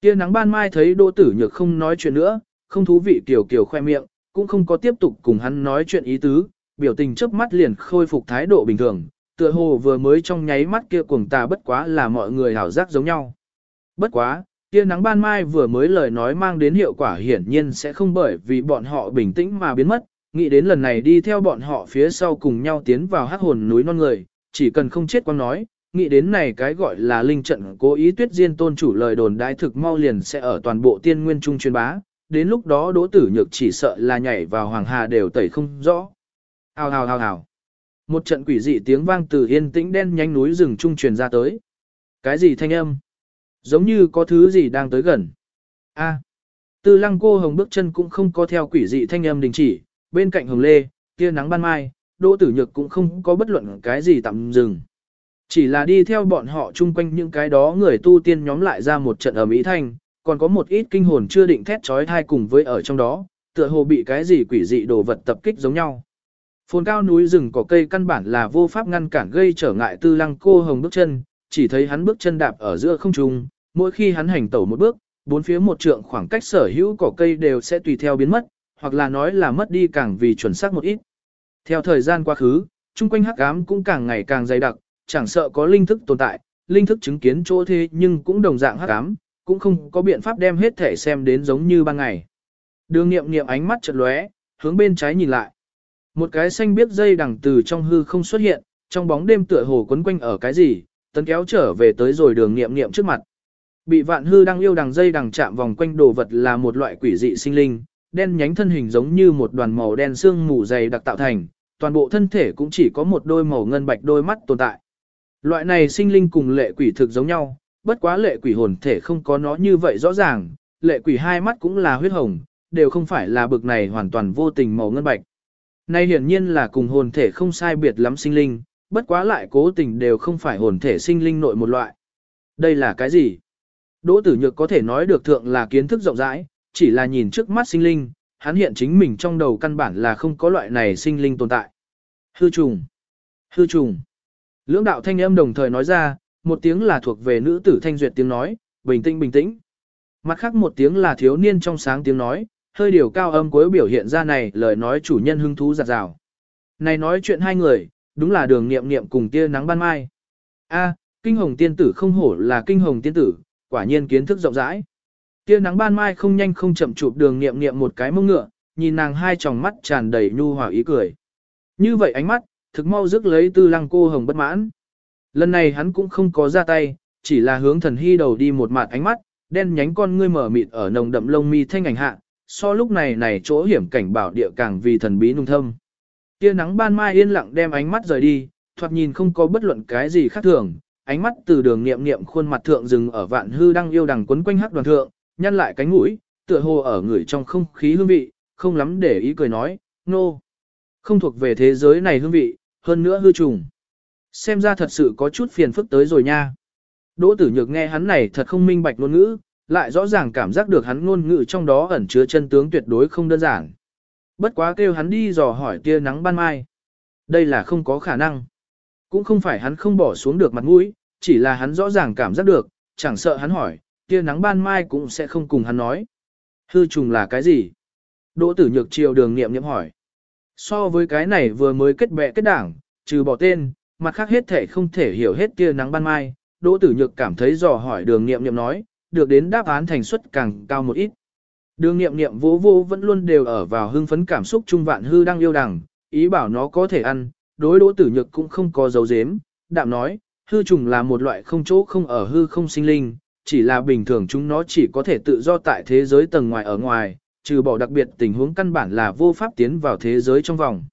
Tia nắng ban mai thấy đỗ tử nhược không nói chuyện nữa, không thú vị kiểu kiểu khoe miệng, cũng không có tiếp tục cùng hắn nói chuyện ý tứ, biểu tình chớp mắt liền khôi phục thái độ bình thường, tựa hồ vừa mới trong nháy mắt kia cuồng tà bất quá là mọi người hảo giác giống nhau. Bất quá, tia nắng ban mai vừa mới lời nói mang đến hiệu quả hiển nhiên sẽ không bởi vì bọn họ bình tĩnh mà biến mất, nghĩ đến lần này đi theo bọn họ phía sau cùng nhau tiến vào hắc hồn núi non người, chỉ cần không chết quang nói, nghĩ đến này cái gọi là linh trận cố ý tuyết diên tôn chủ lời đồn đại thực mau liền sẽ ở toàn bộ tiên nguyên trung truyền bá, đến lúc đó đỗ tử nhược chỉ sợ là nhảy vào hoàng hà đều tẩy không rõ. Hào hào hào hào. Một trận quỷ dị tiếng vang từ yên tĩnh đen nhanh núi rừng trung truyền ra tới. Cái gì thanh âm? Giống như có thứ gì đang tới gần. A. Tư lăng cô hồng bước chân cũng không có theo quỷ dị thanh âm đình chỉ, bên cạnh hồng lê, kia nắng ban mai, đỗ tử nhược cũng không có bất luận cái gì tạm dừng. Chỉ là đi theo bọn họ chung quanh những cái đó người tu tiên nhóm lại ra một trận ở Mỹ Thanh, còn có một ít kinh hồn chưa định thét trói thai cùng với ở trong đó, tựa hồ bị cái gì quỷ dị đồ vật tập kích giống nhau. Phồn cao núi rừng có cây căn bản là vô pháp ngăn cản gây trở ngại tư lăng cô hồng bước chân, chỉ thấy hắn bước chân đạp ở giữa không trung, mỗi khi hắn hành tẩu một bước, bốn phía một trượng khoảng cách sở hữu cỏ cây đều sẽ tùy theo biến mất, hoặc là nói là mất đi càng vì chuẩn xác một ít. Theo thời gian quá khứ, chung quanh hắc ám cũng càng ngày càng dày đặc, chẳng sợ có linh thức tồn tại, linh thức chứng kiến chỗ thế nhưng cũng đồng dạng hắc ám, cũng không có biện pháp đem hết thể xem đến giống như ban ngày. Đường nghiệm nghiệm ánh mắt chợt lóe, hướng bên trái nhìn lại. Một cái xanh biếc dây đằng từ trong hư không xuất hiện, trong bóng đêm tựa hồ quấn quanh ở cái gì, tấn kéo trở về tới rồi đường nghiệm nghiệm trước mặt. Bị vạn hư đang yêu đằng dây đằng chạm vòng quanh đồ vật là một loại quỷ dị sinh linh, đen nhánh thân hình giống như một đoàn màu đen xương mù dày đặc tạo thành, toàn bộ thân thể cũng chỉ có một đôi màu ngân bạch đôi mắt tồn tại. Loại này sinh linh cùng lệ quỷ thực giống nhau, bất quá lệ quỷ hồn thể không có nó như vậy rõ ràng, lệ quỷ hai mắt cũng là huyết hồng, đều không phải là bực này hoàn toàn vô tình màu ngân bạch. Này hiển nhiên là cùng hồn thể không sai biệt lắm sinh linh, bất quá lại cố tình đều không phải hồn thể sinh linh nội một loại. Đây là cái gì? Đỗ tử nhược có thể nói được thượng là kiến thức rộng rãi, chỉ là nhìn trước mắt sinh linh, hắn hiện chính mình trong đầu căn bản là không có loại này sinh linh tồn tại. Hư trùng. Hư trùng. Lưỡng đạo thanh âm đồng thời nói ra, một tiếng là thuộc về nữ tử thanh duyệt tiếng nói, bình tĩnh bình tĩnh. Mặt khác một tiếng là thiếu niên trong sáng tiếng nói, hơi điều cao âm cuối biểu hiện ra này lời nói chủ nhân hứng thú giặt rào. Này nói chuyện hai người, đúng là đường nghiệm nghiệm cùng tia nắng ban mai. A, kinh hồng tiên tử không hổ là kinh hồng tiên tử, quả nhiên kiến thức rộng rãi. Tia nắng ban mai không nhanh không chậm chụp đường nghiệm nghiệm một cái mông ngựa, nhìn nàng hai tròng mắt tràn đầy nhu hòa ý cười. Như vậy ánh mắt, thực mau rước lấy tư lăng cô hồng bất mãn. Lần này hắn cũng không có ra tay, chỉ là hướng thần hy đầu đi một mặt ánh mắt, đen nhánh con ngươi mở mịt ở nồng đậm lông mi thanh ảnh hạ, so lúc này này chỗ hiểm cảnh bảo địa càng vì thần bí nung thâm. Tia nắng ban mai yên lặng đem ánh mắt rời đi, thoạt nhìn không có bất luận cái gì khác thường, ánh mắt từ đường niệm niệm khuôn mặt thượng dừng ở vạn hư đang yêu đằng quấn quanh hắc đoàn thượng, nhăn lại cánh mũi, tựa hồ ở người trong không khí hương vị, không lắm để ý cười nói, nô. No. Không thuộc về thế giới này hương vị, hơn nữa hư trùng. Xem ra thật sự có chút phiền phức tới rồi nha. Đỗ tử nhược nghe hắn này thật không minh bạch ngôn ngữ, lại rõ ràng cảm giác được hắn ngôn ngữ trong đó ẩn chứa chân tướng tuyệt đối không đơn giản. Bất quá kêu hắn đi dò hỏi tia nắng ban mai. Đây là không có khả năng. Cũng không phải hắn không bỏ xuống được mặt mũi, chỉ là hắn rõ ràng cảm giác được, chẳng sợ hắn hỏi, tia nắng ban mai cũng sẽ không cùng hắn nói. Hư trùng là cái gì? Đỗ tử nhược chiều đường nghiệm nghiệm hỏi. So với cái này vừa mới kết bè kết đảng, trừ bỏ tên, mặt khác hết thể không thể hiểu hết tia nắng ban mai, Đỗ Tử Nhược cảm thấy dò hỏi đường nghiệm nghiệm nói, được đến đáp án thành suất càng cao một ít. Đường nghiệm nghiệm vô vô vẫn luôn đều ở vào hưng phấn cảm xúc trung vạn hư đang yêu đằng, ý bảo nó có thể ăn, đối Đỗ Tử Nhược cũng không có dấu dếm, đạm nói, hư trùng là một loại không chỗ không ở hư không sinh linh, chỉ là bình thường chúng nó chỉ có thể tự do tại thế giới tầng ngoài ở ngoài, trừ bỏ đặc biệt tình huống căn bản là vô pháp tiến vào thế giới trong vòng.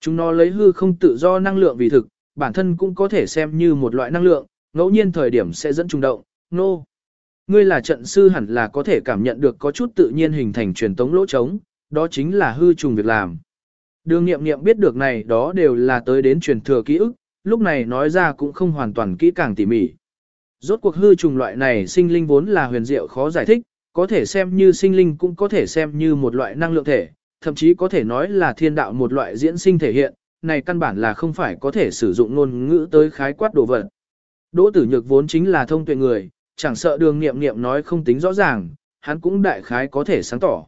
Chúng nó lấy hư không tự do năng lượng vì thực, bản thân cũng có thể xem như một loại năng lượng, ngẫu nhiên thời điểm sẽ dẫn trung động, nô. No. Ngươi là trận sư hẳn là có thể cảm nhận được có chút tự nhiên hình thành truyền tống lỗ trống, đó chính là hư trùng việc làm. Đường nghiệm nghiệm biết được này đó đều là tới đến truyền thừa ký ức, lúc này nói ra cũng không hoàn toàn kỹ càng tỉ mỉ. Rốt cuộc hư trùng loại này sinh linh vốn là huyền diệu khó giải thích, có thể xem như sinh linh cũng có thể xem như một loại năng lượng thể, thậm chí có thể nói là thiên đạo một loại diễn sinh thể hiện, này căn bản là không phải có thể sử dụng ngôn ngữ tới khái quát đồ vật. Đỗ tử nhược vốn chính là thông tuệ người, chẳng sợ đường nghiệm nghiệm nói không tính rõ ràng, hắn cũng đại khái có thể sáng tỏ.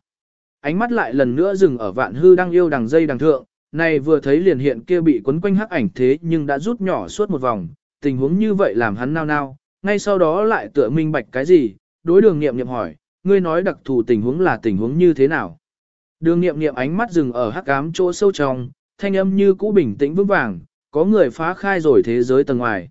Ánh mắt lại lần nữa dừng ở vạn hư đang yêu đằng dây đằng thượng, này vừa thấy liền hiện kia bị quấn quanh hắc ảnh thế nhưng đã rút nhỏ suốt một vòng, tình huống như vậy làm hắn nao nao, ngay sau đó lại tựa minh bạch cái gì, đối đường nghiệm nghiệm hỏi, ngươi nói đặc thù tình huống là tình huống như thế nào. Đường nghiệm nghiệm ánh mắt dừng ở hắc ám chỗ sâu trong, thanh âm như cũ bình tĩnh vững vàng, có người phá khai rồi thế giới tầng ngoài.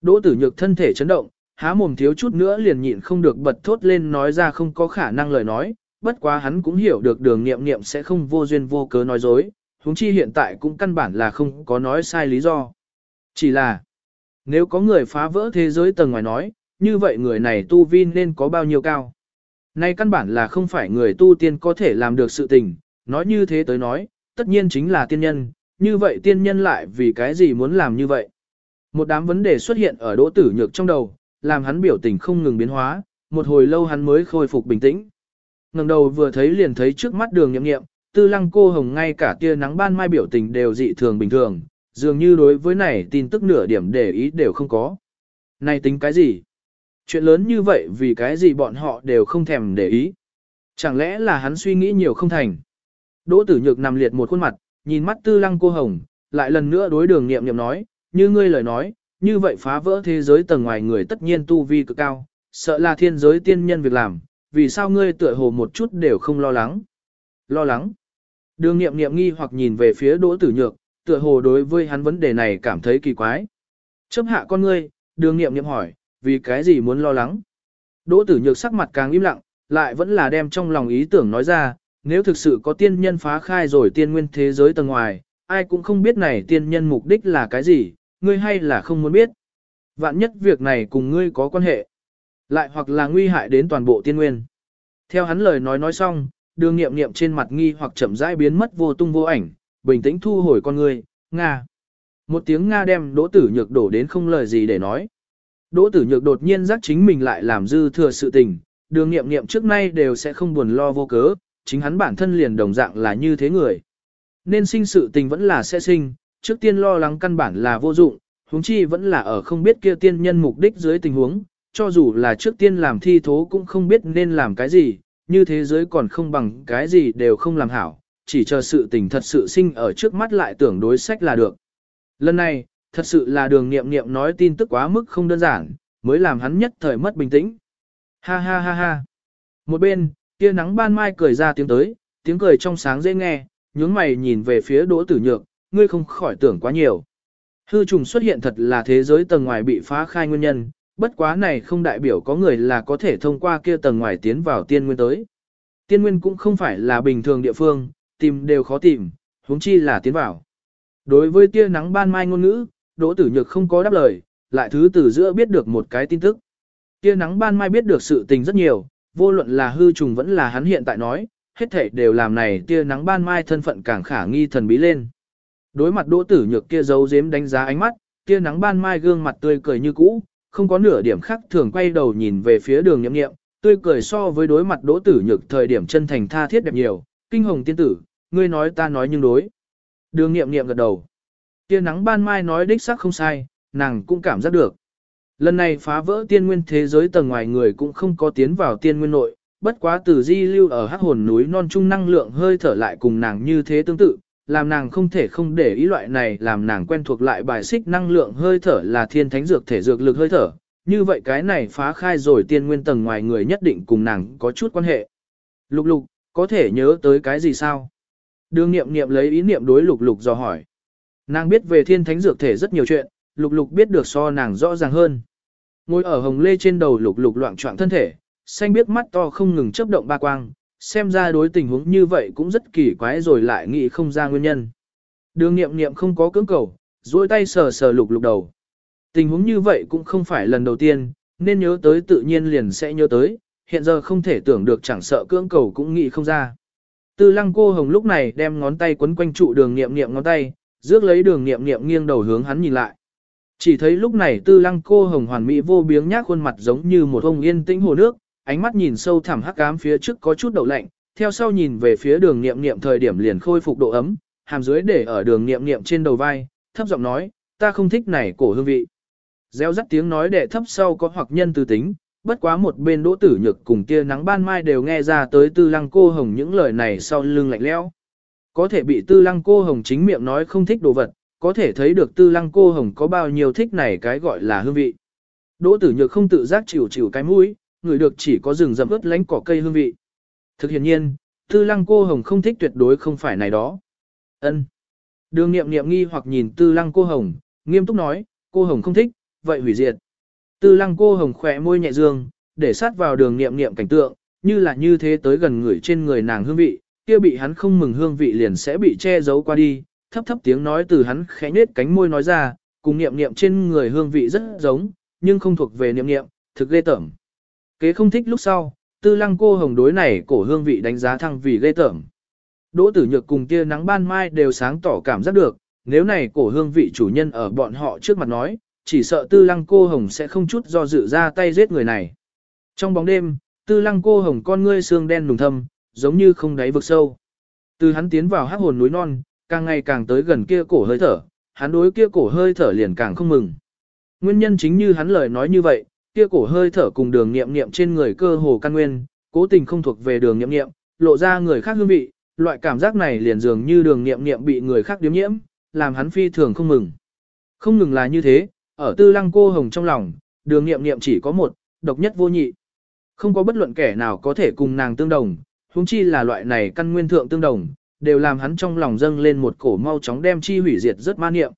Đỗ tử nhược thân thể chấn động, há mồm thiếu chút nữa liền nhịn không được bật thốt lên nói ra không có khả năng lời nói, bất quá hắn cũng hiểu được đường nghiệm nghiệm sẽ không vô duyên vô cớ nói dối, huống chi hiện tại cũng căn bản là không có nói sai lý do. Chỉ là, nếu có người phá vỡ thế giới tầng ngoài nói, như vậy người này tu vi nên có bao nhiêu cao. Nay căn bản là không phải người tu tiên có thể làm được sự tình, nói như thế tới nói, tất nhiên chính là tiên nhân, như vậy tiên nhân lại vì cái gì muốn làm như vậy. Một đám vấn đề xuất hiện ở đỗ tử nhược trong đầu, làm hắn biểu tình không ngừng biến hóa, một hồi lâu hắn mới khôi phục bình tĩnh. ngẩng đầu vừa thấy liền thấy trước mắt đường nhậm nghiệm, tư lăng cô hồng ngay cả tia nắng ban mai biểu tình đều dị thường bình thường, dường như đối với này tin tức nửa điểm để ý đều không có. Này tính cái gì? Chuyện lớn như vậy vì cái gì bọn họ đều không thèm để ý. Chẳng lẽ là hắn suy nghĩ nhiều không thành? Đỗ tử nhược nằm liệt một khuôn mặt, nhìn mắt tư lăng cô hồng, lại lần nữa đối đường nghiệm nghiệm nói, như ngươi lời nói, như vậy phá vỡ thế giới tầng ngoài người tất nhiên tu vi cực cao, sợ là thiên giới tiên nhân việc làm, vì sao ngươi tựa hồ một chút đều không lo lắng? Lo lắng? Đường nghiệm nghiệm nghi hoặc nhìn về phía đỗ tử nhược, tựa hồ đối với hắn vấn đề này cảm thấy kỳ quái. Chấp hạ con ngươi, đường nghiệm nghiệm hỏi, vì cái gì muốn lo lắng? Đỗ tử nhược sắc mặt càng im lặng, lại vẫn là đem trong lòng ý tưởng nói ra, nếu thực sự có tiên nhân phá khai rồi tiên nguyên thế giới tầng ngoài, ai cũng không biết này tiên nhân mục đích là cái gì, ngươi hay là không muốn biết. Vạn nhất việc này cùng ngươi có quan hệ, lại hoặc là nguy hại đến toàn bộ tiên nguyên. Theo hắn lời nói nói xong, đường nghiệm nghiệm trên mặt nghi hoặc chậm rãi biến mất vô tung vô ảnh, bình tĩnh thu hồi con người. Nga. Một tiếng Nga đem đỗ tử nhược đổ đến không lời gì để nói. Đỗ tử nhược đột nhiên giác chính mình lại làm dư thừa sự tình, đường nghiệm nghiệm trước nay đều sẽ không buồn lo vô cớ, chính hắn bản thân liền đồng dạng là như thế người. Nên sinh sự tình vẫn là sẽ sinh, trước tiên lo lắng căn bản là vô dụng, huống chi vẫn là ở không biết kia tiên nhân mục đích dưới tình huống, cho dù là trước tiên làm thi thố cũng không biết nên làm cái gì, như thế giới còn không bằng cái gì đều không làm hảo, chỉ chờ sự tình thật sự sinh ở trước mắt lại tưởng đối sách là được. Lần này, thật sự là đường nghiệm nghiệm nói tin tức quá mức không đơn giản, mới làm hắn nhất thời mất bình tĩnh. Ha ha ha ha. Một bên, tia nắng ban mai cười ra tiếng tới, tiếng cười trong sáng dễ nghe, nhướng mày nhìn về phía đỗ tử nhược, ngươi không khỏi tưởng quá nhiều. Hư trùng xuất hiện thật là thế giới tầng ngoài bị phá khai nguyên nhân, bất quá này không đại biểu có người là có thể thông qua kia tầng ngoài tiến vào tiên nguyên tới. Tiên nguyên cũng không phải là bình thường địa phương, tìm đều khó tìm, huống chi là tiến vào. Đối với tia nắng ban mai ngôn ngữ, Đỗ Tử Nhược không có đáp lời, lại thứ từ giữa biết được một cái tin tức. Tia nắng ban mai biết được sự tình rất nhiều, vô luận là hư trùng vẫn là hắn hiện tại nói, hết thảy đều làm này tia nắng ban mai thân phận càng khả nghi thần bí lên. Đối mặt Đỗ Tử Nhược kia giấu giếm đánh giá ánh mắt, tia nắng ban mai gương mặt tươi cười như cũ, không có nửa điểm khác thường quay đầu nhìn về phía đường nhậm nghiệm, tươi cười so với đối mặt Đỗ Tử Nhược thời điểm chân thành tha thiết đẹp nhiều, kinh hồng tiên tử, ngươi nói ta nói nhưng đối. Đường nghiệm nghiệm gật đầu. Tia nắng ban mai nói đích xác không sai, nàng cũng cảm giác được. Lần này phá vỡ tiên nguyên thế giới tầng ngoài người cũng không có tiến vào tiên nguyên nội, bất quá từ di lưu ở hắc hồn núi non trung năng lượng hơi thở lại cùng nàng như thế tương tự, làm nàng không thể không để ý loại này làm nàng quen thuộc lại bài xích năng lượng hơi thở là thiên thánh dược thể dược lực hơi thở. Như vậy cái này phá khai rồi tiên nguyên tầng ngoài người nhất định cùng nàng có chút quan hệ. Lục lục, có thể nhớ tới cái gì sao? Đường nghiệm nghiệm lấy ý niệm đối lục lục dò hỏi. Nàng biết về thiên thánh dược thể rất nhiều chuyện, lục lục biết được so nàng rõ ràng hơn. Ngồi ở hồng lê trên đầu lục lục loạn trọng thân thể, xanh biết mắt to không ngừng chớp động ba quang, xem ra đối tình huống như vậy cũng rất kỳ quái rồi lại nghĩ không ra nguyên nhân. Đường nghiệm nghiệm không có cưỡng cầu, duỗi tay sờ sờ lục lục đầu. Tình huống như vậy cũng không phải lần đầu tiên, nên nhớ tới tự nhiên liền sẽ nhớ tới, hiện giờ không thể tưởng được chẳng sợ cưỡng cầu cũng nghĩ không ra. Tư lăng cô hồng lúc này đem ngón tay quấn quanh trụ đường nghiệm nghiệm ngón tay, rước lấy đường nghiệm nghiệm nghiêng đầu hướng hắn nhìn lại. Chỉ thấy lúc này tư lăng cô hồng hoàn mỹ vô biếng nhác khuôn mặt giống như một ông yên tĩnh hồ nước, ánh mắt nhìn sâu thẳm hắc ám phía trước có chút đậu lạnh, theo sau nhìn về phía đường nghiệm nghiệm thời điểm liền khôi phục độ ấm, hàm dưới để ở đường nghiệm nghiệm trên đầu vai, thấp giọng nói, ta không thích này cổ hương vị. Gieo rắt tiếng nói để thấp sau có hoặc nhân từ tính, bất quá một bên đỗ tử nhược cùng tia nắng ban mai đều nghe ra tới tư lăng cô hồng những lời này sau lưng lạnh lẽo. Có thể bị tư lăng cô hồng chính miệng nói không thích đồ vật, có thể thấy được tư lăng cô hồng có bao nhiêu thích này cái gọi là hương vị. Đỗ tử nhược không tự giác chịu chịu cái mũi, người được chỉ có rừng rậm ướt lánh cỏ cây hương vị. Thực hiện nhiên, tư lăng cô hồng không thích tuyệt đối không phải này đó. ân Đường nghiệm nghiệm nghi hoặc nhìn tư lăng cô hồng, nghiêm túc nói, cô hồng không thích, vậy hủy diệt. Tư lăng cô hồng khỏe môi nhẹ dương, để sát vào đường nghiệm nghiệm cảnh tượng, như là như thế tới gần người trên người nàng hương vị, kia bị hắn không mừng hương vị liền sẽ bị che giấu qua đi, thấp thấp tiếng nói từ hắn khẽ nết cánh môi nói ra, cùng nghiệm nghiệm trên người hương vị rất giống, nhưng không thuộc về nghiệm nghiệm, thực ghê tởm. Kế không thích lúc sau, tư lăng cô hồng đối này cổ hương vị đánh giá thăng vì ghê tởm. Đỗ tử nhược cùng tia nắng ban mai đều sáng tỏ cảm giác được, nếu này cổ hương vị chủ nhân ở bọn họ trước mặt nói, chỉ sợ tư lăng cô hồng sẽ không chút do dự ra tay giết người này. Trong bóng đêm, tư lăng cô hồng con ngươi xương đen nùng thâm, giống như không đáy vực sâu. Từ hắn tiến vào hắc hồn núi non, càng ngày càng tới gần kia cổ hơi thở, hắn đối kia cổ hơi thở liền càng không mừng. Nguyên nhân chính như hắn lời nói như vậy, kia cổ hơi thở cùng đường nghiệm nghiệm trên người cơ hồ căn nguyên, cố tình không thuộc về đường nghiệm nghiệm, lộ ra người khác hương vị, loại cảm giác này liền dường như đường nghiệm nghiệm bị người khác điếm nhiễm, làm hắn phi thường không mừng. Không ngừng là như thế, ở tư lăng cô hồng trong lòng, đường nghiệm nghiệm chỉ có một, độc nhất vô nhị. Không có bất luận kẻ nào có thể cùng nàng tương đồng, huống chi là loại này căn nguyên thượng tương đồng, đều làm hắn trong lòng dâng lên một cổ mau chóng đem chi hủy diệt rất ma niệm.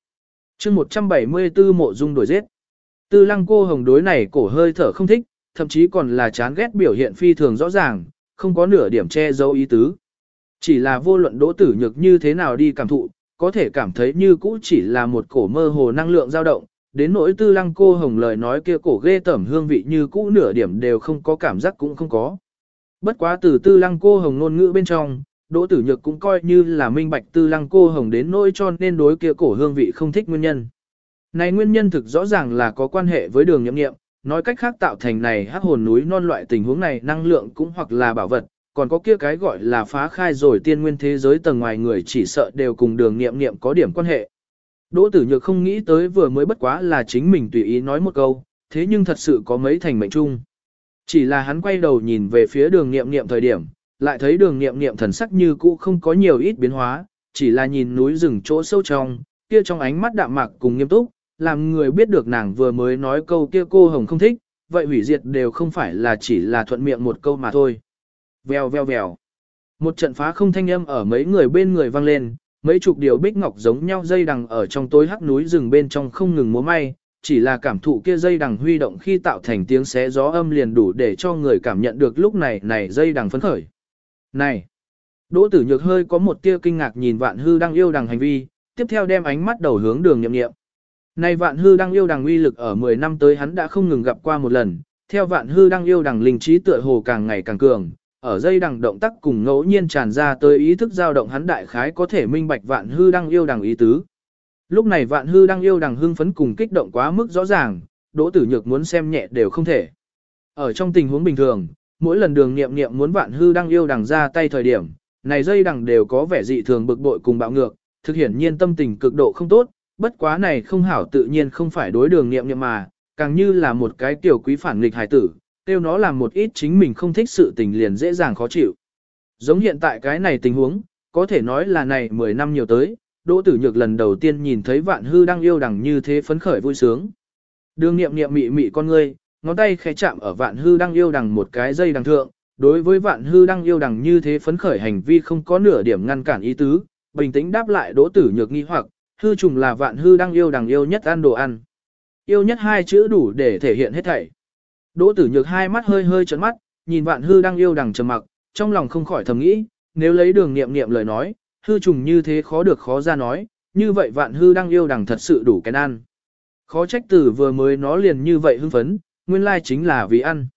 chương 174 mộ dung đổi giết. Tư lăng cô hồng đối này cổ hơi thở không thích, thậm chí còn là chán ghét biểu hiện phi thường rõ ràng, không có nửa điểm che giấu ý tứ. Chỉ là vô luận đỗ tử nhược như thế nào đi cảm thụ, có thể cảm thấy như cũ chỉ là một cổ mơ hồ năng lượng dao động, đến nỗi tư lăng cô hồng lời nói kia cổ ghê tẩm hương vị như cũ nửa điểm đều không có cảm giác cũng không có. Bất quá từ tư lăng cô hồng ngôn ngữ bên trong, đỗ tử nhược cũng coi như là minh bạch tư lăng cô hồng đến nỗi cho nên đối kia cổ hương vị không thích nguyên nhân. Này nguyên nhân thực rõ ràng là có quan hệ với đường nhậm nghiệm, nói cách khác tạo thành này hắc hồn núi non loại tình huống này năng lượng cũng hoặc là bảo vật, còn có kia cái gọi là phá khai rồi tiên nguyên thế giới tầng ngoài người chỉ sợ đều cùng đường nghiệm nghiệm có điểm quan hệ. Đỗ tử nhược không nghĩ tới vừa mới bất quá là chính mình tùy ý nói một câu, thế nhưng thật sự có mấy thành mệnh chung. Chỉ là hắn quay đầu nhìn về phía đường nghiệm nghiệm thời điểm, lại thấy đường nghiệm nghiệm thần sắc như cũ không có nhiều ít biến hóa, chỉ là nhìn núi rừng chỗ sâu trong, kia trong ánh mắt đạm mạc cùng nghiêm túc, làm người biết được nàng vừa mới nói câu kia cô hồng không thích, vậy hủy diệt đều không phải là chỉ là thuận miệng một câu mà thôi. Vèo vèo vèo. Một trận phá không thanh âm ở mấy người bên người vang lên, mấy chục điều bích ngọc giống nhau dây đằng ở trong tối hắc núi rừng bên trong không ngừng múa may, chỉ là cảm thụ kia dây đằng huy động khi tạo thành tiếng xé gió âm liền đủ để cho người cảm nhận được lúc này này dây đằng phấn khởi. Này! Đỗ tử nhược hơi có một tia kinh ngạc nhìn vạn hư đang yêu đằng hành vi, tiếp theo đem ánh mắt đầu hướng đường nhậm nghiệm. Này vạn hư đang yêu đằng uy lực ở 10 năm tới hắn đã không ngừng gặp qua một lần, theo vạn hư đang yêu đằng linh trí tựa hồ càng ngày càng cường, ở dây đằng động tác cùng ngẫu nhiên tràn ra tới ý thức dao động hắn đại khái có thể minh bạch vạn hư đang yêu đằng ý tứ. Lúc này vạn hư đang yêu đằng hưng phấn cùng kích động quá mức rõ ràng, đỗ tử nhược muốn xem nhẹ đều không thể. Ở trong tình huống bình thường, mỗi lần đường nghiệm nghiệm muốn vạn hư đang yêu đằng ra tay thời điểm, này dây đằng đều có vẻ dị thường bực bội cùng bạo ngược, thực hiện nhiên tâm tình cực độ không tốt, bất quá này không hảo tự nhiên không phải đối đường nghiệm nghiệm mà, càng như là một cái tiểu quý phản nghịch hài tử, tiêu nó làm một ít chính mình không thích sự tình liền dễ dàng khó chịu. Giống hiện tại cái này tình huống, có thể nói là này 10 năm nhiều tới, Đỗ Tử Nhược lần đầu tiên nhìn thấy Vạn Hư đang yêu đằng như thế phấn khởi vui sướng. Đường Niệm Niệm mị mị con ngươi, ngón tay khẽ chạm ở Vạn Hư đang yêu đằng một cái dây đằng thượng, đối với Vạn Hư đang yêu đằng như thế phấn khởi hành vi không có nửa điểm ngăn cản ý tứ, bình tĩnh đáp lại Đỗ Tử Nhược nghi hoặc, hư trùng là Vạn Hư đang yêu đằng yêu nhất ăn đồ ăn. Yêu nhất hai chữ đủ để thể hiện hết thảy. Đỗ tử nhược hai mắt hơi hơi trấn mắt, nhìn vạn hư đang yêu đằng trầm mặc, trong lòng không khỏi thầm nghĩ, nếu lấy đường nghiệm nghiệm lời nói, hư trùng như thế khó được khó ra nói, như vậy vạn hư đang yêu đằng thật sự đủ cái ăn. Khó trách tử vừa mới nó liền như vậy hưng phấn, nguyên lai chính là vì ăn.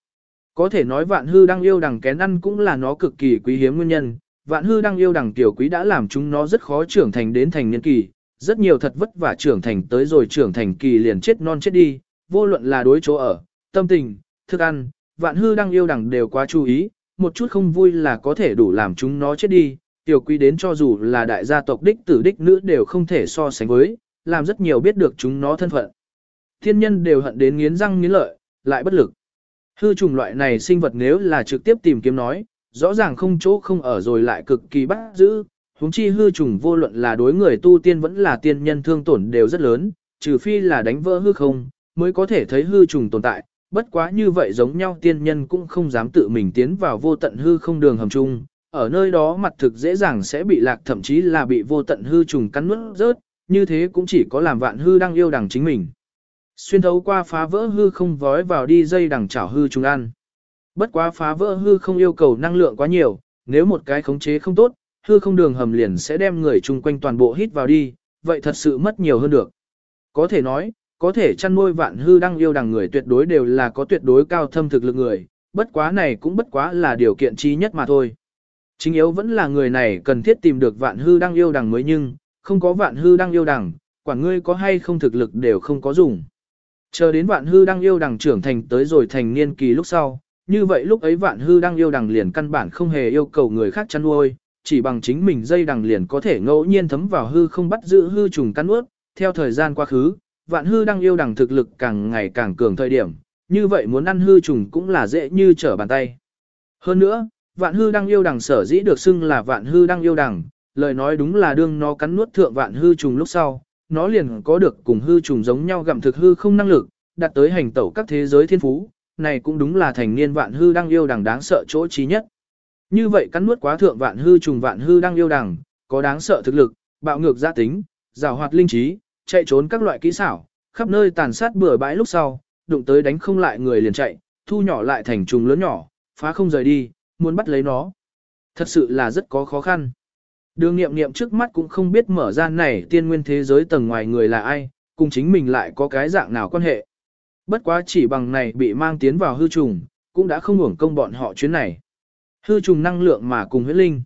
Có thể nói vạn hư đang yêu đằng kén ăn cũng là nó cực kỳ quý hiếm nguyên nhân, vạn hư đang yêu đằng tiểu quý đã làm chúng nó rất khó trưởng thành đến thành niên kỳ, rất nhiều thật vất vả trưởng thành tới rồi trưởng thành kỳ liền chết non chết đi, vô luận là đối chỗ ở, tâm tình, thức ăn, vạn hư đang yêu đẳng đều quá chú ý, một chút không vui là có thể đủ làm chúng nó chết đi, tiểu quý đến cho dù là đại gia tộc đích tử đích nữ đều không thể so sánh với, làm rất nhiều biết được chúng nó thân phận. Thiên nhân đều hận đến nghiến răng nghiến lợi, lại bất lực. Hư trùng loại này sinh vật nếu là trực tiếp tìm kiếm nói, rõ ràng không chỗ không ở rồi lại cực kỳ bắt giữ, huống chi hư trùng vô luận là đối người tu tiên vẫn là tiên nhân thương tổn đều rất lớn, trừ phi là đánh vỡ hư không, mới có thể thấy hư trùng tồn tại, bất quá như vậy giống nhau tiên nhân cũng không dám tự mình tiến vào vô tận hư không đường hầm chung, ở nơi đó mặt thực dễ dàng sẽ bị lạc thậm chí là bị vô tận hư trùng cắn nuốt rớt, như thế cũng chỉ có làm vạn hư đang yêu đằng chính mình. Xuyên thấu qua phá vỡ hư không vói vào đi dây đằng chảo hư trùng ăn. Bất quá phá vỡ hư không yêu cầu năng lượng quá nhiều, nếu một cái khống chế không tốt, hư không đường hầm liền sẽ đem người chung quanh toàn bộ hít vào đi, vậy thật sự mất nhiều hơn được. Có thể nói, có thể chăn nuôi vạn hư đang yêu đằng người tuyệt đối đều là có tuyệt đối cao thâm thực lực người, bất quá này cũng bất quá là điều kiện chi nhất mà thôi. Chính yếu vẫn là người này cần thiết tìm được vạn hư đang yêu đằng mới nhưng, không có vạn hư đang yêu đằng, quản ngươi có hay không thực lực đều không có dùng. Chờ đến vạn hư đang yêu đằng trưởng thành tới rồi thành niên kỳ lúc sau, như vậy lúc ấy vạn hư đang yêu đằng liền căn bản không hề yêu cầu người khác chăn nuôi, chỉ bằng chính mình dây đằng liền có thể ngẫu nhiên thấm vào hư không bắt giữ hư trùng cắn ướt, theo thời gian quá khứ, vạn hư đang yêu đằng thực lực càng ngày càng cường thời điểm, như vậy muốn ăn hư trùng cũng là dễ như trở bàn tay. Hơn nữa, vạn hư đang yêu đằng sở dĩ được xưng là vạn hư đang yêu đằng, lời nói đúng là đương nó cắn nuốt thượng vạn hư trùng lúc sau, nó liền có được cùng hư trùng giống nhau gặm thực hư không năng lực, đạt tới hành tẩu các thế giới thiên phú, này cũng đúng là thành niên vạn hư đang yêu đằng đáng sợ chỗ trí nhất. Như vậy cắn nuốt quá thượng vạn hư trùng vạn hư đang yêu đằng, có đáng sợ thực lực, bạo ngược gia tính, giàu hoạt linh trí, chạy trốn các loại kỹ xảo, khắp nơi tàn sát bừa bãi lúc sau, đụng tới đánh không lại người liền chạy, thu nhỏ lại thành trùng lớn nhỏ, phá không rời đi, muốn bắt lấy nó. Thật sự là rất có khó khăn. Đường nghiệm nghiệm trước mắt cũng không biết mở ra này tiên nguyên thế giới tầng ngoài người là ai, cùng chính mình lại có cái dạng nào quan hệ. Bất quá chỉ bằng này bị mang tiến vào hư trùng, cũng đã không hưởng công bọn họ chuyến này. Hư trùng năng lượng mà cùng huyết linh.